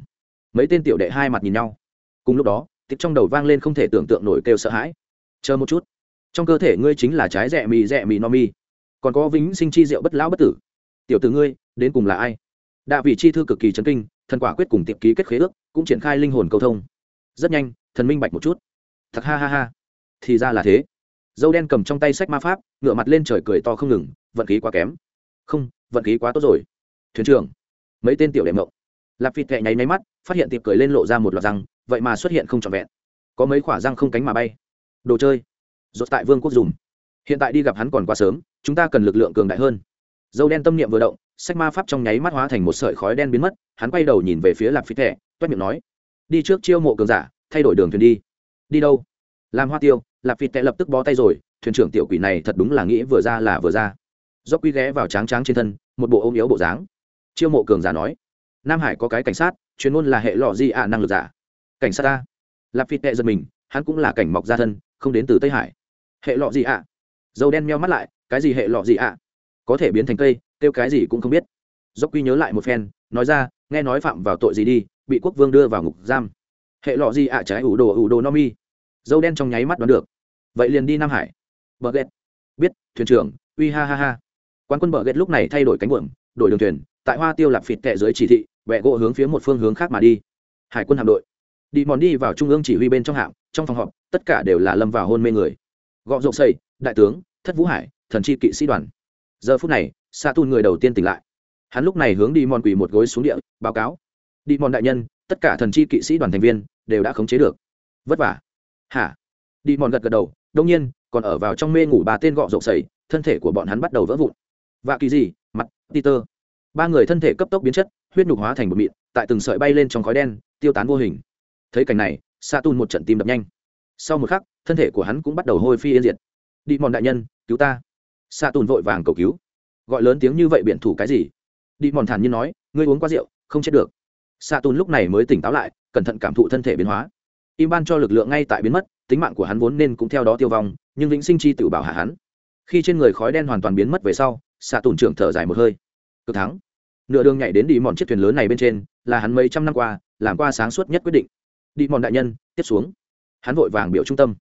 mấy tên tiểu đệ hai mặt nhìn nhau. Cùng lúc đó tiệp trong đầu vang lên không thể tưởng tượng nổi kêu sợ hãi. Chờ một chút, trong cơ thể ngươi chính là trái rẻ mì rẻ mì no mi. Còn có vĩnh sinh chi rượu bất lão bất tử. Tiểu từ ngươi, đến cùng là ai? Đạ vị chi thư cực kỳ chấn kinh, thần quả quyết cùng tiệp ký kết khế ước, cũng triển khai linh hồn cầu thông. Rất nhanh thần minh bạch một chút. Thật ha ha ha. Thì ra là thế. Dâu đen cầm trong tay sách ma pháp ngựa mặt lên trời cười to không ngừng, vận khí quá kém. Không, vận khí quá tốt rồi. Thuyền trưởng, mấy tên tiểu đệ mộng. Lạp phịt kệ nháy máy mắt, phát hiện tiệp cười lên lộ ra một loạt răng, vậy mà xuất hiện không trọn vẹn. Có mấy khoả răng không cánh mà bay. Đồ chơi. Rốt tại vương quốc dùng. Hiện tại đi gặp hắn còn quá sớm, chúng ta cần lực lượng cường đại hơn. Dâu đen tâm niệm vừa động, sách ma pháp trong nháy mắt hóa thành một sợi khói đen biến mất, hắn quay đầu nhìn về phía lạp phi thẻ toét miệng nói, đi trước chiêu mộ cường giả thay đổi đường thuyền đi. Đi đâu? Làm hoa tiêu, lạp phi tệ lập tức bó tay rồi, thuyền trưởng tiểu quỷ này thật đúng là nghĩ vừa ra là vừa ra. Do quy ghé vào tráng tráng trên thân, một bộ ôm yếu bộ dáng. Chiêu mộ cường giả nói, nam hải có cái cảnh sát, chuyên môn là hệ lọ di ạ năng lực giả. Cảnh sát ta? Lạp phi tệ giật mình, hắn cũng là cảnh mọc gia thân, không đến từ tây hải. Hệ lọ gì ạ? Dâu đen meo mắt lại, cái gì hệ lọ gì ạ? Có thể biến thành cây, kêu cái gì cũng không biết. Do quy nhớ lại một phen, nói ra, nghe nói phạm vào tội gì đi, bị quốc vương đưa vào ngục giam hệ lọ gì ạ? Trái ủ đồ ủ đồ no mi. Dâu đen trong nháy mắt đoán được. Vậy liền đi nam hải. Bờ ghét biết, thuyền trưởng. Uy ha ha ha. Quan quân bờ ghét lúc này thay đổi cánh buồm, đổi đường thuyền, tại hoa tiêu lạp phịt tệ dưới chỉ thị vẹ gỗ hướng phía một phương hướng khác mà đi. Hải quân hạm đội. Đi mòn đi vào trung ương chỉ huy bên trong hạm, trong phòng họp, tất cả đều là lâm vào hôn mê người. Gọ rộng xây, đại tướng, thất vũ hải, thần chi kỵ sĩ đoàn. Giờ phút này, sa tu người đầu tiên tỉnh lại. Hắn lúc này hướng đi mòn quỳ một gối xuống địa, báo cáo. Đi mòn đại nhân tất cả thần chi kỵ sĩ đoàn thành viên đều đã khống chế được. Vất vả. Hả? Đi mòn gật gật đầu đông nhiên, còn ở vào trong mê ngủ ba tên gọ rộng sầy, thân thể của bọn hắn bắt đầu vỡ vụn. Và kỳ gì? Mặt, peter. Ba người thân thể cấp tốc biến chất, huyết nhục hóa thành một mịn, tại từng sợi bay lên trong khói đen, tiêu tán vô hình. Thấy cảnh này sa tun một trận tim đập nhanh. Sau một khắc, thân thể của hắn cũng bắt đầu hôi phi yên diệt. Đi mòn đại nhân, cứu ta. Sa tun vội vàng cầu cứu. Gọi lớn tiếng như vậy biện thủ cái gì? Đi mòn thản nhiên nói, ngươi uống quá rượu, không chết được sa Tôn lúc này mới tỉnh táo lại, cẩn thận cảm thụ thân thể biến hóa. Im ban cho lực lượng ngay tại biến mất, tính mạng của hắn vốn nên cũng theo đó tiêu vong, nhưng vĩnh sinh chi tự bảo hạ hắn. Khi trên người khói đen hoàn toàn biến mất về sau xạ tùn trưởng thở dài một hơi. Cực thắng. Nửa đường nhảy đến đi mòn chiếc thuyền lớn này bên trên, là hắn mấy trăm năm qua, làm qua sáng suốt nhất quyết định. Đi mòn đại nhân, tiếp xuống. Hắn vội vàng biểu trung tâm.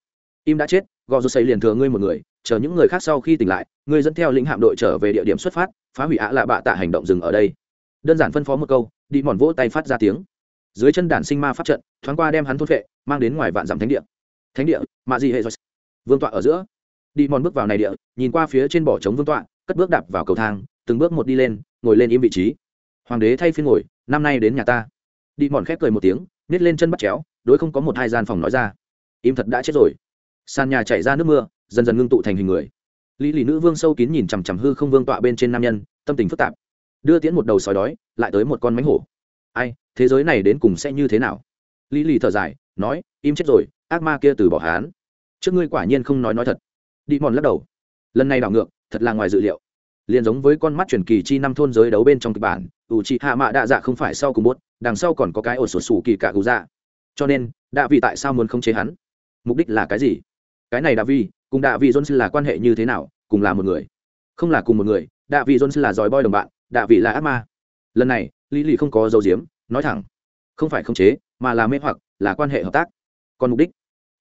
Im đã chết, gò rút xây liền thừa ngươi một người, chờ những người khác sau khi tỉnh lại, ngươi dẫn theo lĩnh hạm đội trở về địa điểm xuất phát, phá hủy ạ lạ bạ tạ hành động dừng ở đây đơn giản phân phó một câu đi mòn vỗ tay phát ra tiếng. Dưới chân đàn sinh ma pháp trận, thoáng qua đem hắn thôn vệ mang đến ngoài vạn dặm thánh địa. Thánh địa, mạ gì hệ rồi vương tọa ở giữa. Đi mòn bước vào này địa, nhìn qua phía trên bỏ trống vương tọa, cất bước đạp vào cầu thang, từng bước một đi lên, ngồi lên im vị trí. Hoàng đế thay phiên ngồi, năm nay đến nhà ta. Đi mòn khép cười một tiếng nít lên chân bắt chéo, đối không có một hai gian phòng nói ra. Im thật đã chết rồi. Sàn nhà chảy ra nước mưa, dần dần ngưng tụ thành hình người. Lý lì nữ vương sâu kín nhìn chằm chằm hư không vương tọa bên trên nam nhân, tâm tình phức tạp đưa tiễn một đầu sói đói, lại tới một con mánh hổ. Ai, thế giới này đến cùng sẽ như thế nào? Lý lì thở dài, nói, im chết rồi, ác ma kia từ bỏ hán. Trước ngươi quả nhiên không nói nói thật. Đi mòn lắc đầu. Lần này đảo ngược, thật là ngoài dự liệu. Liền giống với con mắt truyền kỳ chi năm thôn giới đấu bên trong kịch bản, ủ trị hạ mạ đạ dạ không phải sau cùng bốt, đằng sau còn có cái ổ sổ sủ kỳ cả cụ dạ. Cho nên, đạ vị tại sao muốn khống chế hắn? Mục đích là cái gì? Cái này đạ vị, cùng đạ vị johnson là quan hệ như thế nào, cùng là một người? Không là cùng một người, đạ vị johnson là giỏi boy đồng bạn đạ vị là ác ma. Lần này, lý lì không có dấu diếm nói thẳng, không phải khống chế, mà là mê hoặc, là quan hệ hợp tác. Còn mục đích?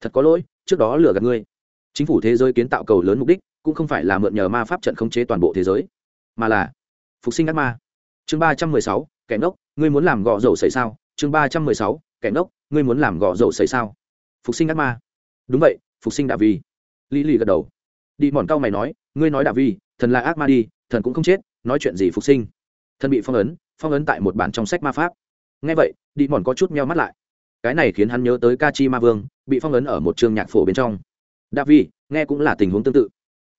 Thật có lỗi, trước đó lừa gạt ngươi. Chính phủ thế giới kiến tạo cầu lớn mục đích, cũng không phải là mượn nhờ ma pháp trận khống chế toàn bộ thế giới, mà là phục sinh ác ma. Chương ba trăm mười sáu, kẻ ngốc, ngươi muốn làm gọ dầu xảy sao? Chương ba trăm mười sáu, kẻ ngốc, ngươi muốn làm gọ dầu xảy sao? Phục sinh ác ma. Đúng vậy, phục sinh đạ vi lý lì gật đầu. Đi mòn cao mày nói, ngươi nói đạ vi thần là ác ma đi, thần cũng không chết nói chuyện gì phục sinh. Thân bị phong ấn phong ấn tại một bản trong sách ma pháp. Ngay vậy đi mòn có chút meo mắt lại. Cái này khiến hắn nhớ tới ca chi ma vương, bị phong ấn ở một trường nhạc phổ bên trong. Đa vi nghe cũng là tình huống tương tự.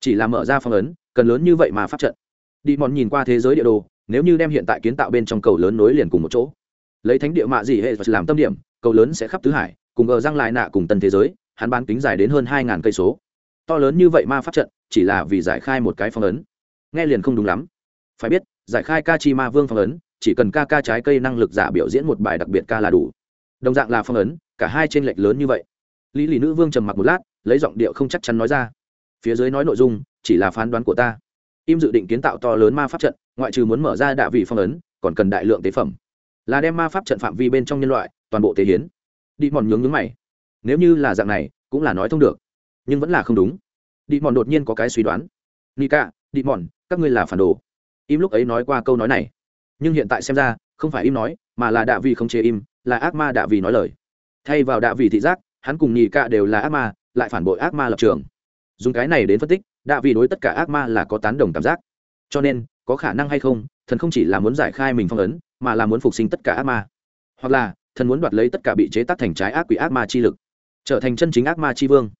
Chỉ là mở ra phong ấn, cần lớn như vậy mà pháp trận. Đi mòn nhìn qua thế giới địa đồ, nếu như đem hiện tại kiến tạo bên trong cầu lớn nối liền cùng một chỗ. Lấy thánh địa mạ gì hệ làm tâm điểm, cầu lớn sẽ khắp tứ hải, cùng gờ răng lại nạ cùng tân thế giới, hắn bán kính dài đến hơn hai ngàn cây số. To lớn như vậy ma pháp trận, chỉ là vì giải khai một cái phong ấn. Nghe liền không đúng lắm phải biết, giải khai ca chi ma vương phong ấn, chỉ cần ca ca trái cây năng lực giả biểu diễn một bài đặc biệt ca là đủ. Đồng dạng là phong ấn, cả hai t r ê n lệch lớn như vậy. Lý lì nữ vương trầm mặc một lát, lấy giọng điệu không chắc chắn nói ra. Phía dưới nói nội dung, chỉ là phán đoán của ta. Im dự định kiến tạo to lớn ma pháp trận, ngoại trừ muốn mở ra đạ vị phong ấn, còn cần đại lượng tế phẩm. Là đem ma pháp trận phạm vi bên trong nhân loại, toàn bộ tế hiến. Đi mòn nhướng nhướng mày. Nếu như là dạng này, cũng là nói thông được. Nhưng vẫn là không đúng. Đi mòn đột nhiên có cái suy đoán. Nika, đi mòn, các ngươi là phản đồ im lúc ấy nói qua câu nói này. Nhưng hiện tại xem ra, không phải im nói, mà là đạ vị không chế im, là ác ma đạ vị nói lời. Thay vào đạ vị thị giác, hắn cùng nhì cạ đều là ác ma, lại phản bội ác ma lập trường. Dùng cái này đến phân tích, đạ vị đối tất cả ác ma là có tán đồng cảm giác. Cho nên, có khả năng hay không, thần không chỉ là muốn giải khai mình phong ấn, mà là muốn phục sinh tất cả ác ma. Hoặc là, thần muốn đoạt lấy tất cả bị chế tác thành trái ác quỷ ác ma chi lực, trở thành chân chính ác ma chi vương,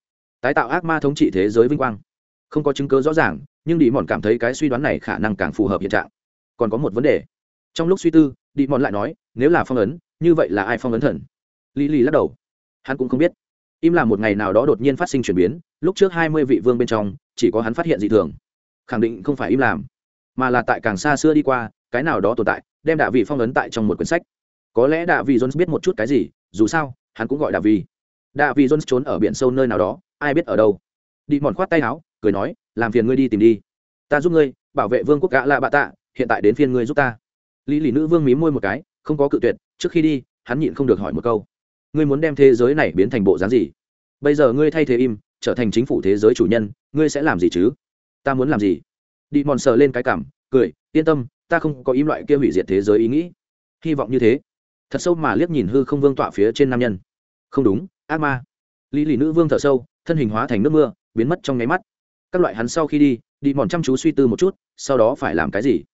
tái tạo ác ma thống trị thế giới vinh quang. Không có chứng cứ rõ ràng nhưng đi mòn cảm thấy cái suy đoán này khả năng càng phù hợp hiện trạng. Còn có một vấn đề. Trong lúc suy tư, đi mòn lại nói, nếu là phong ấn, như vậy là ai phong ấn thần? Lý lý lắc đầu. Hắn cũng không biết. Im là một ngày nào đó đột nhiên phát sinh chuyển biến, lúc trước hai mươi vị vương bên trong, chỉ có hắn phát hiện dị thường. Khẳng định không phải im làm mà là tại càng xa xưa đi qua, cái nào đó tồn tại, đem đạ vị phong ấn tại trong một quyển sách. Có lẽ đạ vị jones biết một chút cái gì, dù sao, hắn cũng gọi đạ vị đạ vị jones trốn ở biển sâu nơi nào đó, ai biết ở đâu. Đi mòn khoát tay áo cười nói, làm phiền ngươi đi tìm đi. Ta giúp ngươi, bảo vệ vương quốc gã lạ bạ tạ, hiện tại đến phiên ngươi giúp ta. Lý lì nữ vương mí môi một cái, không có cự tuyệt, trước khi đi, hắn nhịn không được hỏi một câu. Ngươi muốn đem thế giới này biến thành bộ dáng gì? Bây giờ ngươi thay thế im, trở thành chính phủ thế giới chủ nhân, ngươi sẽ làm gì chứ? Ta muốn làm gì? Đi mòn sờ lên cái cảm, cười, yên tâm, ta không có im loại kia hủy diệt thế giới ý nghĩ. Hy vọng như thế. Thật sâu mà liếc nhìn hư không vương tọa phía trên nam nhân. Không đúng, ác ma. Lý lì nữ vương thở sâu, thân hình hóa thành nước mưa, biến mất trong nháy mắt các loại hắn sau khi đi đi mòn chăm chú suy tư một chút, sau đó phải làm cái gì?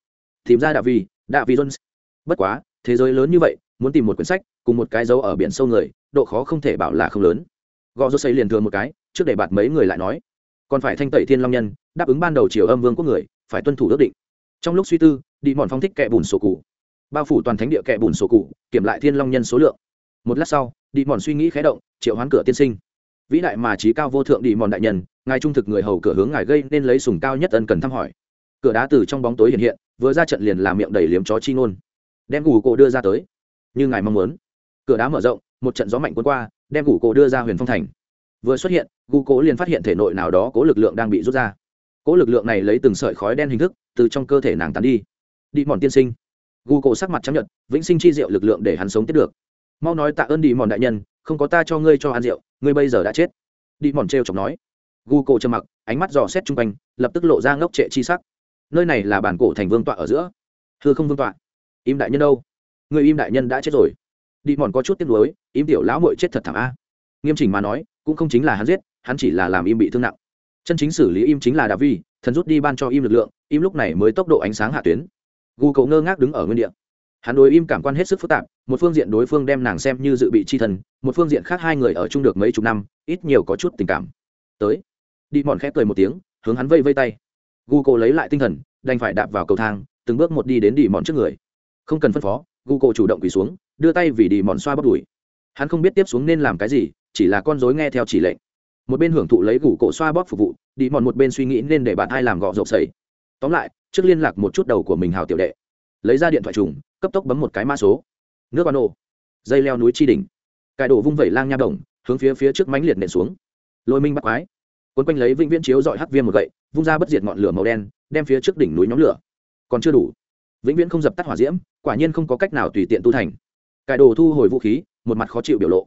Tìm ra đạo vi đạo vi jones. Bất quá, thế giới lớn như vậy, muốn tìm một quyển sách, cùng một cái dấu ở biển sâu người, độ khó không thể bảo là không lớn. Gò rô xây liền thường một cái, trước để bạt mấy người lại nói. Còn phải thanh tẩy thiên long nhân, đáp ứng ban đầu triều âm vương quốc người, phải tuân thủ ước định. Trong lúc suy tư, đi mòn phong thích kẻ bùn sổ cụ. Bao phủ toàn thánh địa kẻ bùn sổ cụ, kiểm lại thiên long nhân số lượng. Một lát sau, đi mòn suy nghĩ khé động, triệu hoán cửa tiên sinh. Vĩ đại mà trí cao vô thượng đi mòn đại nhân ngài trung thực người hầu cửa hướng ngài gây nên lấy sùng cao nhất ân cần thăm hỏi. Cửa đá từ trong bóng tối hiện hiện, vừa ra trận liền làm miệng đầy liếm chó chi ngôn. Đem ngủ cổ đưa ra tới. Như ngài mong muốn. Cửa đá mở rộng, một trận gió mạnh cuốn qua, đem ngủ cổ đưa ra huyền phong thành. Vừa xuất hiện gu cổ liền phát hiện thể nội nào đó cố lực lượng đang bị rút ra. Cố lực lượng này lấy từng sợi khói đen hình thức, từ trong cơ thể nàng tán đi. Đi mòn tiên sinh. Gu cổ sắc mặt chấp nhận vĩnh sinh chi diệu lực lượng để hắn sống tiếp được. Mau nói tạ ơn đi mòn đại nhân, không có ta cho ngươi cho ăn rượu, ngươi bây giờ đã chết. Đi mòn t chọc nói gu cổ trầm mặc, ánh mắt dò xét chung quanh, lập tức lộ ra ngốc trệ chi sắc. Nơi này là bản cổ thành vương tọa ở giữa. Thưa không vương tọa. Im đại nhân đâu? Người im đại nhân đã chết rồi. Đi mòn có chút tiếc nuối, im tiểu lão mội chết thật thảm a. Nghiêm chỉnh mà nói, cũng không chính là hắn giết, hắn chỉ là làm im bị thương nặng. Chân chính xử lý im chính là đà vi thần rút đi ban cho im lực lượng, im lúc này mới tốc độ ánh sáng hạ tuyến. Gu cậu ngơ ngác đứng ở nguyên địa. Hắn đối im cảm quan hết sức phức tạp, một phương diện đối phương đem nàng xem như dự bị c h i thần, một phương diện khác hai người ở chung được mấy chục năm, ít nhiều có chút tình cảm. Tới đi mòn khép cười một tiếng, hướng hắn vây vây tay. Gu lấy lại tinh thần, đành phải đạp vào cầu thang, từng bước một đi đến đi mòn trước người. Không cần phân phó gu chủ động quỳ xuống, đưa tay vì đi mòn xoa bóc đùi. Hắn không biết tiếp xuống nên làm cái gì, chỉ là con dối nghe theo chỉ lệnh. Một bên hưởng thụ lấy gủ cổ xoa bóp phục vụ, đi mòn một bên suy nghĩ nên để bạn hai làm gọ rộp sầy tóm lại, trước liên lạc một chút đầu của mình hào tiểu đệ. Lấy ra điện thoại trùng, cấp tốc bấm một cái mã số. Nước ban ô dây leo núi chi đỉnh. Cải đổ vung vẩy lang nha đồng, hướng phía phía trước mánh liệt nện xuống. Lôi minh bắt quái quấn quanh lấy vĩnh viễn chiếu dọi hắc viêm một gậy, vung ra bất diệt ngọn lửa màu đen, đem phía trước đỉnh núi nhóm lửa. Còn chưa đủ. Vĩnh viễn không dập tắt hỏa diễm, quả nhiên không có cách nào tùy tiện tu thành. Cải đồ thu hồi vũ khí, một mặt khó chịu biểu lộ.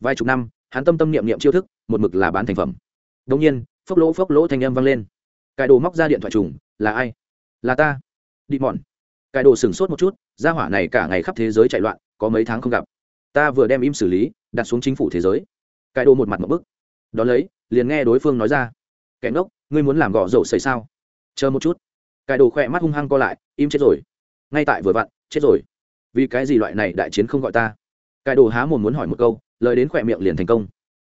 Vài chục năm, hắn tâm tâm niệm niệm chiêu thức, một mực là bán thành phẩm. Đông nhiên, phốc lỗ phốc lỗ thanh âm vang lên. Cải đồ móc ra điện thoại trùng, là ai? Là ta. Đi mòn cải đồ sửng sốt một chút, gia hỏa này cả ngày khắp thế giới chạy loạn, có mấy tháng không gặp. Ta vừa đem im xử lý, đặt xuống chính phủ thế giới. Cải đồ một mặt một bức đón lấy, liền nghe đối phương nói ra, kẻ ngốc, ngươi muốn làm gõ rổ xảy sao? Chờ một chút. Cải đồ khỏe mắt hung hăng co lại, im chết rồi. Ngay tại vừa vặn, chết rồi. Vì cái gì loại này đại chiến không gọi ta? Cải đồ há mồm muốn hỏi một câu, lời đến khỏe miệng liền thành công.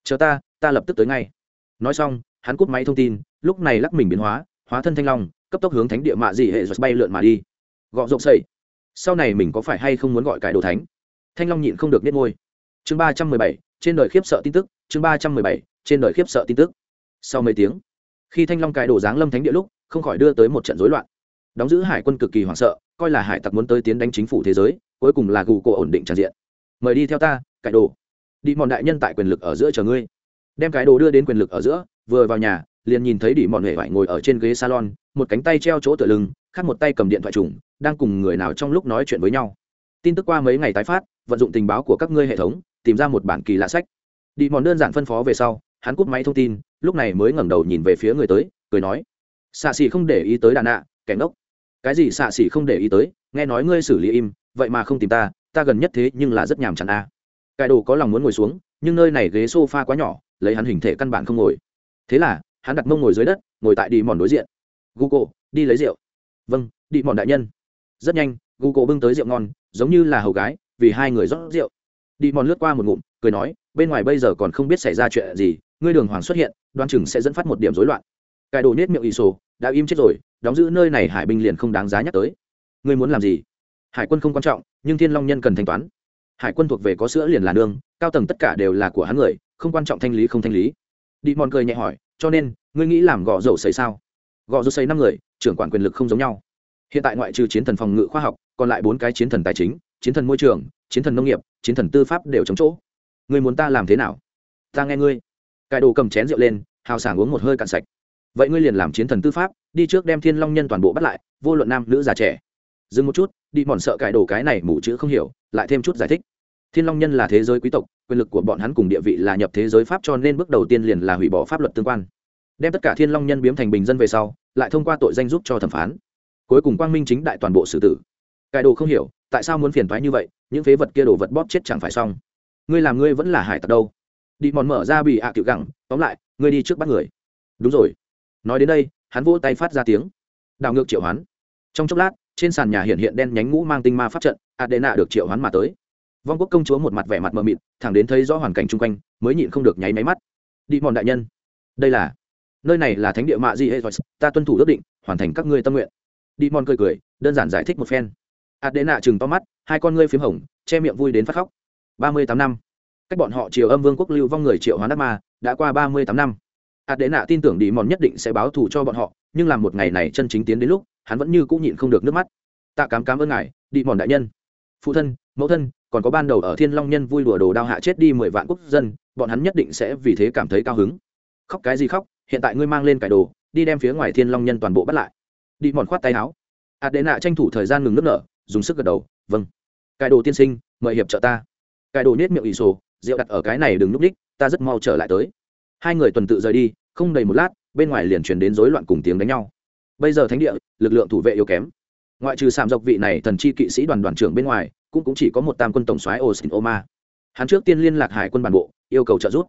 Chờ ta ta lập tức tới ngay. Nói xong, hắn cúp máy thông tin, lúc này lắc mình biến hóa hóa thân thanh long, cấp tốc hướng thánh địa mạ dị hệ giật bay lượn mà đi. Gọ rộng xây sau này mình có phải hay không muốn gọi cải đồ thánh? Thanh long nhịn không được biết ngôi chương ba trăm mười bảy, trên đời khiếp sợ tin tức, chương ba trăm mười bảy, trên đời khiếp sợ tin tức. Sau mấy tiếng, khi thanh long cài đồ giáng lâm thánh địa lúc, không khỏi đưa tới một trận rối loạn. Đóng giữ hải quân cực kỳ hoảng sợ, coi là hải tặc muốn tới tiến đánh chính phủ thế giới, cuối cùng là gù cổ ổn định tràn diện. Mời đi theo ta cải đồ đi mòn đại nhân tại quyền lực ở giữa chờ ngươi. Đem cái đồ đưa đến quyền lực ở giữa, vừa vào nhà, liền nhìn thấy đi mòn huệ vải ngồi ở trên ghế salon, một cánh tay treo chỗ tựa lưng, khác một tay cầm điện thoại trùng, đang cùng người nào trong lúc nói chuyện với nhau. Tin tức qua mấy ngày tái phát, vận dụng tình báo của các ngươi hệ thống tìm ra một bản kỳ lạ sách. Đi mòn đơn giản phân phó về sau, hắn cúp máy thông tin, lúc này mới ngẩng đầu nhìn về phía người tới, cười nói, xạ xỉ không để ý tới đàn ạ, kẻ ngốc. Cái gì xạ xỉ không để ý tới? Nghe nói ngươi xử lý im, vậy mà không tìm ta ta gần nhất thế nhưng là rất nhàm chán a. Cải đồ có lòng muốn ngồi xuống, nhưng nơi này ghế s o f a quá nhỏ, lấy hắn hình thể căn bản không ngồi. Thế là, hắn đặt mông ngồi dưới đất, ngồi tại đi mòn đối diện. Google, đi lấy rượu. Vâng đi mòn đại nhân. Rất nhanh, google bưng tới rượu ngon, giống như là hầu gái, vì hai người rót rượu đi mòn lướt qua một ngụm, cười nói, bên ngoài bây giờ còn không biết xảy ra chuyện gì, ngươi đường hoàng xuất hiện đoan chừng sẽ dẫn phát một điểm rối loạn. Cải đồ nết miệng ỷ sổ đã im chết rồi, đóng giữ nơi này hải binh liền không đáng giá nhắc tới. Ngươi muốn làm gì? Hải quân không quan trọng, nhưng thiên long nhân cần thanh toán. Hải quân thuộc về có sữa liền là nương, cao tầng tất cả đều là của hắn người, không quan trọng thanh lý không thanh lý. Đi mòn cười nhẹ hỏi, cho nên, ngươi nghĩ làm gõ dầu xảy sao? Gõ dầu xảy năm người, trưởng quản quyền lực không giống nhau. Hiện tại ngoại trừ chiến thần phòng ngự khoa học, còn lại bốn cái chiến thần tài chính, chiến thần môi trường, chiến thần nông nghiệp chiến thần tư pháp đều chống chỗ. Ngươi muốn ta làm thế nào? Ta nghe ngươi. Cải đồ cầm chén rượu lên, hào sảng uống một hơi cạn sạch. Vậy ngươi liền làm chiến thần tư pháp, đi trước đem thiên long nhân toàn bộ bắt lại, vô luận nam, nữ, già, trẻ. Dừng một chút, đi mòn sợ cải đồ cái này mù chữ không hiểu, lại thêm chút giải thích. Thiên long nhân là thế giới quý tộc, quyền lực của bọn hắn cùng địa vị là nhập thế giới pháp cho nên bước đầu tiên liền là hủy bỏ pháp luật tương quan. Đem tất cả thiên long nhân biếm thành bình dân về sau, lại thông qua tội danh giúp cho thẩm phán. Cuối cùng quang minh chính đại toàn bộ xử tử. Cải đồ không hiểu tại sao muốn phiền thoái như vậy, những phế vật kia đổ vật bóp chết chẳng phải xong. Ngươi làm ngươi vẫn là hải tặc đâu. Đi mòn mở ra bị ạ à cựu gẳng, tóm lại, ngươi đi trước bắt người. Đúng rồi. Nói đến đây, hắn vỗ tay phát ra tiếng. Đảo ngược triệu hoán. Trong chốc lát, trên sàn nhà hiện hiện đen nhánh ngũ mang tinh ma pháp trận adena được triệu hoán mà tới. Vong quốc công chúa một mặt vẻ mặt mờ mịt, thẳng đến thấy rõ hoàn cảnh chung quanh, mới nhịn không được nháy máy mắt. Đi mòn đại nhân. Đây là, nơi này là thánh địa mạ di hệ ta tuân thủ ước định, hoàn thành các ngươi tâm nguyện. Đi mòn cười cười, đơn giản giải thích một phen adena chừng to mắt, hai con ngươi p h í m hồng, che miệng vui đến phát khóc. Ba mươi tám năm. Cách bọn họ triều âm vương quốc lưu vong người triệu hoán đắc ma, đã qua ba mươi tám năm. Adena tin tưởng đi mòn nhất định sẽ báo thù cho bọn họ, nhưng làm một ngày này chân chính tiến đến lúc, hắn vẫn như cũng nhịn không được nước mắt. Tạ cám cám ơn ngài đi mòn đại nhân. Phụ thân, mẫu thân, còn có ban đầu ở thiên long nhân vui đùa đồ đao hạ chết đi mười vạn quốc dân, bọn hắn nhất định sẽ vì thế cảm thấy cao hứng. Khóc cái gì khóc, hiện tại ngươi mang lên cải đồ, đi đem phía ngoài thiên long nhân toàn bộ bắt lại. Đi mòn khoát tay áo. Hạt đệ nạ tranh thủ thời gian ngừng nước nở dùng sức gật đầu vâng cải đồ tiên sinh mời hiệp trợ ta cải đồ nết miệng ỷ sổ rượu đặt ở cái này đừng núp đích ta rất mau trở lại tới hai người tuần tự rời đi không đầy một lát bên ngoài liền truyền đến rối loạn cùng tiếng đánh nhau bây giờ thánh địa lực lượng thủ vệ yếu kém ngoại trừ sạm dọc vị này thần chi kỵ sĩ đoàn đoàn trưởng bên ngoài cũng, cũng chỉ có một tam quân tổng soái Osin Oma. Hắn trước tiên liên lạc hải quân bản bộ, yêu cầu trợ giúp.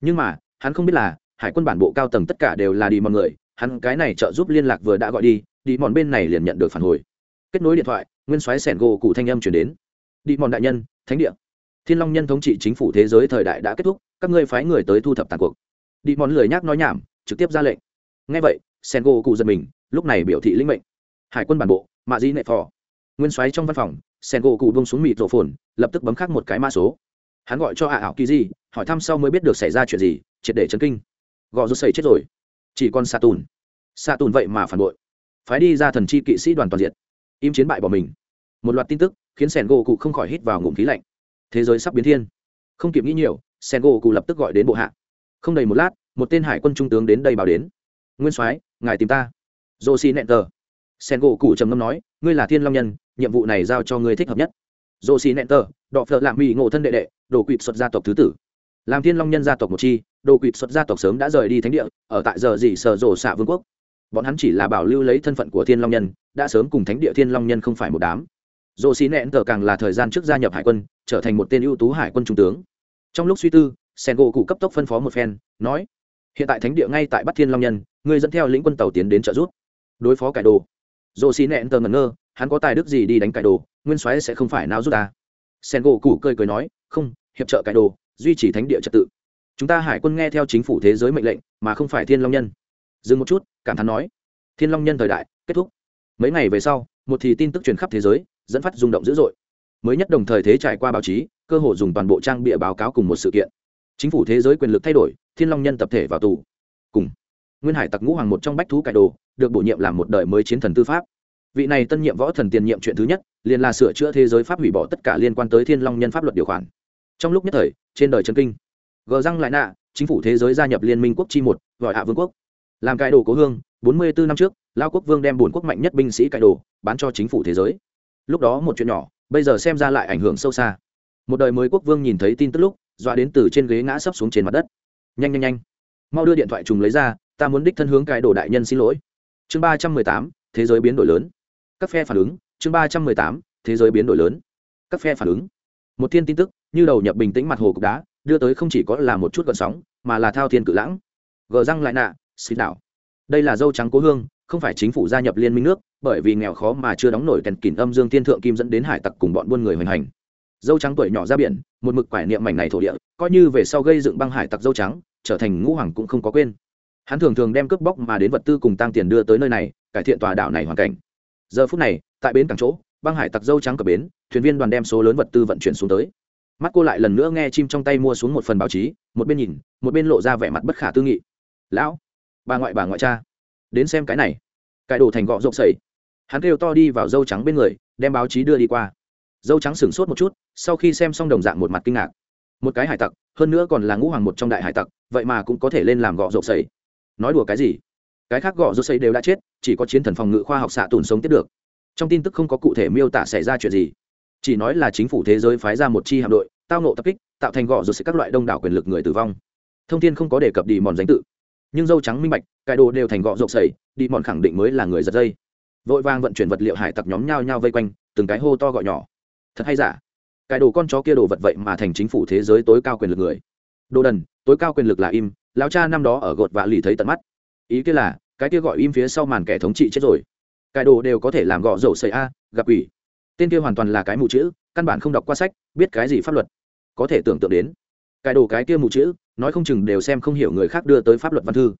Nhưng mà, hắn không biết là hải quân bản bộ cao tầng tất cả đều là đi mọi người, hắn cái này trợ giúp liên lạc vừa đã gọi đi, đi mòn bên này liền nhận được phản hồi. Kết nối điện thoại, nguyên soái sẻn gỗ cụ thanh âm truyền đến. Đi mòn đại nhân, thánh địa. Thiên Long nhân thống trị chính phủ thế giới thời đại đã kết thúc, các ngươi phái người tới thu thập tàn cuộc. Đi mòn lười nhắc nói nhảm, trực tiếp ra lệnh. Nghe vậy, sẻn gỗ cụ giật mình, lúc này biểu thị linh mệnh. Hải quân bản bộ, Mạ di Nệ Phò. Nguyên soái trong văn phòng, sen gỗ cụ bông xuống mịt rổ phồn lập tức bấm khắc một cái mã số hắn gọi cho ạ ảo kỳ di hỏi thăm sau mới biết được xảy ra chuyện gì triệt để chấn kinh gò rút xảy chết rồi chỉ còn sa tùn sa tùn vậy mà phản bội phái đi ra thần chi kỵ sĩ đoàn toàn diện im chiến bại bỏ mình. Một loạt tin tức khiến sẻn gỗ cụ không khỏi hít vào ngụm khí lạnh. Thế giới sắp biến thiên. Không kịp nghĩ nhiều sẻn gỗ cụ lập tức gọi đến bộ hạ. Không đầy một lát, một tên hải quân trung tướng đến đây bảo đến. Nguyên soái, ngài tìm ta. Dô xi nẹn tờ sen gỗ cụ trầm ngâm nói, ngươi là thiên long nhân, nhiệm vụ này giao cho ngươi thích hợp nhất. Dô xi nẹn tờ đọ phợ lạ mỹ ngộ thân đệ đệ, đồ quỵt xuất gia tộc thứ tử. Làm thiên long nhân gia tộc một chi, đồ quỵt xuất gia tộc sớm đã rời đi thánh địa, ở tại giờ gì sở rổ xạ vương quốc bọn hắn chỉ là bảo lưu lấy thân phận của thiên long nhân, đã sớm cùng thánh địa thiên long nhân không phải một đám. Dồ xì nẹn tờ càng là thời gian trước gia nhập hải quân, trở thành một tên ưu tú hải quân trung tướng. Trong lúc suy tư sen gỗ cụ cấp tốc phân phó một phen, nói, hiện tại thánh địa ngay tại bắc thiên long nhân người dẫn theo lĩnh quân tàu tiến đến trợ giúp, đối phó cải đồ. Dồ xì nẹn tờ ngẩn ngơ, hắn có tài đức gì đi đánh cải đồ, nguyên soái sẽ không phải nào giúp ta. Sen gỗ cụ cười cười nói, không, hiệp trợ cải đồ, duy trì thánh địa trật tự. Chúng ta hải quân nghe theo chính phủ thế giới mệnh lệnh, mà không phải thiên long nhân dừng một chút, cảm thán nói, thiên long nhân thời đại, kết thúc. Mấy ngày về sau, một thì tin tức truyền khắp thế giới, dẫn phát rung động dữ dội. Mới nhất đồng thời thế trải qua báo chí, cơ hội dùng toàn bộ trang bịa báo cáo cùng một sự kiện. Chính phủ thế giới quyền lực thay đổi, thiên long nhân tập thể vào tù. Cùng nguyên hải tặc ngũ hoàng một trong bách thú cải đồ, được bổ nhiệm làm một đời mới chiến thần tư pháp. Vị này tân nhiệm võ thần tiền nhiệm chuyện thứ nhất, liền là sửa chữa thế giới pháp hủy bỏ tất cả liên quan tới thiên long nhân pháp luật điều khoản. Trong lúc nhất thời, trên đời trần kinh. Gờ răng lại nạ, chính phủ thế giới gia nhập liên minh quốc chi một, gọi hạ vương quốc làm cải đồ cố hương, bốn mươi bốn năm trước, lao quốc vương đem bổn quốc mạnh nhất binh sĩ cải đồ bán cho chính phủ thế giới. Lúc đó một chuyện nhỏ, bây giờ xem ra lại ảnh hưởng sâu xa. Một đời mới quốc vương nhìn thấy tin tức lúc, dọa đến từ trên ghế ngã sấp xuống trên mặt đất. Nhanh nhanh nhanh. Mau đưa điện thoại trùng lấy ra, ta muốn đích thân hướng cải đồ đại nhân xin lỗi. Chương ba trăm mười tám, thế giới biến đổi lớn. Các phe phản ứng, chương ba trăm mười tám, thế giới biến đổi lớn. Các phe phản ứng. Một thiên tin tức, như đầu nhập bình tĩnh mặt hồ cục đá, đưa tới không chỉ có là một chút gợn sóng, mà là thao thiên cự lãng. Gờ răng lại nạ xịt đảo. Đây là dâu trắng cố hương, không phải chính phủ gia nhập liên minh nước, bởi vì nghèo khó mà chưa đóng nổi kèn kìm âm dương thiên thượng kim dẫn đến hải tặc cùng bọn buôn người hoành hành. Dâu trắng tuổi nhỏ ra biển, một mực quải niệm mảnh này thổ địa, coi như về sau gây dựng băng hải tặc dâu trắng, trở thành ngũ hoàng cũng không có quên. Hắn thường thường đem cướp bóc mà đến vật tư cùng tăng tiền đưa tới nơi này, cải thiện tòa đảo này hoàn cảnh. Giờ phút này, tại bến cảng chỗ, băng hải tặc dâu trắng cập bến, thuyền viên đoàn đem số lớn vật tư vận chuyển xuống tới. Mắt cô lại lần nữa nghe chim trong tay mua xuống một phần báo chí, một bên nhìn, một bên lộ ra vẻ mặt bất khả tư nghị. Lão bà ngoại bà ngoại cha. Đến xem cái này. Cải đồ thành gọ rộng sầy hắn kêu to đi vào dâu trắng bên người, đem báo chí đưa đi qua. Dâu trắng sửng sốt một chút, sau khi xem xong đồng dạng một mặt kinh ngạc. Một cái hải tặc, hơn nữa còn là ngũ hoàng một trong đại hải tặc, vậy mà cũng có thể lên làm gọ rộng sầy nói đùa cái gì? Cái khác gọ rộng xây đều đã chết, chỉ có chiến thần phòng ngự khoa học xạ tùn sống tiếp được. Trong tin tức không có cụ thể miêu tả xảy ra chuyện gì. Chỉ nói là chính phủ thế giới phái ra một chi hạm đội, tao nộ tập kích, tạo thành gọ rô xây các loại đông đảo quyền lực người tử vong. Thông tin không có đề cập đi mòn danh tự nhưng dâu trắng minh bạch cải đồ đều thành gọ rộp sầy đi mòn khẳng định mới là người giật dây. Vội vàng vận chuyển vật liệu hải tặc nhóm nhau nhau vây quanh, từng cái hô to gọi nhỏ. Thật hay giả? Cải đồ con chó kia đồ vật vậy mà thành chính phủ thế giới tối cao quyền lực người. Đồ đần, tối cao quyền lực là im, lão cha năm đó ở gột vạ lì thấy tận mắt. Ý kia là, cái kia gọi im phía sau màn kẻ thống trị chết rồi. Cải đồ đều có thể làm gọ rộp sầy a, gặp quỷ. Tên kia hoàn toàn là cái mù chữ, căn bản không đọc qua sách, biết cái gì pháp luật. Có thể tưởng tượng đến cải đồ cái kia mù chữ, nói không chừng đều xem không hiểu người khác đưa tới pháp luật văn thư.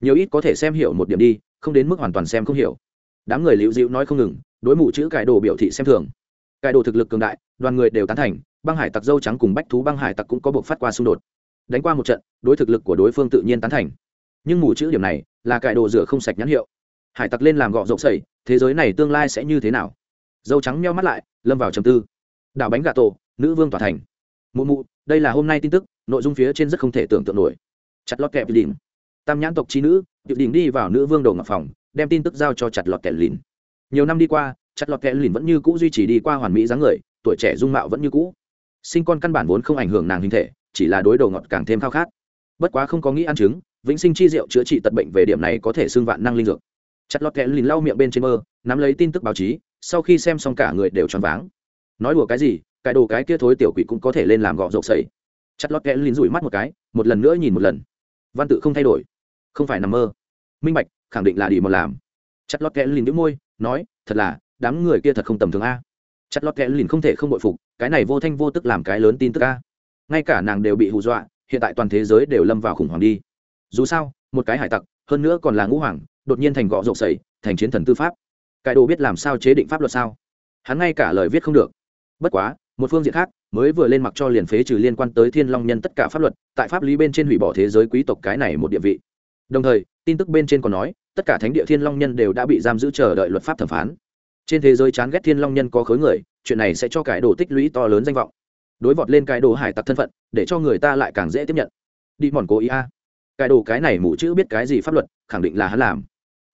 Nhiều ít có thể xem hiểu một điểm đi, không đến mức hoàn toàn xem không hiểu. Đám người liễu dịu nói không ngừng, đối mù chữ cải đồ biểu thị xem thường. Cải đồ thực lực cường đại, đoàn người đều tán thành, băng hải tặc dâu trắng cùng bách thú băng hải tặc cũng có buộc phát qua xung đột. Đánh qua một trận, đối thực lực của đối phương tự nhiên tán thành. Nhưng mù chữ điểm này, là cải đồ rửa không sạch nhãn hiệu. Hải tặc lên làm gọ rộng sẩy thế giới này tương lai sẽ như thế nào? Dâu trắng meo mắt lại, lâm vào trầm tư. Đảo bánh gà tổ, nữ vương tỏa thành mụ mụ, đây là hôm nay tin tức, nội dung phía trên rất không thể tưởng tượng nổi. Chặt lọt kẹp đỉnh tam nhãn tộc trí nữ tiểu đỉnh đi vào nữ vương đầu ngọc phòng, đem tin tức giao cho chặt lọt kẹp lìn. Nhiều năm đi qua, chặt lọt kẹp lìn vẫn như cũ duy trì đi qua hoàn mỹ dáng người, tuổi trẻ dung mạo vẫn như cũ. Sinh con căn bản vốn không ảnh hưởng nàng hình thể, chỉ là đối đầu ngọt càng thêm khao khát. Bất quá không có nghĩ ăn trứng, vĩnh sinh chi diệu chữa trị tật bệnh về điểm này có thể xương vạn năng linh dược. Chặt lọt kẹp lìn lau miệng bên trên mơ, nắm lấy tin tức báo chí, sau khi xem xong cả người đều choáng váng. Nói đùa cái gì cái đồ cái kia thối tiểu quỷ cũng có thể lên làm gọ rộp sậy. Chặt lót kẽ lìn rủi mắt một cái, một lần nữa nhìn một lần. Văn tự không thay đổi. Không phải nằm mơ. Minh bạch, khẳng định là đi một làm. Chặt lót kẽ lìn đĩu môi, nói, thật là, đám người kia thật không tầm thường a. Chặt lót kẽ lìn không thể không bội phục, cái này vô thanh vô tức làm cái lớn tin tức a. Ngay cả nàng đều bị hù dọa, hiện tại toàn thế giới đều lâm vào khủng hoảng đi. Dù sao, một cái hải tặc, hơn nữa còn là ngũ hoàng, đột nhiên thành gọ rộp sậy, thành chiến thần tư pháp. Cái đồ biết làm sao chế định pháp luật sao? Hắn ngay cả lời viết không được. Bất quá một phương diện khác, mới vừa lên mặc cho liền phế trừ liên quan tới thiên long nhân tất cả pháp luật, tại pháp lý bên trên hủy bỏ thế giới quý tộc cái này một địa vị. Đồng thời, tin tức bên trên còn nói, tất cả thánh địa thiên long nhân đều đã bị giam giữ chờ đợi luật pháp thẩm phán. Trên thế giới chán ghét thiên long nhân có khối người, chuyện này sẽ cho cái đồ tích lũy to lớn danh vọng. Đối vọt lên cái đồ hải tặc thân phận, để cho người ta lại càng dễ tiếp nhận. Đi mòn cố ý a. Cái đồ cái này mụ chữ biết cái gì pháp luật, khẳng định là hắn làm.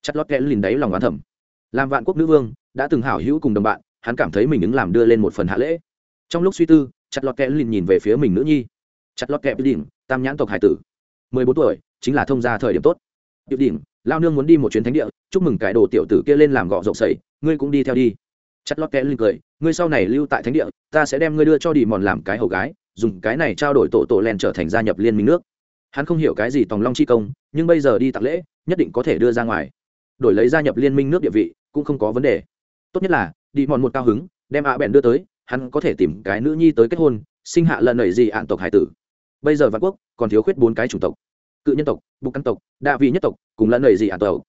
Chặt lót kẽ lìn đáy lòng oán thẩm làm vạn quốc nữ vương, đã từng hảo hữu cùng đồng bạn, hắn cảm thấy mình ứng làm đưa lên một phần hạ lễ trong lúc suy tư, chặt lọt kẽ lìn nhìn về phía mình nữ nhi. Chặt lọt kẽ đỉnh tam nhãn tộc hải tử. Mười bốn tuổi, chính là thông gia thời điểm tốt. Điệu đỉnh lao nương muốn đi một chuyến thánh địa, chúc mừng cái đồ tiểu tử kia lên làm gọ rộng sậy, ngươi cũng đi theo đi. Chặt lọt kẽ lìn cười, ngươi sau này lưu tại thánh địa, ta sẽ đem ngươi đưa cho đi mòn làm cái hầu gái, dùng cái này trao đổi tổ tổ len trở thành gia nhập liên minh nước. Hắn không hiểu cái gì tòng long chi công, nhưng bây giờ đi tặng lễ, nhất định có thể đưa ra ngoài. Đổi lấy gia nhập liên minh nước địa vị, cũng không có vấn đề. Tốt nhất là, đi mòn một cao hứng, đem ạ bèn đưa tới hắn có thể tìm cái nữ nhi tới kết hôn, sinh hạ lần nảy gì ạn tộc hải tử. Bây giờ vạn quốc còn thiếu khuyết bốn cái chủng tộc. Cự nhân tộc, bục căn tộc đạ vị nhất tộc, cùng lần nảy gì ạn tộc.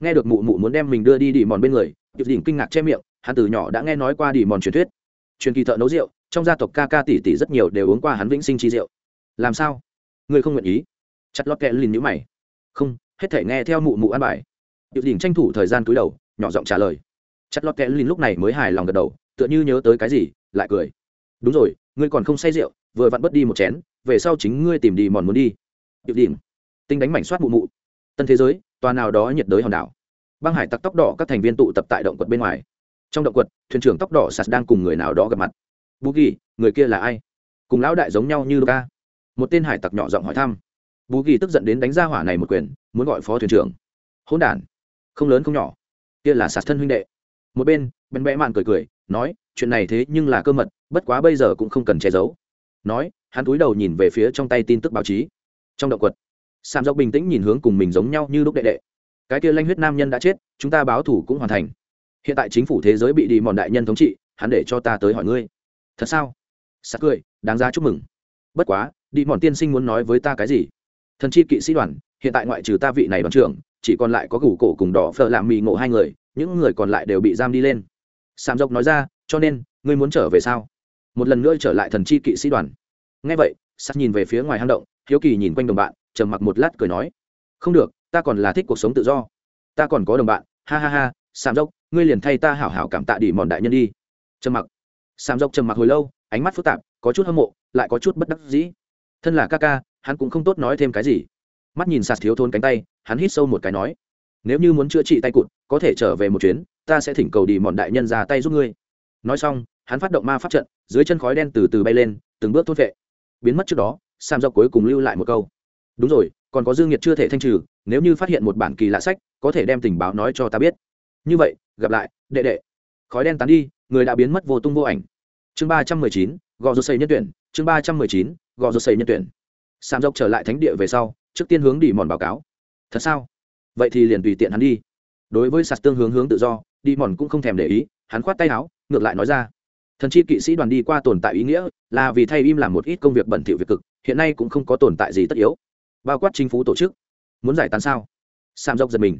Nghe được mụ mụ muốn đem mình đưa đi đi mòn bên người điệp đỉnh kinh ngạc che miệng, hắn từ nhỏ đã nghe nói qua đi mòn truyền thuyết. Truyền kỳ thợ nấu rượu, trong gia tộc ca ca tỷ tỷ rất nhiều đều uống qua hắn vĩnh sinh chi rượu. Làm sao? Ngươi không nguyện ý. Chặt lót kẹ lìn nhữ mày. Không, hết thể nghe theo mụ mụ ăn bài. Điệp đỉnh tranh thủ thời gian cúi đầu, nhỏ giọng trả lời. Chặt lót kẹ lìn lúc này mới hài lòng gật đầu tựa như nhớ tới cái gì, lại cười. Đúng rồi, ngươi còn không say rượu, vừa vặn bớt đi một chén, về sau chính ngươi tìm đi mòn muốn đi. Điệu đỉnh tinh đánh mảnh soát mụ mụ. Tân thế giới, tòa nào đó nhiệt đới hòn đảo. Băng hải tặc tóc đỏ các thành viên tụ tập tại động quật bên ngoài. Trong động quật, thuyền trưởng tóc đỏ sạt đang cùng người nào đó gặp mặt. Bù ghi người kia là ai? Cùng lão đại giống nhau như ca một tên hải tặc nhỏ giọng hỏi thăm. Bù ghi tức giận đến đánh ra hỏa này một quyền, muốn gọi phó thuyền trưởng. Hỗn đản. Không lớn không nhỏ. Kia là sạt thân huynh đệ. Một bên bên bẽ mạn cười cười nói, chuyện này thế nhưng là cơ mật, bất quá bây giờ cũng không cần che giấu. Nói, hắn cúi đầu nhìn về phía trong tay tin tức báo chí. Trong động quật sam dốc bình tĩnh nhìn hướng cùng mình giống nhau như lúc đệ đệ. Cái kia lanh huyết nam nhân đã chết, chúng ta báo thủ cũng hoàn thành. Hiện tại chính phủ thế giới bị đi mòn đại nhân thống trị, hắn để cho ta tới hỏi ngươi. Thật sao? Sắc cười, đáng ra chúc mừng. Bất quá, đi mòn tiên sinh muốn nói với ta cái gì? Thần chi kỵ sĩ đoàn, hiện tại ngoại trừ ta vị này đoàn trưởng, chỉ còn lại có củ cổ cùng đỏ phở làm mì ngộ hai người, những người còn lại đều bị giam đi lên sạm dốc nói ra, cho nên, ngươi muốn trở về sao? Một lần nữa trở lại thần chi kỵ sĩ đoàn. Ngay vậy sắt nhìn về phía ngoài hang động, hiếu kỳ nhìn quanh đồng bạn, trầm mặc một lát cười nói, không được, ta còn là thích cuộc sống tự do. Ta còn có đồng bạn, ha ha ha, sạm dốc ngươi liền thay ta hảo hảo cảm tạ đi mòn đại nhân đi. Trầm mặc. Sạm dốc trầm mặc hồi lâu, ánh mắt phức tạp, có chút hâm mộ, lại có chút bất đắc dĩ. Thân là ca ca, hắn cũng không tốt nói thêm cái gì. Mắt nhìn sạt thiếu thôn cánh tay, hắn hít sâu một cái nói, nếu như muốn chữa trị tay cụt, có thể trở về một chuyến ta sẽ thỉnh cầu đi mòn đại nhân ra tay giúp ngươi. Nói xong, hắn phát động ma pháp trận, dưới chân khói đen từ từ bay lên, từng bước thốt vệ. Biến mất trước đó, sam dọc cuối cùng lưu lại một câu. Đúng rồi, còn có dương nhiệt chưa thể thanh trừ, nếu như phát hiện một bản kỳ lạ sách, có thể đem tình báo nói cho ta biết. Như vậy, gặp lại, đệ đệ. Khói đen tán đi, người đã biến mất vô tung vô ảnh. Chương ba trăm mười chín, gò rô xây nhân tuyển, chương ba trăm mười chín, gò rô xây nhân tuyển. Sam dọc trở lại thánh địa về sau, trước tiên hướng đi mòn báo cáo. Thật sao? Vậy thì liền tùy tiện hắn đi. Đối với sạt tương hướng hướng tự do đi mòn cũng không thèm để ý, hắn khoát tay áo, ngược lại nói ra. Thần chi kỵ sĩ đoàn đi qua tồn tại ý nghĩa là vì thay im làm một ít công việc bẩn thỉu việc cực, hiện nay cũng không có tồn tại gì tất yếu. Bao quát chính phủ tổ chức. Muốn giải tán sao? Sam dốc giật mình.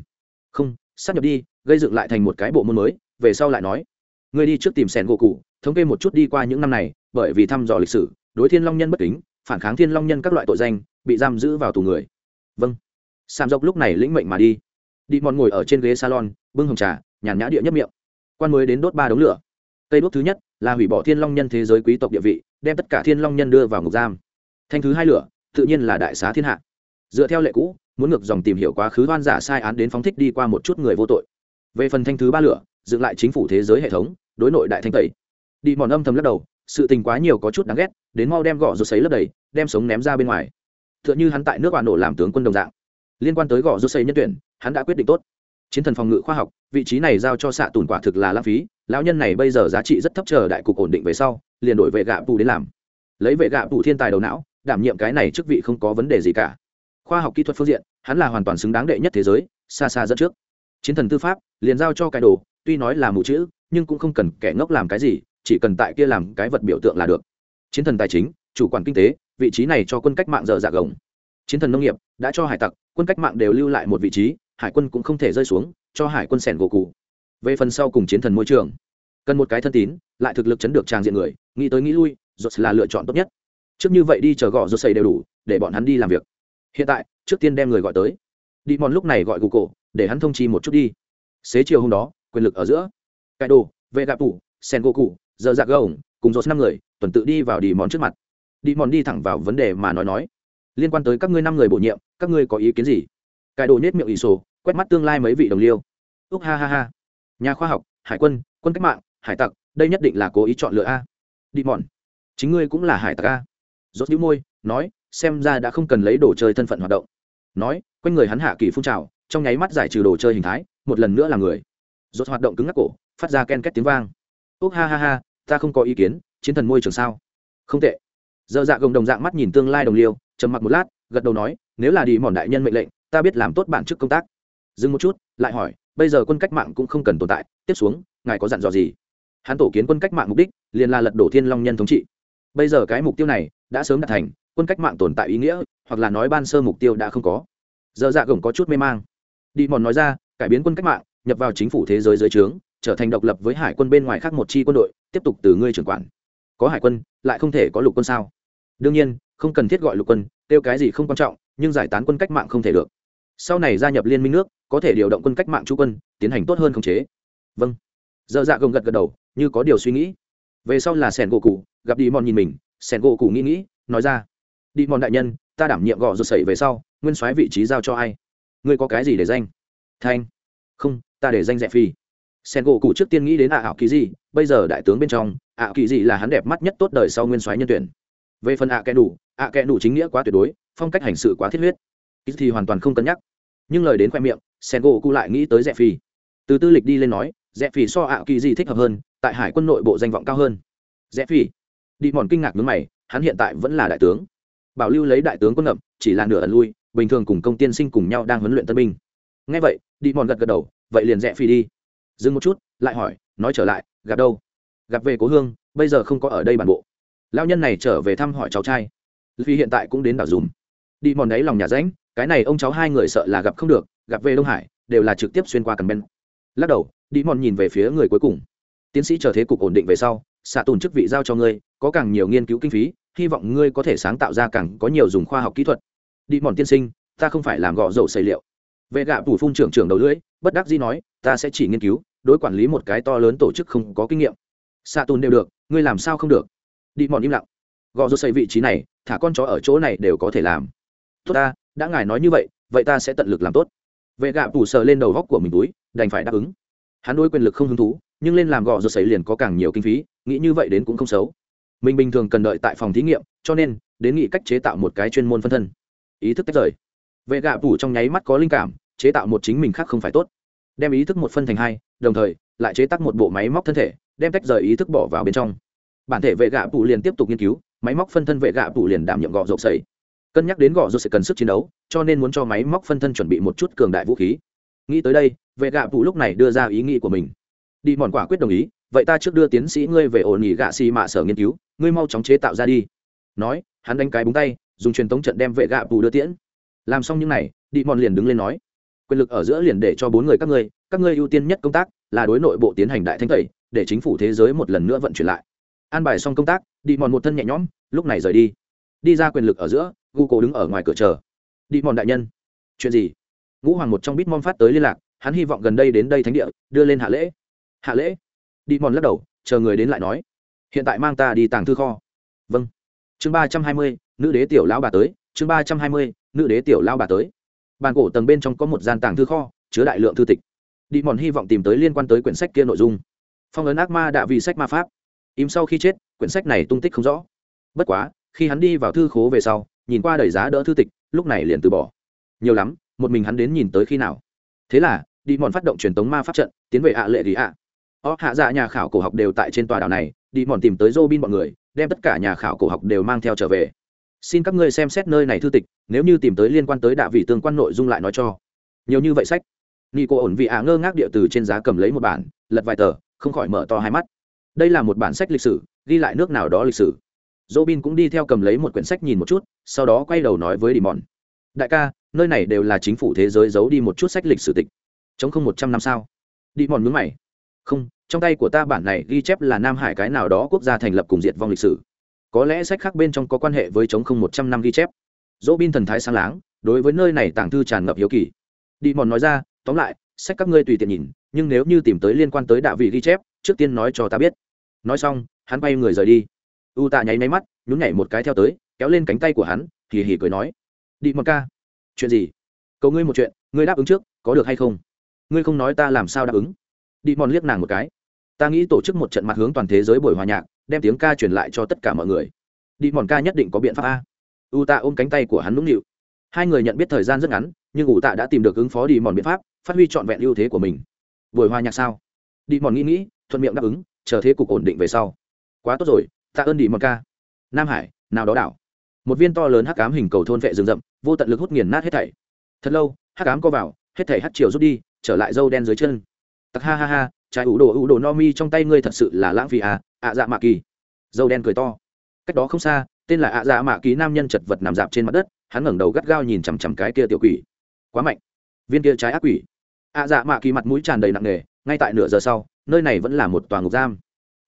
Không, sắp nhập đi, gây dựng lại thành một cái bộ môn mới, về sau lại nói. Người đi trước tìm sẻn gỗ cụ, thống kê một chút đi qua những năm này, bởi vì thăm dò lịch sử, đối thiên long nhân bất kính, phản kháng thiên long nhân các loại tội danh, bị giam giữ vào tù người. Vâng. Sam dốc lúc này lĩnh mệnh mà đi. Đi mòn ngồi ở trên ghế salon, bưng hồng trà nhàn nhã địa nhất miệng. Quan mới đến đốt ba đống lửa. Cây đốt thứ nhất là hủy bỏ thiên long nhân thế giới quý tộc địa vị, đem tất cả thiên long nhân đưa vào ngục giam. Thanh thứ hai lửa, tự nhiên là đại xá thiên hạ. Dựa theo lệ cũ, muốn ngược dòng tìm hiểu quá khứ oan giả sai án đến phóng thích đi qua một chút người vô tội. Về phần thanh thứ ba lửa, dựng lại chính phủ thế giới hệ thống, đối nội đại thanh tẩy. Đi mòn âm thầm lắc đầu, sự tình quá nhiều có chút đáng ghét, đến mau đem gõ rút sấy lấp đầy, đem sống ném ra bên ngoài. T h ư ợ n h ư hắn tại nước bạn nổ làm tướng quân đồng dạng. Liên quan tới gõ rút xấy nhân tuyển, hắn đã quyết định tốt. Chiến thần phòng ngự khoa học vị trí này giao cho xạ tùn quả thực là lãng phí, lão nhân này bây giờ giá trị rất thấp chờ đại cục ổn định về sau, liền đổi vệ gạ bù đến làm. Lấy vệ gạ bù thiên tài đầu não, đảm nhiệm cái này chức vị không có vấn đề gì cả. Khoa học kỹ thuật phương diện, hắn là hoàn toàn xứng đáng đệ nhất thế giới, xa xa dẫn trước. Chiến thần tư pháp, liền giao cho cái đồ, tuy nói là mù chữ, nhưng cũng không cần kẻ ngốc làm cái gì, chỉ cần tại kia làm cái vật biểu tượng là được. Chiến thần tài chính, chủ quản kinh tế, vị trí này cho quân cách mạng dở dạ gồng. Chiến thần nông nghiệp, đã cho hải tặc, quân cách mạng đều lưu lại một vị trí hải quân cũng không thể rơi xuống, cho hải quân sẻn gỗ cụ. Về phần sau cùng chiến thần môi trường, cần một cái thân tín, lại thực lực chấn được tràng diện người, nghĩ tới nghĩ lui rột là lựa chọn tốt nhất. Trước như vậy đi chờ gõ rột xây đều đủ, để bọn hắn đi làm việc. Hiện tại, trước tiên đem người gọi tới. Đi mòn lúc này gọi gù cổ, để hắn thông chi một chút đi. Xế chiều hôm đó, quyền lực ở giữa. Cải đồ, vệ gạp tủ sen gỗ cụ, giờ dạc gồng cùng rột năm người, tuần tự đi vào đi mòn trước mặt. Đi mòn đi thẳng vào vấn đề mà nói nói. Liên quan tới các ngươi năm người bổ nhiệm, các ngươi có ý kiến gì? Cải đồ nết miệng ỷ sổ quét mắt tương lai mấy vị đồng liêu. Úc ha ha ha. Nhà khoa học, hải quân quân cách mạng, hải tặc, đây nhất định là cố ý chọn lựa a. Đi mòn. Chính ngươi cũng là hải tặc a. Rốt nhíu môi, nói, xem ra đã không cần lấy đồ chơi thân phận hoạt động. Nói, quanh người hắn hạ kỳ phun trào, trong nháy mắt giải trừ đồ chơi hình thái, một lần nữa là người. Rốt hoạt động cứng ngắc cổ, phát ra ken két tiếng vang. Úc ha ha ha, ta không có ý kiến, chiến thần môi trường sao? Không tệ. Dơ dạ gồng đồng dạng mắt nhìn tương lai đồng liêu, trầm mặc một lát, gật đầu nói, nếu là đi mòn đại nhân mệnh lệnh, ta biết làm tốt bản chức công tác dừng một chút, lại hỏi, bây giờ quân cách mạng cũng không cần tồn tại, tiếp xuống, ngài có dặn dò gì? Hắn tổ kiến quân cách mạng mục đích, liền là lật đổ thiên long nhân thống trị. Bây giờ cái mục tiêu này đã sớm đạt thành, quân cách mạng tồn tại ý nghĩa, hoặc là nói ban sơ mục tiêu đã không có. Giờ dạ gồng có chút mê mang. Đi mòn nói ra, cải biến quân cách mạng, nhập vào chính phủ thế giới dưới trướng, trở thành độc lập với hải quân bên ngoài khác một chi quân đội, tiếp tục từ ngươi trưởng quản. Có hải quân, lại không thể có lục quân sao? Đương nhiên, không cần thiết gọi lục quân, kêu cái gì không quan trọng, nhưng giải tán quân cách mạng không thể được sau này gia nhập liên minh nước, có thể điều động quân cách mạng chú quân, tiến hành tốt hơn khống chế. Vâng. Dơ dạ gồng gật gật đầu, như có điều suy nghĩ. Về sau là sẻn gỗ cụ gặp đi mòn nhìn mình, sẻn gỗ cụ nghĩ nghĩ, nói ra. Đi mòn đại nhân, ta đảm nhiệm gò rột sẩy về sau, nguyên soái vị trí giao cho ai? Ngươi có cái gì để danh? Thanh. Không, ta để danh rẻ phi. Sen gỗ cụ trước tiên nghĩ đến ạ ảo kỳ gì bây giờ đại tướng bên trong, ạ kỳ gì là hắn đẹp mắt nhất tốt đời sau nguyên soái nhân tuyển. Về phần ạ kẽ đủ ạ kẽ đủ chính nghĩa quá tuyệt đối, phong cách hành sự quá thiết huyết. Ít thì hoàn toàn không cân nhắc nhưng lời đến khoe miệng sen gỗ cụ lại nghĩ tới rẽ phi từ tư lịch đi lên nói rẽ phi so ạ kỳ gì thích hợp hơn, tại hải quân nội bộ danh vọng cao hơn. Rẽ phi đi mòn kinh ngạc nước mày, hắn hiện tại vẫn là đại tướng. Bảo lưu lấy đại tướng quân ngậm, chỉ là nửa ẩn lui, bình thường cùng công tiên sinh cùng nhau đang huấn luyện tân binh. Ngay vậy, đi mòn gật gật đầu, vậy liền rẽ phi đi. Dừng một chút, lại hỏi, nói trở lại, gặp đâu? Gặp về cố hương, bây giờ không có ở đây bản bộ. Lao nhân này trở về thăm hỏi cháu trai. Vì hiện tại cũng đến đảo dùm đi mòn đáy lòng nhà ránh cái này ông cháu hai người sợ là gặp không được, gặp về đông hải, đều là trực tiếp xuyên qua cần ben lắc đầu, đi mòn nhìn về phía người cuối cùng. Tiến sĩ chờ thế cục ổn định về sau, xạ tùn chức vị giao cho ngươi, có càng nhiều nghiên cứu kinh phí, hy vọng ngươi có thể sáng tạo ra càng có nhiều dùng khoa học kỹ thuật. Đi mòn tiên sinh, ta không phải làm gọ dầu xây liệu. Vệ gạ phủ phun trưởng trưởng đầu lưỡi, bất đắc dĩ nói, ta sẽ chỉ nghiên cứu, đối quản lý một cái to lớn tổ chức không có kinh nghiệm. Xạ tùn đều được, ngươi làm sao không được? Đi mòn im lặng. Gọ dầu xây vị trí này, thả con chó ở chỗ này đều có thể làm tốt ta, đã ngài nói như vậy vậy ta sẽ tận lực làm tốt. Vệ gạ phủ sờ lên đầu góc của mình túi, đành phải đáp ứng. Hắn đối quyền lực không hứng thú, nhưng lên làm gò rồi xảy liền có càng nhiều kinh phí, nghĩ như vậy đến cũng không xấu. Mình bình thường cần đợi tại phòng thí nghiệm, cho nên, đến nghĩ cách chế tạo một cái chuyên môn phân thân. Ý thức tách rời. Vệ gạ phủ trong nháy mắt có linh cảm, chế tạo một chính mình khác không phải tốt. Đem ý thức một phân thành hai, đồng thời, lại chế tác một bộ máy móc thân thể, đem tách rời ý thức bỏ vào bên trong. Bản thể vệ gạ phủ liền tiếp tục nghiên cứu, máy móc phân thân vệ gạ phủ liền đảm nhiệm gọ rộp sấy cân nhắc đến gõ rộp sẽ cần sức chiến đấu, cho nên muốn cho máy móc phân thân chuẩn bị một chút cường đại vũ khí. Nghĩ tới đây, vệ gạ vụ lúc này đưa ra ý nghĩ của mình. Đi mòn quả quyết đồng ý, vậy ta trước đưa tiến sĩ ngươi về ổn nghỉ gạ xì mạ sở nghiên cứu, ngươi mau chóng chế tạo ra đi. Nói, hắn đánh cái búng tay, dùng truyền thống trận đem vệ gạ vụ đưa tiễn. Làm xong những n à y đi mòn liền đứng lên nói, quyền lực ở giữa liền để cho bốn người các ngươi các ngươi ưu tiên nhất công tác là đối nội bộ tiến hành đại thanh tẩy, để chính phủ thế giới một lần nữa vận chuyển lại. An bài xong công tác, đi mòn một thân nhẹ nhõm, lúc này rời đi. Đi ra quyền lực ở giữa gu cổ đứng ở ngoài cửa chờ. Đi mòn đại nhân. Chuyện gì? Ngũ hoàng một trong bít mom phát tới liên lạc, hắn hy vọng gần đây đến đây thánh địa, đưa lên hạ lễ. Hạ lễ? Đi mòn lắc đầu, chờ người đến lại nói. Hiện tại mang ta đi tàng thư kho. Vâng. Chương ba trăm hai mươi, nữ đế tiểu lão bà tới. Chương ba trăm hai mươi, nữ đế tiểu lão bà tới. Bàn cổ tầng bên trong có một gian tàng thư kho, chứa đại lượng thư tịch. Đi mòn hy vọng tìm tới liên quan tới quyển sách kia nội dung. Phong ấn ác ma đã vì sách ma pháp. Im sau khi chết, quyển sách này tung tích không rõ. Bất quá, khi hắn đi vào thư khố về sau nhìn qua đầy giá đỡ thư tịch, lúc này liền từ bỏ. Nhiều lắm, một mình hắn đến nhìn tới khi nào? Thế là, đi mòn phát động truyền tống ma pháp trận, tiến về ạ lệ gì ạ. Ó hạ dạ nhà khảo cổ học đều tại trên tòa đảo này, đi mòn tìm tới dô bin bọn người, đem tất cả nhà khảo cổ học đều mang theo trở về. Xin các ngươi xem xét nơi này thư tịch, nếu như tìm tới liên quan tới đạ vị tương quan nội dung lại nói cho. Nhiều như vậy sách. Nghi cô ổn vị ạ ngơ ngác địa từ trên giá cầm lấy một bản, lật vài tờ, không khỏi mở to hai mắt. Đây là một bản sách lịch sử, ghi lại nước nào đó lịch sử dỗ bin cũng đi theo cầm lấy một quyển sách nhìn một chút, sau đó quay đầu nói với đi mòn đại ca, nơi này đều là chính phủ thế giới giấu đi một chút sách lịch sử tịch. Chống không một trăm năm sao? Đi mòn mướn mày. Không, trong tay của ta bản này ghi chép là nam hải cái nào đó quốc gia thành lập cùng diệt vong lịch sử. Có lẽ sách khác bên trong có quan hệ với chống không một trăm năm ghi chép. Dỗ bin thần thái sáng láng, đối với nơi này tàng thư tràn ngập hiếu kỳ. Đi mòn nói ra, tóm lại, sách các ngươi tùy tiện nhìn, nhưng nếu như tìm tới liên quan tới đạo vị ghi chép, trước tiên nói cho ta biết. Nói xong, hắn bay người rời đi u tạ nháy máy mắt, nhún nhảy một cái theo tới, kéo lên cánh tay của hắn, hì hì cười nói. Đi mòn ca. Chuyện gì? Cầu ngươi một chuyện, ngươi đáp ứng trước, có được hay không? Ngươi không nói ta làm sao đáp ứng. Đi mòn liếc nàng một cái. Ta nghĩ tổ chức một trận mặt hướng toàn thế giới buổi hòa nhạc, đem tiếng ca truyền lại cho tất cả mọi người. Đi mòn ca nhất định có biện pháp a. U tạ ôm cánh tay của hắn nũng nịu. Hai người nhận biết thời gian rất ngắn, nhưng u tạ đã tìm được ứng phó đi mòn biện pháp, phát huy trọn vẹn ưu thế của mình. Buổi hòa nhạc sao? Đi mòn nghĩ nghĩ, thuận miệng đáp ứng, chờ thế cục ổn định về sau. Quá tốt rồi tạ ơn đi mật ca. Nam hải, nào đó đảo. Một viên to lớn hắc cám hình cầu thôn vệ rừng rậm, vô tận lực hút nghiền nát hết thảy. Thật lâu, hắc cám co vào, hết thảy hắt chiều rút đi, trở lại dâu đen dưới chân. Tặc ha ha ha, trái ủ đồ ủ đồ no mi trong tay ngươi thật sự là lãng phí à ạ dạ mạ kỳ. Dâu đen cười to. Cách đó không xa, tên là ạ dạ mạ kỳ nam nhân chật vật nằm dạp trên mặt đất, hắn ngẩng đầu gắt gao nhìn chằm chằm cái kia tiểu quỷ. Quá mạnh. Viên kia trái ác quỷ. Ạ dạ mạ kỳ mặt mũi tràn đầy nặng nề, ngay tại nửa giờ sau, nơi này vẫn là một tòa ngục giam.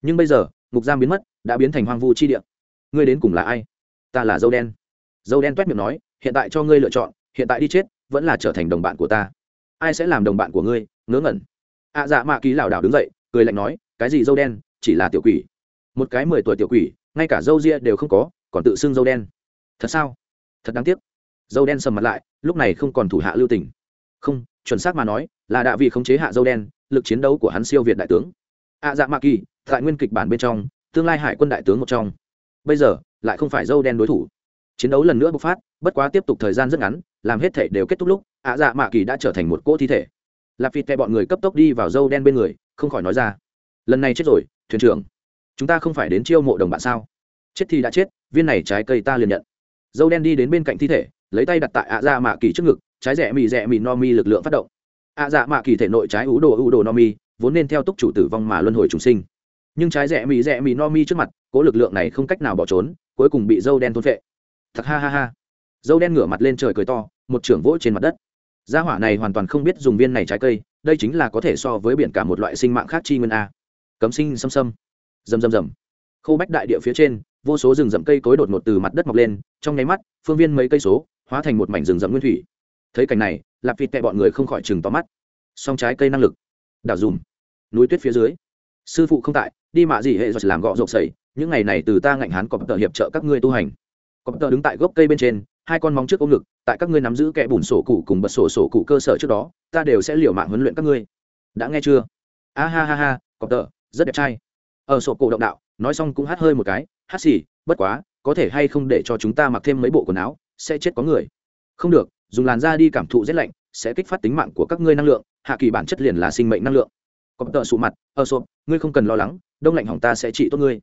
Nhưng bây giờ ngục giam biến mất, đã biến thành hoang vu chi địa. Ngươi đến cùng là ai? Ta là dâu đen. Dâu đen toét miệng nói, hiện tại cho ngươi lựa chọn, hiện tại đi chết, vẫn là trở thành đồng bạn của ta. Ai sẽ làm đồng bạn của ngươi? Ngớ ngẩn. Ạ dạ mạ kỳ lảo đảo đứng dậy, cười lạnh nói, cái gì dâu đen? Chỉ là tiểu quỷ. Một cái mười tuổi tiểu quỷ, ngay cả dâu ria đều không có, còn tự xưng dâu đen. Thật sao? Thật đáng tiếc. Dâu đen sầm mặt lại, lúc này không còn thủ hạ lưu tình. Không, chuẩn xác mà nói, là đạ vị khống chế hạ dâu đen, lực chiến đấu của hắn siêu việt đại tướng. Ạ dạ mạ kỳ tại nguyên kịch bản bên trong, tương lai hải quân đại tướng một trong. Bây giờ, lại không phải dâu đen đối thủ. Chiến đấu lần nữa bộc phát, bất quá tiếp tục thời gian rất ngắn, làm hết thể đều kết thúc lúc, ạ dạ mạ kỳ đã trở thành một cỗ thi thể. Lạp vịt tè bọn người cấp tốc đi vào dâu đen bên người, không khỏi nói ra. Lần này chết rồi, thuyền trưởng. Chúng ta không phải đến chiêu mộ đồng bạn sao? Chết thì đã chết, viên này trái cây ta liền nhận. Dâu đen đi đến bên cạnh thi thể, lấy tay đặt tại ạ dạ mạ kỳ trước ngực, trái rẻ mì rẻ mì no mi lực lượng phát động. Ạ dạ mạ kỳ thể nội trái ú đồ ú đồ no mi, vốn nên theo túc chủ tử vong mà luân hồi trùng sinh nhưng trái rẻ mì rẻ mì no mi trước mặt, cố lực lượng này không cách nào bỏ trốn, cuối cùng bị dâu đen thôn vệ thật ha ha ha. Dâu đen ngửa mặt lên trời cười to, một trưởng vỗ trên mặt đất. Gia hỏa này hoàn toàn không biết dùng viên này trái cây, đây chính là có thể so với biển cả một loại sinh mạng khác chi nguyên a. Cấm sinh xâm xâm. Rầm rầm rầm. Khô bách đại địa phía trên, vô số rừng rậm cây cối đột ngột từ mặt đất mọc lên, trong nháy mắt, phương viên mấy cây số, hóa thành một mảnh rừng rậm nguyên thủy. Thấy cảnh này, lạp vịt tệ bọn người không khỏi chừng tóm mắt. Song trái cây năng lực. Đảo dùm. Núi tuyết phía dưới sư phụ không tại, đi mạ gì hệ rồi làm gọ rộp sẩy, những ngày này từ ta ngạnh hán có tờ hiệp trợ các ngươi tu hành. Có tờ đứng tại gốc cây bên trên, hai con móng trước ôm ngực, tại các ngươi nắm giữ kẻ bùn sổ cụ cùng bật sổ sổ cụ cơ sở trước đó, ta đều sẽ liều mạng huấn luyện các ngươi. Đã nghe chưa? A ha ha ha có tờ, rất đẹp trai. Ở sổ cổ động đạo, nói xong cũng hát hơi một cái, hát xì, bất quá, có thể hay không để cho chúng ta mặc thêm mấy bộ quần áo, sẽ chết có người. Không được, dùng làn da đi cảm thụ rét lạnh, sẽ kích phát tính mạng của các ngươi năng lượng, hạ kỳ bản chất liền là sinh mệnh năng lượng có tờ sụ mặt ở sộp, ngươi không cần lo lắng, đông lạnh hỏng ta sẽ trị tốt ngươi.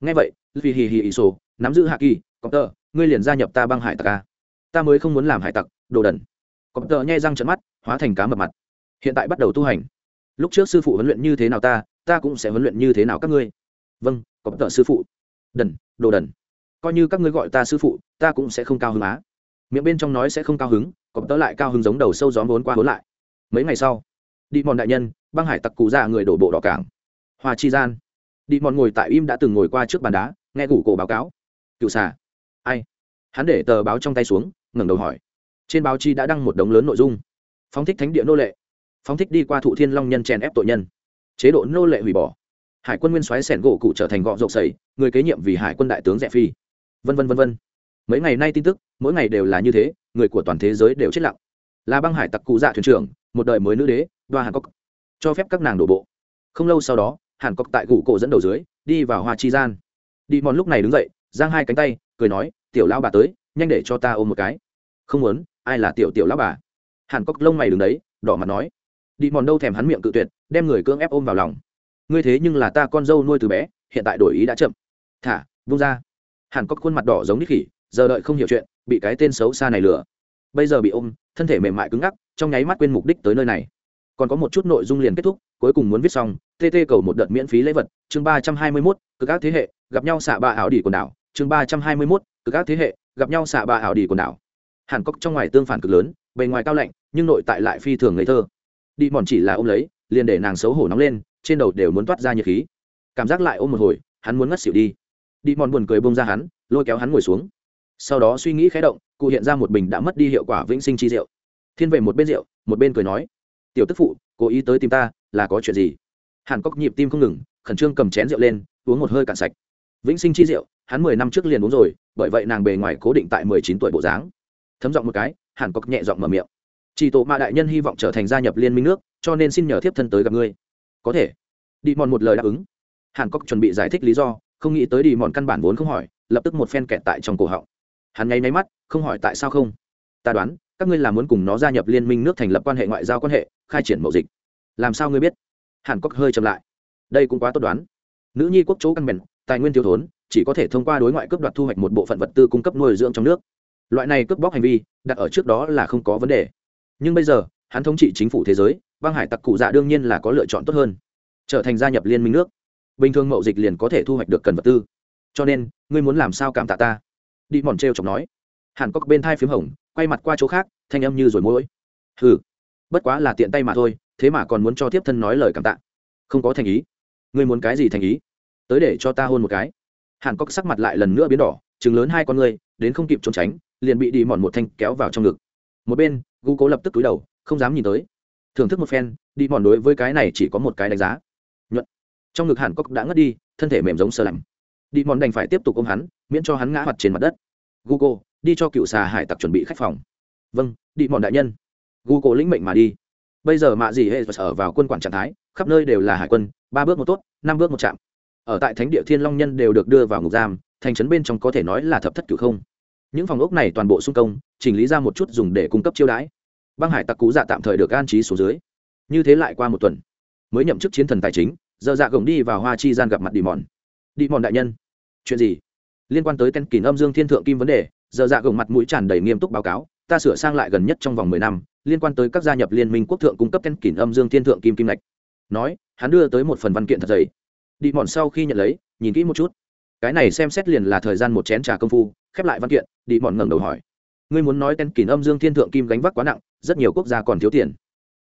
Ngay vậy, vì hì hì ỉ sổ, nắm giữ hạ kỳ, có tờ, ngươi liền gia nhập ta băng hải tặc a ta mới không muốn làm hải tặc, đồ đần. Có tờ nhai răng trận mắt, hóa thành cá mập mặt. Hiện tại bắt đầu tu hành. Lúc trước sư phụ huấn luyện như thế nào ta ta cũng sẽ huấn luyện như thế nào các ngươi. Vâng có tờ sư phụ. Đần, đồ đần. Coi như các ngươi gọi ta sư phụ, ta cũng sẽ không cao hứng á. Miệng bên trong nói sẽ không cao hứng, có tớ lại cao hứng giống đầu sâu gió vốn qua vốn lại. Mấy ngày sau đi mòn đại nhân, băng hải tặc cụ già dạ người đổ bộ đỏ cảng. Hoa chi gian. Đi mòn ngồi tại im đã từng ngồi qua trước bàn đá, nghe gủ cổ báo cáo. Cựu xà. Ai? Hắn để tờ báo trong tay xuống, ngẩng đầu hỏi. Trên báo chi đã đăng một đống lớn nội dung. Phóng thích thánh địa nô lệ. Phóng thích đi qua thụ thiên long nhân chèn ép tội nhân. Chế độ nô lệ hủy bỏ. Hải quân nguyên soái sẻn gỗ cụ trở thành gọ rộng sầy, người kế nhiệm vì hải quân đại tướng rẻ phi. Vân vân vân vân. Mấy ngày nay tin tức, mỗi ngày đều là như thế, người của toàn thế giới đều chết lặng. Là băng hải tặc cụ dạ thuyền trưởng, một đời mới nữ đế đoa hàn cốc, cho phép các nàng đổ bộ. Không lâu sau đó, hàn cốc tại cụ cổ dẫn đầu dưới, đi vào hoa chi gian. Đi mòn lúc này đứng dậy, giang hai cánh tay, cười nói, tiểu lão bà tới, nhanh để cho ta ôm một cái. Không muốn, ai là tiểu tiểu lão bà? Hàn cốc lông mày đứng đấy, đỏ mặt nói. Đi mòn đâu thèm hắn miệng cự tuyệt, đem người cưỡng ép ôm vào lòng. Ngươi thế nhưng là ta con dâu nuôi từ bé, hiện tại đổi ý đã chậm. Thả vung ra. Hàn cốc khuôn mặt đỏ giống nít khỉ, giờ đợi không hiểu chuyện, bị cái tên xấu xa này lừa. Bây giờ bị ôm, thân thể mềm mại cứng ngắc, trong nháy mắt quên mục đích tới nơi này còn có một chút nội dung liền kết thúc, cuối cùng muốn viết xong tt cầu một đợt miễn phí lễ vật, chương ba trăm hai mươi mốt, cực các thế hệ, gặp nhau xạ ba ảo đỉ quần đảo, chương ba trăm hai mươi mốt, cực các thế hệ, gặp nhau xạ ba ảo đỉ quần đảo. Hàn cốc trong ngoài tương phản cực lớn, bề ngoài cao lạnh, nhưng nội tại lại phi thường ngây thơ. Đi mòn chỉ là ôm lấy, liền để nàng xấu hổ nóng lên, trên đầu đều muốn toát ra nhiệt khí. Cảm giác lại ôm một hồi, hắn muốn ngất xỉu đi. Đi mòn buồn cười bông ra hắn, lôi kéo hắn ngồi xuống. Sau đó suy nghĩ khé động, cụ hiện ra một bình đã mất đi hiệu quả vĩnh sinh chi rượu. Thiên về một bên rượu, một bên cười nói tiểu tức phụ, cố ý tới tìm ta, là có chuyện gì? Hàn cốc nhịp tim không ngừng, khẩn trương cầm chén rượu lên, uống một hơi cạn sạch. Vĩnh sinh chi rượu, hắn mười năm trước liền uống rồi, bởi vậy nàng bề ngoài cố định tại mười chín tuổi bộ dáng. Thấm giọng một cái, hàn cốc nhẹ giọng mở miệng. Chỉ tổ mạ đại nhân hy vọng trở thành gia nhập liên minh nước, cho nên xin nhờ thiếp thân tới gặp ngươi. Có thể. Đi mòn một lời đáp ứng. Hàn cốc chuẩn bị giải thích lý do, không nghĩ tới đi mòn căn bản vốn không hỏi, lập tức một phen kẹt tại trong cổ họng. Hắn nháy máy mắt, không hỏi tại sao không. Ta đoán các ngươi là muốn cùng nó gia nhập liên minh nước thành lập quan hệ ngoại giao quan hệ, khai triển mậu dịch. Làm sao ngươi biết? Hàn cốc hơi chậm lại. Đây cũng quá tốt đoán. Nữ nhi quốc chỗ căn bền, tài nguyên thiếu thốn, chỉ có thể thông qua đối ngoại cướp đoạt thu hoạch một bộ phận vật tư cung cấp nuôi dưỡng trong nước. Loại này cướp bóc hành vi, đặt ở trước đó là không có vấn đề. Nhưng bây giờ, hắn thống trị chính phủ thế giới, băng hải tặc cụ dạ đương nhiên là có lựa chọn tốt hơn. Trở thành gia nhập liên minh nước. Bình thường mậu dịch liền có thể thu hoạch được cần vật tư. Cho nên, ngươi muốn làm sao cảm tạ ta? Đi mòn t r e o chọc nói. Hàn cốc bên thai p h í m hồng quay mặt qua chỗ khác, thanh âm như rồi mỗi hừ, bất quá là tiện tay mà thôi, thế mà còn muốn cho tiếp thân nói lời cảm tạ. Không có thành ý. Ngươi muốn cái gì thành ý? Tới để cho ta hôn một cái. Hàn cốc sắc mặt lại lần nữa biến đỏ chừng lớn hai con ngươi, đến không kịp trốn tránh, liền bị đi mòn một thanh kéo vào trong ngực. Một bên, gu cố lập tức túi đầu, không dám nhìn tới. Thưởng thức một phen, đi mòn đối với cái này chỉ có một cái đánh giá. Nhuận. Trong ngực hàn cốc đã ngất đi, thân thể mềm giống sơ lạnh. Đi mòn đành phải tiếp tục ôm hắn, miễn cho hắn ngã mặt trên mặt đất google đi cho cựu xà hải tặc chuẩn bị khách phòng. Vâng đi mòn đại nhân. Google lĩnh mệnh mà đi. Bây giờ mạ gì hệ ở vào quân quản trạng thái, khắp nơi đều là hải quân, ba bước một tốt, năm bước một chạm. Ở tại thánh địa thiên long nhân đều được đưa vào ngục giam, thành trấn bên trong có thể nói là thập thất cửu không. Những phòng ốc này toàn bộ xung công, chỉnh lý ra một chút dùng để cung cấp chiêu đãi. Băng hải tặc cú dạ tạm thời được an trí xuống dưới. Như thế lại qua một tuần, mới nhậm chức chiến thần tài chính, giờ dạ gồng đi vào hoa chi gian gặp mặt đi mòn. Đi mòn đại nhân, chuyện gì? Liên quan tới tên kỷ âm dương thiên thượng kim vấn đề, giờ dạ gồng mặt mũi tràn đầy nghiêm túc báo cáo, ta sửa sang lại gần nhất trong vòng mười năm, liên quan tới các gia nhập liên minh quốc thượng cung cấp tên kỷ âm dương thiên thượng kim kim lệch nói, hắn đưa tới một phần văn kiện thật dày. Đi mòn sau khi nhận lấy, nhìn kỹ một chút. Cái này xem xét liền là thời gian một chén trà công phu, khép lại văn kiện, đi mòn ngẩng đầu hỏi. Ngươi muốn nói tên kỷ âm dương thiên thượng kim gánh vác quá nặng, rất nhiều quốc gia còn thiếu tiền.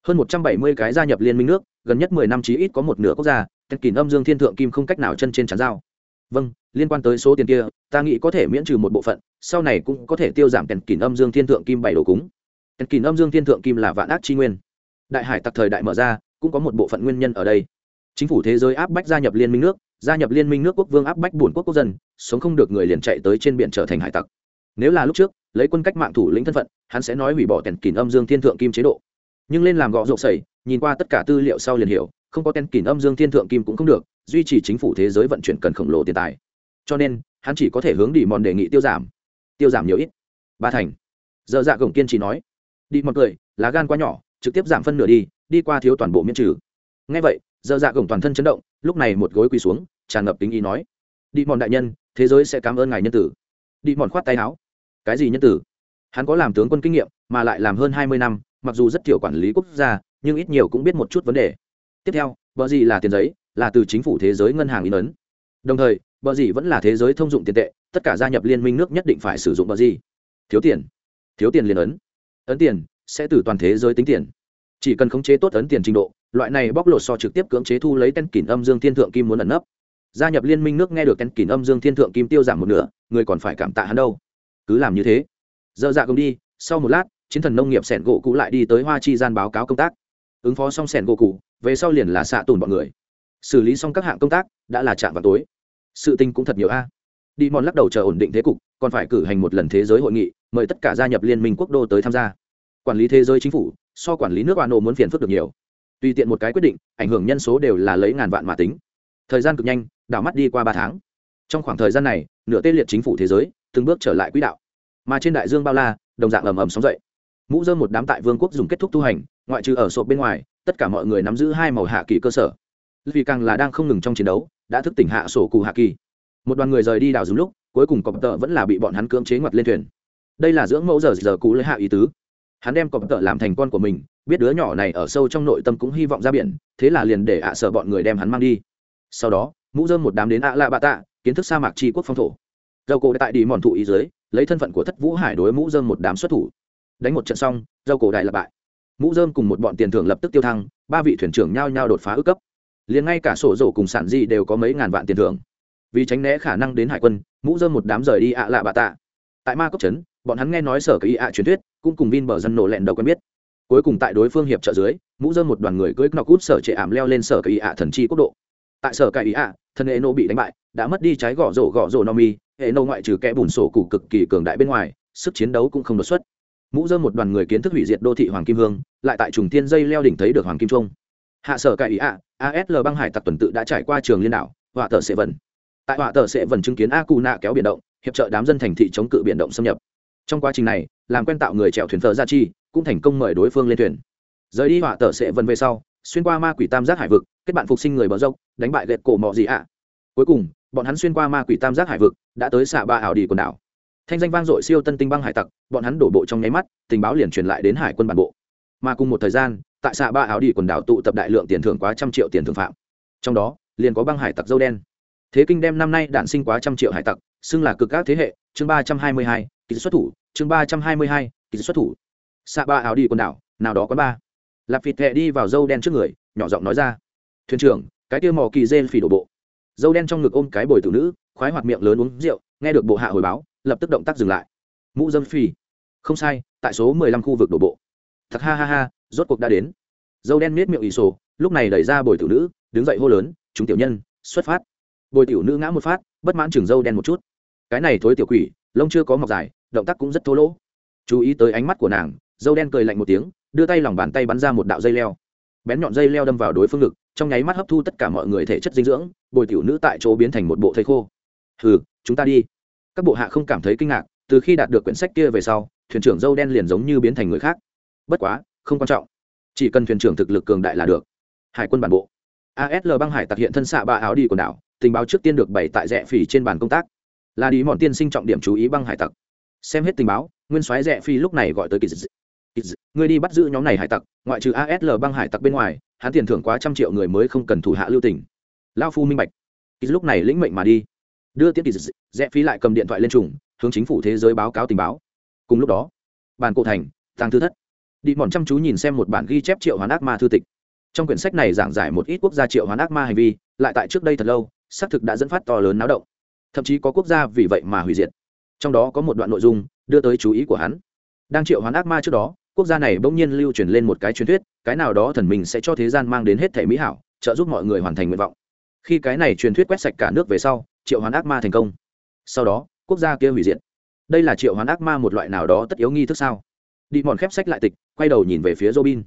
Hơn một trăm bảy mươi cái gia nhập liên minh nước, gần nhất mười năm chí ít có một nửa quốc gia tên kỷ âm dương thiên thượng kim không cách nào chân trên trán dao vâng liên quan tới số tiền kia, ta nghĩ có thể miễn trừ một bộ phận, sau này cũng có thể tiêu giảm kèn kìm âm dương thiên thượng kim bảy đồ cúng. Kèn kìm âm dương thiên thượng kim là vạn ác chi nguyên. Đại hải tặc thời đại mở ra, cũng có một bộ phận nguyên nhân ở đây. Chính phủ thế giới áp bách gia nhập liên minh nước, gia nhập liên minh nước quốc vương áp bách bổn quốc quốc dân, sống không được người liền chạy tới trên biển trở thành hải tặc. Nếu là lúc trước, lấy quân cách mạng thủ lĩnh thân phận, hắn sẽ nói hủy bỏ kèn kìm âm dương thiên thượng kim chế độ. Nhưng lên làm gọ rộp sẩy, nhìn qua tất cả tư liệu sau liền hiểu không có tên kỷ âm dương thiên thượng kim cũng không được, duy trì chính phủ thế giới vận chuyển cần khổng lồ tiền tài. Cho nên, hắn chỉ có thể hướng đi mòn đề nghị tiêu giảm. Tiêu giảm nhiều ít. Ba thành. Dơ dạ gồng kiên trì nói. Đi mòn cười, lá gan quá nhỏ, trực tiếp giảm phân nửa đi đi qua thiếu toàn bộ miễn trừ. Ngay vậy dơ dạ gồng toàn thân chấn động, lúc này một gối quỳ xuống, tràn ngập tính ý nói. Đi mòn đại nhân, thế giới sẽ cảm ơn ngài nhân tử. Đi mòn khoát tay áo. Cái gì nhân tử? Hắn có làm tướng quân kinh nghiệm, mà lại làm hơn hai mươi năm, mặc dù rất thiểu quản lý quốc gia, nhưng ít nhiều cũng biết một chút vấn đề tiếp theo, bờ gì là tiền giấy, là từ chính phủ thế giới ngân hàng in ấn. Đồng thời, bờ gì vẫn là thế giới thông dụng tiền tệ, tất cả gia nhập liên minh nước nhất định phải sử dụng bờ gì. Thiếu tiền. Thiếu tiền liền ấn. Ấn tiền sẽ từ toàn thế giới tính tiền. Chỉ cần khống chế tốt ấn tiền trình độ, loại này bóc lột so trực tiếp cưỡng chế thu lấy tên kỷ âm dương thiên thượng kim muốn ẩn nấp. Gia nhập liên minh nước nghe được tên kỷ âm dương thiên thượng kim tiêu giảm một nửa, người còn phải cảm tạ hắn đâu. Cứ làm như thế. Dơ dạ công đi, sau một lát, chiến thần nông nghiệp sẻn gỗ cũ lại đi tới hoa chi gian báo cáo công tác. Ứng phó xong sẻn gỗ cũ về sau liền là xạ tùn bọn người. Xử lý xong các hạng công tác, đã là chạm vào tối. Sự tình cũng thật nhiều a. Đi mòn lắc đầu chờ ổn định thế cục, còn phải cử hành một lần thế giới hội nghị, mời tất cả gia nhập liên minh quốc đô tới tham gia. Quản lý thế giới chính phủ, so quản lý nước oan ô muốn phiền phức được nhiều. Tùy tiện một cái quyết định, ảnh hưởng nhân số đều là lấy ngàn vạn mà tính. Thời gian cực nhanh, đảo mắt đi qua ba tháng. Trong khoảng thời gian này, nửa tê liệt chính phủ thế giới, từng bước trở lại quỹ đạo. Mà trên đại dương bao la, đồng dạng ầm ầm sóng dậy. Mũ dơm một đám tại vương quốc dùng kết thúc tu hành, ngoại trừ ở sộp bên ngoài tất cả mọi người nắm giữ hai màu hạ kỳ cơ sở. Vì càng là đang không ngừng trong chiến đấu, đã thức tỉnh hạ sổ cụ hạ kỳ. Một đoàn người rời đi đào dùng lúc, cuối cùng cọp tợ vẫn là bị bọn hắn cưỡng chế ngoặt lên thuyền. Đây là dưỡng mẫu giờ giờ cũ lấy hạ ý tứ. Hắn đem cọp tợ làm thành con của mình, biết đứa nhỏ này ở sâu trong nội tâm cũng hy vọng ra biển, thế là liền để ạ sợ bọn người đem hắn mang đi. Sau đó, mũ dơm một đám đến ạ lạ bạ tạ, kiến thức sa mạc tri quốc phong thổ. Dầu cổ tại đi mòn thụ ý dưới, lấy thân phận của thất vũ hải đối mũ dơm một đám xuất thủ. Đánh một trận xong, dầu cổ đại lập bại mũ dơm cùng một bọn tiền thưởng lập tức tiêu thăng, ba vị thuyền trưởng nhao nhao đột phá ước cấp. Liền ngay cả sổ rổ cùng sản di đều có mấy ngàn vạn tiền thưởng. Vì tránh né khả năng đến hải quân, mũ dơm một đám rời đi ạ lạ bạ tạ. Tại ma cốc trấn, bọn hắn nghe nói sở cái ạ truyền thuyết, cũng cùng vin bờ dân nổ lẹn đầu quen biết. Cuối cùng tại đối phương hiệp trợ dưới, mũ dơm một đoàn người cưỡi nọc cút sở trệ ảm leo lên sở cái ạ thần chi quốc độ. Tại sở cái ạ thần hệ nô bị đánh bại, đã mất đi trái gõ rổ gõ rổ no mi, hệ nô ngoại trừ kẽ bùn sổ cụ cực kỳ cường đại bên ngoài, sức chiến đấu cũng không đột xuất mũ dơ một đoàn người kiến thức hủy diệt đô thị hoàng kim hương, lại tại trùng thiên dây leo đỉnh thấy được hoàng kim trung. Hạ sở cải ý ạ asl băng hải tặc tuần tự đã trải qua trường liên đảo, họa tờ sệ vần. Tại họa tờ sệ vần chứng kiến a cù nạ kéo biển động, hiệp trợ đám dân thành thị chống cự biển động xâm nhập. Trong quá trình này, làm quen tạo người chèo thuyền thờ gia chi, cũng thành công mời đối phương lên thuyền. Rời đi họa tờ sệ vần về sau, xuyên qua ma quỷ tam giác hải vực, kết bạn phục sinh người bờ dốc, đánh bại gậy cổ mọ gì ạ. Cuối cùng, bọn hắn xuyên qua ma quỷ tam giác hải vực, đã tới xạ ba ảo đi quần đảo thanh danh vang dội siêu tân tinh băng hải tặc, bọn hắn đổ bộ trong nháy mắt, tình báo liền truyền lại đến hải quân bản bộ. Mà cùng một thời gian, tại xạ ba áo đi quần đảo tụ tập đại lượng tiền thưởng quá trăm triệu tiền thưởng phạm. Trong đó, liền có băng hải tặc dâu đen. Thế kinh đem năm nay đạn sinh quá trăm triệu hải tặc, xưng là cực các thế hệ, chương ba trăm hai mươi hai kỹ xuất thủ, chương ba trăm hai mươi hai kỹ xuất thủ. Xạ ba áo đi quần đảo, nào đó có ba. Lạp phịt thẹ đi vào dâu đen trước người, nhỏ giọng nói ra. Thuyền trưởng, cái tiêu mò kỳ dê phỉ đổ bộ. Dâu đen trong ngực ôm cái bồi tử nữ, khoái hoạt miệng lớn uống rượu, nghe được bộ hạ hồi báo lập tức động tác dừng lại. Mũ dâm phi. Không sai, tại số mười lăm khu vực đổ bộ. Thật ha ha ha, rốt cuộc đã đến. Dâu đen miết miệng ỷ sổ, lúc này đẩy ra bồi tiểu nữ, đứng dậy hô lớn, chúng tiểu nhân, xuất phát. Bồi tiểu nữ ngã một phát, bất mãn chừng dâu đen một chút. Cái này thối tiểu quỷ, lông chưa có mọc dài, động tác cũng rất thô lỗ. Chú ý tới ánh mắt của nàng, dâu đen cười lạnh một tiếng, đưa tay lòng bàn tay bắn ra một đạo dây leo. Bén nhọn dây leo đâm vào đối phương ngực, trong nháy mắt hấp thu tất cả mọi người thể chất dinh dưỡng, bồi tiểu nữ tại chỗ biến thành một bộ thây khô. Hừ, chúng ta đi các bộ hạ không cảm thấy kinh ngạc, từ khi đạt được quyển sách kia về sau, thuyền trưởng dâu đen liền giống như biến thành người khác. Bất quá, không quan trọng. Chỉ cần thuyền trưởng thực lực cường đại là được. Hải quân bản bộ. Asl băng hải tặc hiện thân xạ ba áo đi quần đảo, tình báo trước tiên được bày tại rẽ phỉ trên bàn công tác. Là đi mọn tiên sinh trọng điểm chú ý băng hải tặc. Xem hết tình báo, nguyên soái rẽ phi lúc này gọi tới kỳ dị người đi bắt giữ nhóm này hải tặc, ngoại trừ asl băng hải tặc bên ngoài, hắn tiền thưởng quá trăm triệu người mới không cần thủ hạ lưu tỉnh lao phu minh bạch. Kỳ lúc này lĩnh mệnh mà đi. Đưa tiết kỳ rẽ phi lại cầm điện thoại lên trùng, hướng chính phủ thế giới báo cáo tình báo. Cùng lúc đó, bàn cổ thành, tàng thư thất. Đi mòn chăm chú nhìn xem một bản ghi chép triệu hoán ác ma thư tịch. Trong quyển sách này giảng giải một ít quốc gia triệu hoán ác ma hành vi, lại tại trước đây thật lâu, xác thực đã dẫn phát to lớn náo động. Thậm chí có quốc gia vì vậy mà hủy diệt. Trong đó có một đoạn nội dung, đưa tới chú ý của hắn. Đang triệu hoán ác ma trước đó, quốc gia này bỗng nhiên lưu truyền lên một cái truyền thuyết, cái nào đó thần mình sẽ cho thế gian mang đến hết thể mỹ hảo, trợ giúp mọi người hoàn thành nguyện vọng. Khi cái này truyền thuyết quét sạch cả nước về sau, triệu hoán ác ma thành công sau đó, quốc gia kia hủy diệt. Đây là triệu hoán ác ma một loại nào đó tất yếu nghi thức sao? Đi mòn khép sách lại tịch, quay đầu nhìn về phía robin.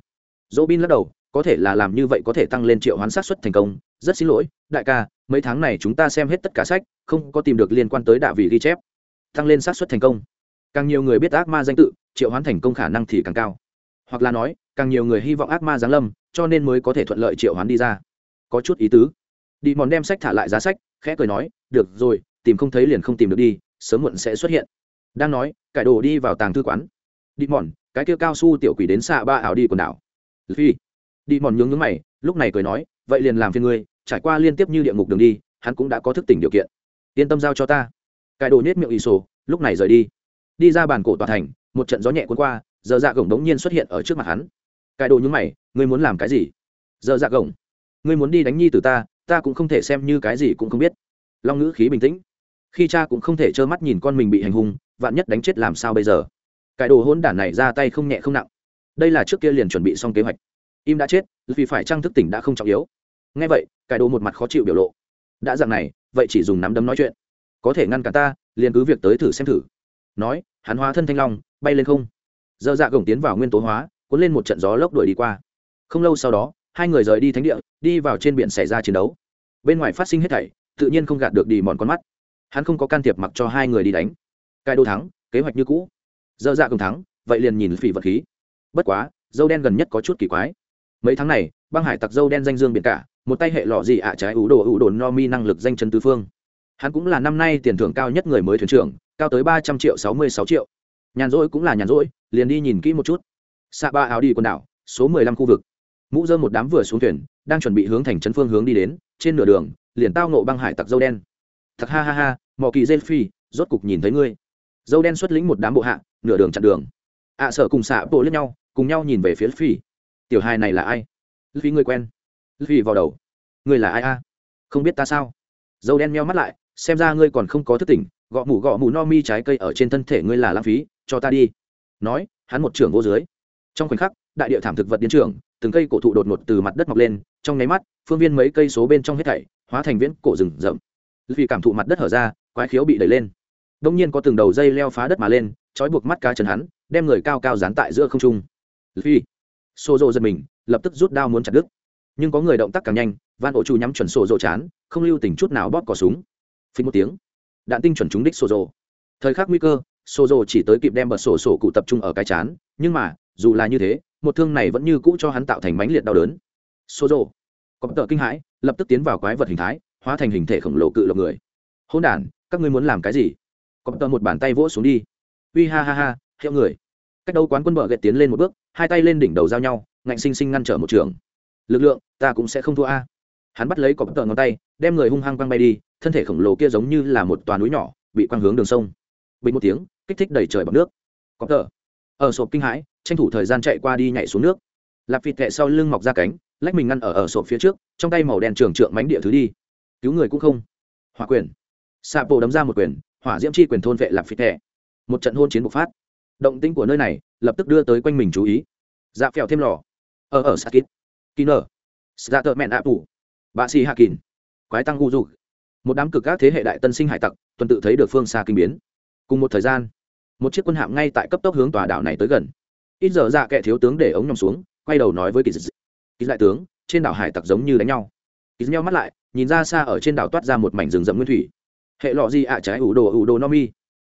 Robin lắc đầu, có thể là làm như vậy có thể tăng lên triệu hoán sát xuất thành công. Rất xin lỗi, đại ca, mấy tháng này chúng ta xem hết tất cả sách, không có tìm được liên quan tới đạ vị ghi chép. Tăng lên sát xuất thành công. Càng nhiều người biết ác ma danh tự, triệu hoán thành công khả năng thì càng cao. Hoặc là nói, càng nhiều người hy vọng ác ma giáng lâm, cho nên mới có thể thuận lợi triệu hoán đi ra. Có chút ý tứ. Đi mòn đem sách thả lại giá sách, khẽ cười nói, được rồi tìm không thấy liền không tìm được đi, sớm muộn sẽ xuất hiện. Đang nói, cải đồ đi vào tàng thư quán. Đi mòn, cái kia cao su tiểu quỷ đến xạ ba ảo đi quần đảo. Phi. Đi mòn nhướng nhướng mày, lúc này cười nói, vậy liền làm phiền ngươi, trải qua liên tiếp như địa ngục đường đi, hắn cũng đã có thức tỉnh điều kiện. Yên tâm giao cho ta. Cải đồ nhét miệng ỷ sổ, lúc này rời đi. Đi ra bàn cổ tòa thành, một trận gió nhẹ cuốn qua, giờ dạ gồng đống nhiên xuất hiện ở trước mặt hắn. Cải đồ nhướng mày, ngươi muốn làm cái gì? Giờ dạ gồng, ngươi muốn đi đánh nhi từ ta ta cũng không thể xem như cái gì cũng không biết. Long ngữ khí bình tĩnh khi cha cũng không thể trơ mắt nhìn con mình bị hành hung, vạn nhất đánh chết làm sao bây giờ? Cái đồ hôn đản này ra tay không nhẹ không nặng. Đây là trước kia liền chuẩn bị xong kế hoạch. Im đã chết, vì phải trang thức tỉnh đã không trọng yếu. Ngay vậy, cái đồ một mặt khó chịu biểu lộ. Đã dạng này, vậy chỉ dùng nắm đấm nói chuyện. Có thể ngăn cả ta, liền cứ việc tới thử xem thử. Nói, hắn hóa thân thanh long, bay lên không. Dơ dạ gồng tiến vào nguyên tố hóa, cuốn lên một trận gió lốc đuổi đi qua. Không lâu sau đó, hai người rời đi thánh địa, đi vào trên biển xảy ra chiến đấu. Bên ngoài phát sinh hết thảy, tự nhiên không gạt được đi mòn con mắt hắn không có can thiệp mặc cho hai người đi đánh. Cai đô thắng, kế hoạch như cũ. Dơ dạ cùng thắng, vậy liền nhìn phỉ vật khí. Bất quá, dâu đen gần nhất có chút kỳ quái. Mấy tháng này, băng hải tặc dâu đen danh dương biển cả, một tay hệ lọ gì ạ trái ủ đồ ủ đồ no mi năng lực danh chân tứ phương. Hắn cũng là năm nay tiền thưởng cao nhất người mới thuyền trưởng, cao tới ba trăm triệu sáu mươi sáu triệu. Nhàn rỗi cũng là nhàn rỗi, liền đi nhìn kỹ một chút. Xạ ba áo đi quần đảo, số mười lăm khu vực. Mũ dơ một đám vừa xuống thuyền, đang chuẩn bị hướng thành trấn phương hướng đi đến, trên nửa đường, liền tao nộ băng hải tặc dâu đen. Thật ha ha ha mỏ kỳ dê phi rốt cục nhìn thấy ngươi. Dâu đen xuất lĩnh một đám bộ hạ nửa đường chặn đường. Ạ à, sợ cùng xạ bộ lẫn nhau cùng nhau nhìn về phía phi. Tiểu hai này là ai? Phi người quen. Phi vào đầu. Người là ai a? Không biết ta sao? Dâu đen meo mắt lại xem ra ngươi còn không có thức tỉnh gõ mủ gõ mủ no mi trái cây ở trên thân thể ngươi là lãng phí cho ta đi. Nói hắn một trưởng vô dưới. Trong khoảnh khắc đại địa thảm thực vật điên trưởng từng cây cổ thụ đột ngột từ mặt đất mọc lên trong nháy mắt phương viên mấy cây số bên trong hết thảy hóa thành viễn cổ rừng rậm. Vì cảm thụ mặt đất hở ra quái khiếu bị đẩy lên. Đông nhiên có từng đầu dây leo phá đất mà lên, trói buộc mắt cá chân hắn, đem người cao cao dán tại giữa không trung. Phi. Xô rộ giật mình, lập tức rút đao muốn chặt đứt. Nhưng có người động tác càng nhanh, van ổ chủ nhắm chuẩn sổ rộ chán, không lưu tình chút nào bóp cỏ súng. Phí một tiếng, đạn tinh chuẩn trúng đích sổ rộ thời khắc nguy cơ sổ rộ chỉ tới kịp đem bật sổ sổ cụ tập trung ở cái chán, nhưng mà, dù là như thế, một thương này vẫn như cũ cho hắn tạo thành mãnh liệt đau đớn. Sổ rộ có tợ kinh hãi, lập tức tiến vào quái vật hình thái, hóa thành hình thể khổng lồ cự lộc người. Hôn đản các ngươi muốn làm cái gì? Có tờ một bàn tay vỗ xuống đi. Uy ha ha ha, hiệu người. Cách đâu quán quân bờ gậy tiến lên một bước, hai tay lên đỉnh đầu giao nhau, ngạnh sinh sinh ngăn trở một trường. Lực lượng, ta cũng sẽ không thua a. Hắn bắt lấy cọp tờ ngón tay, đem người hung hăng quăng bay đi, thân thể khổng lồ kia giống như là một toàn núi nhỏ, bị quăng hướng đường sông. Bình một tiếng, kích thích đầy trời bọc nước. Cọp tờ. Ở sộp kinh hãi, tranh thủ thời gian chạy qua đi nhảy xuống nước. Lạp vịt kẹ sau lưng mọc ra cánh, lách mình ngăn ở ở sộp phía trước, trong tay màu đen trường trượng mánh địa thứ đi. Cứu người cũng không. Hòa quyền xạ bộ đấm ra một quyền, hỏa diễm chi quyền thôn vệ lạp phịt kẹ một trận hôn chiến bộc phát. Động tĩnh của nơi này lập tức đưa tới quanh mình chú ý. Dạ phèo thêm lò. Ờ, ờ, ở ở sakit kiner dạ tợ mẹn ạ ủ bạ xì hạ kín quái tăng u dục một đám cực các thế hệ đại tân sinh hải tặc, tuần tự thấy được phương xa kinh biến. Cùng một thời gian, một chiếc quân hạm ngay tại cấp tốc hướng tòa đảo này tới gần. Ít giờ dạ kệ thiếu tướng để ống nhòm xuống, quay đầu nói với kỳ dịch kỳ lại tướng, trên đảo hải tặc giống như đánh nhau. Kỳ nhau mắt lại, nhìn ra xa ở trên đảo toát ra một mảnh rừng rậm nguyên thủy hệ lọ gì ạ? À, trái ủ đồ ủ đồ no mi.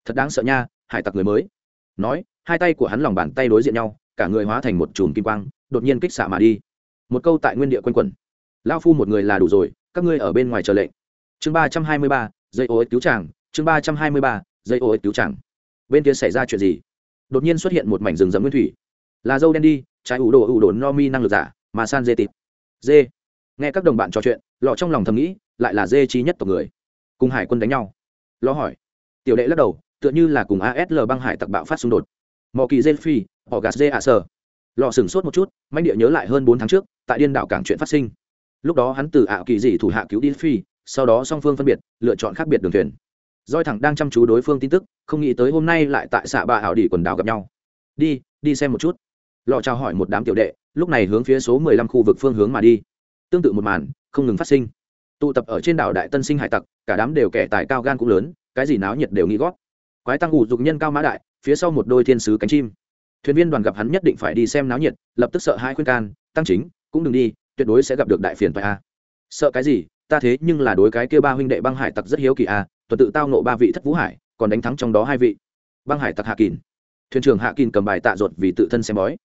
Thật đáng sợ nha hải tặc người mới. Nói hai tay của hắn lòng bàn tay đối diện nhau cả người hóa thành một chùm kim quang đột nhiên kích xạ mà đi. Một câu tại nguyên địa quanh quẩn. Lao phu một người là đủ rồi các ngươi ở bên ngoài chờ lệnh. Chương ba trăm hai mươi ba dây ô ích cứu chàng, chương ba trăm hai mươi ba dây ô ích cứu chàng. bên kia xảy ra chuyện gì? Đột nhiên xuất hiện một mảnh rừng rậm nguyên thủy. Là dâu đen đi trái ủ đồ ủ đồ no mi năng lực giả mà san dê tịt. Dê. Nghe các đồng bạn trò chuyện lọ trong lòng thầm nghĩ lại là dê trí nhất tộc người cùng hải quân đánh nhau. Lo hỏi. Tiểu đệ lắc đầu, tựa như là cùng asl băng hải tặc bạo phát xung đột. Mò kỳ dê phi, họ gạt dê ạ sơ lò sửng sốt một chút manh địa nhớ lại hơn bốn tháng trước, tại điên đảo cảng chuyện phát sinh. Lúc đó hắn từ ảo kỳ dị thủ hạ cứu đi phi, sau đó song phương phân biệt, lựa chọn khác biệt đường thuyền. Doi thẳng đang chăm chú đối phương tin tức, không nghĩ tới hôm nay lại tại xạ bà ảo đỉ quần đảo gặp nhau. Đi đi xem một chút. Lọ chào hỏi một đám tiểu đệ, lúc này hướng phía số mười lăm khu vực phương hướng mà đi. Tương tự một màn, không ngừng phát sinh tụ tập ở trên đảo đại tân sinh hải tặc, cả đám đều kẻ tài cao gan cũng lớn, cái gì náo nhiệt đều nghĩ gót. Quái tăng ủ dục nhân cao mã đại, phía sau một đôi thiên sứ cánh chim. Thuyền viên đoàn gặp hắn nhất định phải đi xem náo nhiệt, lập tức sợ hai khuyên can, tăng chính, cũng đừng đi, tuyệt đối sẽ gặp được đại phiền phải a. Sợ cái gì? Ta thế nhưng là đối cái kia ba huynh đệ băng hải tặc rất hiếu kỳ a, tuần tự tao nộ ba vị thất vũ hải, còn đánh thắng trong đó hai vị. Băng hải tặc hạ kín thuyền trưởng hạ kín cầm bài tạ ruột vì tự thân xem bói.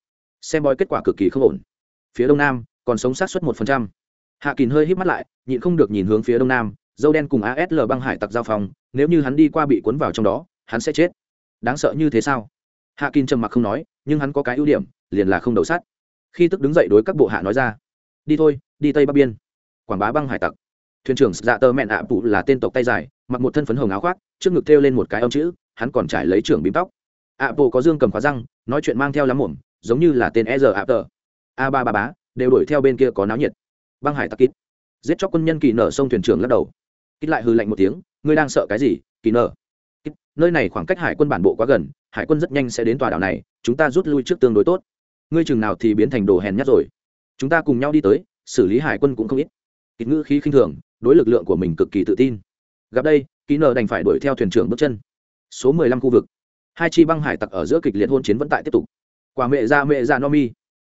Xem bói kết quả cực kỳ không ổn. Phía đông nam, còn sống sát xuất một phần trăm hạ kín hơi hít mắt lại, nhịn không được nhìn hướng phía đông nam, dâu đen cùng asl băng hải tặc giao phòng nếu như hắn đi qua bị cuốn vào trong đó, hắn sẽ chết. Đáng sợ như thế sao? Hạ kín trầm mặc không nói, nhưng hắn có cái ưu điểm, liền là không đầu sát khi tức đứng dậy đối các bộ hạ nói ra, đi thôi, đi tây bắc biên. Quảng bá băng hải tặc. Thuyền trưởng dạ tơ mẹn ạ à phụ là tên tộc tay dài, mặc một thân phấn hồng áo khoác, trước ngực thêu lên một cái âm chữ, hắn còn trải lấy trưởng bím tóc. Ạ à phụ có dương cầm khóa răng, nói chuyện mang theo lắm mồm, giống như là tên e r ạ tờ a ba ba bá đều đuổi theo bên kia có náo nhiệt băng hải tặc kít. Giết chóc quân nhân kỳ nở sông thuyền trưởng lắc đầu. Kít lại hư lạnh một tiếng, ngươi đang sợ cái gì, kỳ nở? Kít, nơi này khoảng cách hải quân bản bộ quá gần, hải quân rất nhanh sẽ đến tòa đảo này, chúng ta rút lui trước tương đối tốt. Ngươi chừng nào thì biến thành đồ hèn nhát rồi. Chúng ta cùng nhau đi tới, xử lý hải quân cũng không ít. Kít ngữ khí khinh thường, đối lực lượng của mình cực kỳ tự tin. Gặp đây ký nở đành phải đuổi theo thuyền trưởng bước chân. Số mười lăm khu vực. Hai chi băng hải tặc ở giữa kịch liệt hôn chiến vẫn tại tiếp tục. Quả mẹ ra mẹ ra, no mi.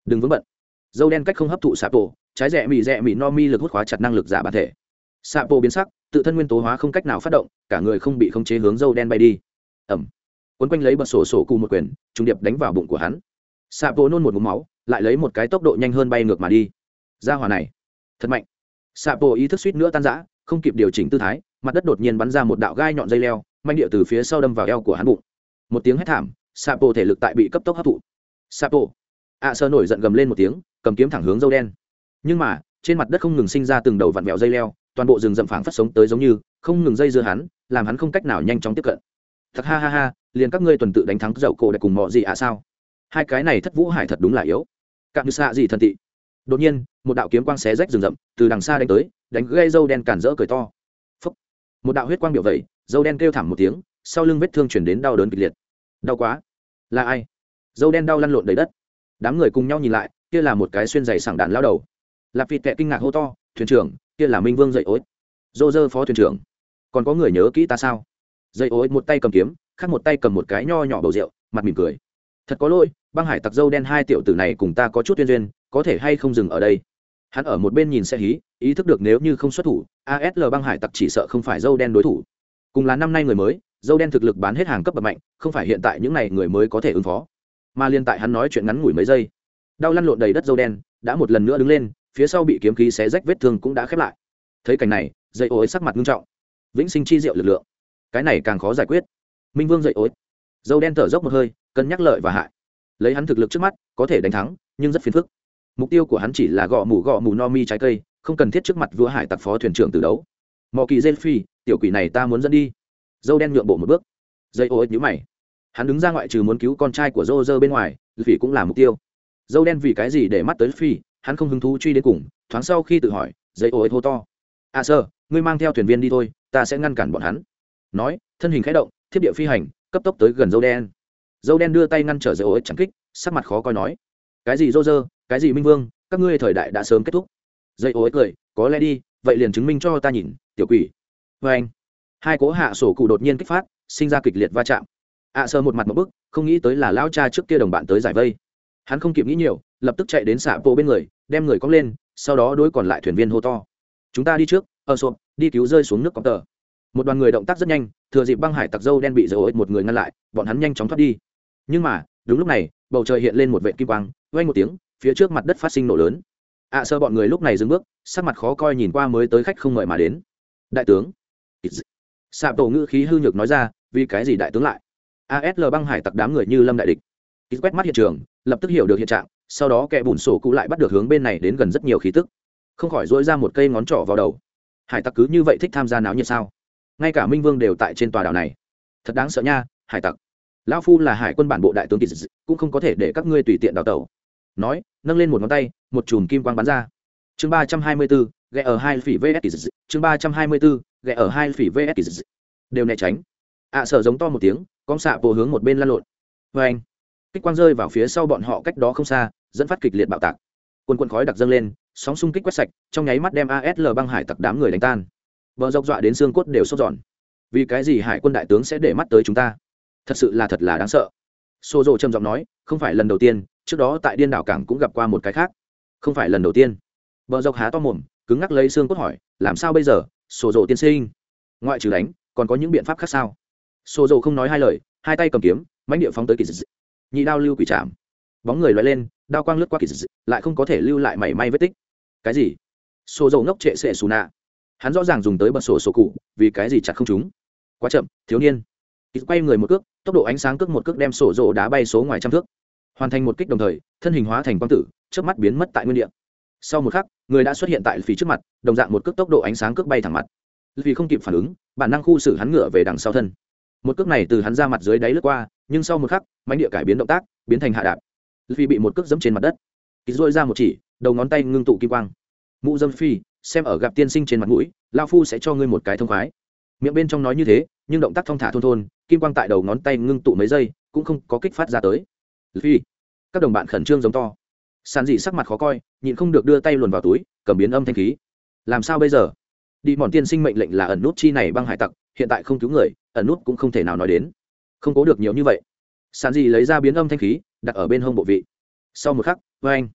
Đừng vướng bận. Dâu đen cách không hấp thụ sạp tổ trái rẽ mì rẽ mì no mi lực hút khóa chặt năng lực giả bản thể. Xạ bộ biến sắc, tự thân nguyên tố hóa không cách nào phát động, cả người không bị khống chế hướng dâu đen bay đi. Ẩm. Quấn quanh lấy bật sổ sổ cụ một quyền trung điệp đánh vào bụng của hắn. Xạ bộ nôn một mũ máu, lại lấy một cái tốc độ nhanh hơn bay ngược mà đi. Ra hỏa này, thật mạnh. Xạ bộ ý thức suýt nữa tan rã, không kịp điều chỉnh tư thái, mặt đất đột nhiên bắn ra một đạo gai nhọn dây leo, manh địa từ phía sau đâm vào eo của hắn bụng. Một tiếng hét thảm xạ bộ thể lực tại bị cấp tốc hấp thụ. Xạ bộ ạ sơ nổi giận gầm lên một tiếng, cầm kiếm thẳng hướng dâu đen nhưng mà trên mặt đất không ngừng sinh ra từng đầu vặn vẹo dây leo toàn bộ rừng rậm phảng phát sống tới giống như không ngừng dây dưa hắn làm hắn không cách nào nhanh chóng tiếp cận. Thật ha ha ha liền các ngươi tuần tự đánh thắng dậu cổ để cùng mọi gì ạ sao? Hai cái này thất vũ hải thật đúng là yếu. Cạn như xạ gì thần tị. Đột nhiên một đạo kiếm quang xé rách rừng rậm từ đằng xa đánh tới đánh gây dâu đen cản rỡ cười to. Phúc. một đạo huyết quang biểu vậy, dâu đen kêu thảm một tiếng sau lưng vết thương chuyển đến đau đớn kịch liệt. Đau quá. Là ai? Dâu đen đau lăn lộn đầy đất. Đám người cùng nhau nhìn lại kia là một cái xuyên dày sảng đạn lao đầu lạp vịt kệ kinh ngạc hô to, thuyền trưởng, kia là minh vương dậy ối. Dô dơ phó thuyền trưởng, còn có người nhớ kỹ ta sao? Dậy ối một tay cầm kiếm, khác một tay cầm một cái nho nhỏ bầu rượu, mặt mỉm cười. Thật có lỗi, băng hải tặc dâu đen hai tiểu tử này cùng ta có chút tuyên duyên, có thể hay không dừng ở đây? Hắn ở một bên nhìn xe hí, ý thức được nếu như không xuất thủ asl băng hải tặc chỉ sợ không phải dâu đen đối thủ. Cùng là năm nay người mới, dâu đen thực lực bán hết hàng cấp bậc mạnh, không phải hiện tại những n à y người mới có thể ứng phó. Mà liên tại hắn nói chuyện ngắn ngủi mấy giây, đau lăn lộn đầy đất dâu đen, đã một lần nữa đứng lên phía sau bị kiếm khí xé rách vết thương cũng đã khép lại. Thấy cảnh này dây ối sắc mặt nghiêm trọng. Vĩnh sinh chi diệu lực lượng. Cái này càng khó giải quyết. Minh vương dậy ối. Dâu đen thở dốc một hơi, cân nhắc lợi và hại. Lấy hắn thực lực trước mắt, có thể đánh thắng, nhưng rất phiền phức. Mục tiêu của hắn chỉ là gõ mù gõ mù no mi trái cây, không cần thiết trước mặt vua hải tặc phó thuyền trưởng từ đấu. Mò kỳ dê phi, tiểu quỷ này ta muốn dẫn đi. Dâu đen nhượng bộ một bước. Dây ô ích nhữ mày. Hắn đứng ra ngoại trừ muốn cứu con trai của dô dơ bên ngoài vì cũng là mục tiêu. Dâu đen vì cái gì để mắt tới phi hắn không hứng thú truy đến cùng, thoáng sau khi tự hỏi dây ô ích hô to. À sơ ngươi mang theo thuyền viên đi thôi, ta sẽ ngăn cản bọn hắn. Nói, thân hình khẽ động, thiết địa phi hành, cấp tốc tới gần dâu đen. Dâu đen đưa tay ngăn trở dây ô ích chẳng kích, sắc mặt khó coi nói, cái gì dô dơ cái gì, minh vương? Các ngươi thời đại đã sớm kết thúc. Dây ô ích cười, có lẽ đi, vậy liền chứng minh cho ta nhìn, tiểu quỷ. Vê anh, hai cố hạ sổ cụ đột nhiên kích phát, sinh ra kịch liệt va chạm. Ạ à sơ một mặt một bức, không nghĩ tới là lao cha trước kia đồng bạn tới giải vây. Hắn không kịp nghĩ nhiều, lập tức chạy đến xạ bộ bên người đem người cong lên sau đó đối còn lại thuyền viên hô to. Chúng ta đi trước ở sộp đi cứu rơi xuống nước cọc tờ. Một đoàn người động tác rất nhanh thừa dịp băng hải tặc dâu đen bị dầu ích một người ngăn lại bọn hắn nhanh chóng thoát đi. Nhưng mà đúng lúc này bầu trời hiện lên một vệ kim quang vay một tiếng phía trước mặt đất phát sinh nổ lớn. Ạ à, sơ bọn người lúc này dừng bước sắc mặt khó coi nhìn qua mới tới khách không mời mà đến. Đại tướng. Sạp tổ ngữ khí hư nhược nói ra vì cái gì đại tướng lại? Asl băng hải tặc đám người như lâm đại địch ký quét mắt hiện trường lập tức hiểu được hiện trạng sau đó kẻ bùn sổ cụ lại bắt được hướng bên này đến gần rất nhiều khí tức. Không khỏi dỗi ra một cây ngón trỏ vào đầu. Hải tặc cứ như vậy thích tham gia náo nhiệt sao? Ngay cả minh vương đều tại trên tòa đảo này. Thật đáng sợ nha hải tặc. Lão phu là hải quân bản bộ đại tướng kỳ dị cũng không có thể để các ngươi tùy tiện đào tẩu. Nói nâng lên một ngón tay một chùm kim quang bắn ra. Chương ba trăm hai mươi bốn ghé ở hai phỉ vs kỳ dị. Chương ba trăm hai mươi bốn ghé ở hai phỉ vs kỳ dị. Đều né tránh. Ạ à, sợ giống to một tiếng con xạ bộ hướng một bên lăn lộn. Vê anh kích quang rơi vào phía sau bọn họ cách đó không xa, dẫn phát kịch liệt bạo tạc. Quần quần khói đặc dâng lên, sóng xung kích quét sạch, trong nháy mắt đem asl băng hải tặc đám người đánh tan. Vợ dọc dọa đến xương cốt đều sốt giòn vì cái gì hải quân đại tướng sẽ để mắt tới chúng ta? Thật sự là thật là đáng sợ. Xô rộ trầm giọng nói, không phải lần đầu tiên, trước đó tại điên đảo cảng cũng gặp qua một cái khác. Không phải lần đầu tiên. Vợ dọc há to mồm, cứng ngắc lấy xương cốt hỏi, làm sao bây giờ xô rộ tiên sinh? Ngoại trừ đánh, còn có những biện pháp khác sao? Xô rộ không nói hai lời, hai tay cầm kiếm, mãnh địa phóng tới kỳ dịch nhị đao lưu quỷ chạm bóng người loại lên, đao quang lướt qua kỳ dị, lại không có thể lưu lại mảy may vết tích. Cái gì? Sổ dầu ngốc trệ sệ xù nạ. Hắn rõ ràng dùng tới bật sổ sổ cụ, vì cái gì chặt không chúng? Quá chậm, thiếu niên. Kỳ quay người một cước, tốc độ ánh sáng cước một cước đem sổ dầu đá bay số ngoài trăm thước. Hoàn thành một kích đồng thời, thân hình hóa thành quang tử trước mắt biến mất tại nguyên địa. Sau một khắc, người đã xuất hiện tại phía trước mặt, đồng dạng một cước tốc độ ánh sáng cước bay thẳng mặt. Vì không kịp phản ứng, bản năng khu xử hắn ngựa về đằng sau thân một cước này từ hắn ra mặt dưới đáy lướt qua, nhưng sau một khắc mánh địa cải biến động tác, biến thành hạ đạp. Vì bị một cước dẫm trên mặt đất. Ký dội ra một chỉ, đầu ngón tay ngưng tụ kim quang. Mụ dâm phi, xem ở gặp tiên sinh trên mặt mũi lao phu sẽ cho ngươi một cái thông khoái. Miệng bên trong nói như thế, nhưng động tác thong thả thôn thôn kim quang tại đầu ngón tay ngưng tụ mấy giây, cũng không có kích phát ra tới. Phi, các đồng bạn khẩn trương giống to. Sàn dị sắc mặt khó coi, nhịn không được đưa tay luồn vào túi, cầm biến âm thanh khí. Làm sao bây giờ? Đi mòn tiên sinh mệnh lệnh là ẩn nút chi này băng hải tặc, hiện tại không cứu người ẩn nút cũng không thể nào nói đến. Không cố được nhiều như vậy. Sàn dị lấy ra biến âm thanh khí, đặt ở bên hông bộ vị. Sau một khắc vê anh,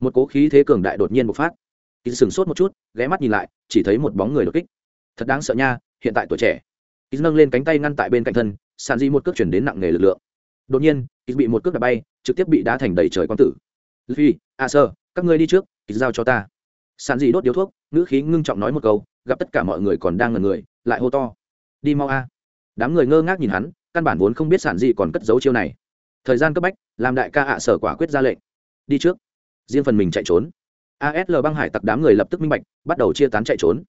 một cố khí thế cường đại đột nhiên bộc phát. Kỳ sửng sốt một chút, ghé mắt nhìn lại, chỉ thấy một bóng người đột kích. Thật đáng sợ nha, hiện tại tuổi trẻ. Kỳ nâng lên cánh tay ngăn tại bên cạnh thân, sàn di một cước chuyển đến nặng nề lực lượng. Đột nhiên, kỳ bị một cước đạp bay, trực tiếp bị đá thành đầy trời quang tử. Phi a sơ, các ngươi đi trước, kỳ giao cho ta. Sàn di đốt điếu thuốc, ngữ khí ngưng trọng nói một câu, gặp tất cả mọi người còn đang ngần người, lại hô to, đi mau a đám người ngơ ngác nhìn hắn, căn bản vốn không biết sản dị còn cất giấu chiêu này. Thời gian cấp bách, làm đại ca ạ sở quả quyết ra lệnh. Đi trước. Riêng phần mình chạy trốn. Asl băng hải tặc đám người lập tức minh bạch, bắt đầu chia tán chạy trốn.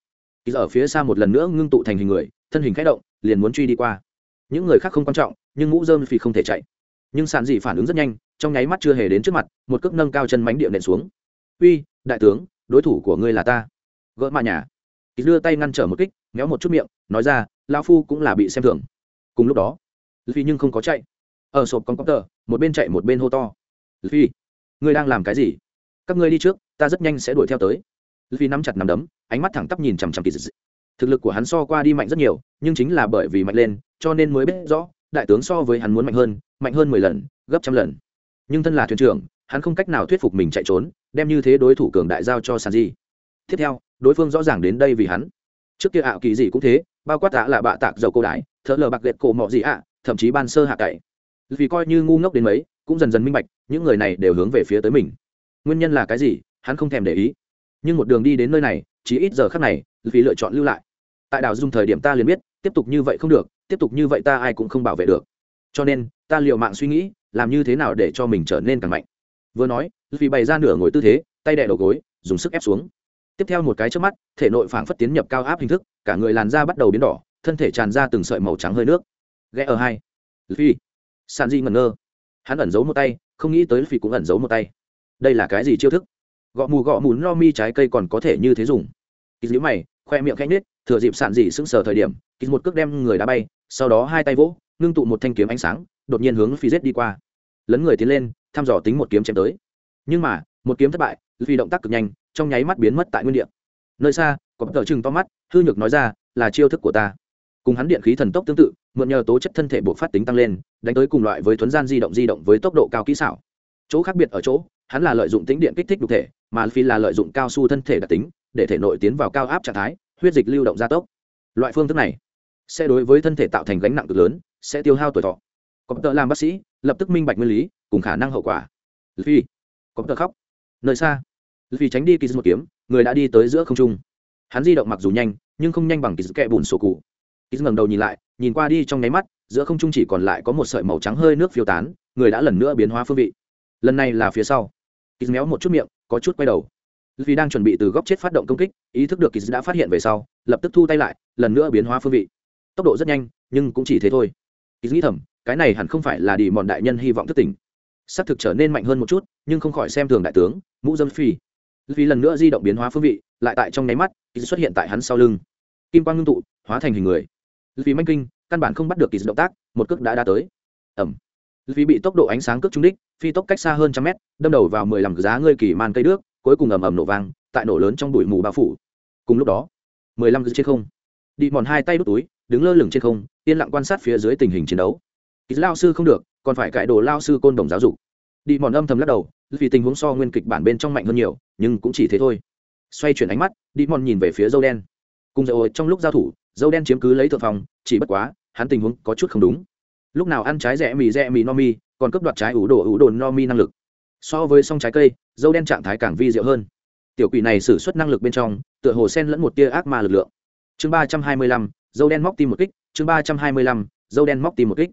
Kỳ ở phía xa một lần nữa ngưng tụ thành hình người, thân hình k h ẽ động, liền muốn truy đi qua. Những người khác không quan trọng, nhưng mũ dơm phì không thể chạy. Nhưng sàn dị phản ứng rất nhanh, trong nháy mắt chưa hề đến trước mặt, một cước nâng cao chân mánh điệu nện xuống. Uy, đại tướng, đối thủ của ngươi là ta. Gỡ mạ nhà. Kỳ đưa tay ngăn trở một kích, méo một chút miệng, nói ra lao phu cũng là bị xem thường. Cùng lúc đó vì nhưng không có chạy. Ở sộp con copter một bên chạy một bên hô to. Vì ngươi đang làm cái gì? Các ngươi đi trước, ta rất nhanh sẽ đuổi theo tới. Vì nắm chặt nắm đấm, ánh mắt thẳng tắp nhìn chằm chằm kỳ dị thực lực của hắn so qua đi mạnh rất nhiều, nhưng chính là bởi vì mạnh lên, cho nên mới biết rõ, đại tướng so với hắn muốn mạnh hơn mạnh hơn mười lần, gấp trăm lần. Nhưng thân là thuyền trưởng, hắn không cách nào thuyết phục mình chạy trốn, đem như thế đối thủ cường đại giao cho sàn di tiếp theo, đối phương rõ ràng đến đây vì hắn. Trước kia ảo kỳ gì cũng thế bao quát tạ là bạ tạc dầu cô đái, thợ lờ bạc liệt cổ mọ gì ạ, thậm chí ban sơ hạ cậy vì coi như ngu ngốc đến mấy, cũng dần dần minh bạch, những người này đều hướng về phía tới mình. Nguyên nhân là cái gì, hắn không thèm để ý. Nhưng một đường đi đến nơi này, chỉ ít giờ khác này, vì lựa chọn lưu lại. Tại đảo dung thời điểm ta liền biết, tiếp tục như vậy không được, tiếp tục như vậy ta ai cũng không bảo vệ được. Cho nên, ta liệu mạng suy nghĩ, làm như thế nào để cho mình trở nên càng mạnh. Vừa nói, vì bày ra nửa ngồi tư thế, tay đẻ đầu gối, dùng sức ép xuống tiếp theo một cái trước mắt, thể nội phảng phất tiến nhập cao áp hình thức, cả người làn da bắt đầu biến đỏ, thân thể tràn ra từng sợi màu trắng hơi nước. Ghé ở hai. Phi sàn di ngẩn ngơ. Hắn ẩn giấu một tay, không nghĩ tới phi cũng ẩn giấu một tay. Đây là cái gì chiêu thức? Gõ mù gõ mù no mi trái cây còn có thể như thế dùng. Kýt nhíu mày, khoe miệng khẽ nết thừa dịp sàn dị sững sờ thời điểm kýt một cước đem người đá bay, sau đó hai tay vỗ, ngưng tụ một thanh kiếm ánh sáng, đột nhiên hướng phi giết đi qua. Lấn người tiến lên, thăm dò tính một kiếm chém tới. Nhưng mà, một kiếm thất bại vì động tác cực nhanh trong nháy mắt biến mất tại nguyên địa. Nơi xa, có tờ chừng to mắt, hư nhược nói ra, là chiêu thức của ta. Cùng hắn điện khí thần tốc tương tự, mượn nhờ tố chất thân thể buộc phát tính tăng lên, đánh tới cùng loại với thuấn gian di động di động với tốc độ cao kỹ xảo. Chỗ khác biệt ở chỗ, hắn là lợi dụng tính điện kích thích đục thể, mà phi là lợi dụng cao su thân thể đặc tính, để thể nội tiến vào cao áp trạng thái, huyết dịch lưu động gia tốc. Loại phương thức này sẽ đối với thân thể tạo thành gánh nặng cực lớn, sẽ tiêu hao tuổi thọ. Có tờ làm bác sĩ, lập tức minh bạch nguyên lý, cùng khả năng hậu quả. Phi, có tờ khóc. Nơi xa vì tránh đi kỳ một kiếm, người đã đi tới giữa không trung. Hắn di động mặc dù nhanh, nhưng không nhanh bằng kỳ kẹ bùn sổ cụ. Kỳ ngẩng đầu nhìn lại, nhìn qua đi trong nháy mắt, giữa không trung chỉ còn lại có một sợi màu trắng hơi nước phiêu tán, người đã lần nữa biến hóa phương vị. Lần này là phía sau. Kỳ méo một chút miệng, có chút quay đầu. Vì đang chuẩn bị từ góc chết phát động công kích, ý thức được kỳ đã phát hiện về sau, lập tức thu tay lại, lần nữa biến hóa phương vị. Tốc độ rất nhanh, nhưng cũng chỉ thế thôi. Kỳ nghĩ thầm, cái này hẳn không phải là đi mòn đại nhân hy vọng thức tỉnh c thực trở nên mạnh hơn một chút, nhưng không khỏi xem thường đại tướng, mũ dâm phi vì lần nữa di động biến hóa phương vị, lại tại trong nháy mắt kỳ xuất hiện tại hắn sau lưng. Kim quang ngưng tụ, hóa thành hình người. Vì manh kinh, căn bản không bắt được kỳ động tác, một cước đã đã tới. Ẩm vì bị tốc độ ánh sáng cước trúng đích, phi tốc cách xa hơn trăm mét, đâm đầu vào mười lăm giá ngươi kỳ man cây đước, cuối cùng ầm ầm nổ vang, tại nổ lớn trong bụi mù bao phủ. Cùng lúc đó, mười lăm trên không. Đi mòn hai tay đút túi, đứng lơ lửng trên không, yên lặng quan sát phía dưới tình hình chiến đấu. Kỳ lao sư không được, còn phải cải đồ lao sư côn đồng giáo dục. Đi mòn âm thầm lắc đầu vì tình huống so nguyên kịch bản bên trong mạnh hơn nhiều, nhưng cũng chỉ thế thôi. Xoay chuyển ánh mắt đi mòn nhìn về phía dâu đen. Cùng dầu trong lúc giao thủ, dâu đen chiếm cứ lấy thượng phòng, chỉ bất quá, hắn tình huống có chút không đúng. Lúc nào ăn trái rẻ mì rẻ mì no mi, còn cướp đoạt trái ủ đồ ủ đồ no mi năng lực. So với song trái cây, dâu đen trạng thái càng vi diệu hơn. Tiểu quỷ này xử suất năng lực bên trong, tựa hồ sen lẫn một tia ác ma lực lượng. Chương ba trăm hai mươi lăm, dâu đen móc tim một kích, chương ba trăm hai mươi lăm, dâu đen móc tim một kích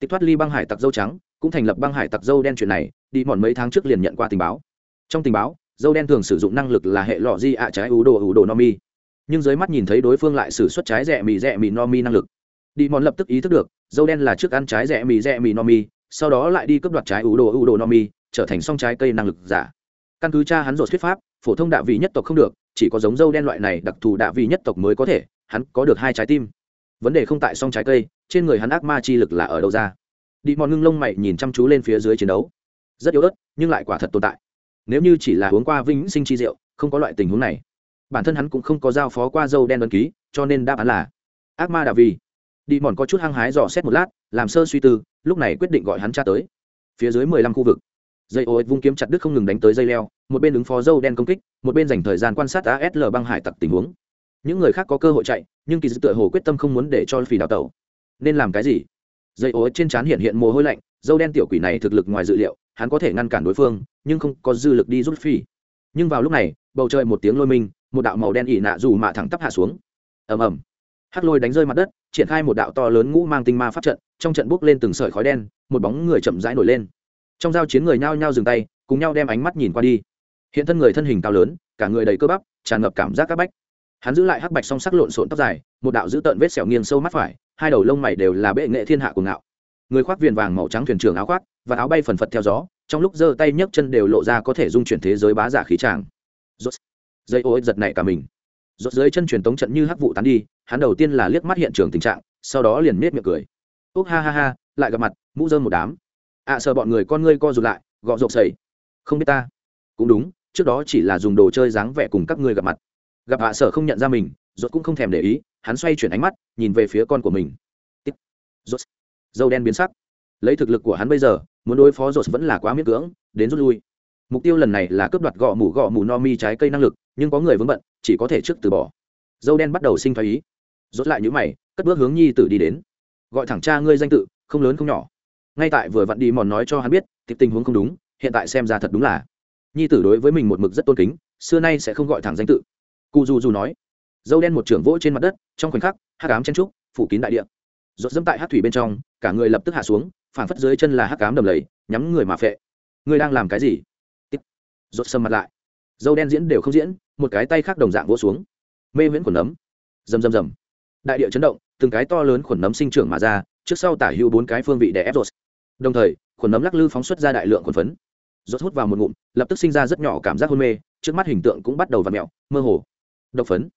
tịch thoát ly băng hải tặc dâu trắng, cũng thành lập băng hải tặc dâu đen chuyện này, đi mòn mấy tháng trước liền nhận qua tình báo. Trong tình báo, dâu đen thường sử dụng năng lực là hệ lọ di ạ trái ủ đồ ủ đồ no mi. Nhưng dưới mắt nhìn thấy đối phương lại xử suất trái rẻ mì rẻ mì no mi năng lực. Đi mòn lập tức ý thức được, dâu đen là trước ăn trái rẻ mì rẻ mì no mi, sau đó lại đi cướp đoạt trái ủ đồ ủ đồ no mi, trở thành song trái cây năng lực giả. Căn cứ cha hắn rột thuyết pháp, phổ thông đạ vị nhất tộc không được, chỉ có giống dâu đen loại này đặc thù đạ vị nhất tộc mới có thể, hắn có được hai trái tim. Vấn đề không tại song trái cây trên người hắn ác ma chi lực là ở đâu ra? Đi mòn ngưng lông mày nhìn chăm chú lên phía dưới chiến đấu. Rất yếu ớt, nhưng lại quả thật tồn tại. Nếu như chỉ là uống qua vĩnh sinh chi rượu, không có loại tình huống này, bản thân hắn cũng không có giao phó qua dâu đen đơn ký, cho nên đáp án là ác ma đà vì. Đi mòn có chút hăng hái dò xét một lát, làm sơ suy tư, lúc này quyết định gọi hắn cha tới. Phía dưới mười lăm khu vực. Dây ô vung kiếm chặt đứt không ngừng đánh tới dây leo, một bên ứng phó dâu đen công kích, một bên dành thời gian quan sát asl băng hải tặc tình huống. Những người khác có cơ hội chạy, nhưng kỳ dự tựa hồ quyết tâm không muốn để cho phì đào tẩu nên làm cái gì? Dây ô trên trán hiện hiện mồ hôi lạnh, dâu đen tiểu quỷ này thực lực ngoài dự liệu, hắn có thể ngăn cản đối phương, nhưng không có dư lực đi rút phi. Nhưng vào lúc này, bầu trời một tiếng lôi minh, một đạo màu đen ỉ nạ dù mạ thẳng tắp hạ xuống. Ầm ầm. Hắc lôi đánh rơi mặt đất, triển khai một đạo to lớn ngũ mang tinh ma pháp trận, trong trận bốc lên từng sợi khói đen, một bóng người chậm rãi nổi lên. Trong giao chiến người nhao nhao dừng tay, cùng nhau đem ánh mắt nhìn qua đi. Hiện thân người thân hình cao lớn, cả người đầy cơ bắp, tràn ngập cảm giác các bách. Hắn giữ lại hắc bạch song sắc lộn xộn tóc dài, một đạo giữ tợn vết sẹo nghiêng sâu mắt phải hai đầu lông mày đều là bệ nghệ thiên hạ của ngạo. Người khoác viền vàng màu trắng thuyền trưởng áo khoác và áo bay phần phật theo gió trong lúc giơ tay nhấc chân đều lộ ra có thể dung chuyển thế giới bá giả khí tràng. Dây ô giật nảy cả mình. Rốt dưới chân truyền tống trận như hắc vụ tán đi hắn đầu tiên là liếc mắt hiện trường tình trạng sau đó liền nết miệng cười. Úc ha ha ha lại gặp mặt mũ dơm một đám. Ạ à, sợ bọn người con ngươi co rụt lại gọ rộp sầy không biết ta. Cũng đúng trước đó chỉ là dùng đồ chơi dáng vẻ cùng các ngươi gặp mặt. Gặp ạ sở không nhận ra mình rốt cũng không thèm để ý, hắn xoay chuyển ánh mắt, nhìn về phía con của mình. Rốt. Dâu đen biến sắc. Lấy thực lực của hắn bây giờ, muốn đối phó rốt vẫn là quá miễn cưỡng, đến rút lui. Mục tiêu lần này là cướp đoạt gọ mủ gọ mủ no mi trái cây năng lực, nhưng có người vướng bận, chỉ có thể trước từ bỏ. Dâu đen bắt đầu sinh thái ý. Rốt lại những mày, cất bước hướng nhi tử đi đến. Gọi thẳng cha ngươi danh tự, không lớn không nhỏ. Ngay tại vừa vặn đi mòn nói cho hắn biết thì tình huống không đúng, hiện tại xem ra thật đúng là. Nhi tử đối với mình một mực rất tôn kính, xưa nay sẽ không gọi thẳng danh tự. Cụ dù dù nói dâu đen một trưởng vỗ trên mặt đất, trong khoảnh khắc, hắc ám chen trúc, phủ kín đại địa. Rốt dẫm tại hắc thủy bên trong, cả người lập tức hạ xuống phản phất dưới chân là hắc ám đầm lầy, nhắm người mà phệ. Ngươi đang làm cái gì? Rốt sầm mặt lại. Dâu đen diễn đều không diễn, một cái tay khác đồng dạng vỗ xuống. Mê viễn khuẩn nấm. Rầm rầm rầm. Đại địa chấn động, từng cái to lớn khuẩn nấm sinh trưởng mà ra, trước sau tả hữu bốn cái phương vị để ép rột đồng thời, khuẩn nấm lắc lư phóng xuất ra đại lượng khuẩn phấn. Rột hút vào một ngụm, lập tức sinh ra rất nhỏ cảm giác hôn mê, trước mắt hình tượng cũng bắt đầu v ặ mẹo mơ hồ. Độc phấn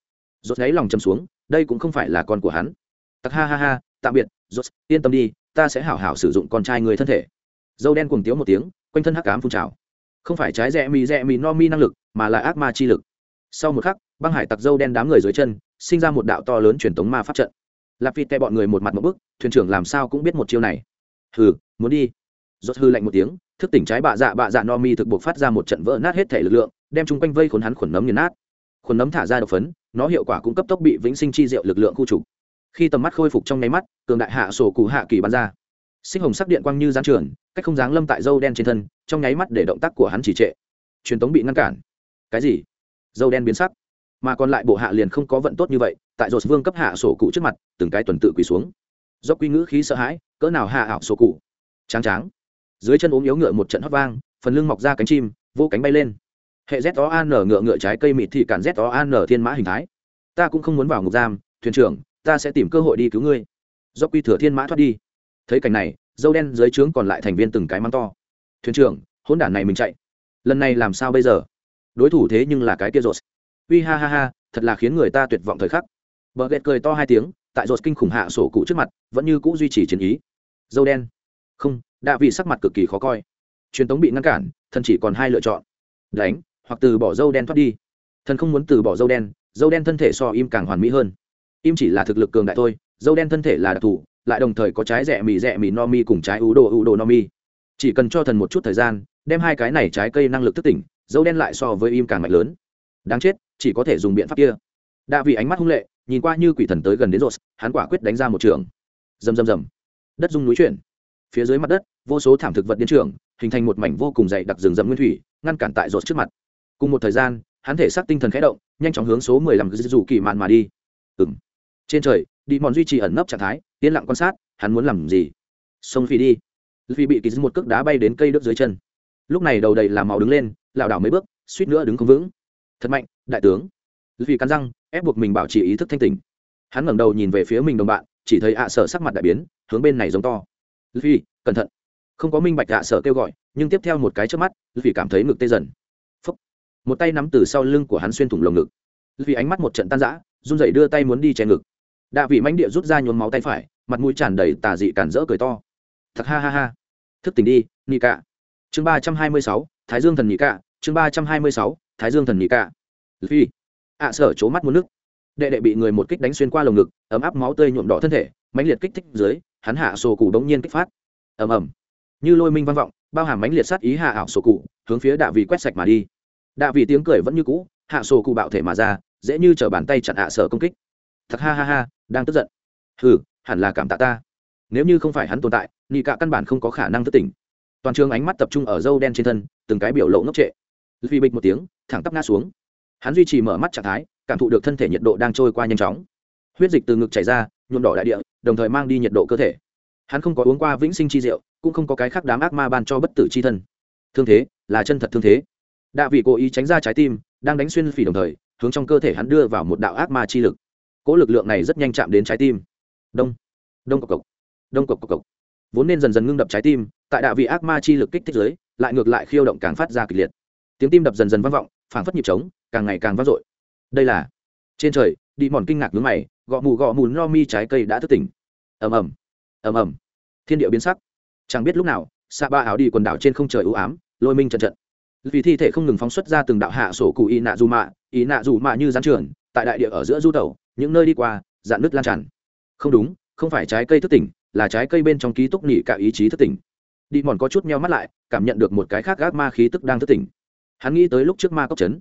rốt lấy lòng châm xuống, đây cũng không phải là con của hắn. Tặc ha ha ha, tạm biệt, rốt, yên tâm đi, ta sẽ hảo hảo sử dụng con trai người thân thể. Dâu đen cuồng tiếu một tiếng, quanh thân hắc ám phun trào. Không phải trái rẽ mì rẽ mì no mi năng lực, mà là ác ma chi lực. Sau một khắc, băng hải tặc dâu đen đám người dưới chân, sinh ra một đạo to lớn truyền tống ma pháp trận. Lạp vịt tè bọn người một mặt một bức, thuyền trưởng làm sao cũng biết một chiêu này. Hừ, muốn đi. Rốt hư lạnh một tiếng, thức tỉnh trái bạ dạ bạ dạ no mi thực buộc phát ra một trận vỡ nát hết thể lực lượng, đem chung quanh vây khốn hắn khuẩn nấm nghiền nát. Khuẩn nấm thả ra độc phấn nó hiệu quả cũng cấp tốc bị vĩnh sinh chi diệu lực lượng khu trục. Khi tầm mắt khôi phục trong nháy mắt, cường đại hạ sổ cụ hạ kỳ bắn ra. Sinh hồng sắc điện quang như gián trường, cách không dáng lâm tại dâu đen trên thân, trong nháy mắt để động tác của hắn chỉ trệ. Truyền tống bị ngăn cản. Cái gì? Dâu đen biến sắc. Mà còn lại bộ hạ liền không có vận tốt như vậy, tại dột vương cấp hạ sổ cụ trước mặt, từng cái tuần tự quỳ xuống. Do quy ngữ khí sợ hãi, cỡ nào hạ ảo sổ cụ? Tráng tráng. Dưới chân ốm yếu ngựa một trận hót vang, phần lưng mọc ra cánh chim, vô cánh bay lên hệ z o an ngựa ngựa trái cây mịt thì cản z o an thiên mã hình thái. Ta cũng không muốn vào ngục giam, thuyền trưởng, ta sẽ tìm cơ hội đi cứu ngươi. Do quy thừa thiên mã thoát đi. Thấy cảnh này, dâu đen dưới trướng còn lại thành viên từng cái mắng to. Thuyền trưởng, hỗn đản này mình chạy. Lần này làm sao bây giờ? Đối thủ thế nhưng là cái kia rột uy ha ha ha, thật là khiến người ta tuyệt vọng thời khắc. Bờ ghẹt cười to hai tiếng, tại rột kinh khủng hạ sổ cụ trước mặt, vẫn như cũ duy trì chiến ý. Dâu đen. Không, đạ vị sắc mặt cực kỳ khó coi. Truyền tống bị ngăn cản thần chỉ còn hai lựa chọn. Đánh hoặc từ bỏ dâu đen thoát đi. Thần không muốn từ bỏ dâu đen dâu đen thân thể so im càng hoàn mỹ hơn. Im chỉ là thực lực cường đại thôi, dâu đen thân thể là đặc thù, lại đồng thời có trái rẻ mì rẻ mì no mi cùng trái ú đồ ú đồ no mi. Chỉ cần cho thần một chút thời gian, đem hai cái này trái cây năng lực thức tỉnh, dâu đen lại so với im càng mạnh lớn. Đáng chết, chỉ có thể dùng biện pháp kia. Đạ vị ánh mắt hung lệ, nhìn qua như quỷ thần tới gần đến rột, hắn quả quyết đánh ra một trường. Rầm rầm rầm. Đất dung núi chuyển. Phía dưới mặt đất, vô số thảm thực vật điên trường hình thành một mảnh vô cùng dày đặc rừng rậm nguyên thủy, ngăn cản tại rột trước mặt cùng một thời gian, hắn thể xác tinh thần khẽ động, nhanh chóng hướng số mười lăm dù kỳ mạn mà đi. Ừng trên trời đi mòn duy trì ẩn nấp trạng thái, yên lặng quan sát, hắn muốn làm gì? Sông phi đi. Vì bị kỳ một cước đá bay đến cây đứt dưới chân. Lúc này đầu đầy làm màu đứng lên, lảo đảo mấy bước, suýt nữa đứng không vững. Thật mạnh, đại tướng. Vì cắn răng, ép buộc mình bảo trì ý thức thanh tình hắn ngẩng đầu nhìn về phía mình đồng bạn, chỉ thấy ạ à sở sắc mặt đại biến, hướng bên này giống to. Vì cẩn thận. Không có minh bạch ạ à sở kêu gọi, nhưng tiếp theo một cái trước mắt vì cảm thấy ngực tê dần một tay nắm từ sau lưng của hắn xuyên thủng lồng ngực. Vì ánh mắt một trận tan rã, run rẩy đưa tay muốn đi che ngực. Đạ vị mánh địa rút ra nhuốm máu tay phải, mặt mũi tràn đầy tà dị cản rỡ cười to. Thật ha ha ha. Thức tỉnh đi, nhị cạ. Chương ba trăm hai mươi sáu, thái dương thần nhị cạ. Chương ba trăm hai mươi sáu, thái dương thần nhị cạ. Phi. Ạ sở c mắt muốn nước. Đệ đệ bị người một kích đánh xuyên qua lồng ngực, ấm áp máu tươi nhuộm đỏ thân thể, mãnh liệt kích thích dưới, hắn hạ sổ cụ đống nhiên kích phát. Ầm ầm. Như lôi minh vang vọng, bao hàm mãnh liệt sát ý hạ ảo sổ cụ, hướng phía đạ vị quét sạch mà đi đạ vị tiếng cười vẫn như cũ, hạ sổ cụ bạo thể mà ra, dễ như t bàn tay chặn hạ sở công kích. Thật ha ha ha, đang tức giận. Hừ, hẳn là cảm tạ ta. Nếu như không phải hắn tồn tại, nị cạ căn bản không có khả năng thức tỉnh. Toàn trường ánh mắt tập trung ở dâu đen trên thân, từng cái biểu lộ ngốc trệ. Vì bịch một tiếng, thẳng tắp ngã xuống. Hắn duy trì mở mắt trạng thái, cảm thụ được thân thể nhiệt độ đang trôi qua nhanh chóng. Huyết dịch từ ngực chảy ra, nhuộm đỏ đại địa, đồng thời mang đi nhiệt độ cơ thể. Hắn không có uống qua vĩnh sinh chi rượu, cũng không có cái khác đám ác ma ban cho bất tử chi thân. Thương thế, là chân thật thương thế đạ vị cố ý tránh ra trái tim, đang đánh xuyên phỉ đồng thời, hướng trong cơ thể hắn đưa vào một đạo ác ma chi lực. Cỗ lực lượng này rất nhanh chạm đến trái tim. Đông đông cộc cộc, đông cộc cộc cộc. Vốn nên dần dần ngưng đập trái tim, tại đạ vị ác ma chi lực kích thích giới lại ngược lại khiêu động càng phát ra kịch liệt. Tiếng tim đập dần dần vang vọng, phảng phất nhịp trống, càng ngày càng vang dội. Đây là, trên trời, đi mòn kinh ngạc ngứa mày gõ mù gõ mù no mi trái cây đã thức tỉnh. Ầm ầm ầm ầm. Thiên địa biến sắc. Chẳng biết lúc nào, xạ ba áo đi quần đảo trên không trời ưu ám, lôi minh trận trận vì thi thể không ngừng phóng xuất ra từng đạo hạ sổ cụ y nạ dù mạ, y nạ dù mạ như gián trường tại đại địa ở giữa du tẩu, những nơi đi qua, dạn nước lan tràn. Không đúng, không phải trái cây thức tỉnh, là trái cây bên trong ký túc nỉ cả ý chí thức tỉnh. Đi mòn có chút meo mắt lại, cảm nhận được một cái khác gác ma khí tức đang thức tỉnh. Hắn nghĩ tới lúc trước ma cốc chấn.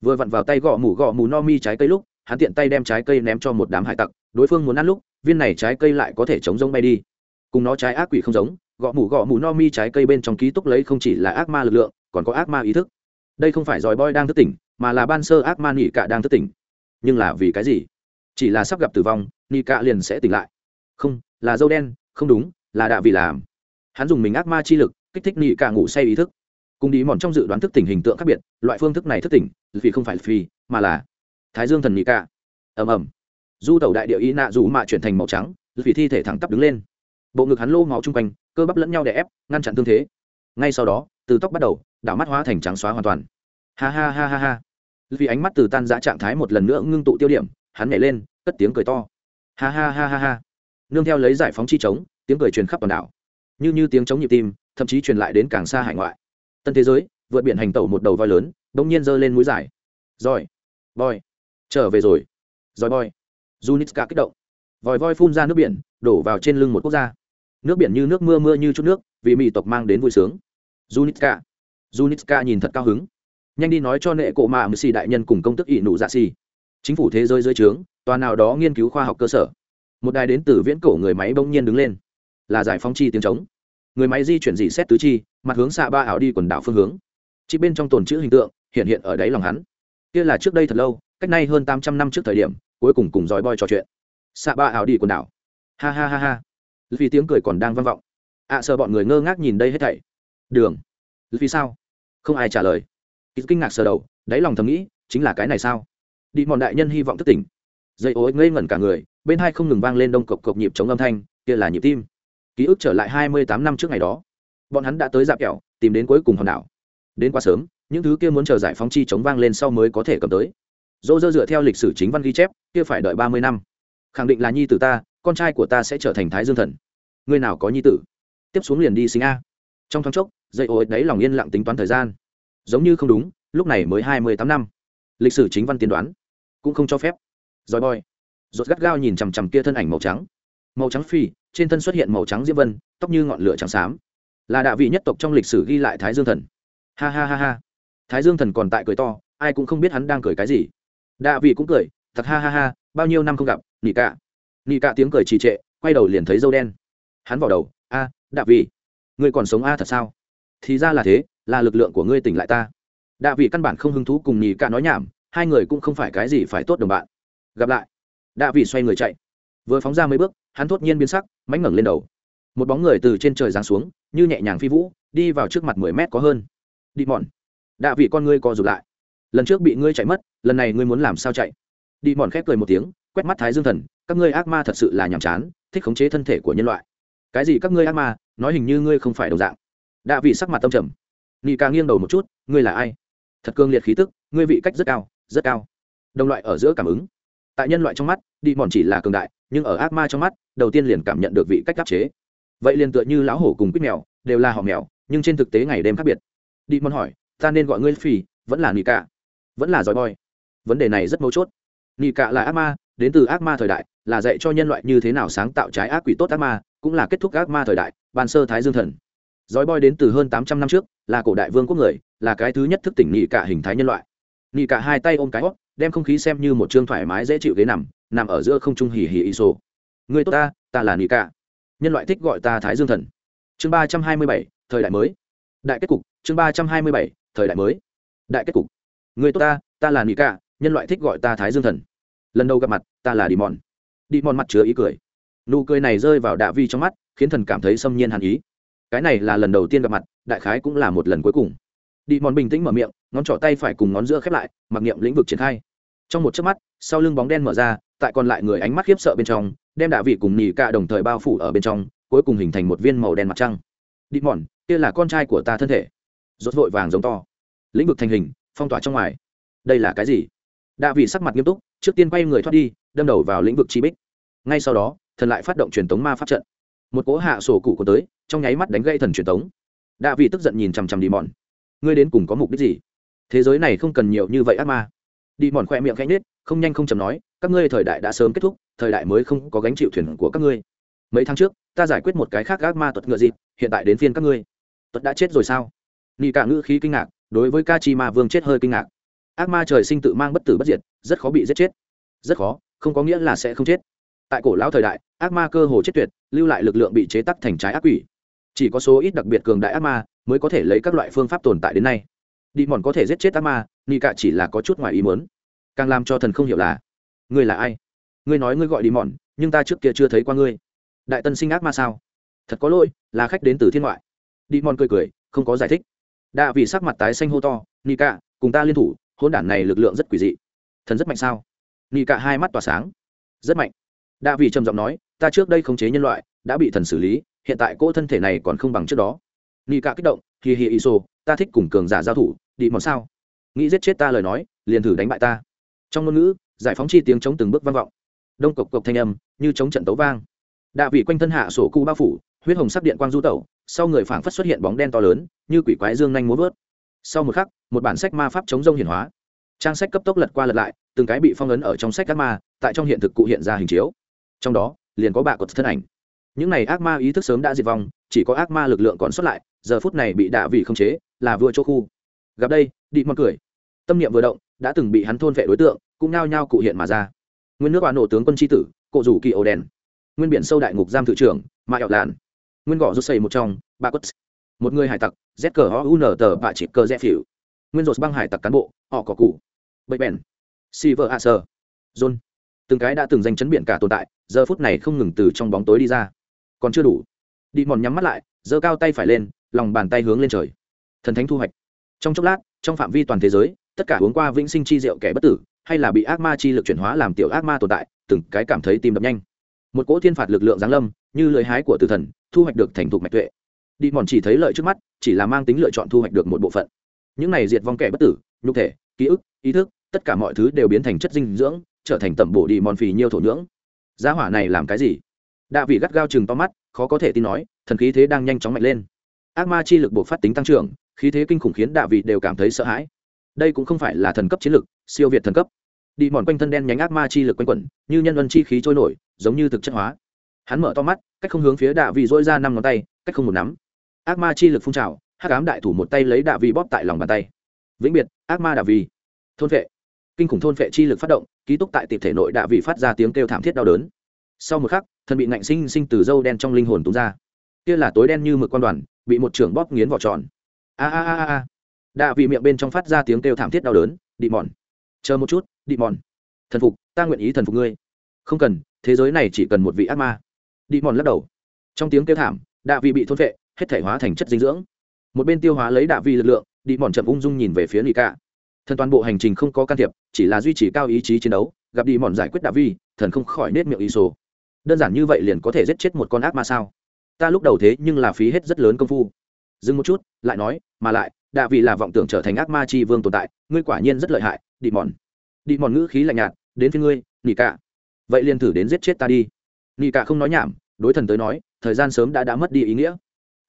Vừa vặn vào tay gõ mủ gõ mù no mi trái cây lúc, hắn tiện tay đem trái cây ném cho một đám hải tặc, đối phương muốn ăn lúc, viên này trái cây lại có thể chống giống bay đi. Cùng nó trái ác quỷ không giống gõ mủ gõ mủ no mi trái cây bên trong ký túc lấy không chỉ là ác ma lực lượng, còn có ác ma ý thức. Đây không phải giỏi boy đang thức tỉnh, mà là ban sơ ác ma nhị cạ đang thức tỉnh. Nhưng là vì cái gì? Chỉ là sắp gặp tử vong nhị cạ liền sẽ tỉnh lại. Không, là dâu đen, không đúng, là đạ vì làm. Hắn dùng mình ác ma chi lực, kích thích nhị cạ ngủ say ý thức. Cùng đi mòn trong dự đoán thức tỉnh hình tượng khác biệt, loại phương thức này thức tỉnh, vì không phải vì mà là thái dương thần nhị cạ. Ầm ầm. Du tàu đại địa ý nạ dù mạ chuyển thành màu trắng, vì thi thể thẳng tắp đứng lên bộ ngực hắn lô máu chung quanh, cơ bắp lẫn nhau để ép, ngăn chặn thương thế. Ngay sau đó, từ tóc bắt đầu, đảo mắt hóa thành trắng xóa hoàn toàn. Ha ha ha ha ha. Vì ánh mắt từ tan giã trạng thái một lần nữa ngưng tụ tiêu điểm, hắn nhảy lên, cất tiếng cười to. Ha ha ha ha ha. Nương theo lấy giải phóng chi trống, tiếng cười truyền khắp toàn đảo. Như như tiếng trống nhịp tim, thậm chí truyền lại đến càng xa hải ngoại. Tân thế giới, vượt biển hành tẩu một đầu voi lớn, bỗng nhiên giơ lên mũi dài. Rồi. Voi trở về rồi. Rồi voi junitska kích động. Vòi voi phun ra nước biển, đổ vào trên lưng một quốc gia nước biển như nước mưa mưa như chút nước, vì mỹ tộc mang đến vui sướng. Junitska junitska nhìn thật cao hứng. Nhanh đi nói cho nệ cộ mạ mười xì đại nhân cùng công tức ỷ nụ dạ xì. Chính phủ thế giới dưới trướng, tòa nào đó nghiên cứu khoa học cơ sở. Một đài đến từ viễn cổ người máy bỗng nhiên đứng lên. Là giải phóng chi tiếng trống. Người máy di chuyển dị xét tứ chi, mặt hướng xạ ba ảo đi quần đảo phương hướng. Chỉ bên trong tồn chữ hình tượng, hiện hiện ở đáy lòng hắn. Kia là trước đây thật lâu, cách nay hơn tám trăm năm trước thời điểm, cuối cùng cùng dòi boy trò chuyện. Xạ ba ảo đi quần đảo. Ha ha ha ha vì tiếng cười còn đang vang vọng. Ạ à, sợ bọn người ngơ ngác nhìn đây hết thảy. Đường. Vì sao? Không ai trả lời. Ít kinh ngạc sờ đầu đáy lòng thầm nghĩ chính là cái này sao? Đi mòn đại nhân hy vọng thất tỉnh. Dây ối ngây ngẩn cả người bên hai không ngừng vang lên đông cộc cộc nhịp chống âm thanh kia là nhịp tim. Ký ức trở lại hai mươi tám năm trước ngày đó. Bọn hắn đã tới dạp kẹo tìm đến cuối cùng hòn đảo. Đến quá sớm những thứ kia muốn chờ giải phóng chi chống vang lên sau mới có thể cầm tới. Dỗ dơ dựa theo lịch sử chính văn ghi chép kia phải đợi ba mươi năm. Khẳng định là nhi tử ta con trai của ta sẽ trở thành thái dương thần. Ngươi nào có nhi tử? Tiếp xuống liền đi sinh a. Trong thoáng chốc dây ô đấy lòng yên lặng tính toán thời gian. Giống như không đúng, lúc này mới hai mươi tám năm. Lịch sử chính văn tiên đoán, cũng không cho phép. Rồi boy rột gắt gao nhìn chằm chằm kia thân ảnh màu trắng. Màu trắng phi, trên thân xuất hiện màu trắng diễm vân, tóc như ngọn lửa trắng xám. Là đạ vị nhất tộc trong lịch sử ghi lại thái dương thần. Ha ha ha ha. Thái dương thần còn tại cười to, ai cũng không biết hắn đang cười cái gì. Đạ vị cũng cười, thật ha ha ha, bao nhiêu năm không gặp, nghỉ cả nị cả tiếng cười trì trệ quay đầu liền thấy dâu đen. Hắn vào đầu a à, đạ vị ngươi còn sống a thật sao? Thì ra là thế là lực lượng của ngươi tỉnh lại ta. Đạ vị căn bản không hứng thú cùng nhì cả nói nhảm hai người cũng không phải cái gì phải tốt đồng bạn. Gặp lại đạ vị xoay người chạy. Vừa phóng ra mấy bước hắn thốt nhiên biến sắc mánh ngẩng lên đầu. Một bóng người từ trên trời giáng xuống như nhẹ nhàng phi vũ đi vào trước mặt mười mét có hơn. Đi mòn đạ vị con ngươi co rụt lại. Lần trước bị ngươi chạy mất lần này ngươi muốn làm sao chạy? Đi mòn khép cười một tiếng quét mắt thái dương thần các ngươi ác ma thật sự là nhàm chán thích khống chế thân thể của nhân loại. Cái gì các ngươi ác ma nói hình như ngươi không phải đồng dạng. Đạ vị sắc mặt tâm trầm. Nị ca nghiêng đầu một chút ngươi là ai? Thật cương liệt khí tức ngươi vị cách rất cao rất cao. Đồng loại ở giữa cảm ứng. Tại nhân loại trong mắt đi mòn chỉ là cường đại nhưng ở ác ma trong mắt đầu tiên liền cảm nhận được vị cách áp chế. Vậy liền tựa như lão hổ cùng quýt mèo đều là họ mèo nhưng trên thực tế ngày đêm khác biệt. Đi mòn hỏi ta nên gọi ngươi phì vẫn là nị ca, vẫn là giỏi boy. Vấn đề này rất mấu chốt. Nị ca là ác ma đến từ ác ma thời đại là dạy cho nhân loại như thế nào sáng tạo trái ác quỷ tốt ác ma cũng là kết thúc ác ma thời đại ban sơ thái dương thần dói boy đến từ hơn tám trăm năm trước, là cổ đại vương quốc người, là cái thứ nhất thức tỉnh nghị cả hình thái nhân loại. nghị cả hai tay ôm cái hót, đem không khí xem như một trương thoải mái dễ chịu ghế nằm, nằm ở giữa không trung hỉ hỉ y. Người tốt ta, ta là nghị cả. nhân loại thích gọi ta thái dương thần chương ba trăm hai mươi bảy thời đại mới đại kết cục chương ba trăm hai mươi bảy thời đại mới đại kết cục người tốt ta ta là nghị cả nhân loại thích gọi ta thái dương thần lần đầu gặp mặt, ta là đi mòn đi mòn mặt chứa ý cười. Nụ cười này rơi vào đạ vi trong mắt, khiến thần cảm thấy xâm nhiên hàn ý. Cái này là lần đầu tiên gặp mặt, đại khái cũng là một lần cuối cùng. Đi mòn bình tĩnh mở miệng, ngón trỏ tay phải cùng ngón giữa khép lại, mặc niệm lĩnh vực triển khai. Trong một chớp mắt, sau lưng bóng đen mở ra, tại còn lại người ánh mắt khiếp sợ bên trong, đem đạ vị cùng nỉ cả đồng thời bao phủ ở bên trong, cuối cùng hình thành một viên màu đen mặt trăng. Đi mòn kia là con trai của ta thân thể. Rốt vội vàng giống to. Lĩnh vực thành hình, phong tỏa trong ngoài. Đây là cái gì? Đạ vị sắc mặt nghiêm túc trước tiên quay người thoát đi, đâm đầu vào lĩnh vực chi bích. Ngay sau đó, thần lại phát động truyền tống ma pháp trận. Một cỗ hạ sổ cụ của tới, trong nháy mắt đánh gây thần truyền tống. Đạ vị tức giận nhìn chằm chằm đi mòn ngươi đến cùng có mục đích gì? Thế giới này không cần nhiều như vậy ác ma. Đi mòn khoe miệng khẽ nết không nhanh không chầm nói, các ngươi thời đại đã sớm kết thúc, thời đại mới không có gánh chịu thuyền của các ngươi. Mấy tháng trước, ta giải quyết một cái khác ác ma tuật ngựa dịp, hiện tại đến phiên các ngươi. Tuật đã chết rồi sao? Nị cả ngữ khí kinh ngạc, đối với ca chi ma vương chết hơi kinh ngạc ác ma trời sinh tự mang bất tử bất diệt, rất khó bị giết chết. Rất khó, không có nghĩa là sẽ không chết. Tại cổ lão thời đại, ác ma cơ hồ chết tuyệt, lưu lại lực lượng bị chế tắc thành trái ác quỷ. Chỉ có số ít đặc biệt cường đại ác ma mới có thể lấy các loại phương pháp tồn tại đến nay. Đi mòn có thể giết chết ác ma, nghi cả chỉ là có chút ngoài ý muốn. Càng làm cho thần không hiểu là, ngươi là ai? Ngươi nói ngươi gọi đi mòn, nhưng ta trước kia chưa thấy qua ngươi. Đại tân sinh ác ma sao? Thật có lỗi, là khách đến từ thiên ngoại. Đi mòn cười cười, không có giải thích. Đạ vì sắc mặt tái xanh hô to, nghi cả, cùng ta liên thủ hôn đản này lực lượng rất quỷ dị. Thần rất mạnh sao? Nghi cả hai mắt tỏa sáng. Rất mạnh. Đa vị trầm giọng nói, ta trước đây khống chế nhân loại, đã bị thần xử lý, hiện tại cỗ thân thể này còn không bằng trước đó. Nghi cả kích động, hi hi iso, ta thích cùng cường giả giao thủ, đi mòn sao? Nghĩ giết chết ta lời nói, liền thử đánh bại ta. Trong ngôn ngữ, giải phóng chi tiếng chống từng bước vang vọng. Đông cộc cộc thanh âm, như chống trận tấu vang. Đạ vị quanh thân hạ sổ cu bao phủ, huyết hồng sắc điện quang du tẩu, sau người phảng phất xuất hiện bóng đen to lớn, như quỷ quái dương nhanh muốn vớt sau một khắc, một bản sách ma pháp chống rông hiển hóa. Trang sách cấp tốc lật qua lật lại, từng cái bị phong ấn ở trong sách các ma, tại trong hiện thực cụ hiện ra hình chiếu. Trong đó, liền có bạ cột thân ảnh. Những này ác ma ý thức sớm đã diệt vong, chỉ có ác ma lực lượng còn sót lại, giờ phút này bị đạ vị không chế, là vua chỗ khu. Gặp đây đị mòn cười. Tâm niệm vừa động, đã từng bị hắn thôn vệ đối tượng, cũng nao nhao cụ hiện mà ra. Nguyên nước bà nổ tướng quân tri tử cộ rủ kỳ ổ đèn. Nguyên biển sâu đại ngục giam thự trưởng mạ ẹo làn nguyên gõ rút xây một trong ba quất một người hải tặc, z cờ o u n tờ và chỉ cờ z phiểu. Nguyên rột băng hải tặc cán bộ, họ có cụ. Bậy bèn. Si vợ a sơ john. Từng cái đã từng danh chấn biển cả tồn tại, giờ phút này không ngừng từ trong bóng tối đi ra. Còn chưa đủ. Đi mòn nhắm mắt lại, giơ cao tay phải lên, lòng bàn tay hướng lên trời. Thần thánh thu hoạch. Trong chốc lát, trong phạm vi toàn thế giới, tất cả uống qua vĩnh sinh chi diệu kẻ bất tử, hay là bị ác ma chi lực chuyển hóa làm tiểu ác ma tồn tại, từng cái cảm thấy tim đập nhanh. Một cỗ thiên phạt lực lượng giáng lâm, như lời hái của tử thần, thu hoạch được thành thục mạch tuệ đi mòn chỉ thấy lợi trước mắt, chỉ là mang tính lựa chọn thu hoạch được một bộ phận. Những này diệt vong kẻ bất tử, nhục thể, ký ức, ý thức, tất cả mọi thứ đều biến thành chất dinh dưỡng, trở thành tẩm bổ đi mòn phì nhiêu thổ nhưỡng. Giá hỏa này làm cái gì? Đạ vị gắt gao chừng to mắt, khó có thể tin nói, thần khí thế đang nhanh chóng mạnh lên. Ác ma chi lực buộc phát tính tăng trưởng, khí thế kinh khủng khiến đạ vị đều cảm thấy sợ hãi. Đây cũng không phải là thần cấp chiến lực, siêu việt thần cấp. Đi mòn quanh thân đen nhánh ác ma chi lực quanh quẩn, như nhân ân chi khí trôi nổi, giống như thực chất hóa. Hắn mở to mắt, cách không hướng phía đạ vị dỗi ra năm ngón tay, cách không một nắm ác ma chi lực phun trào, hắc ám đại thủ một tay lấy đạ vị bóp tại lòng bàn tay. Vĩnh biệt, ác ma đạ vị thôn vệ. Kinh khủng thôn vệ chi lực phát động, ký túc tại tịp thể nội đạ vị phát ra tiếng kêu thảm thiết đau đớn. Sau một khắc thần bị ngạnh sinh sinh từ dâu đen trong linh hồn túng ra. Kia là tối đen như mực quan đoàn, bị một trưởng bóp nghiến vỏ tròn. A a a a đạ vị miệng bên trong phát ra tiếng kêu thảm thiết đau đớn đị mòn. Chờ một chút đị mòn. Thần phục, ta nguyện ý thần phục ngươi. Không cần, thế giới này chỉ cần một vị ác ma. Đị mòn lắc đầu. Trong tiếng kêu thảm, đạ vị bị thôn vệ hết thể hóa thành chất dinh dưỡng. Một bên tiêu hóa lấy đạ vi lực lượng đi mòn chậm ung dung nhìn về phía nị cả thần toàn bộ hành trình không có can thiệp, chỉ là duy trì cao ý chí chiến đấu, gặp đi mòn giải quyết đạ vi, thần không khỏi nết miệng ý số đơn giản như vậy liền có thể giết chết một con ác ma sao? Ta lúc đầu thế nhưng là phí hết rất lớn công phu. Dừng một chút, lại nói, mà lại, đạ vị là vọng tưởng trở thành ác ma chi vương tồn tại, ngươi quả nhiên rất lợi hại đi mòn đi mòn ngữ khí lạnh nhạt, đến phía ngươi, nị cả vậy liền thử đến giết chết ta đi. Nị cả không nói nhảm, đối thần tới nói, thời gian sớm đã đã mất đi ý nghĩa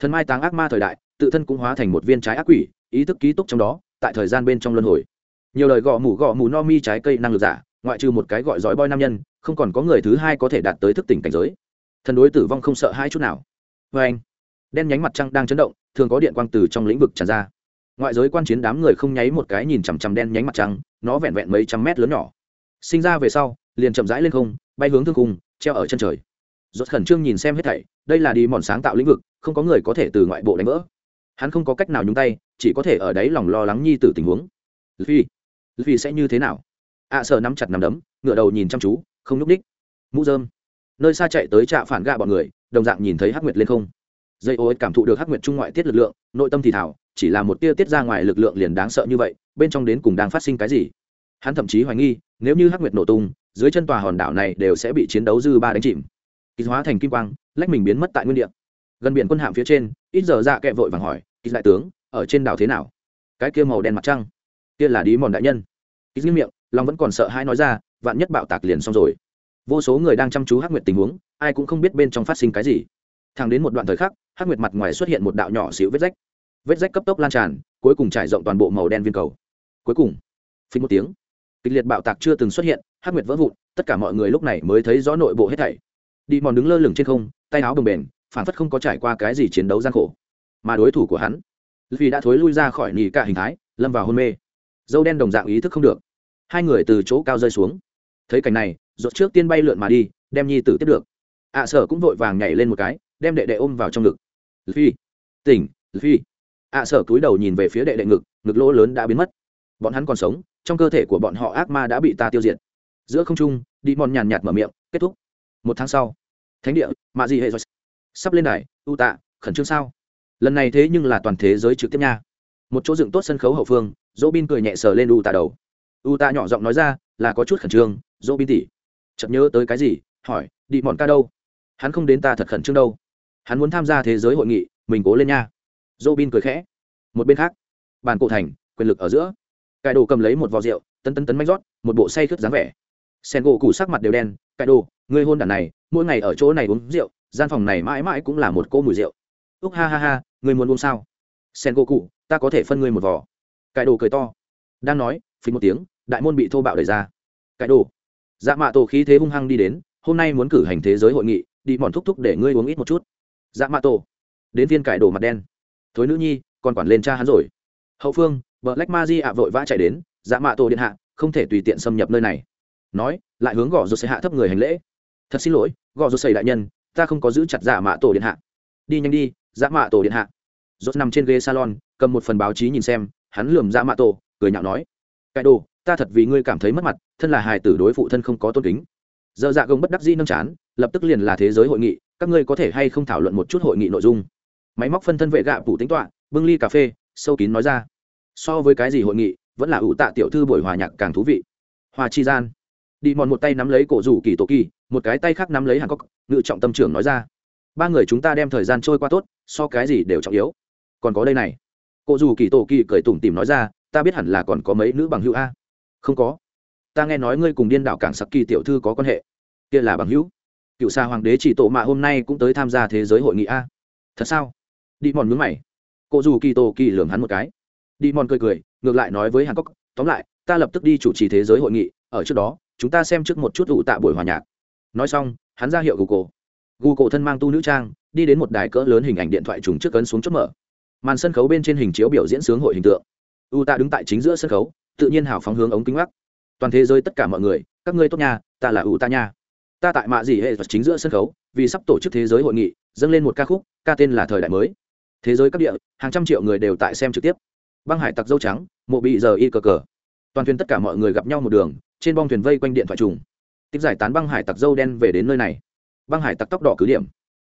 thần mai táng ác ma thời đại, tự thân cũng hóa thành một viên trái ác quỷ, ý thức ký túc trong đó, tại thời gian bên trong luân hồi. Nhiều lời gõ mủ gõ mù no mi trái cây năng lực giả, ngoại trừ một cái gọi dõi boy nam nhân, không còn có người thứ hai có thể đạt tới thức tỉnh cảnh giới. Thần đối tử vong không sợ hai chút nào. Vê anh, đen nhánh mặt trăng đang chấn động, thường có điện quang từ trong lĩnh vực tràn ra. Ngoại giới quan chiến đám người không nháy một cái nhìn chằm chằm đen nhánh mặt trăng, nó vẹn vẹn mấy trăm mét lớn nhỏ. Sinh ra về sau, liền chậm rãi lên không, bay hướng thương cung treo ở chân trời rốt khẩn trương nhìn xem hết thảy đây là đi mòn sáng tạo lĩnh vực không có người có thể từ ngoại bộ đánh vỡ. Hắn không có cách nào nhúng tay chỉ có thể ở đấy lòng lo lắng nhi tử tình huống. Vì phi sẽ như thế nào? Ạ à, sợ nắm chặt nắm đấm ngựa đầu nhìn chăm chú không nhúc ních mũ dơm nơi xa chạy tới trạ phản gạ bọn người đồng dạng nhìn thấy hắc nguyệt lên không. Dây ô cảm thụ được hắc nguyệt trung ngoại tiết lực lượng nội tâm thì thảo chỉ là một tia tiết ra ngoài lực lượng liền đáng sợ như vậy bên trong đến cùng đang phát sinh cái gì? Hắn thậm chí hoài nghi nếu như hắc nguyệt nổ tung dưới chân tòa hòn đảo này đều sẽ bị chiến đấu dư ba đánh chìm kỳ hóa thành kim quang, lách mình biến mất tại nguyên địa. Gần biển quân hạm phía trên, ít giờ dạ kẹ vội vàng hỏi kỳ đại tướng, ở trên đảo thế nào? Cái kia màu đen mặt trăng. Kia là đi mòn đại nhân. Kỳ miệng, lòng vẫn còn sợ hãi nói ra, vạn nhất bạo tạc liền xong rồi. Vô số người đang chăm chú hắc nguyệt tình huống, ai cũng không biết bên trong phát sinh cái gì. Thẳng đến một đoạn thời khắc, hắc nguyệt mặt ngoài xuất hiện một đạo nhỏ xíu vết rách. Vết rách cấp tốc lan tràn, cuối cùng trải rộng toàn bộ màu đen viên cầu. Cuối cùng phí một tiếng, kịch liệt bạo tạc chưa từng xuất hiện, hắc nguyệt vỡ vụn, tất cả mọi người lúc này mới thấy rõ nội bộ hết thảy đi mòn đứng lơ lửng trên không, tay áo bồng bềnh phản phất không có trải qua cái gì chiến đấu gian khổ. Mà đối thủ của hắn vì đã thối lui ra khỏi nỉ cả hình thái, lâm vào hôn mê. Dâu đen đồng dạng ý thức không được. Hai người từ chỗ cao rơi xuống. Thấy cảnh này rột trước tiên bay lượn mà đi, đem nhi tử tiếp được. Ạ sở cũng vội vàng nhảy lên một cái, đem đệ đệ ôm vào trong ngực. Phi tỉnh phi ạ sở cúi đầu nhìn về phía đệ đệ ngực ngực lỗ lớn đã biến mất. Bọn hắn còn sống, trong cơ thể của bọn họ ác ma đã bị ta tiêu diệt. Giữa không trung, đi mòn nhàn nhạt mở miệng, kết thúc. Một tháng sau thánh địa, mạ gì hệ rồi sắp lên đài, ưu tạ, khẩn trương sao? Lần này thế nhưng là toàn thế giới trực tiếp nha. Một chỗ dựng tốt sân khấu hậu phương dỗ bin cười nhẹ sờ lên u tạ đầu. U tạ nhỏ giọng nói ra, là có chút khẩn trương dỗ bin tỉ chợt nhớ tới cái gì, hỏi, đi mòn ca đâu? Hắn không đến ta thật khẩn trương đâu. Hắn muốn tham gia thế giới hội nghị, mình cố lên nha. Dỗ bin cười khẽ. Một bên khác, bàn cổ thành, quyền lực ở giữa. Cải đồ cầm lấy một vò rượu tấn tấn tấn mách rót, một bộ say khướt dáng vẻ sen gỗ củ sắc mặt đều đen cãi đồ người hôn đản này, mỗi ngày ở chỗ này uống rượu, gian phòng này mãi mãi cũng là một cô mùi rượu. Úc, ha ha ha người muốn uống sao? Sen gỗ cụ ta có thể phân ngươi một vò. Cãi đồ cười to, đang nói phí một tiếng, đại môn bị thô bạo đẩy ra. Cãi đồ. Dạ mạ tổ khí thế hung hăng đi đến, hôm nay muốn cử hành thế giới hội nghị, đi mòn thúc thúc để ngươi uống ít một chút. Dạ mạ tổ, đến viên cải đồ mặt đen. Thối nữ nhi, còn quản lên cha hắn rồi. Hậu phương vợ lách ma di ạ vội vã chạy đến. Dạ mạ tổ điện hạ, không thể tùy tiện xâm nhập nơi này nói, lại hướng gõ rột xây hạ thấp người hành lễ. Thật xin lỗi, gõ rột xây đại nhân, ta không có giữ chặt giả mạ tổ điện hạ. Đi nhanh đi giả mạ tổ điện hạ. Rốt nằm trên ghế salon, cầm một phần báo chí nhìn xem, hắn lườm giả mạ tổ, cười nhạo nói, cái đồ, ta thật vì ngươi cảm thấy mất mặt, thân là hài tử đối phụ thân không có tôn kính. Giờ dạ gồng bất đắc dĩ nâng chán, lập tức liền là thế giới hội nghị, các ngươi có thể hay không thảo luận một chút hội nghị nội dung. Máy móc phân thân vệ gạ phủ tính toạ, bưng ly cà phê, sâu kín nói ra, so với cái gì hội nghị, vẫn là ủ tạ tiểu thư buổi hòa nhạc càng thú vị. Hòa chi gian đi mòn một tay nắm lấy cổ rủ kỳ tổ kỳ, một cái tay khác nắm lấy hàn cốc ngự trọng tâm trưởng nói ra. Ba người chúng ta đem thời gian trôi qua tốt, so cái gì đều trọng yếu. Còn có đây này. Cổ rủ kỳ tổ kỳ cười tủm tìm nói ra, ta biết hẳn là còn có mấy nữ bằng hữu a. Không có. Ta nghe nói ngươi cùng điên đảo cảng sặc kỳ tiểu thư có quan hệ. Kia là bằng hữu. Cựu xa hoàng đế chỉ tổ mạ hôm nay cũng tới tham gia thế giới hội nghị a. Thật sao? Đi mòn mướn mày. Cổ dù kỳ tổ kỳ lường hắn một cái. Đi mòn cười cười, ngược lại nói với hàn cốc tóm lại, ta lập tức đi chủ trì thế giới hội nghị, ở trước đó chúng ta xem trước một chút ủ tạ buổi hòa nhạc. Nói xong, hắn ra hiệu google. Google thân mang tu nữ trang, đi đến một đài cỡ lớn hình ảnh điện thoại trùng trước cấn xuống chốt mở. Màn sân khấu bên trên hình chiếu biểu diễn sướng hội hình tượng. U tạ đứng tại chính giữa sân khấu, tự nhiên hào phóng hướng ống kính mắt toàn thế giới tất cả mọi người, các ngươi tốt nha, ta là u tạ nha. Ta tại mạ dị hệ vật chính giữa sân khấu, vì sắp tổ chức thế giới hội nghị, dâng lên một ca khúc, ca tên là thời đại mới. Thế giới các địa, hàng trăm triệu người đều tại xem trực tiếp. Băng hải tặc dâu trắng, mộ bị giờ y cờ cờ. Toàn thuyền tất cả mọi người gặp nhau một đường trên bong thuyền vây quanh điện thoại trùng. Tiếp giải tán băng hải tặc dâu đen về đến nơi này. Băng hải tặc tóc đỏ cứ điểm.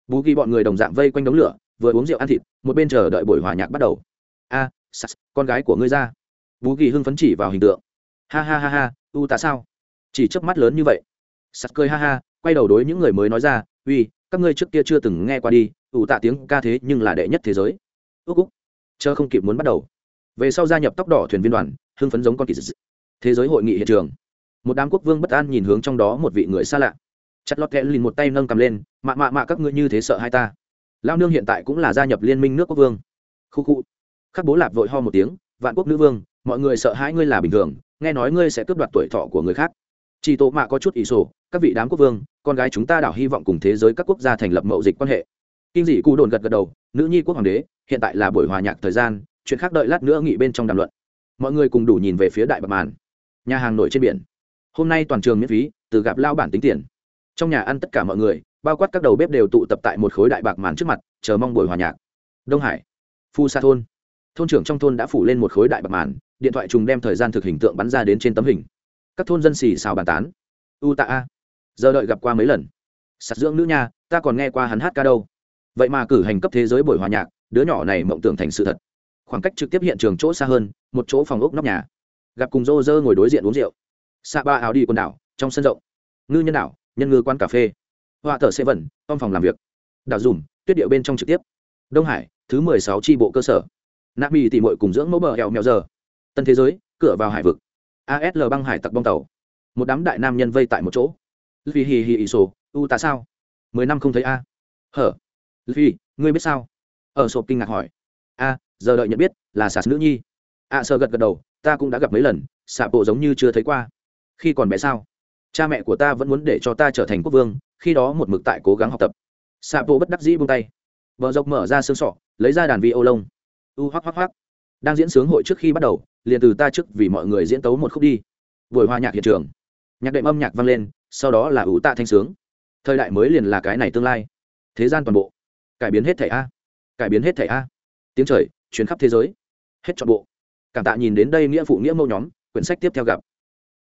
Bú ghi bọn người đồng dạng vây quanh đống lửa vừa uống rượu ăn thịt một bên chờ đợi buổi hòa nhạc bắt đầu. A à, con gái của ngươi ra. Bú ghi hưng phấn chỉ vào hình tượng. Ha ha ha ha u tạ sao? Chỉ chớp mắt lớn như vậy. Sas cười ha ha quay đầu đối những người mới nói ra uy các ngươi trước kia chưa từng nghe qua đi ủ tạ tiếng ca thế nhưng là đệ nhất thế giới. Ước úc chớ không kịp muốn bắt đầu. Về sau gia nhập tóc đỏ thuyền viên đoàn hưng phấn giống con kỳ dị. Thế giới hội nghị hiện trường một đám quốc vương bất an nhìn hướng trong đó một vị người xa lạ. Chặt lọt kẽ lìn một tay nâng cầm lên, mạ mạ mạ, các ngươi như thế sợ hai ta. Lao nương hiện tại cũng là gia nhập liên minh nước quốc vương. Khu khu. Khắc bố lạp vội ho một tiếng, vạn quốc nữ vương, mọi người sợ hãi ngươi là bình thường, nghe nói ngươi sẽ cướp đoạt tuổi thọ của người khác. Chỉ tổ mạ có chút ỷ sổ, các vị đám quốc vương, con gái chúng ta đảo hy vọng cùng thế giới các quốc gia thành lập mậu dịch quan hệ. Kinh dị cụ đồn gật gật đầu, nữ nhi quốc hoàng đế, hiện tại là buổi hòa nhạc thời gian, chuyện khác đợi lát nữa nghị bên trong đàm luận. Mọi người cùng đủ nhìn về phía đại bạc màn. Nhà hàng nổi trên biển hôm nay toàn trường miễn phí, từ gặp lao bản tính tiền. Trong nhà ăn tất cả mọi người, bao quát các đầu bếp đều tụ tập tại một khối đại bạc màn trước mặt, chờ mong buổi hòa nhạc. Đông hải, phu sa thôn. Thôn trưởng trong thôn đã phủ lên một khối đại bạc màn, điện thoại trùng đem thời gian thực hình tượng bắn ra đến trên tấm hình. Các thôn dân xì xào bàn tán. U tạ a. Giờ đợi gặp qua mấy lần. Sạt dưỡng nữ nha, ta còn nghe qua hắn hát ca đâu. Vậy mà cử hành cấp thế giới buổi hòa nhạc, đứa nhỏ này mộng tưởng thành sự thật. Khoảng cách trực tiếp hiện trường chỗ xa hơn, một chỗ phòng ốc nóc nhà. Gặp cùng rô rơ ngồi đối diện uống rượu xạ ba áo đi quần đảo, trong sân rộng. Ngư nhân đảo, nhân ngư quán cà phê. Họa thợ xe vẩn trong phòng làm việc. Đảo dùm, tuyết điệu bên trong trực tiếp. Đông hải, thứ mười sáu tri bộ cơ sở. Nạp bị tỉ mội cùng dưỡng mẫu bờ hẹo mèo giờ. Tân thế giới, cửa vào hải vực. Asl băng hải tặc bong tàu. Một đám đại nam nhân vây tại một chỗ. Vì hì hì ì sổ, u ta sao? Mười năm không thấy a. Hở. Vì ngươi biết sao? Ở sộp kinh ngạc hỏi. A, giờ đợi nhận biết, là sạt nữ nhi. A sơ gật gật đầu, ta cũng đã gặp mấy lần xạ bộ giống như chưa thấy qua khi còn bé sao? Cha mẹ của ta vẫn muốn để cho ta trở thành quốc vương, khi đó một mực tại cố gắng học tập. Xạ bộ bất đắc dĩ buông tay. Vợ dọc mở ra xương sọ, lấy ra đàn vi ô lông u hoắc hoắc hoắc. Đang diễn sướng hội trước khi bắt đầu, liền từ ta trước vì mọi người diễn tấu một khúc đi. Buổi hòa nhạc hiện trường. Nhạc đệm âm nhạc vang lên, sau đó là ủ tạ thanh sướng. Thời đại mới liền là cái này tương lai. Thế gian toàn bộ. Cải biến hết thẻ a. Cải biến hết thẻ a. Tiếng trời chuyến khắp thế giới. Hết trọn bộ. Cảm tạ nhìn đến đây nghĩa phụ nghĩa mẫu nhóm, quyển sách tiếp theo gặp.